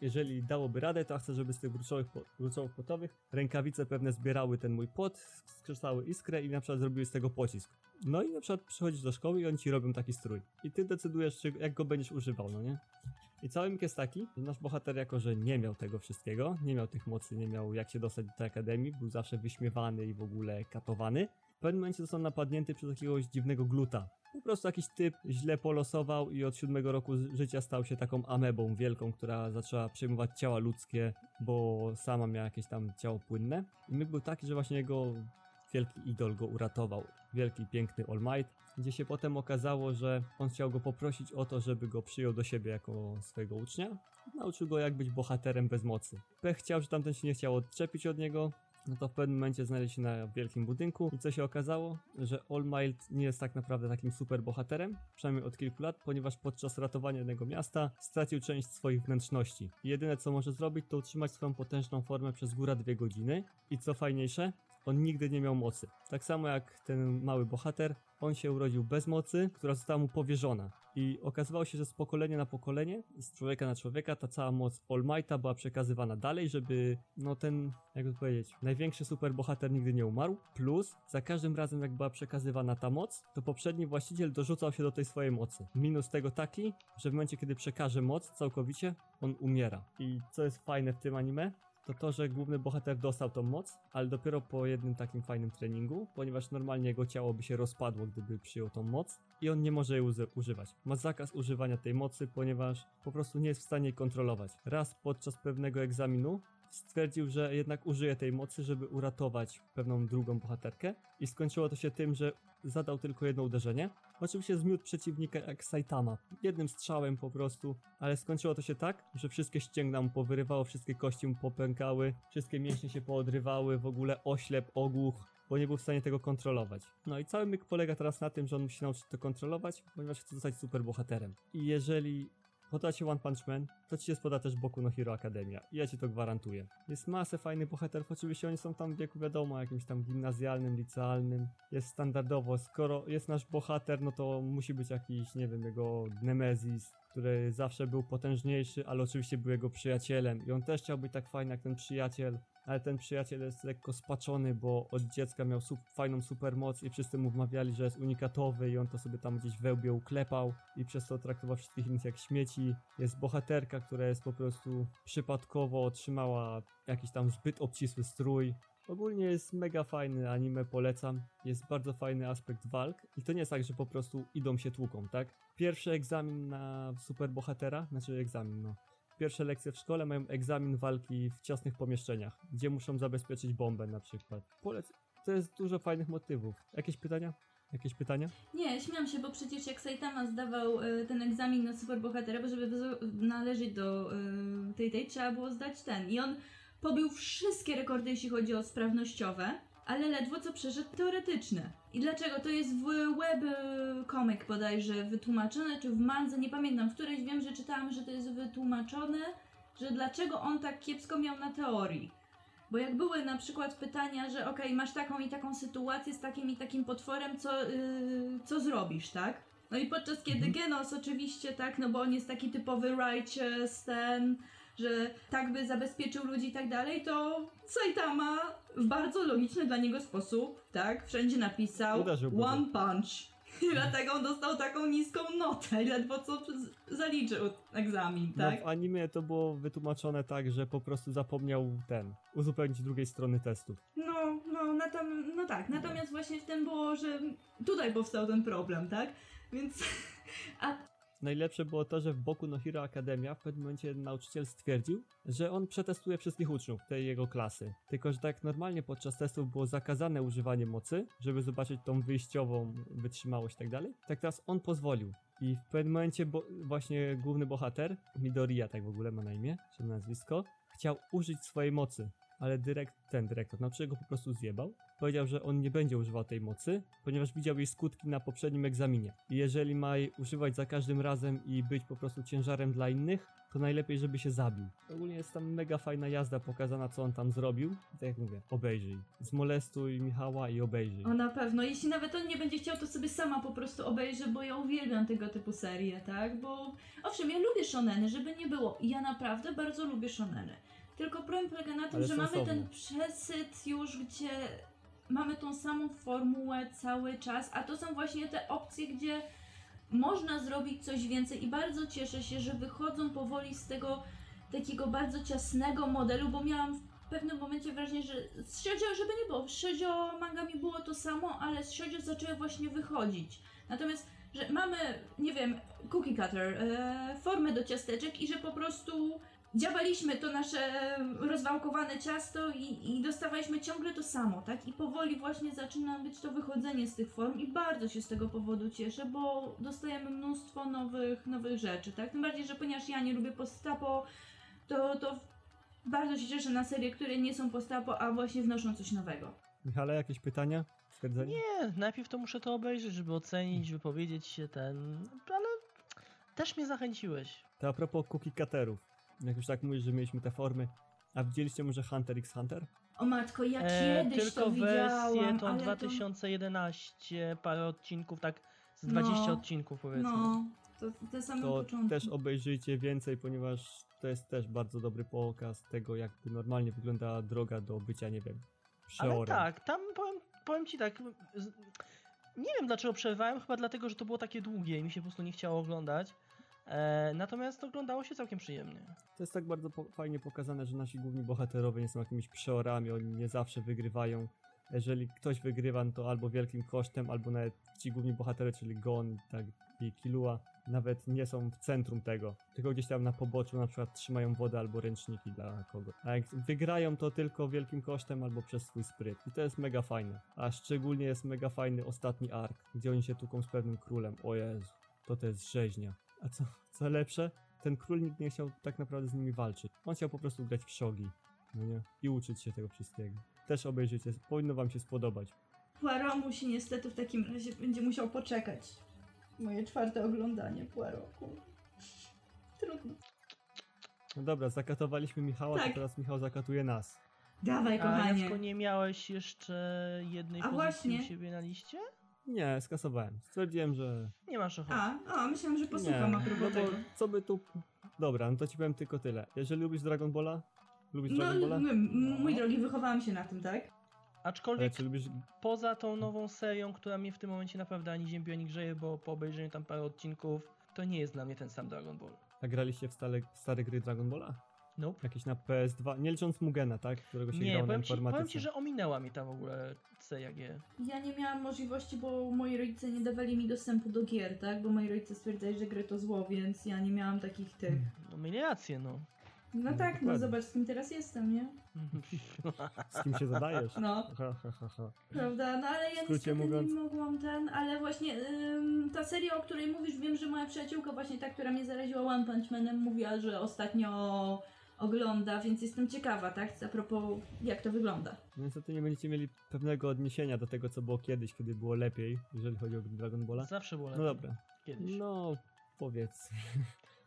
jeżeli dałoby radę, to chcę, żeby z tych gruczołów, po, gruczołów potowych rękawice pewne zbierały ten mój pot, skrzesały iskrę i na przykład zrobiły z tego pocisk. No i na przykład przychodzisz do szkoły i oni ci robią taki strój. I ty decydujesz, czy, jak go będziesz używał, no nie? I cały mik jest taki, że nasz bohater jako, że nie miał tego wszystkiego, nie miał tych mocy, nie miał jak się dostać do tej akademii, był zawsze wyśmiewany i w ogóle katowany. W pewnym momencie został napadnięty przez jakiegoś dziwnego gluta. Po prostu jakiś typ źle polosował i od siódmego roku życia stał się taką amebą wielką, która zaczęła przejmować ciała ludzkie, bo sama miała jakieś tam ciało płynne. I myk był taki, że właśnie jego wielki idol go uratował. Wielki, piękny All Might, gdzie się potem okazało, że on chciał go poprosić o to, żeby go przyjął do siebie jako swojego ucznia. Nauczył go jak być bohaterem bez mocy. Pech chciał, że tamten się nie chciał odczepić od niego, no to w pewnym momencie znaleźli się na wielkim budynku i co się okazało? Że All Might nie jest tak naprawdę takim super bohaterem, przynajmniej od kilku lat, ponieważ podczas ratowania jednego miasta stracił część swoich wnętrzności. Jedyne co może zrobić to utrzymać swoją potężną formę przez góra dwie godziny i co fajniejsze, on nigdy nie miał mocy. Tak samo jak ten mały bohater, on się urodził bez mocy, która została mu powierzona. I okazywało się, że z pokolenia na pokolenie, z człowieka na człowieka, ta cała moc All Mighta była przekazywana dalej, żeby, no ten, jakby powiedzieć, największy superbohater nigdy nie umarł. Plus, za każdym razem jak była przekazywana ta moc, to poprzedni właściciel dorzucał się do tej swojej mocy. Minus tego taki, że w momencie, kiedy przekaże moc całkowicie, on umiera. I co jest fajne w tym anime, to to, że główny bohater dostał tą moc, ale dopiero po jednym takim fajnym treningu, ponieważ normalnie jego ciało by się rozpadło, gdyby przyjął tą moc i on nie może jej używać. Ma zakaz używania tej mocy, ponieważ po prostu nie jest w stanie jej kontrolować. Raz podczas pewnego egzaminu stwierdził, że jednak użyje tej mocy, żeby uratować pewną drugą bohaterkę i skończyło to się tym, że zadał tylko jedno uderzenie. Oczywiście zmiótł przeciwnika jak Saitama, jednym strzałem po prostu, ale skończyło to się tak, że wszystkie ścięgna mu powyrywało, wszystkie kości mu popękały, wszystkie mięśnie się poodrywały, w ogóle oślep, ogłuch, bo nie był w stanie tego kontrolować. No i cały myk polega teraz na tym, że on musi nauczyć to kontrolować, ponieważ chce zostać superbohaterem. I jeżeli Podoba ci One Punch Man, to ci się spoda też Boku no Hero Academia. Ja ci to gwarantuję. Jest masę fajnych bohaterów, oczywiście oni są tam w wieku wiadomo, jakimś tam gimnazjalnym, licealnym. Jest standardowo, skoro jest nasz bohater, no to musi być jakiś, nie wiem, jego Nemezis, który zawsze był potężniejszy, ale oczywiście był jego przyjacielem. I on też chciał być tak fajny jak ten przyjaciel, ale ten przyjaciel jest lekko spaczony, bo od dziecka miał sup, fajną supermoc i wszyscy mu wmawiali, że jest unikatowy i on to sobie tam gdzieś we łbie uklepał i przez to traktował wszystkich innych jak śmieci. Jest bohaterka, która jest po prostu przypadkowo otrzymała jakiś tam zbyt obcisły strój. Ogólnie jest mega fajny anime, polecam. Jest bardzo fajny aspekt walk i to nie jest tak, że po prostu idą się tłuką, tak? Pierwszy egzamin na superbohatera, znaczy egzamin, no. Pierwsze lekcje w szkole mają egzamin walki w ciasnych pomieszczeniach, gdzie muszą zabezpieczyć bombę na przykład. Polec. To jest dużo fajnych motywów. Jakieś pytania? Jakieś pytania? Nie, śmiałam się, bo przecież jak Saitama zdawał y, ten egzamin na superbohatera, bo żeby należeć do y, tej tej, trzeba było zdać ten. I on pobił wszystkie rekordy, jeśli chodzi o sprawnościowe, ale ledwo co przeszedł teoretyczne. I dlaczego? To jest w web y, comic bodajże wytłumaczone, czy w mandze, nie pamiętam, w którejś wiem, że czytałam, że to jest wytłumaczone, że dlaczego on tak kiepsko miał na teorii. Bo jak były na przykład pytania, że okej, masz taką i taką sytuację z takim i takim potworem, co, yy, co zrobisz, tak? No i podczas kiedy Mhm. Genos oczywiście, tak, no bo on jest taki typowy righteous, ten, że tak by zabezpieczył ludzi i tak dalej, to Saitama w bardzo logiczny dla niego sposób, tak, wszędzie napisał one punch. I [LAUGHS] dlatego on dostał taką niską notę [LAUGHS] ledwo co zaliczył egzamin, No, tak? w animie to było wytłumaczone tak, że po prostu zapomniał ten, uzupełnić drugiej strony testów. No, no, natom- no tak, natomiast właśnie w tym było, że tutaj powstał ten problem, tak? Więc, [LAUGHS] a Najlepsze było to, że w boku No Hero Academia w pewnym momencie nauczyciel stwierdził, że on przetestuje wszystkich uczniów tej jego klasy. Tylko, że tak normalnie podczas testów było zakazane używanie mocy, żeby zobaczyć tą wyjściową wytrzymałość i tak dalej, tak teraz on pozwolił. I w pewnym momencie bo, właśnie główny bohater, Midoriya tak w ogóle ma na imię, czy nazwisko, chciał użyć swojej mocy, ale dyrekt, ten dyrektor nauczyciel go po prostu zjebał. Powiedział, że on nie będzie używał tej mocy, ponieważ widział jej skutki na poprzednim egzaminie. I jeżeli ma jej używać za każdym razem i być po prostu ciężarem dla innych, to najlepiej, żeby się zabił. Ogólnie jest tam mega fajna jazda pokazana, co on tam zrobił. I tak jak mówię, obejrzyj. Zmolestuj Michała i obejrzyj. o na pewno, jeśli nawet on nie będzie chciał, to sobie sama po prostu obejrzę, bo ja uwielbiam tego typu serie, tak? Bo owszem, ja lubię shoneny, żeby nie było. Ja naprawdę bardzo lubię shoneny. Tylko problem polega na tym, Ale że mamy ten przesyt już, gdzie mamy tą samą formułę cały czas, a to są właśnie te opcje, gdzie można zrobić coś więcej i bardzo cieszę się, że wychodzą powoli z tego takiego bardzo ciasnego modelu, bo miałam w pewnym momencie wrażenie, że z Shoujo, żeby nie było, w Shoujo mangami było to samo, ale z Shoujo zaczęły właśnie wychodzić. Natomiast, że mamy, nie wiem, cookie cutter, e, formę do ciasteczek i że po prostu dziabaliśmy to nasze rozwałkowane ciasto i, i dostawaliśmy ciągle to samo, tak? I powoli właśnie zaczyna być to wychodzenie z tych form i bardzo się z tego powodu cieszę, bo dostajemy mnóstwo nowych, nowych rzeczy, tak? Tym bardziej, że ponieważ ja nie lubię postapo, to, to bardzo się cieszę na serie, które nie są postapo, a właśnie wnoszą coś nowego. Michale, jakieś pytania? Stwierdzenie? Nie, najpierw to muszę to obejrzeć, żeby ocenić, wypowiedzieć się ten. Ale też mnie zachęciłeś. To a propos cookie cutterów. Jak już tak mówisz, że mieliśmy te formy. A widzieliście może Hunter x Hunter? O matko, ja E, kiedyś tylko to wersję widziałam, tą ale to... 2011, parę odcinków, tak z No. 20 odcinków powiedzmy. No, to te same To początki. też obejrzyjcie więcej, ponieważ to jest też bardzo dobry pokaz tego, jakby normalnie wygląda droga do bycia, nie wiem, Ale przeorem. tak, tam powiem, powiem ci tak. Nie wiem dlaczego przerwałem, chyba dlatego, że to było takie długie i mi się po prostu nie chciało oglądać. E, natomiast oglądało się całkiem przyjemnie. To jest tak bardzo po fajnie pokazane, że nasi główni bohaterowie nie są jakimiś przeorami, oni nie zawsze wygrywają. Jeżeli ktoś wygrywa, no to albo wielkim kosztem, albo nawet ci główni bohaterowie, czyli Gon tak, i Killua, nawet nie są w centrum tego. Tylko gdzieś tam na poboczu na przykład trzymają wodę albo ręczniki dla kogo. A jak wygrają, to tylko wielkim kosztem albo przez swój spryt. I to jest mega fajne. A szczególnie jest mega fajny ostatni ark, gdzie oni się tuką z pewnym królem. O Jezu, to to jest rzeźnia. A co, co lepsze, ten król nikt nie chciał tak naprawdę z nimi walczyć. On chciał po prostu grać w szogi. No nie? I uczyć się tego wszystkiego. Też obejrzyjcie, powinno wam się spodobać. Poirot musi niestety w takim razie będzie musiał poczekać. Moje czwarte oglądanie Poirotu. Trudno. No dobra, zakatowaliśmy Michała, Tak. to teraz Michał zakatuje nas. Dawaj, A kochanie. Jasko, nie miałeś jeszcze jednej A pozycji właśnie. u siebie na liście? Nie, skasowałem. Stwierdziłem, że Nie masz ochoty. A, a, myślałam, że posłucham nie. a propos no tego. co by tu... Dobra, no to ci powiem tylko tyle. Jeżeli lubisz Dragon Balla, lubisz No, Dragon Balla? m- m- mój drogi, wychowałam się na tym, tak? Aczkolwiek czy lubisz... poza tą nową serią, która mnie w tym momencie naprawdę ani ziemi ani grzeje, bo po obejrzeniu tam parę odcinków, to nie jest dla mnie ten sam Dragon Ball. A graliście w stare, stare gry Dragon Balla? Nope. Jakieś na PS2? Nie licząc Mugena, tak? Którego się Nie, grało na powiem ci, powiem informatyce. ci, że ominęła mi ta w ogóle seria G. Ja nie miałam możliwości, bo moi rodzice nie dawali mi dostępu do gier, tak? Bo moi rodzice stwierdzali, że gry to zło, więc ja nie miałam takich tych. No mieli rację, no. No No, tak, no dokładnie. zobacz, z kim teraz jestem, nie? Z kim się zadajesz? No, Ha, ha, ha, ha. prawda? No ale ja W skrócie niestety mówiąc- nie mogłam ten, ale właśnie ym, ta seria, o której mówisz, wiem, że moja przyjaciółka właśnie ta, która mnie zaraziła One Punch Manem, mówiła, że ostatnio ogląda, więc jestem ciekawa, tak? A propos, jak to wygląda. No Niestety nie będziecie mieli pewnego odniesienia do tego, co było kiedyś, kiedy było lepiej, jeżeli chodzi o Dragon Balla. Zawsze było No lepiej. dobra, Kiedyś. no powiedz.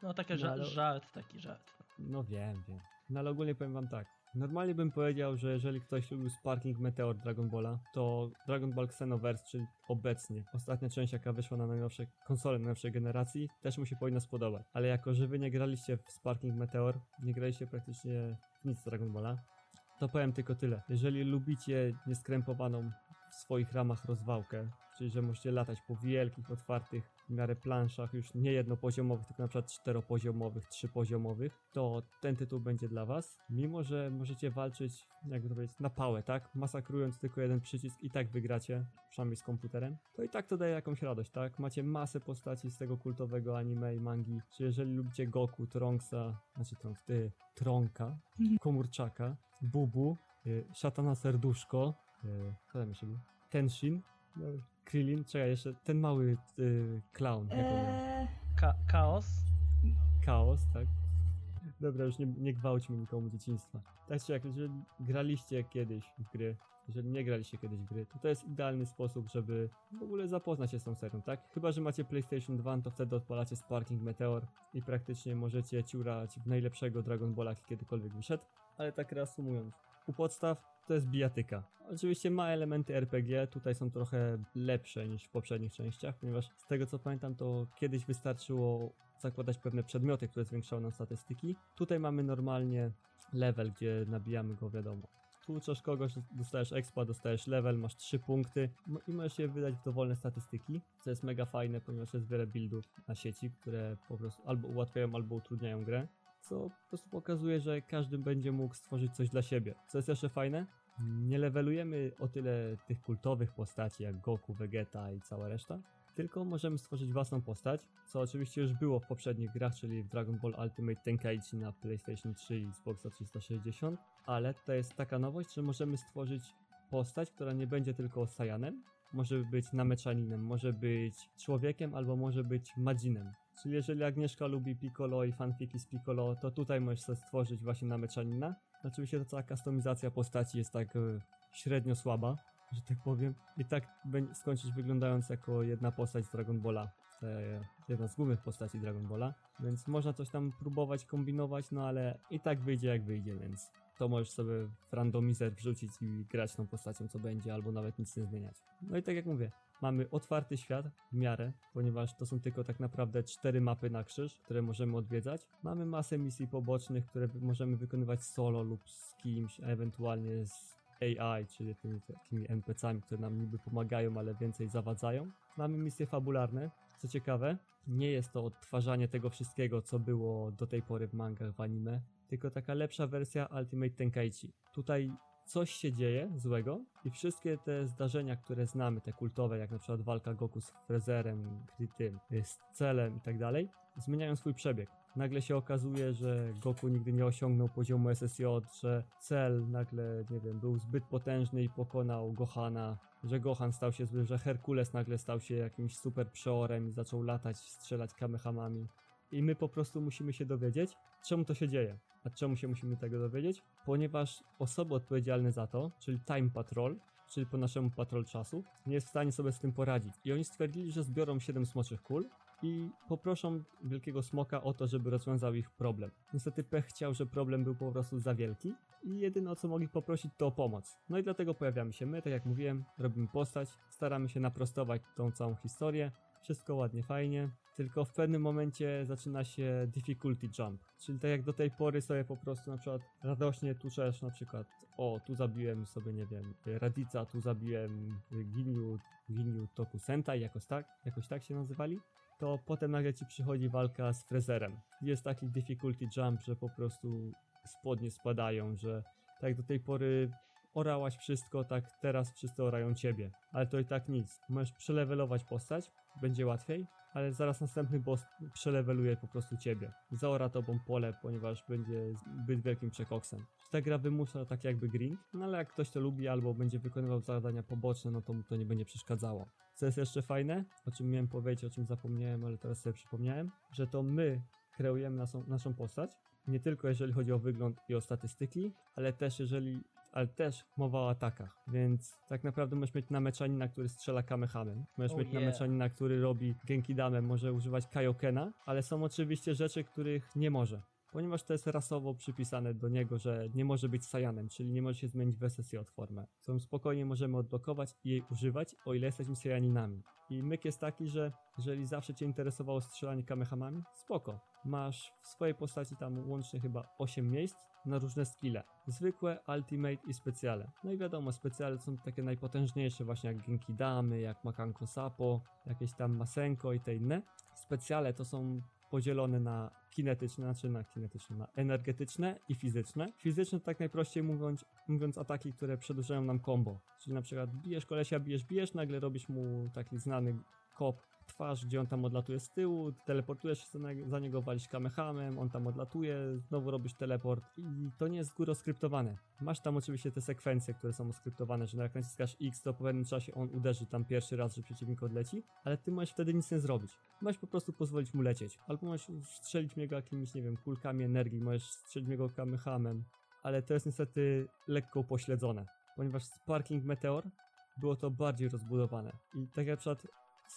No taki No, ale- żart, taki żart. No wiem, wiem. No ale ogólnie powiem wam tak. Normalnie bym powiedział, że jeżeli ktoś lubił Sparking Meteor Dragon Balla, to Dragon Ball Xenoverse, czyli obecnie ostatnia część, jaka wyszła na najnowsze konsole najnowszej generacji, też mu się powinno spodobać. Ale jako, że wy nie graliście w Sparking Meteor, nie graliście praktycznie w nic z Dragon Balla, to powiem tylko tyle. Jeżeli lubicie nieskrępowaną w swoich ramach rozwałkę, czyli że możecie latać po wielkich, otwartych w miarę planszach, już nie jednopoziomowych, tylko na przykład czteropoziomowych, trzypoziomowych, to ten tytuł będzie dla was. Mimo, że możecie walczyć, jakby to powiedzieć, na pałę, tak? Masakrując tylko jeden przycisk i tak wygracie, przynajmniej z komputerem, to i tak to daje jakąś radość, tak? Macie masę postaci z tego kultowego anime i mangi, czy jeżeli lubicie Goku, Tronksa, znaczy Trunks, ty, Tronka, Komurczaka, Bubu, y, Szatana Serduszko, y, co tam jeszcze był? Tenshin, Krillin, czekaj jeszcze, ten mały y, clown? Eee, Ka chaos. Chaos, tak? Dobra, już nie, nie gwałćmy nikomu dzieciństwa. Tak czy jak, jeżeli graliście kiedyś w gry, jeżeli nie graliście kiedyś w gry, to to jest idealny sposób, żeby w ogóle zapoznać się z tą serią, tak? Chyba, że macie PlayStation 2, to wtedy odpalacie Sparking Meteor i praktycznie możecie ciurać w najlepszego Dragon Balla, jaki kiedykolwiek wyszedł. Ale tak reasumując, u podstaw to jest bijatyka. Oczywiście ma elementy RPG, tutaj są trochę lepsze niż w poprzednich częściach, ponieważ z tego co pamiętam, to kiedyś wystarczyło zakładać pewne przedmioty, które zwiększały nam statystyki. Tutaj mamy normalnie level, gdzie nabijamy go wiadomo. Tłuczesz kogoś, dostajesz expa, dostajesz level, masz 3 punkty mo- i możesz je wydać w dowolne statystyki, co jest mega fajne, ponieważ jest wiele buildów na sieci, które po prostu albo ułatwiają, albo utrudniają grę co po prostu pokazuje, że każdy będzie mógł stworzyć coś dla siebie. Co jest jeszcze fajne? Nie levelujemy o tyle tych kultowych postaci jak Goku, Vegeta i cała reszta, tylko możemy stworzyć własną postać, co oczywiście już było w poprzednich grach, czyli w Dragon Ball Ultimate Tenkaichi na PlayStation 3 i Xboxa 360, ale to jest taka nowość, że możemy stworzyć postać, która nie będzie tylko Saiyanem, może być Nameczaninem, może być człowiekiem albo może być Madzinem. Czyli jeżeli Agnieszka lubi Piccolo i fanfiki z Piccolo, to tutaj możesz sobie stworzyć właśnie Nameczanina. Oczywiście ta cała kustomizacja postaci jest tak e, średnio słaba, że tak powiem. I tak skończyć wyglądając jako jedna postać z Dragon Balla. E, jedna z głównych postaci Dragon Balla. Więc można coś tam próbować, kombinować, no ale i tak wyjdzie jak wyjdzie, więc to możesz sobie w randomizer wrzucić i grać tą postacią co będzie, albo nawet nic nie zmieniać. No i tak jak mówię, mamy otwarty świat w miarę, ponieważ to są tylko tak naprawdę cztery mapy na krzyż, które możemy odwiedzać. Mamy masę misji pobocznych, które możemy wykonywać solo lub z kimś, a ewentualnie z AI, czyli tymi takimi NPC-ami, które nam niby pomagają, ale więcej zawadzają. Mamy misje fabularne. Co ciekawe, nie jest to odtwarzanie tego wszystkiego, co było do tej pory w mangach, w anime, tylko taka lepsza wersja Ultimate Tenkaichi. Tutaj coś się dzieje złego i wszystkie te zdarzenia, które znamy, te kultowe, jak na przykład walka Goku z Frezerem, tym, y, z Celem i tak dalej, zmieniają swój przebieg. Nagle się okazuje, że Goku nigdy nie osiągnął poziomu SSJ, że Cel nagle, nie wiem, był zbyt potężny i pokonał Gohana, że Gohan stał się zły, że Herkules nagle stał się jakimś super przeorem i zaczął latać, strzelać kamehamami. I my po prostu musimy się dowiedzieć, czemu to się dzieje. A czemu się musimy tego dowiedzieć? Ponieważ osoby odpowiedzialne za to, czyli Time Patrol, czyli po naszemu patrol czasu, nie jest w stanie sobie z tym poradzić. I oni stwierdzili, że zbiorą 7 smoczych kul i poproszą Wielkiego Smoka o to, żeby rozwiązał ich problem. Niestety pech chciał, że problem był po prostu za wielki i jedyne o co mogli poprosić to o pomoc. No i dlatego pojawiamy się my, tak jak mówiłem, robimy postać, staramy się naprostować tą całą historię, wszystko ładnie, fajnie, tylko w pewnym momencie zaczyna się difficulty jump, czyli tak jak do tej pory sobie po prostu na przykład radośnie tuczesz na przykład o, tu zabiłem sobie, nie wiem, Radica, tu zabiłem Ginyu, Ginyu Toku Sentai, jakoś tak, jakoś tak się nazywali, to potem nagle ci przychodzi walka z Frezerem. Jest taki difficulty jump, że po prostu spodnie spadają, że tak jak do tej pory orałaś wszystko, tak teraz wszyscy orają ciebie. Ale to i tak nic. Możesz przelewelować postać, będzie łatwiej, ale zaraz następny boss przeleweluje po prostu ciebie. Zaora tobą pole, ponieważ będzie zbyt wielkim przekoksem. Ta gra wymusza tak jakby grind, no ale jak ktoś to lubi albo będzie wykonywał zadania poboczne, no to mu to nie będzie przeszkadzało. Co jest jeszcze fajne, o czym miałem powiedzieć, o czym zapomniałem, ale teraz sobie przypomniałem, że to my kreujemy naszą, naszą postać, nie tylko jeżeli chodzi o wygląd i o statystyki, ale też jeżeli ale też mowa o atakach, więc tak naprawdę możesz mieć nameczanina, który strzela kamehamem, możesz Oh mieć yeah. nameczanina, który robi genki dame, może używać kaiokena, ale są oczywiście rzeczy, których nie może. Ponieważ to jest rasowo przypisane do niego, że nie może być Saiyanem, czyli nie może się zmienić w SSJ formę, którą spokojnie możemy odblokować i jej używać, o ile jesteśmy Saiyaninami. I myk jest taki, że jeżeli zawsze Cię interesowało strzelanie kamehamami, spoko. Masz w swojej postaci tam łącznie chyba 8 miejsc na różne skille. Zwykłe, ultimate i specjale. No i wiadomo, specjale są takie najpotężniejsze, właśnie jak Genki Damy, jak Makanko Sapo, jakieś tam Masenko i te inne. Specjale to są podzielone na kinetyczne, znaczy na kinetyczne, na energetyczne i fizyczne. Fizyczne tak najprościej mówiąc, mówiąc ataki, które przedłużają nam combo. Czyli na przykład bijesz kolesia, bijesz, bijesz, nagle robisz mu taki znany kop twarz, gdzie on tam odlatuje z tyłu, teleportujesz się za- niego, walisz kamehamem, on tam odlatuje, znowu robisz teleport i to nie jest z góry oskryptowane. Masz tam oczywiście te sekwencje, które są oskryptowane, że jak naciskasz X, to po pewnym czasie on uderzy tam pierwszy raz, że przeciwnik odleci, ale ty możesz wtedy nic nie zrobić. Możesz po prostu pozwolić mu lecieć, albo możesz strzelić niego jakimiś, nie wiem, kulkami energii, możesz strzelić niego kamehamem, ale to jest niestety lekko upośledzone, ponieważ Sparking Meteor było to bardziej rozbudowane. I tak jak na przykład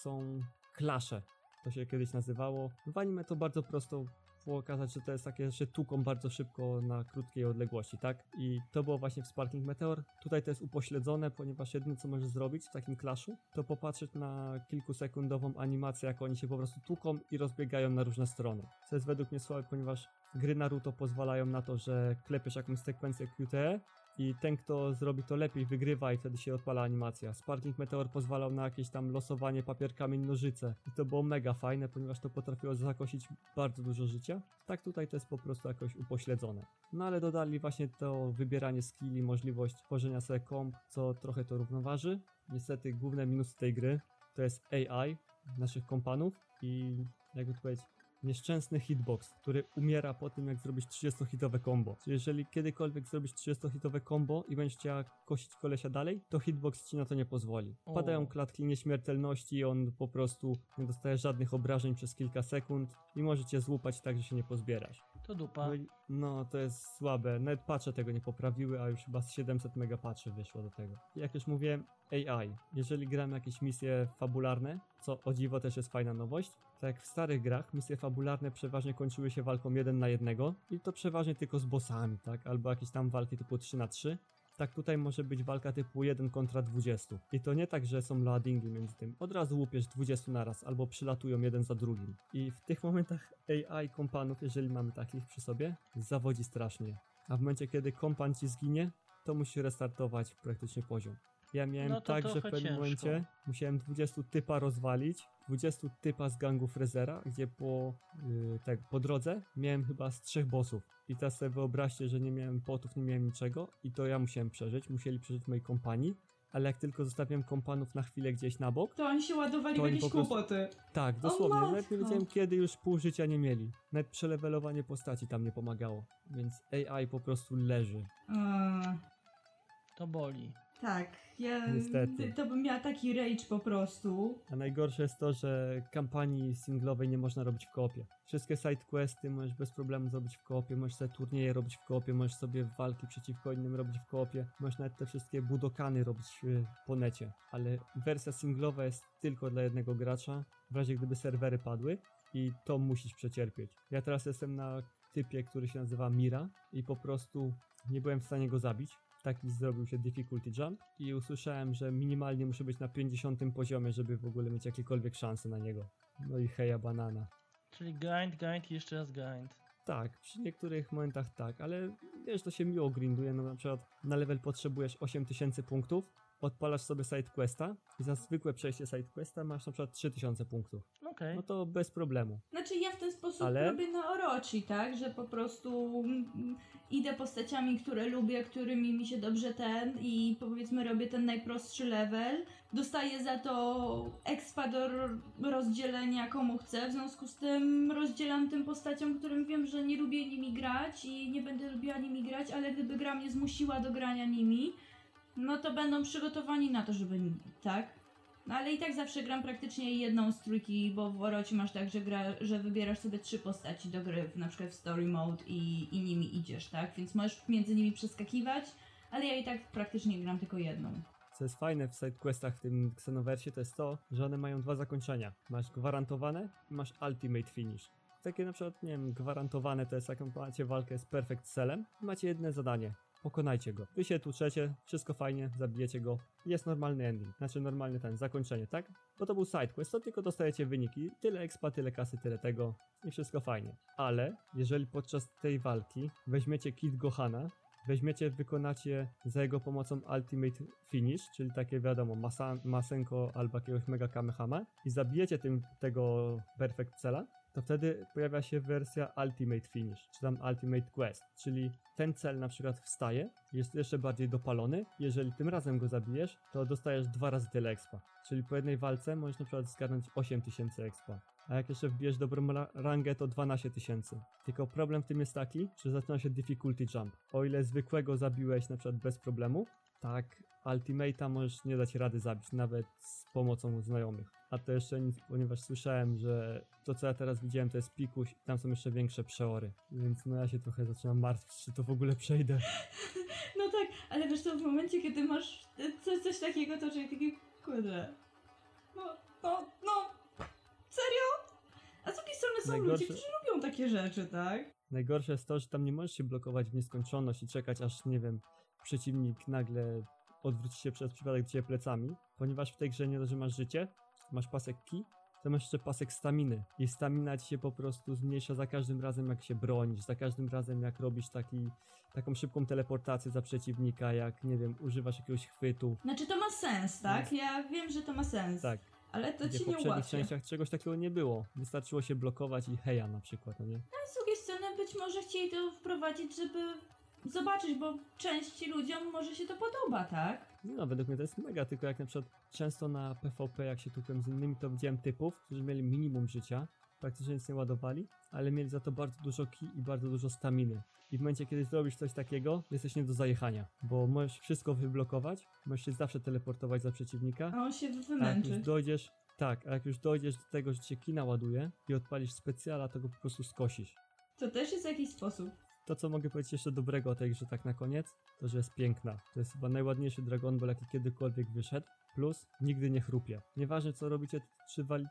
są klasze, to się kiedyś nazywało. W anime to bardzo prosto było okazać, że to jest takie, że tuką bardzo szybko na krótkiej odległości, tak? I to było właśnie w Sparking Meteor. Tutaj to jest upośledzone, ponieważ jedyne co możesz zrobić w takim klaszu, to popatrzeć na kilkusekundową animację, jak oni się po prostu tuką i rozbiegają na różne strony. Co jest według mnie słabe, ponieważ gry Naruto pozwalają na to, że klepiesz jakąś sekwencję QTE i ten, kto zrobi to lepiej, wygrywa i wtedy się odpala animacja. Sparking Meteor pozwalał na jakieś tam losowanie papier, kamień, nożyce. I to było mega fajne, ponieważ to potrafiło zakosić bardzo dużo życia. Tak tutaj to jest po prostu jakoś upośledzone. No ale dodali właśnie to wybieranie skilli, możliwość tworzenia sobie komp, co trochę to równoważy. Niestety główne minusy tej gry to jest AI naszych kompanów i jakby to powiedzieć, nieszczęsny hitbox, który umiera po tym, jak zrobisz 30-hitowe combo. Jeżeli kiedykolwiek zrobisz 30-hitowe combo i będziesz chciała kosić kolesia dalej, to hitbox ci na to nie pozwoli. Padają klatki nieśmiertelności, on po prostu nie dostaje żadnych obrażeń przez kilka sekund i może cię złupać tak, że się nie pozbierasz. To dupa. No, no to jest słabe. Nawet patche tego nie poprawiły, a już chyba z 700 mega patchy wyszło do tego. Jak już mówiłem, AI. Jeżeli gramy jakieś misje fabularne, co o dziwo też jest fajna nowość, tak jak w starych grach, misje fabularne przeważnie kończyły się walką 1 na 1 i to przeważnie tylko z bossami, tak? Albo jakieś tam walki typu 3 na 3 tak tutaj może być walka typu 1 kontra 20. I to nie tak, że są loadingi między tym. Od razu łupiesz 20 naraz, albo przylatują jeden za drugim. I w tych momentach AI kompanów, jeżeli mamy takich przy sobie, zawodzi strasznie. A w momencie, kiedy kompan ci zginie, to musi restartować praktycznie poziom. Ja miałem No to tak, że w pewnym ciężko. momencie musiałem 20 typa rozwalić, 20 typa z gangu Frezera, gdzie po, yy, tak, po drodze miałem chyba z trzech bossów. I teraz sobie wyobraźcie, że nie miałem potów, nie miałem niczego i to ja musiałem przeżyć, musieli przeżyć mojej kompanii, ale jak tylko zostawiłem kompanów na chwilę gdzieś na bok, To oni się ładowali To w jakieś po prostu- kłopoty. tak, dosłownie, nawet nie wiedziałem kiedy już pół życia nie mieli. Nawet przelewelowanie postaci tam nie pomagało, więc AI po prostu leży. Eee, To boli. Tak, ja Niestety. to bym miała taki rage po prostu. A najgorsze jest to, że kampanii singlowej nie można robić w koopie. Wszystkie sidequesty możesz bez problemu zrobić w koopie, możesz sobie turnieje robić w koopie, możesz sobie walki przeciwko innym robić w koopie, możesz nawet te wszystkie budokany robić e, po necie. Ale wersja singlowa jest tylko dla jednego gracza, w razie gdyby serwery padły i to musisz przecierpieć. Ja teraz jestem na typie, który się nazywa Mira i po prostu nie byłem w stanie go zabić. Taki zrobił się difficulty jump i usłyszałem, że minimalnie muszę być na 50 poziomie, żeby w ogóle mieć jakiekolwiek szanse na niego. No i heja banana. Czyli grind, grind i jeszcze raz grind. Tak, przy niektórych momentach tak, ale wiesz, to się miło grinduje, no na przykład na level potrzebujesz 8000 punktów, odpalasz sobie sidequesta i za zwykłe przejście sidequesta masz na przykład 3000 punktów. Okej. No to bez problemu. Znaczy ja w ten sposób Ale- robię na Orochi, tak? Że po prostu mm, idę postaciami, które lubię, którymi mi się dobrze ten i powiedzmy robię ten najprostszy level. Dostaję za to expa do rozdzielenia komu chcę, w związku z tym rozdzielam tym postaciom, którym wiem, że nie lubię nimi grać i nie będę lubiła nimi grać, ale gdyby gra mnie zmusiła do grania nimi, no to będą przygotowani na to, żeby tak? No ale i tak zawsze gram praktycznie jedną z trójki, bo w Oroci masz tak, że, gra, że wybierasz sobie trzy postaci do gry, na przykład w story mode i, i nimi idziesz, tak? Więc możesz między nimi przeskakiwać, ale ja i tak praktycznie gram tylko jedną. Co jest fajne w sidequestach w tym Xenoversie to jest to, że one mają dwa zakończenia. Masz gwarantowane i masz ultimate finish. takie na przykład, nie wiem, gwarantowane to jest, jak macie walkę z Perfect Cellem, macie jedno zadanie. Pokonajcie go. Wy się tłuczecie, wszystko fajnie, zabijecie go. Jest normalny ending, znaczy normalny ten, zakończenie, tak? Bo to był sidequest, to tylko dostajecie wyniki. Tyle expa, tyle kasy, tyle tego i wszystko fajnie. Ale jeżeli podczas tej walki weźmiecie kit Gohana, weźmiecie, wykonacie za jego pomocą Ultimate Finish, czyli takie wiadomo, Masenko albo jakiegoś Mega Kamehama i zabijecie tym tego Perfect Cela, to wtedy pojawia się wersja Ultimate Finish, czy tam Ultimate Quest, czyli ten cel na przykład wstaje, jest jeszcze bardziej dopalony, jeżeli tym razem go zabijesz, to dostajesz dwa razy tyle expa, czyli po jednej walce możesz na przykład zgarnąć 8000 expa. A jak jeszcze wbijesz dobrą ra- rangę, to 12 tysięcy. Tylko problem w tym jest taki, że zaczyna się difficulty jump. O ile zwykłego zabiłeś na przykład bez problemu, tak Ultimate'a możesz nie dać rady zabić, nawet z pomocą znajomych. A to jeszcze nic, ponieważ słyszałem, że to co ja teraz widziałem to jest pikuś i tam są jeszcze większe przeory. Więc no ja się trochę zaczynam martwić, czy to w ogóle przejdę. [LAUGHS] No tak, ale wiesz co, w momencie, kiedy masz e, coś, coś takiego, to człowiek taki, kurde, no, no, no, serio? A z drugiej strony są Najgorsze- ludzie, którzy lubią takie rzeczy, tak? Najgorsze jest to, że tam nie możesz się blokować w nieskończoność i czekać aż, nie wiem, przeciwnik nagle odwróci się przez przypadek do ciebie plecami, ponieważ w tej grze nie dość, że masz życie, masz pasek ki, to masz jeszcze pasek staminy i stamina ci się po prostu zmniejsza za każdym razem jak się bronisz, za każdym razem jak robisz taki, taką szybką teleportację za przeciwnika, jak, nie wiem, używasz jakiegoś chwytu, Znaczy to ma sens, tak? Ja wiem, że to ma sens. tak. Ale to Gdzie ci w nie poprzednich ułatwia. częściach czegoś takiego nie było. Wystarczyło się blokować i heja na przykład, no nie? A z drugiej strony być może chcieli to wprowadzić, żeby zobaczyć, bo części ludziom może się to podoba, tak? No, według mnie to jest mega, tylko jak na przykład często na PvP, jak się tłukłem z innymi, to widziałem typów, którzy mieli minimum życia, praktycznie nic nie ładowali, ale mieli za to bardzo dużo ki i bardzo dużo staminy. I w momencie, kiedy zrobisz coś takiego, jesteś nie do zajechania, bo możesz wszystko wyblokować, możesz się zawsze teleportować za przeciwnika, A on się wymęczy. już dojdziesz, tak, a jak już dojdziesz do tego, że cię kina ładuje i odpalisz specjala, to go po prostu skosisz. To też jest jakiś sposób. To, co mogę powiedzieć jeszcze dobrego o tej grze tak na koniec, to, że jest piękna. To jest chyba najładniejszy Dragon Ball, jaki kiedykolwiek wyszedł. Plus, nigdy nie chrupie. Nieważne, co robicie, czy wali,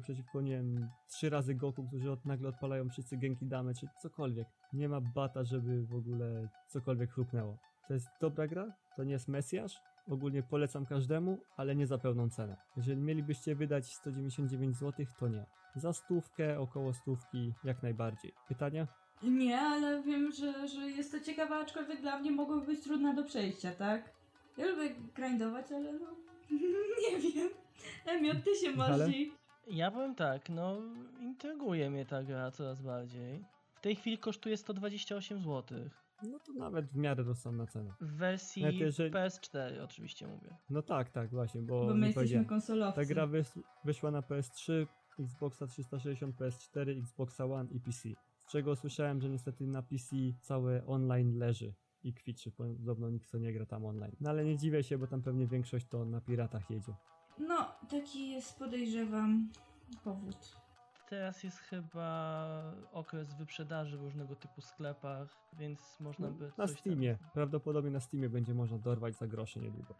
przeciwko, nie wiem, trzy razy Goku, którzy od, nagle odpalają wszyscy Genki Damy, czy cokolwiek. Nie ma bata, żeby w ogóle cokolwiek chrupnęło. To jest dobra gra, to nie jest Mesjasz. Ogólnie polecam każdemu, ale nie za pełną cenę. Jeżeli mielibyście wydać 199 zł, to nie. Za stówkę, około stówki, jak najbardziej. Pytania? Nie, ale wiem, że, że jest to ciekawe, aczkolwiek dla mnie mogłoby być trudna do przejścia, tak? Ja lubię grindować, ale no... [LAUGHS] nie wiem. Emiot, ty się Ale- marzi. Ja powiem tak, no intryguje mnie ta gra coraz bardziej. W tej chwili kosztuje 128 zł. No to nawet w miarę rozsądna cena. W wersji Nawet jeżeli- PS4 oczywiście mówię. No tak, tak, właśnie, bo, Bo my jesteśmy konsolowcy. Ta gra wys- wyszła na PS3, Xboxa 360, PS4, Xboxa One i PC. Z czego słyszałem, że niestety na PC całe online leży i kwiczy, podobno nikt co nie gra tam online. No ale nie dziwię się, bo tam pewnie większość to na piratach jedzie. No, taki jest, podejrzewam, powód. Teraz jest chyba okres wyprzedaży w różnego typu sklepach, więc można by No, na coś Steamie, Tam... prawdopodobnie na Steamie będzie można dorwać za grosze niedługo.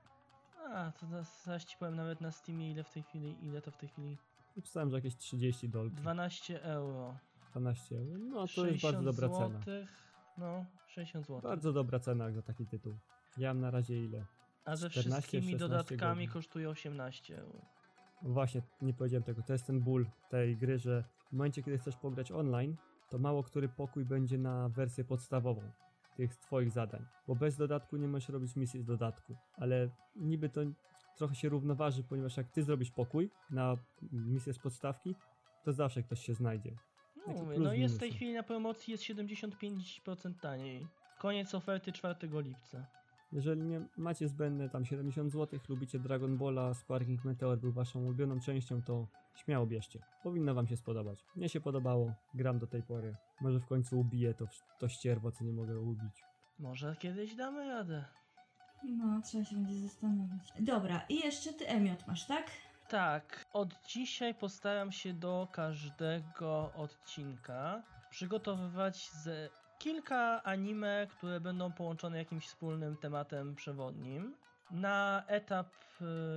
A, to zaraz ci powiem nawet na Steamie ile w tej chwili, ile to w tej chwili. Napisałem, że jakieś 30 dolki, 12 euro. 12 euro. No to jest bardzo dobra cena. złotych, No, 60 zł. Bardzo dobra cena za taki tytuł. Ja mam na razie ile? A ze 14, wszystkimi 16 dodatkami godzin. kosztuje 18 euro. Właśnie, nie powiedziałem tego. To jest ten ból tej gry, że w momencie, kiedy chcesz pograć online, to mało który pokój będzie na wersję podstawową tych twoich zadań. Bo bez dodatku nie możesz robić misji z dodatku. Ale niby to trochę się równoważy, ponieważ jak ty zrobisz pokój na misję z podstawki, to zawsze ktoś się znajdzie. No, mówię, no jest w tej chwili na promocji jest 75% taniej. Koniec oferty 4 lipca. Jeżeli nie macie zbędne tam 70 zł, lubicie Dragon Balla, Sparking Meteor był waszą ulubioną częścią, to śmiało bierzcie. Powinno wam się spodobać. Mnie się podobało, gram do tej pory. Może w końcu ubiję to, to ścierwo, co nie mogę ubić. Może kiedyś damy radę. No, trzeba się będzie zastanowić. Dobra, i jeszcze ty Emiot masz, tak? Tak, od dzisiaj postaram się do każdego odcinka przygotowywać z kilka anime, które będą połączone jakimś wspólnym tematem przewodnim. Na etap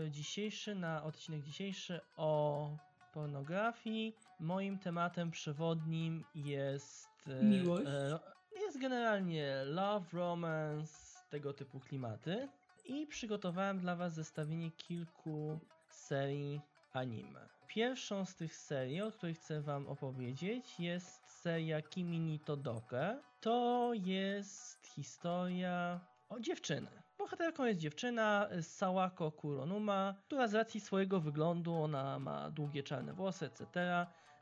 y, dzisiejszy, na odcinek dzisiejszy o pornografii. Moim tematem przewodnim jest. e, Miłość. e, jest generalnie love, romance, tego typu klimaty. I przygotowałem dla Was zestawienie kilku serii anime. Pierwszą z tych serii, o której chcę Wam opowiedzieć, jest seria Kimi ni Todoke. To jest historia o dziewczyny. Bohaterką jest dziewczyna y, Sawako Kuronuma, która z racji swojego wyglądu, ona ma długie czarne włosy, etc.,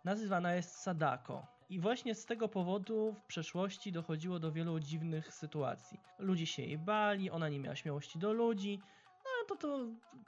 nazywana jest Sadako. I właśnie z tego powodu w przeszłości dochodziło do wielu dziwnych sytuacji. Ludzie się jej bali, ona nie miała śmiałości do ludzi, to to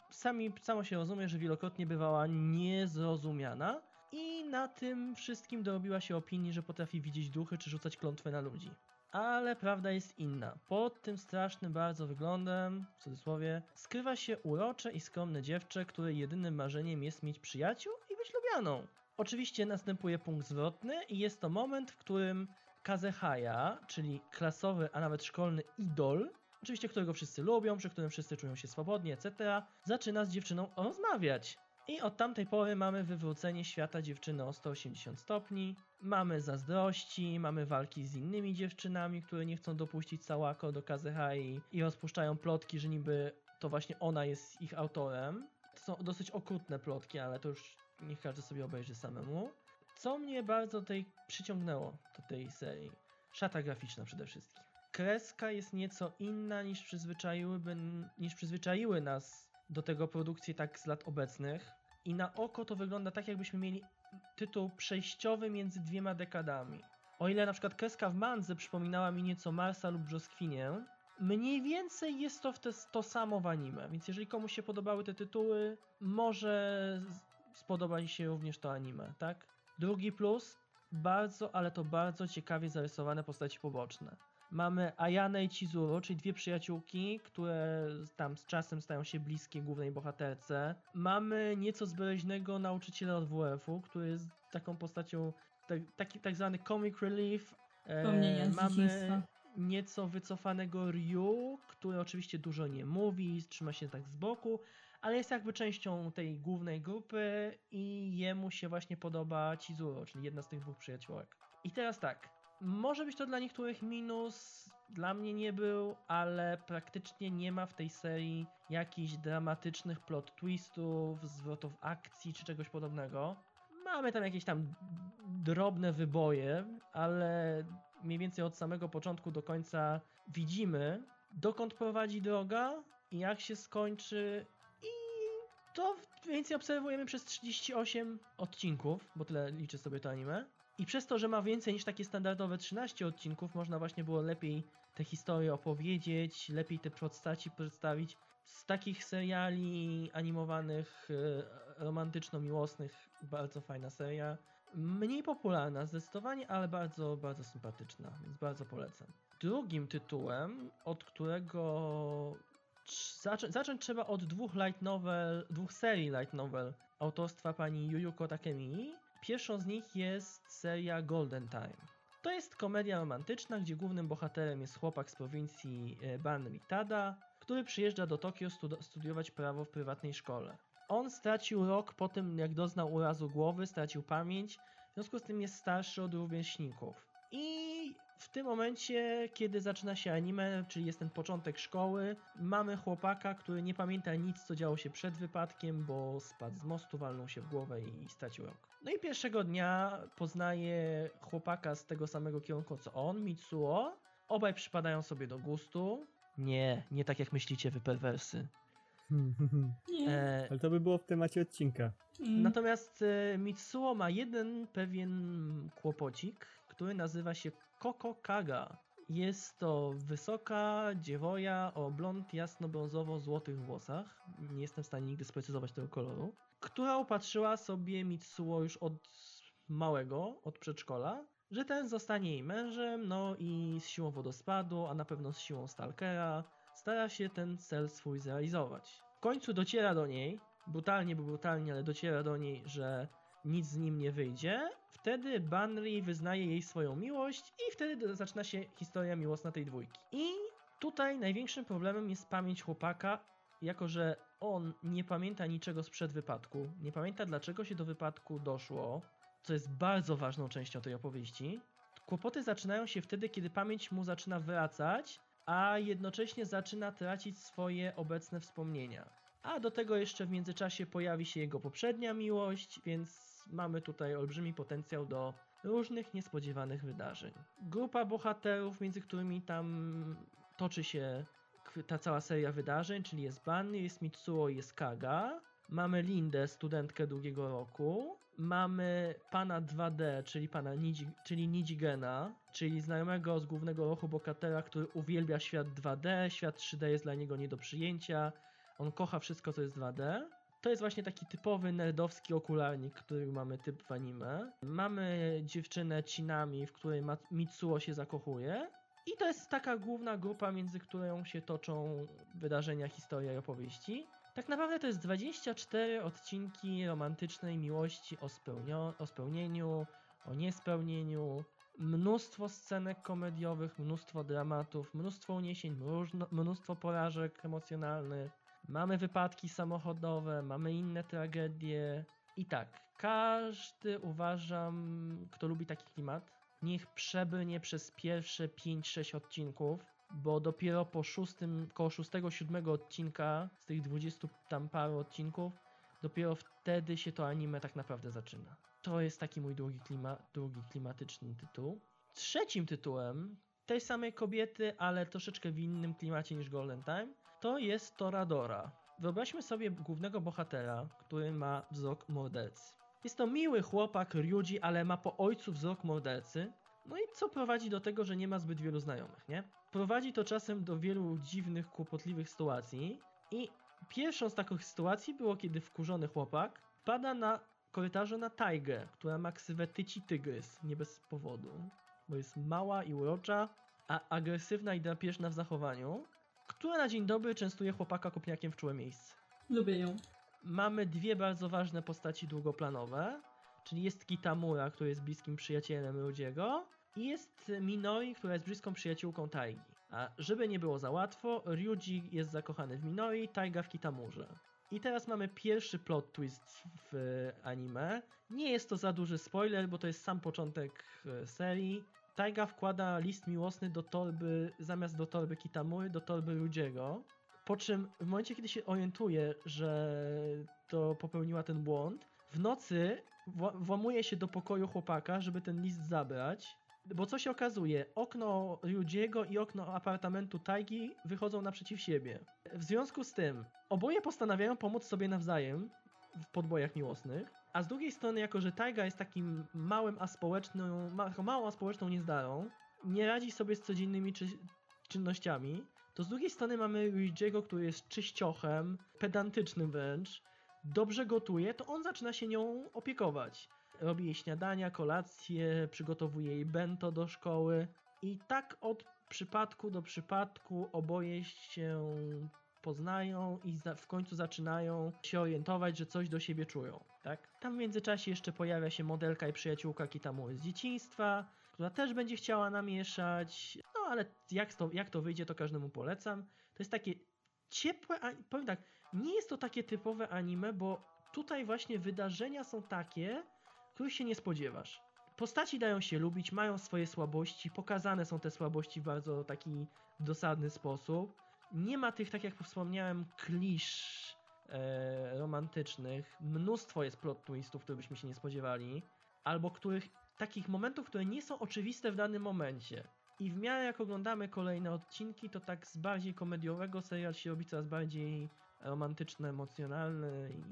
sami, samo się rozumie, że wielokrotnie bywała niezrozumiana i na tym wszystkim dorobiła się opinii, że potrafi widzieć duchy czy rzucać klątwy na ludzi. Ale prawda jest inna. Pod tym strasznym bardzo wyglądem, w cudzysłowie, skrywa się urocze i skromne dziewczę, której jedynym marzeniem jest mieć przyjaciół i być lubianą. Oczywiście następuje punkt zwrotny i jest to moment, w którym Kazehaya, czyli klasowy, a nawet szkolny idol, oczywiście którego wszyscy lubią, przy którym wszyscy czują się swobodnie, etc., zaczyna z dziewczyną rozmawiać. I od tamtej pory mamy wywrócenie świata dziewczyny o 180 stopni, mamy zazdrości, mamy walki z innymi dziewczynami, które nie chcą dopuścić Sałako do Kazehai i rozpuszczają plotki, że niby to właśnie ona jest ich autorem. To są dosyć okrutne plotki, ale to już niech każdy sobie obejrzy samemu. Co mnie bardzo tutaj przyciągnęło do tej serii? Szata graficzna przede wszystkim. Kreska jest nieco inna niż przyzwyczaiłyby, niż przyzwyczaiły nas do tego produkcji tak z lat obecnych. I na oko to wygląda tak, jakbyśmy mieli tytuł przejściowy między dwiema dekadami. O ile na przykład kreska w mandze przypominała mi nieco Marsa lub Brzoskwinię, mniej więcej jest to w te, to samo w anime, więc jeżeli komuś się podobały te tytuły, może spodoba się również to anime, tak? Drugi plus, bardzo, ale to bardzo ciekawie zarysowane postaci poboczne. Mamy Ayanę i Chizuru, czyli dwie przyjaciółki, które tam z czasem stają się bliskie głównej bohaterce. Mamy nieco zbereźnego nauczyciela od WF-u, który jest taką postacią, tak, taki tak zwany comic relief. E, mamy nieco wycofanego Ryu, który oczywiście dużo nie mówi, trzyma się tak z boku, ale jest jakby częścią tej głównej grupy i jemu się właśnie podoba Chizuru, czyli jedna z tych dwóch przyjaciółek. I teraz tak, może być to dla niektórych minus, dla mnie nie był, ale praktycznie nie ma w tej serii jakichś dramatycznych plot twistów, zwrotów akcji czy czegoś podobnego. Mamy tam jakieś tam drobne wyboje, ale mniej więcej od samego początku do końca widzimy, dokąd prowadzi droga i jak się skończy i to więcej obserwujemy przez 38 odcinków, bo tyle liczy sobie to anime. I przez to, że ma więcej niż takie standardowe 13 odcinków, można właśnie było lepiej te historie opowiedzieć, lepiej te postaci przedstawić. Z takich seriali animowanych, e, romantyczno-miłosnych, bardzo fajna seria. Mniej popularna zdecydowanie, ale bardzo, bardzo sympatyczna, więc bardzo polecam. Drugim tytułem, od którego zaczą- zacząć trzeba od dwóch light novel, dwóch serii light novel autorstwa pani Yuyuko Takemi. Pierwszą z nich jest seria Golden Time. To jest komedia romantyczna, gdzie głównym bohaterem jest chłopak z prowincji e, Ban Ritada, który przyjeżdża do Tokio stud- studiować prawo w prywatnej szkole. On stracił rok po tym, jak doznał urazu głowy, stracił pamięć, w związku z tym jest starszy od rówieśników. W tym momencie, kiedy zaczyna się anime, czyli jest ten początek szkoły, mamy chłopaka, który nie pamięta nic, co działo się przed wypadkiem, bo spadł z mostu, walnął się w głowę i stracił rok. No i pierwszego dnia poznaje chłopaka z tego samego kierunku co on, Mitsuo. Obaj przypadają sobie do gustu. Nie, nie tak jak myślicie wy perwersy. Nie. [LAUGHS] E, Ale to by było w temacie odcinka. Mm. Natomiast e, Mitsuo ma jeden pewien kłopocik, który nazywa się Koko Kaga. Jest to wysoka dziewoja o blond jasno-brązowo-złotych włosach. Nie jestem w stanie nigdy sprecyzować tego koloru. Która upatrzyła sobie Mitsuo już od małego, od przedszkola, że ten zostanie jej mężem, no i z siłą wodospadu, a na pewno z siłą stalkera, stara się ten cel swój zrealizować. W końcu dociera do niej, brutalnie, bo brutalnie, ale dociera do niej, że nic z nim nie wyjdzie. Wtedy Banri wyznaje jej swoją miłość i wtedy zaczyna się historia miłosna tej dwójki. I tutaj największym problemem jest pamięć chłopaka, jako że on nie pamięta niczego sprzed wypadku, nie pamięta dlaczego się do wypadku doszło, co jest bardzo ważną częścią tej opowieści, kłopoty zaczynają się wtedy, kiedy pamięć mu zaczyna wracać, a jednocześnie zaczyna tracić swoje obecne wspomnienia. A do tego jeszcze w międzyczasie pojawi się jego poprzednia miłość, więc mamy tutaj olbrzymi potencjał do różnych niespodziewanych wydarzeń. Grupa bohaterów, między którymi tam toczy się ta cała seria wydarzeń, czyli jest Bunny, jest Mitsuo jest Kaga. Mamy Lindę, studentkę drugiego roku. Mamy pana 2D, czyli pana Niji, czyli Nijigena, czyli znajomego z głównego roku bohatera, który uwielbia świat 2D. Świat 3D jest dla niego nie do przyjęcia. On kocha wszystko, co jest 2D. To jest właśnie taki typowy nerdowski okularnik, który mamy typ w anime. Mamy dziewczynę Chinami, w której Mitsuo się zakochuje. I to jest taka główna grupa, między którą się toczą wydarzenia, historia i opowieści. Tak naprawdę to jest 24 odcinki romantycznej miłości o, spełnio- o spełnieniu, o niespełnieniu, mnóstwo scenek komediowych, mnóstwo dramatów, mnóstwo uniesień, mnóstwo porażek emocjonalnych. Mamy wypadki samochodowe, mamy inne tragedie. I tak, każdy uważam, kto lubi taki klimat, niech przebrnie przez pierwsze 5-6 odcinków, bo dopiero po szóstym, koło 6-7 odcinka, z tych 20 tam paru odcinków, dopiero wtedy się to anime tak naprawdę zaczyna. To jest taki mój drugi, klima, drugi klimatyczny tytuł. Trzecim tytułem tej samej kobiety, ale troszeczkę w innym klimacie niż Golden Time, to jest Toradora. Wyobraźmy sobie głównego bohatera, który ma wzrok mordercy. Jest to miły chłopak Ryuji, ale ma po ojcu wzrok mordercy. No i co prowadzi do tego, że nie ma zbyt wielu znajomych, nie? Prowadzi to czasem do wielu dziwnych, kłopotliwych sytuacji. I pierwszą z takich sytuacji było, kiedy wkurzony chłopak pada na korytarzu na Taigę, która ma ksywę Tyci Tygrys, nie bez powodu, bo jest mała i urocza, a agresywna i drapieżna w zachowaniu, która na dzień dobry częstuje chłopaka kopniakiem w czułe miejsce. Lubię ją. Mamy dwie bardzo ważne postaci długoplanowe, czyli jest Kitamura, który jest bliskim przyjacielem Rudiego i jest Minori, która jest bliską przyjaciółką Taigi. A żeby nie było za łatwo, Ryuji jest zakochany w Minori, Taiga w Kitamurze. I teraz mamy pierwszy plot twist w anime. Nie jest to za duży spoiler, bo to jest sam początek e, serii. Taiga wkłada list miłosny do torby, zamiast do torby Kitamury, do torby Rudiego. Po czym w momencie, kiedy się orientuje, że to popełniła ten błąd, w nocy wła- włamuje się do pokoju chłopaka, żeby ten list zabrać. Bo co się okazuje? Okno Ryujiego i okno apartamentu Taigi wychodzą naprzeciw siebie. W związku z tym, oboje postanawiają pomóc sobie nawzajem w podbojach miłosnych, a z drugiej strony, jako że Taiga jest takim małym aspołeczną, ma, małą aspołeczną niezdarą, nie radzi sobie z codziennymi czy, czynnościami, to z drugiej strony mamy Luigi'ego, który jest czyściochem, pedantycznym wręcz, dobrze gotuje, to on zaczyna się nią opiekować. Robi jej śniadania, kolacje, przygotowuje jej bento do szkoły i tak od przypadku do przypadku oboje się poznają i w końcu zaczynają się orientować, że coś do siebie czują, tak? Tam w międzyczasie jeszcze pojawia się modelka i przyjaciółka Kitamury z dzieciństwa, która też będzie chciała namieszać, no ale jak to, jak to wyjdzie, to każdemu polecam. To jest takie ciepłe, powiem tak, nie jest to takie typowe anime, bo tutaj właśnie wydarzenia są takie, których się nie spodziewasz. Postaci dają się lubić, mają swoje słabości, pokazane są te słabości w bardzo taki dosadny sposób. Nie ma tych, tak jak wspomniałem, klisz e, romantycznych. Mnóstwo jest plot twistów, których byśmy się nie spodziewali, albo których takich momentów, które nie są oczywiste w danym momencie. I w miarę jak oglądamy kolejne odcinki, to tak z bardziej komediowego serial się robi coraz bardziej romantyczny, emocjonalny i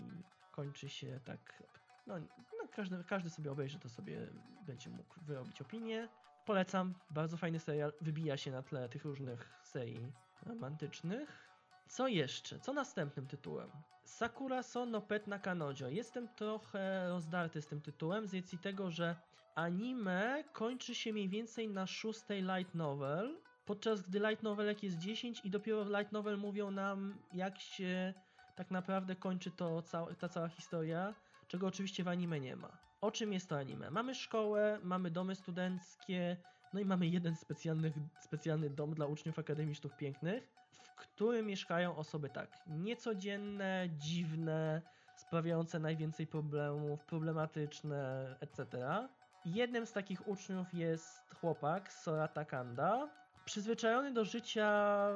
kończy się tak. No, no każdy, każdy sobie obejrzy, to sobie będzie mógł wyrobić opinię. Polecam, bardzo fajny serial, wybija się na tle tych różnych serii romantycznych. Co jeszcze? Co następnym tytułem? Sakura Sono Pet na Kanojo. Jestem trochę rozdarty z tym tytułem z racji tego, że anime kończy się mniej więcej na szóstej light novel, podczas gdy light novelek jest 10 i dopiero w light novel mówią nam jak się tak naprawdę kończy to ta cała historia, czego oczywiście w anime nie ma. O czym jest to anime? Mamy szkołę, mamy domy studenckie, no i mamy jeden specjalny, dom dla uczniów Akademii Sztuk Pięknych, w którym mieszkają osoby tak niecodzienne, dziwne, sprawiające najwięcej problemów, problematyczne, etc. Jednym z takich uczniów jest chłopak Sorata Kanda. Przyzwyczajony do życia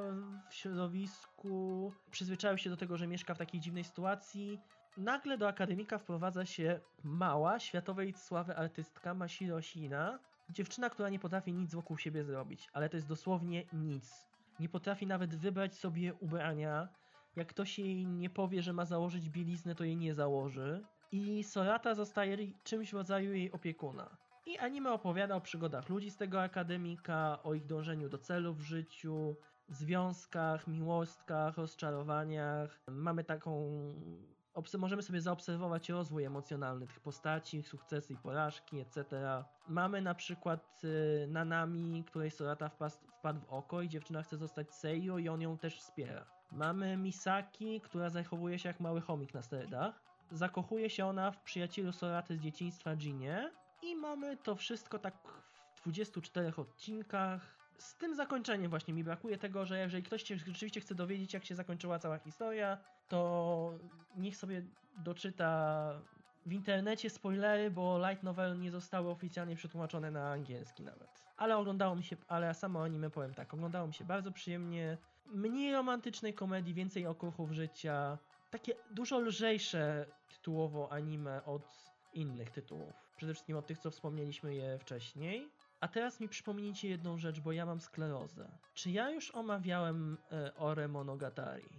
w środowisku, przyzwyczaił się do tego, że mieszka w takiej dziwnej sytuacji. Nagle do akademika wprowadza się mała, światowej sławy artystka Masiro Shina. Dziewczyna, która nie potrafi nic wokół siebie zrobić, ale to jest dosłownie nic. Nie potrafi nawet wybrać sobie ubrania. Jak ktoś jej nie powie, że ma założyć bieliznę, to jej nie założy. I Sorata zostaje czymś w rodzaju jej opiekuna. I anime opowiada o przygodach ludzi z tego akademika, o ich dążeniu do celu w życiu, związkach, miłostkach, rozczarowaniach. Mamy taką. Obs- Możemy sobie zaobserwować rozwój emocjonalny tych postaci, ich sukcesy i porażki, etc. Mamy na przykład y, Nanami, której Sorata wpas- wpadł w oko i dziewczyna chce zostać Seiyo i on ją też wspiera. Mamy Misaki, która zachowuje się jak mały chomik na sterydach. Zakochuje się ona w przyjacielu Soraty z dzieciństwa Ginie. I mamy to wszystko tak w 24 odcinkach. Z tym zakończeniem właśnie mi brakuje tego, że jeżeli ktoś się rzeczywiście chce dowiedzieć, jak się zakończyła cała historia, to niech sobie doczyta w internecie spoilery, bo light novel nie zostały oficjalnie przetłumaczone na angielski nawet. Ale oglądało mi się, ale samo anime powiem tak, oglądało mi się bardzo przyjemnie. Mniej romantycznej komedii, więcej okruchów życia. Takie dużo lżejsze tytułowo anime od innych tytułów. Przede wszystkim od tych, co wspomnieliśmy je wcześniej. A teraz mi przypomnijcie jedną rzecz, bo ja mam sklerozę. Czy ja już omawiałem e, Ore Monogatari?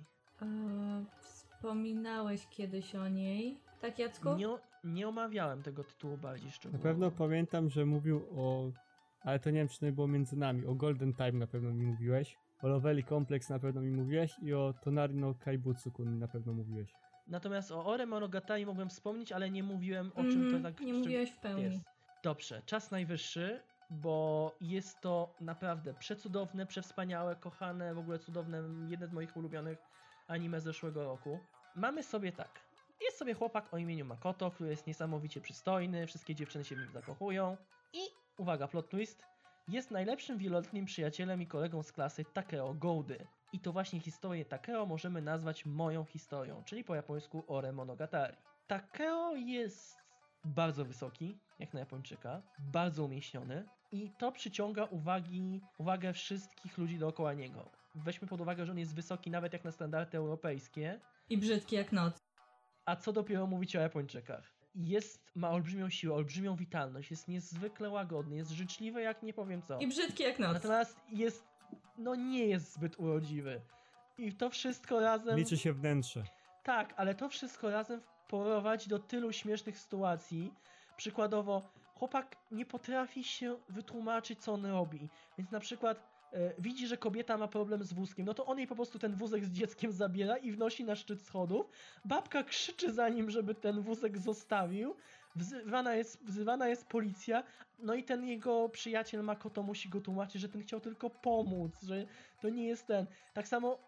E, wspominałeś kiedyś o niej. Tak, Jacku? Nie, nie omawiałem tego tytułu bardziej Na szczegółowo. pewno pamiętam, że mówił o... Ale to nie wiem, czy to nie było między nami. O Golden Time na pewno mi mówiłeś. O Lovely Complex na pewno mi mówiłeś i o Tonari no Kaibutsu kun na pewno mówiłeś. Natomiast o Ore Monogatari mogłem wspomnieć, ale nie mówiłem o czym Mhm, to tak nie mówiłeś w pełni. jest. Dobrze, czas najwyższy, bo jest to naprawdę przecudowne, przewspaniałe, kochane, w ogóle cudowne, jedne z moich ulubionych anime z zeszłego roku. Mamy sobie tak. Jest sobie chłopak o imieniu Makoto, który jest niesamowicie przystojny, wszystkie dziewczyny się w nim zakochują i, uwaga, plot twist, jest najlepszym wieloletnim przyjacielem i kolegą z klasy Takeo Goudy. I to właśnie historię Takeo możemy nazwać moją historią, czyli po japońsku Ore Monogatari. Takeo jest bardzo wysoki, jak na Japończyka, bardzo umieśniony i to przyciąga uwagi, uwagę wszystkich ludzi dookoła niego. Weźmy pod uwagę, że on jest wysoki nawet jak na standardy europejskie, I brzydki jak noc. a co dopiero mówić o Japończykach. Jest, ma olbrzymią siłę, olbrzymią witalność, jest niezwykle łagodny, jest życzliwy jak nie powiem co. I brzydki jak noc. Natomiast jest, no nie jest zbyt urodziwy. I to wszystko razem... Liczy się wnętrze. Tak, ale to wszystko razem prowadzi do tylu śmiesznych sytuacji. Przykładowo, chłopak nie potrafi się wytłumaczyć, co on robi. Więc na przykład e, widzi, że kobieta ma problem z wózkiem, no to on jej po prostu ten wózek z dzieckiem zabiera i wnosi na szczyt schodów. Babka krzyczy za nim, żeby ten wózek zostawił. Wzywana jest, wzywana jest policja, no i ten jego przyjaciel Makoto musi go tłumaczyć, że ten chciał tylko pomóc, że to nie jest ten. Tak samo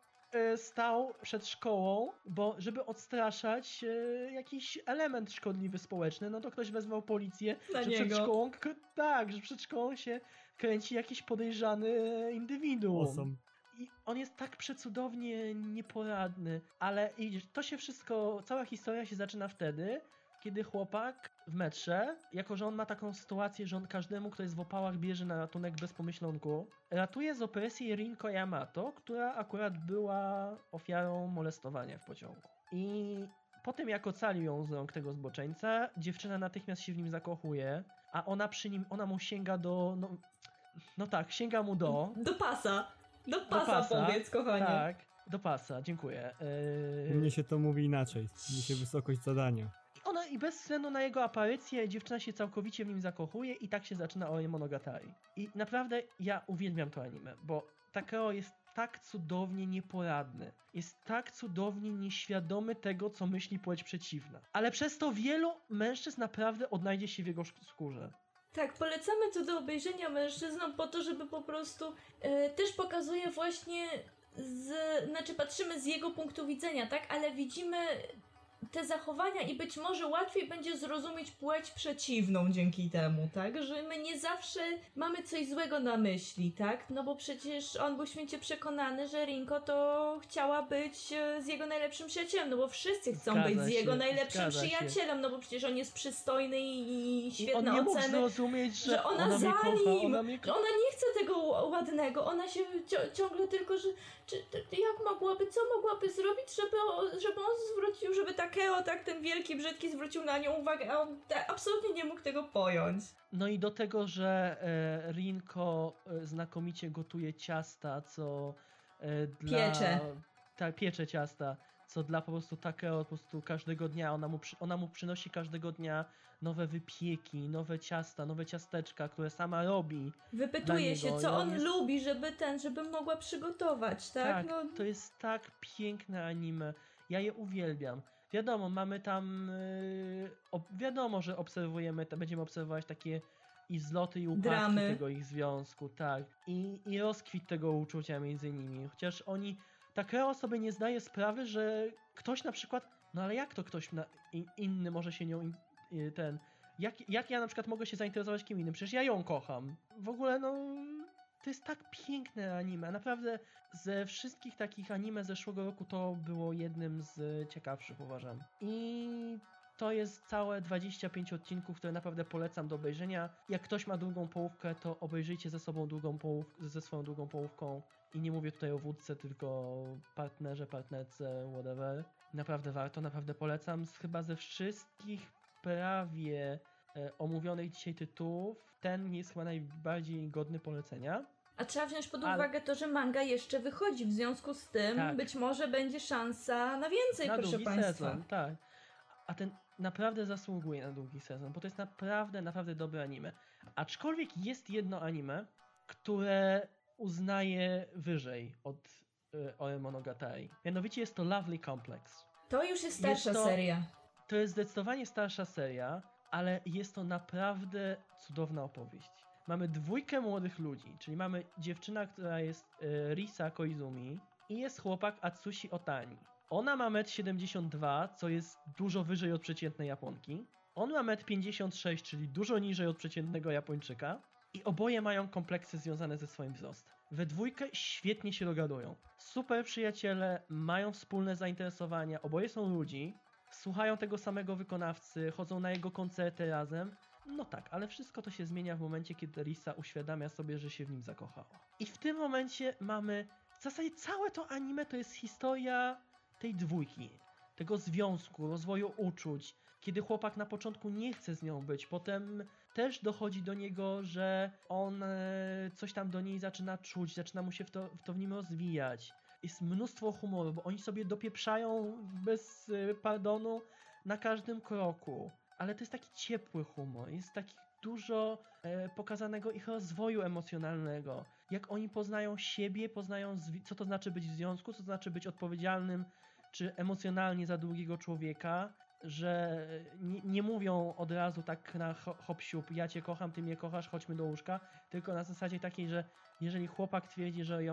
stał przed szkołą, bo żeby odstraszać e, jakiś element szkodliwy społeczny, no to ktoś wezwał policję, Na że przed niego. szkołą, k- tak, że przed szkołą się kręci jakiś podejrzany indywiduum. Awesome. I on jest tak przecudownie nieporadny, ale i to się wszystko, cała historia się zaczyna wtedy, kiedy chłopak w metrze, jako że on ma taką sytuację, że on każdemu, kto jest w opałach, bierze na ratunek bez pomyślunku, ratuje z opresji Rinko Yamato, która akurat była ofiarą molestowania w pociągu. I po tym, jak ocalił ją z rąk tego zboczeńca, dziewczyna natychmiast się w nim zakochuje, a ona przy nim, ona mu sięga do, no, no tak, sięga mu do, Do pasa. Do pasa, pasa, powiedz, kochanie. tak, do pasa, dziękuję. Yy, mnie się to mówi inaczej. Mnie się wysokość zadania. I bez względu na jego aparycję dziewczyna się całkowicie w nim zakochuje i tak się zaczyna Ore Monogatari. I naprawdę ja uwielbiam to anime, bo Takeo jest tak cudownie nieporadny. Jest tak cudownie nieświadomy tego, co myśli płeć przeciwna. Ale przez to wielu mężczyzn naprawdę odnajdzie się w jego skórze. Tak, polecamy to do obejrzenia mężczyznom po to, żeby po prostu e, też pokazuje właśnie z, znaczy patrzymy z jego punktu widzenia, tak, ale widzimy te zachowania i być może łatwiej będzie zrozumieć płeć przeciwną dzięki temu, tak? Że my nie zawsze mamy coś złego na myśli, tak? No bo przecież on był święcie przekonany, że Rinko to chciała być e, z jego najlepszym przyjacielem, no bo wszyscy chcą Zgadza być z jego się, najlepszym zgadza się. przyjacielem, no bo przecież on jest przystojny i I on świetne nie mógł oceny. zrozumieć, że, że ona ona, za kocha, nim, ona mnie ona nie chce tego ładnego, ona się ciągle tylko, że czy, jak mogłaby, co mogłaby zrobić, żeby, żeby on zwrócił, żeby Takeo, tak ten wielki, brzydki zwrócił na nią uwagę, a on absolutnie nie mógł tego pojąć. No i do tego, że e, Rinko e, znakomicie gotuje ciasta, co e, dla... Piecze. Tak, piecze ciasta, co dla po prostu Takeo po prostu każdego dnia, ona mu, ona mu przynosi każdego dnia nowe wypieki, nowe ciasta, nowe ciasteczka, które sama robi. Wypytuje się, co on jest- lubi, żeby ten, żeby mogła przygotować, tak? no, to jest tak piękne anime. Ja je uwielbiam. Wiadomo, mamy tam. Ob, wiadomo, że obserwujemy, będziemy obserwować takie i zloty, i upadki Dramy. tego ich związku, tak. I, I rozkwit tego uczucia między nimi. Chociaż oni. Takeo sobie nie zdaje sprawy, że ktoś na przykład. No ale jak to ktoś na, in, inny może się nią. In, y, ten. Jak, jak ja na przykład mogę się zainteresować kim innym? Przecież ja ją kocham. W ogóle, no. To jest tak piękne anime. Naprawdę ze wszystkich takich anime zeszłego roku to było jednym z ciekawszych, uważam. I to jest całe 25 odcinków, które naprawdę polecam do obejrzenia. Jak ktoś ma drugą połówkę, to obejrzyjcie ze sobą drugą połów- ze swoją drugą połówką. I nie mówię tutaj o wódce, tylko o partnerze, partnerce, whatever. Naprawdę warto, naprawdę polecam. Chyba ze wszystkich prawie omówionych dzisiaj tytułów, ten jest chyba najbardziej godny polecenia. A trzeba wziąć pod Ale- uwagę to, że manga jeszcze wychodzi, w związku z tym Tak. być może będzie szansa na więcej, na proszę Państwa. sezon, tak. A ten naprawdę zasługuje na długi sezon, bo to jest naprawdę, naprawdę dobre anime. Aczkolwiek jest jedno anime, które uznaję wyżej od y, Ore Monogatari. Mianowicie jest to Lovely Complex. To już jest starsza Jest to- seria. To jest zdecydowanie starsza seria, ale jest to naprawdę cudowna opowieść. Mamy dwójkę młodych ludzi, czyli mamy dziewczyna, która jest e, Risa Koizumi i jest chłopak Atsushi Otani. Ona ma 1,72 m, co jest dużo wyżej od przeciętnej Japonki. On ma 1,56 m, czyli dużo niżej od przeciętnego Japończyka. I oboje mają kompleksy związane ze swoim wzrostem. We dwójkę świetnie się dogadują. Super przyjaciele, mają wspólne zainteresowania, oboje są ludzi, słuchają tego samego wykonawcy, chodzą na jego koncerty razem. No tak, ale wszystko to się zmienia w momencie, kiedy Risa uświadamia sobie, że się w nim zakochała. I w tym momencie mamy. W zasadzie całe to anime to jest historia tej dwójki, tego związku, rozwoju uczuć. Kiedy chłopak na początku nie chce z nią być, potem też dochodzi do niego, że on e, coś tam do niej zaczyna czuć, zaczyna mu się w to w, to w nim rozwijać. Jest mnóstwo humoru, bo oni sobie dopieprzają bez e, pardonu na każdym kroku. Ale to jest taki ciepły humor, jest taki dużo e, pokazanego ich rozwoju emocjonalnego. Jak oni poznają siebie, poznają co to znaczy być w związku, co to znaczy być odpowiedzialnym czy emocjonalnie za drugiego człowieka, że nie, nie mówią od razu tak na ho- hop siup, ja cię kocham, ty mnie kochasz, chodźmy do łóżka, tylko na zasadzie takiej, że jeżeli chłopak twierdzi, że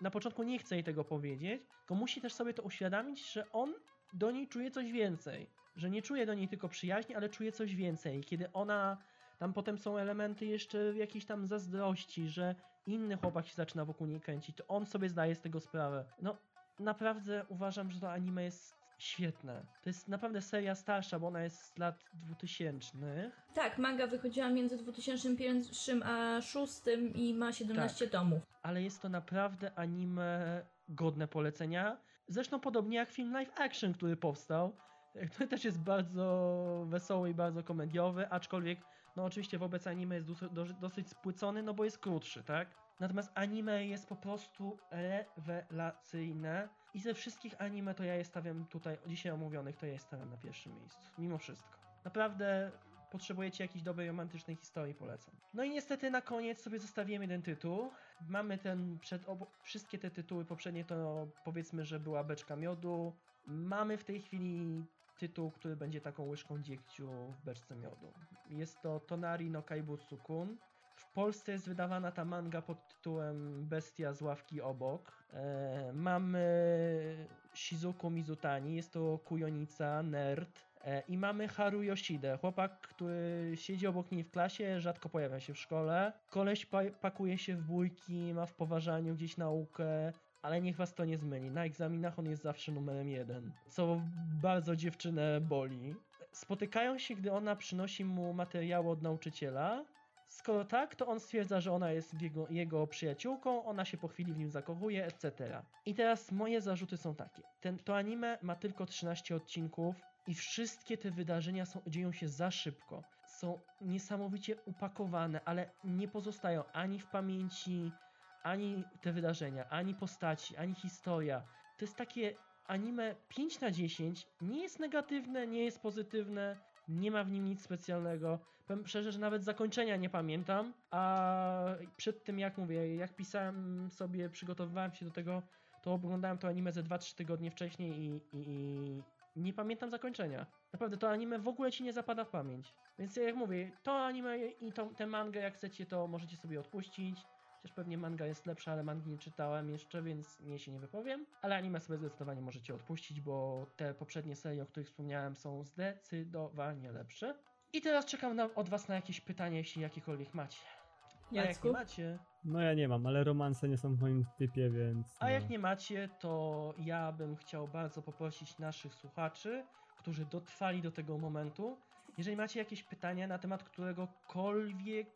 na początku nie chce jej tego powiedzieć, to musi też sobie to uświadomić, że on do niej czuje coś więcej. Że nie czuje do niej tylko przyjaźni, ale czuje coś więcej. Kiedy ona, tam potem są elementy jeszcze jakiejś tam zazdrości, że inny chłopak się zaczyna wokół niej kręcić, to on sobie zdaje z tego sprawę. No, naprawdę uważam, że to anime jest świetne. To jest naprawdę seria starsza, bo ona jest z lat 2000. Tak, manga wychodziła między 2001 a 2006 i ma 17 Tak. tomów. ale jest to naprawdę anime godne polecenia. Zresztą podobnie jak film live action, który powstał, [LAUGHS] który też jest bardzo wesoły i bardzo komediowy, aczkolwiek no oczywiście wobec anime jest dos- do- dosyć spłycony, no bo jest krótszy, tak? Natomiast anime jest po prostu rewelacyjne i ze wszystkich anime to ja je stawiam tutaj, dzisiaj omówionych, to ja je stawiam na pierwszym miejscu, mimo wszystko. Naprawdę potrzebujecie jakiejś dobrej romantycznej historii, polecam. No i niestety na koniec sobie zostawiłem jeden tytuł. Mamy ten przed wszystkie te tytuły poprzednie to powiedzmy, że była beczka miodu. Mamy w tej chwili tytuł, który będzie taką łyżką dziegciu w beczce miodu. Jest to Tonari no Kaibutsu Kun. W Polsce jest wydawana ta manga pod tytułem Bestia z ławki obok. E, mamy Shizuku Mizutani, jest to kujonica, nerd. E, I mamy Haru Yoshide, chłopak, który siedzi obok niej w klasie, rzadko pojawia się w szkole. Koleś pa- pakuje się w bójki, ma w poważaniu gdzieś naukę, ale niech was to nie zmyli. Na egzaminach on jest zawsze numerem jeden, co bardzo dziewczynę boli. Spotykają się, gdy ona przynosi mu materiały od nauczyciela. Skoro tak, to on stwierdza, że ona jest jego, jego przyjaciółką, ona się po chwili w nim zakochuje, etc. I teraz moje zarzuty są takie. Ten, to anime ma tylko 13 odcinków i wszystkie te wydarzenia są, dzieją się za szybko. Są niesamowicie upakowane, ale nie pozostają ani w pamięci, ani te wydarzenia, ani postaci, ani historia. To jest takie anime 5 na 10, nie jest negatywne, nie jest pozytywne, nie ma w nim nic specjalnego. Powiem szczerze, że nawet zakończenia nie pamiętam, a przed tym jak mówię, jak pisałem sobie, przygotowywałem się do tego, to oglądałem to anime ze 2-3 tygodnie wcześniej i, i, i nie pamiętam zakończenia. Naprawdę to anime w ogóle ci nie zapada w pamięć. Więc jak mówię, to anime i to, tę mangę jak chcecie to możecie sobie odpuścić. Chociaż pewnie manga jest lepsza, ale mangi nie czytałem jeszcze, więc nie się nie wypowiem. Ale anime sobie zdecydowanie możecie odpuścić, bo te poprzednie serie, o których wspomniałem, są zdecydowanie lepsze. I teraz czekam na, od was na jakieś pytania, jeśli jakiekolwiek macie. A jak nie macie, No ja nie mam, ale romanse nie są w moim typie, więc... a no. jak nie macie, to ja bym chciał bardzo poprosić naszych słuchaczy, którzy dotrwali do tego momentu. Jeżeli macie jakieś pytania na temat któregokolwiek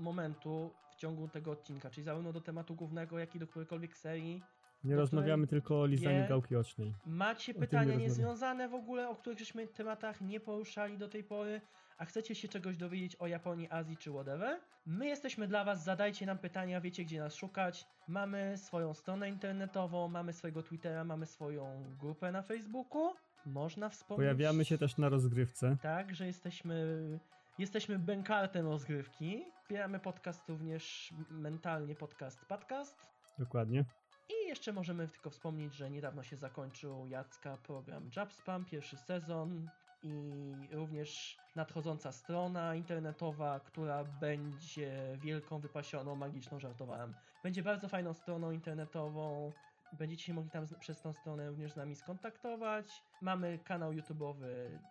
momentu w ciągu tego odcinka, czyli zarówno do tematu głównego, jak i do którejkolwiek serii, Nie rozmawiamy tylko o lizaniu gałki ocznej. Macie O nie pytania rozmawiam. niezwiązane w ogóle, o których żeśmy tematach nie poruszali do tej pory, a chcecie się czegoś dowiedzieć o Japonii, Azji czy whatever? My jesteśmy dla was, zadajcie nam pytania, wiecie gdzie nas szukać. Mamy swoją stronę internetową, mamy swojego Twittera, mamy swoją grupę na Facebooku. Można wspomnieć... Pojawiamy się też na rozgrywce. Tak, że jesteśmy... Jesteśmy bękartem rozgrywki. Wspieramy podcast również mentalnie podcast podcast. Dokładnie. I jeszcze możemy tylko wspomnieć, że niedawno się zakończył Jacka program Jabspam, pierwszy sezon i również nadchodząca strona internetowa, która będzie wielką, wypasioną, magiczną, żartowałem. Będzie bardzo fajną stroną internetową. Będziecie się mogli tam przez tą stronę również z nami skontaktować. Mamy kanał YouTube'owy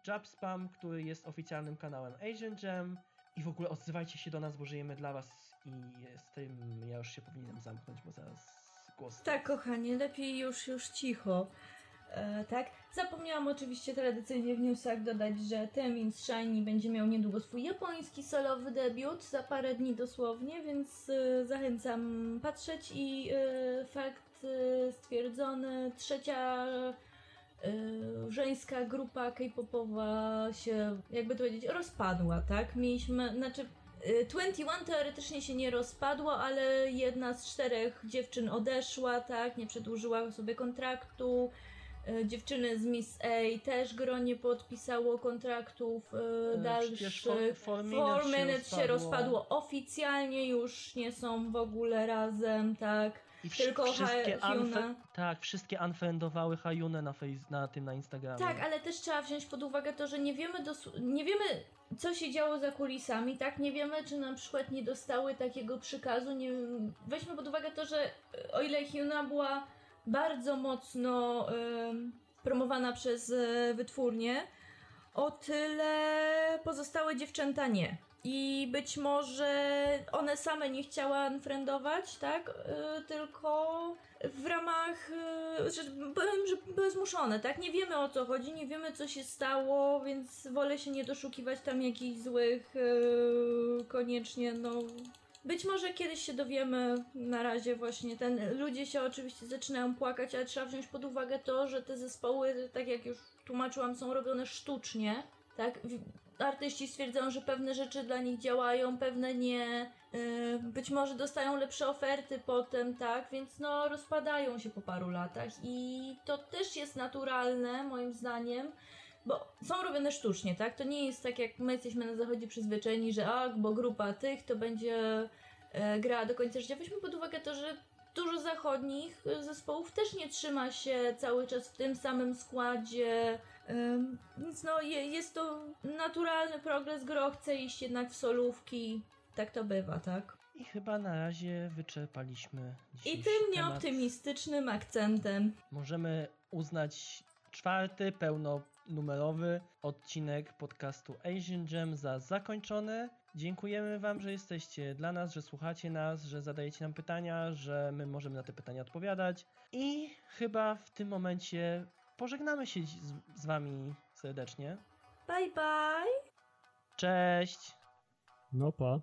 Jabspam, który jest oficjalnym kanałem Asian Jam. I w ogóle odzywajcie się do nas, bo żyjemy dla was i z tym ja już się powinienem zamknąć, bo zaraz głos. Tak, kochanie, lepiej już, już cicho. E, tak, zapomniałam oczywiście tradycyjnie w newsach dodać, że Temin Shiny będzie miał niedługo swój japoński solowy debiut, za parę dni dosłownie, więc e, zachęcam patrzeć i e, fakt e, stwierdzony, trzecia e, żeńska grupa k-popowa się, jakby to powiedzieć, rozpadła, tak? Mieliśmy, znaczy Y, 21 teoretycznie się nie rozpadło, ale jedna z czterech dziewczyn odeszła, tak, nie przedłużyła sobie kontraktu. Y, Dziewczyny z Miss A też gro nie podpisało kontraktów y, dalszych. Four Minute Minutes się rozpadło oficjalnie, już nie są w ogóle razem, tak. I wsz- tylko wszystkie Ha- Hyuna. unfri- Tak, wszystkie unfriendowały Hayunę na, face, na tym, na Instagramie. Tak, ale też trzeba wziąć pod uwagę to, że nie wiemy, nie wiemy co się działo za kulisami, tak? Nie wiemy, czy na przykład nie dostały takiego przykazu. Nie... Weźmy pod uwagę to, że e, o ile Hyuna była bardzo mocno em, promowana przez e, wytwórnię, o tyle pozostałe dziewczęta nie. I być może one same nie chciały unfriendować, tak? E, tylko w ramach, e, że powiem, że były zmuszone, tak? Nie wiemy o co chodzi, nie wiemy co się stało, więc wolę się nie doszukiwać tam jakichś złych e, koniecznie, no. Być może kiedyś się dowiemy, na razie właśnie ten, ludzie się oczywiście zaczynają płakać, ale trzeba wziąć pod uwagę to, że te zespoły, tak jak już tłumaczyłam, są robione sztucznie, tak? Artyści stwierdzają, że pewne rzeczy dla nich działają, pewne nie. Yy, być może dostają lepsze oferty potem, tak? Więc no rozpadają się po paru latach i to też jest naturalne moim zdaniem, bo są robione sztucznie, tak? To nie jest tak jak my jesteśmy na zachodzie przyzwyczajeni, że a, bo grupa tych to będzie e, grała do końca życia. Weźmy pod uwagę to, że dużo zachodnich e, zespołów też nie trzyma się cały czas w tym samym składzie. Więc no, je, jest to naturalny progres. Gro chce iść jednak w solówki. tak to bywa, tak? I chyba na razie wyczerpaliśmy I tym nieoptymistycznym akcentem Możemy uznać czwarty, pełnonumerowy odcinek podcastu Asian Jam za zakończony. Dziękujemy Wam, że jesteście dla nas, że słuchacie nas, że zadajecie nam pytania, że my możemy na te pytania odpowiadać. I chyba w tym momencie pożegnamy się z, z Wami serdecznie. bye bye! Cześć! No pa.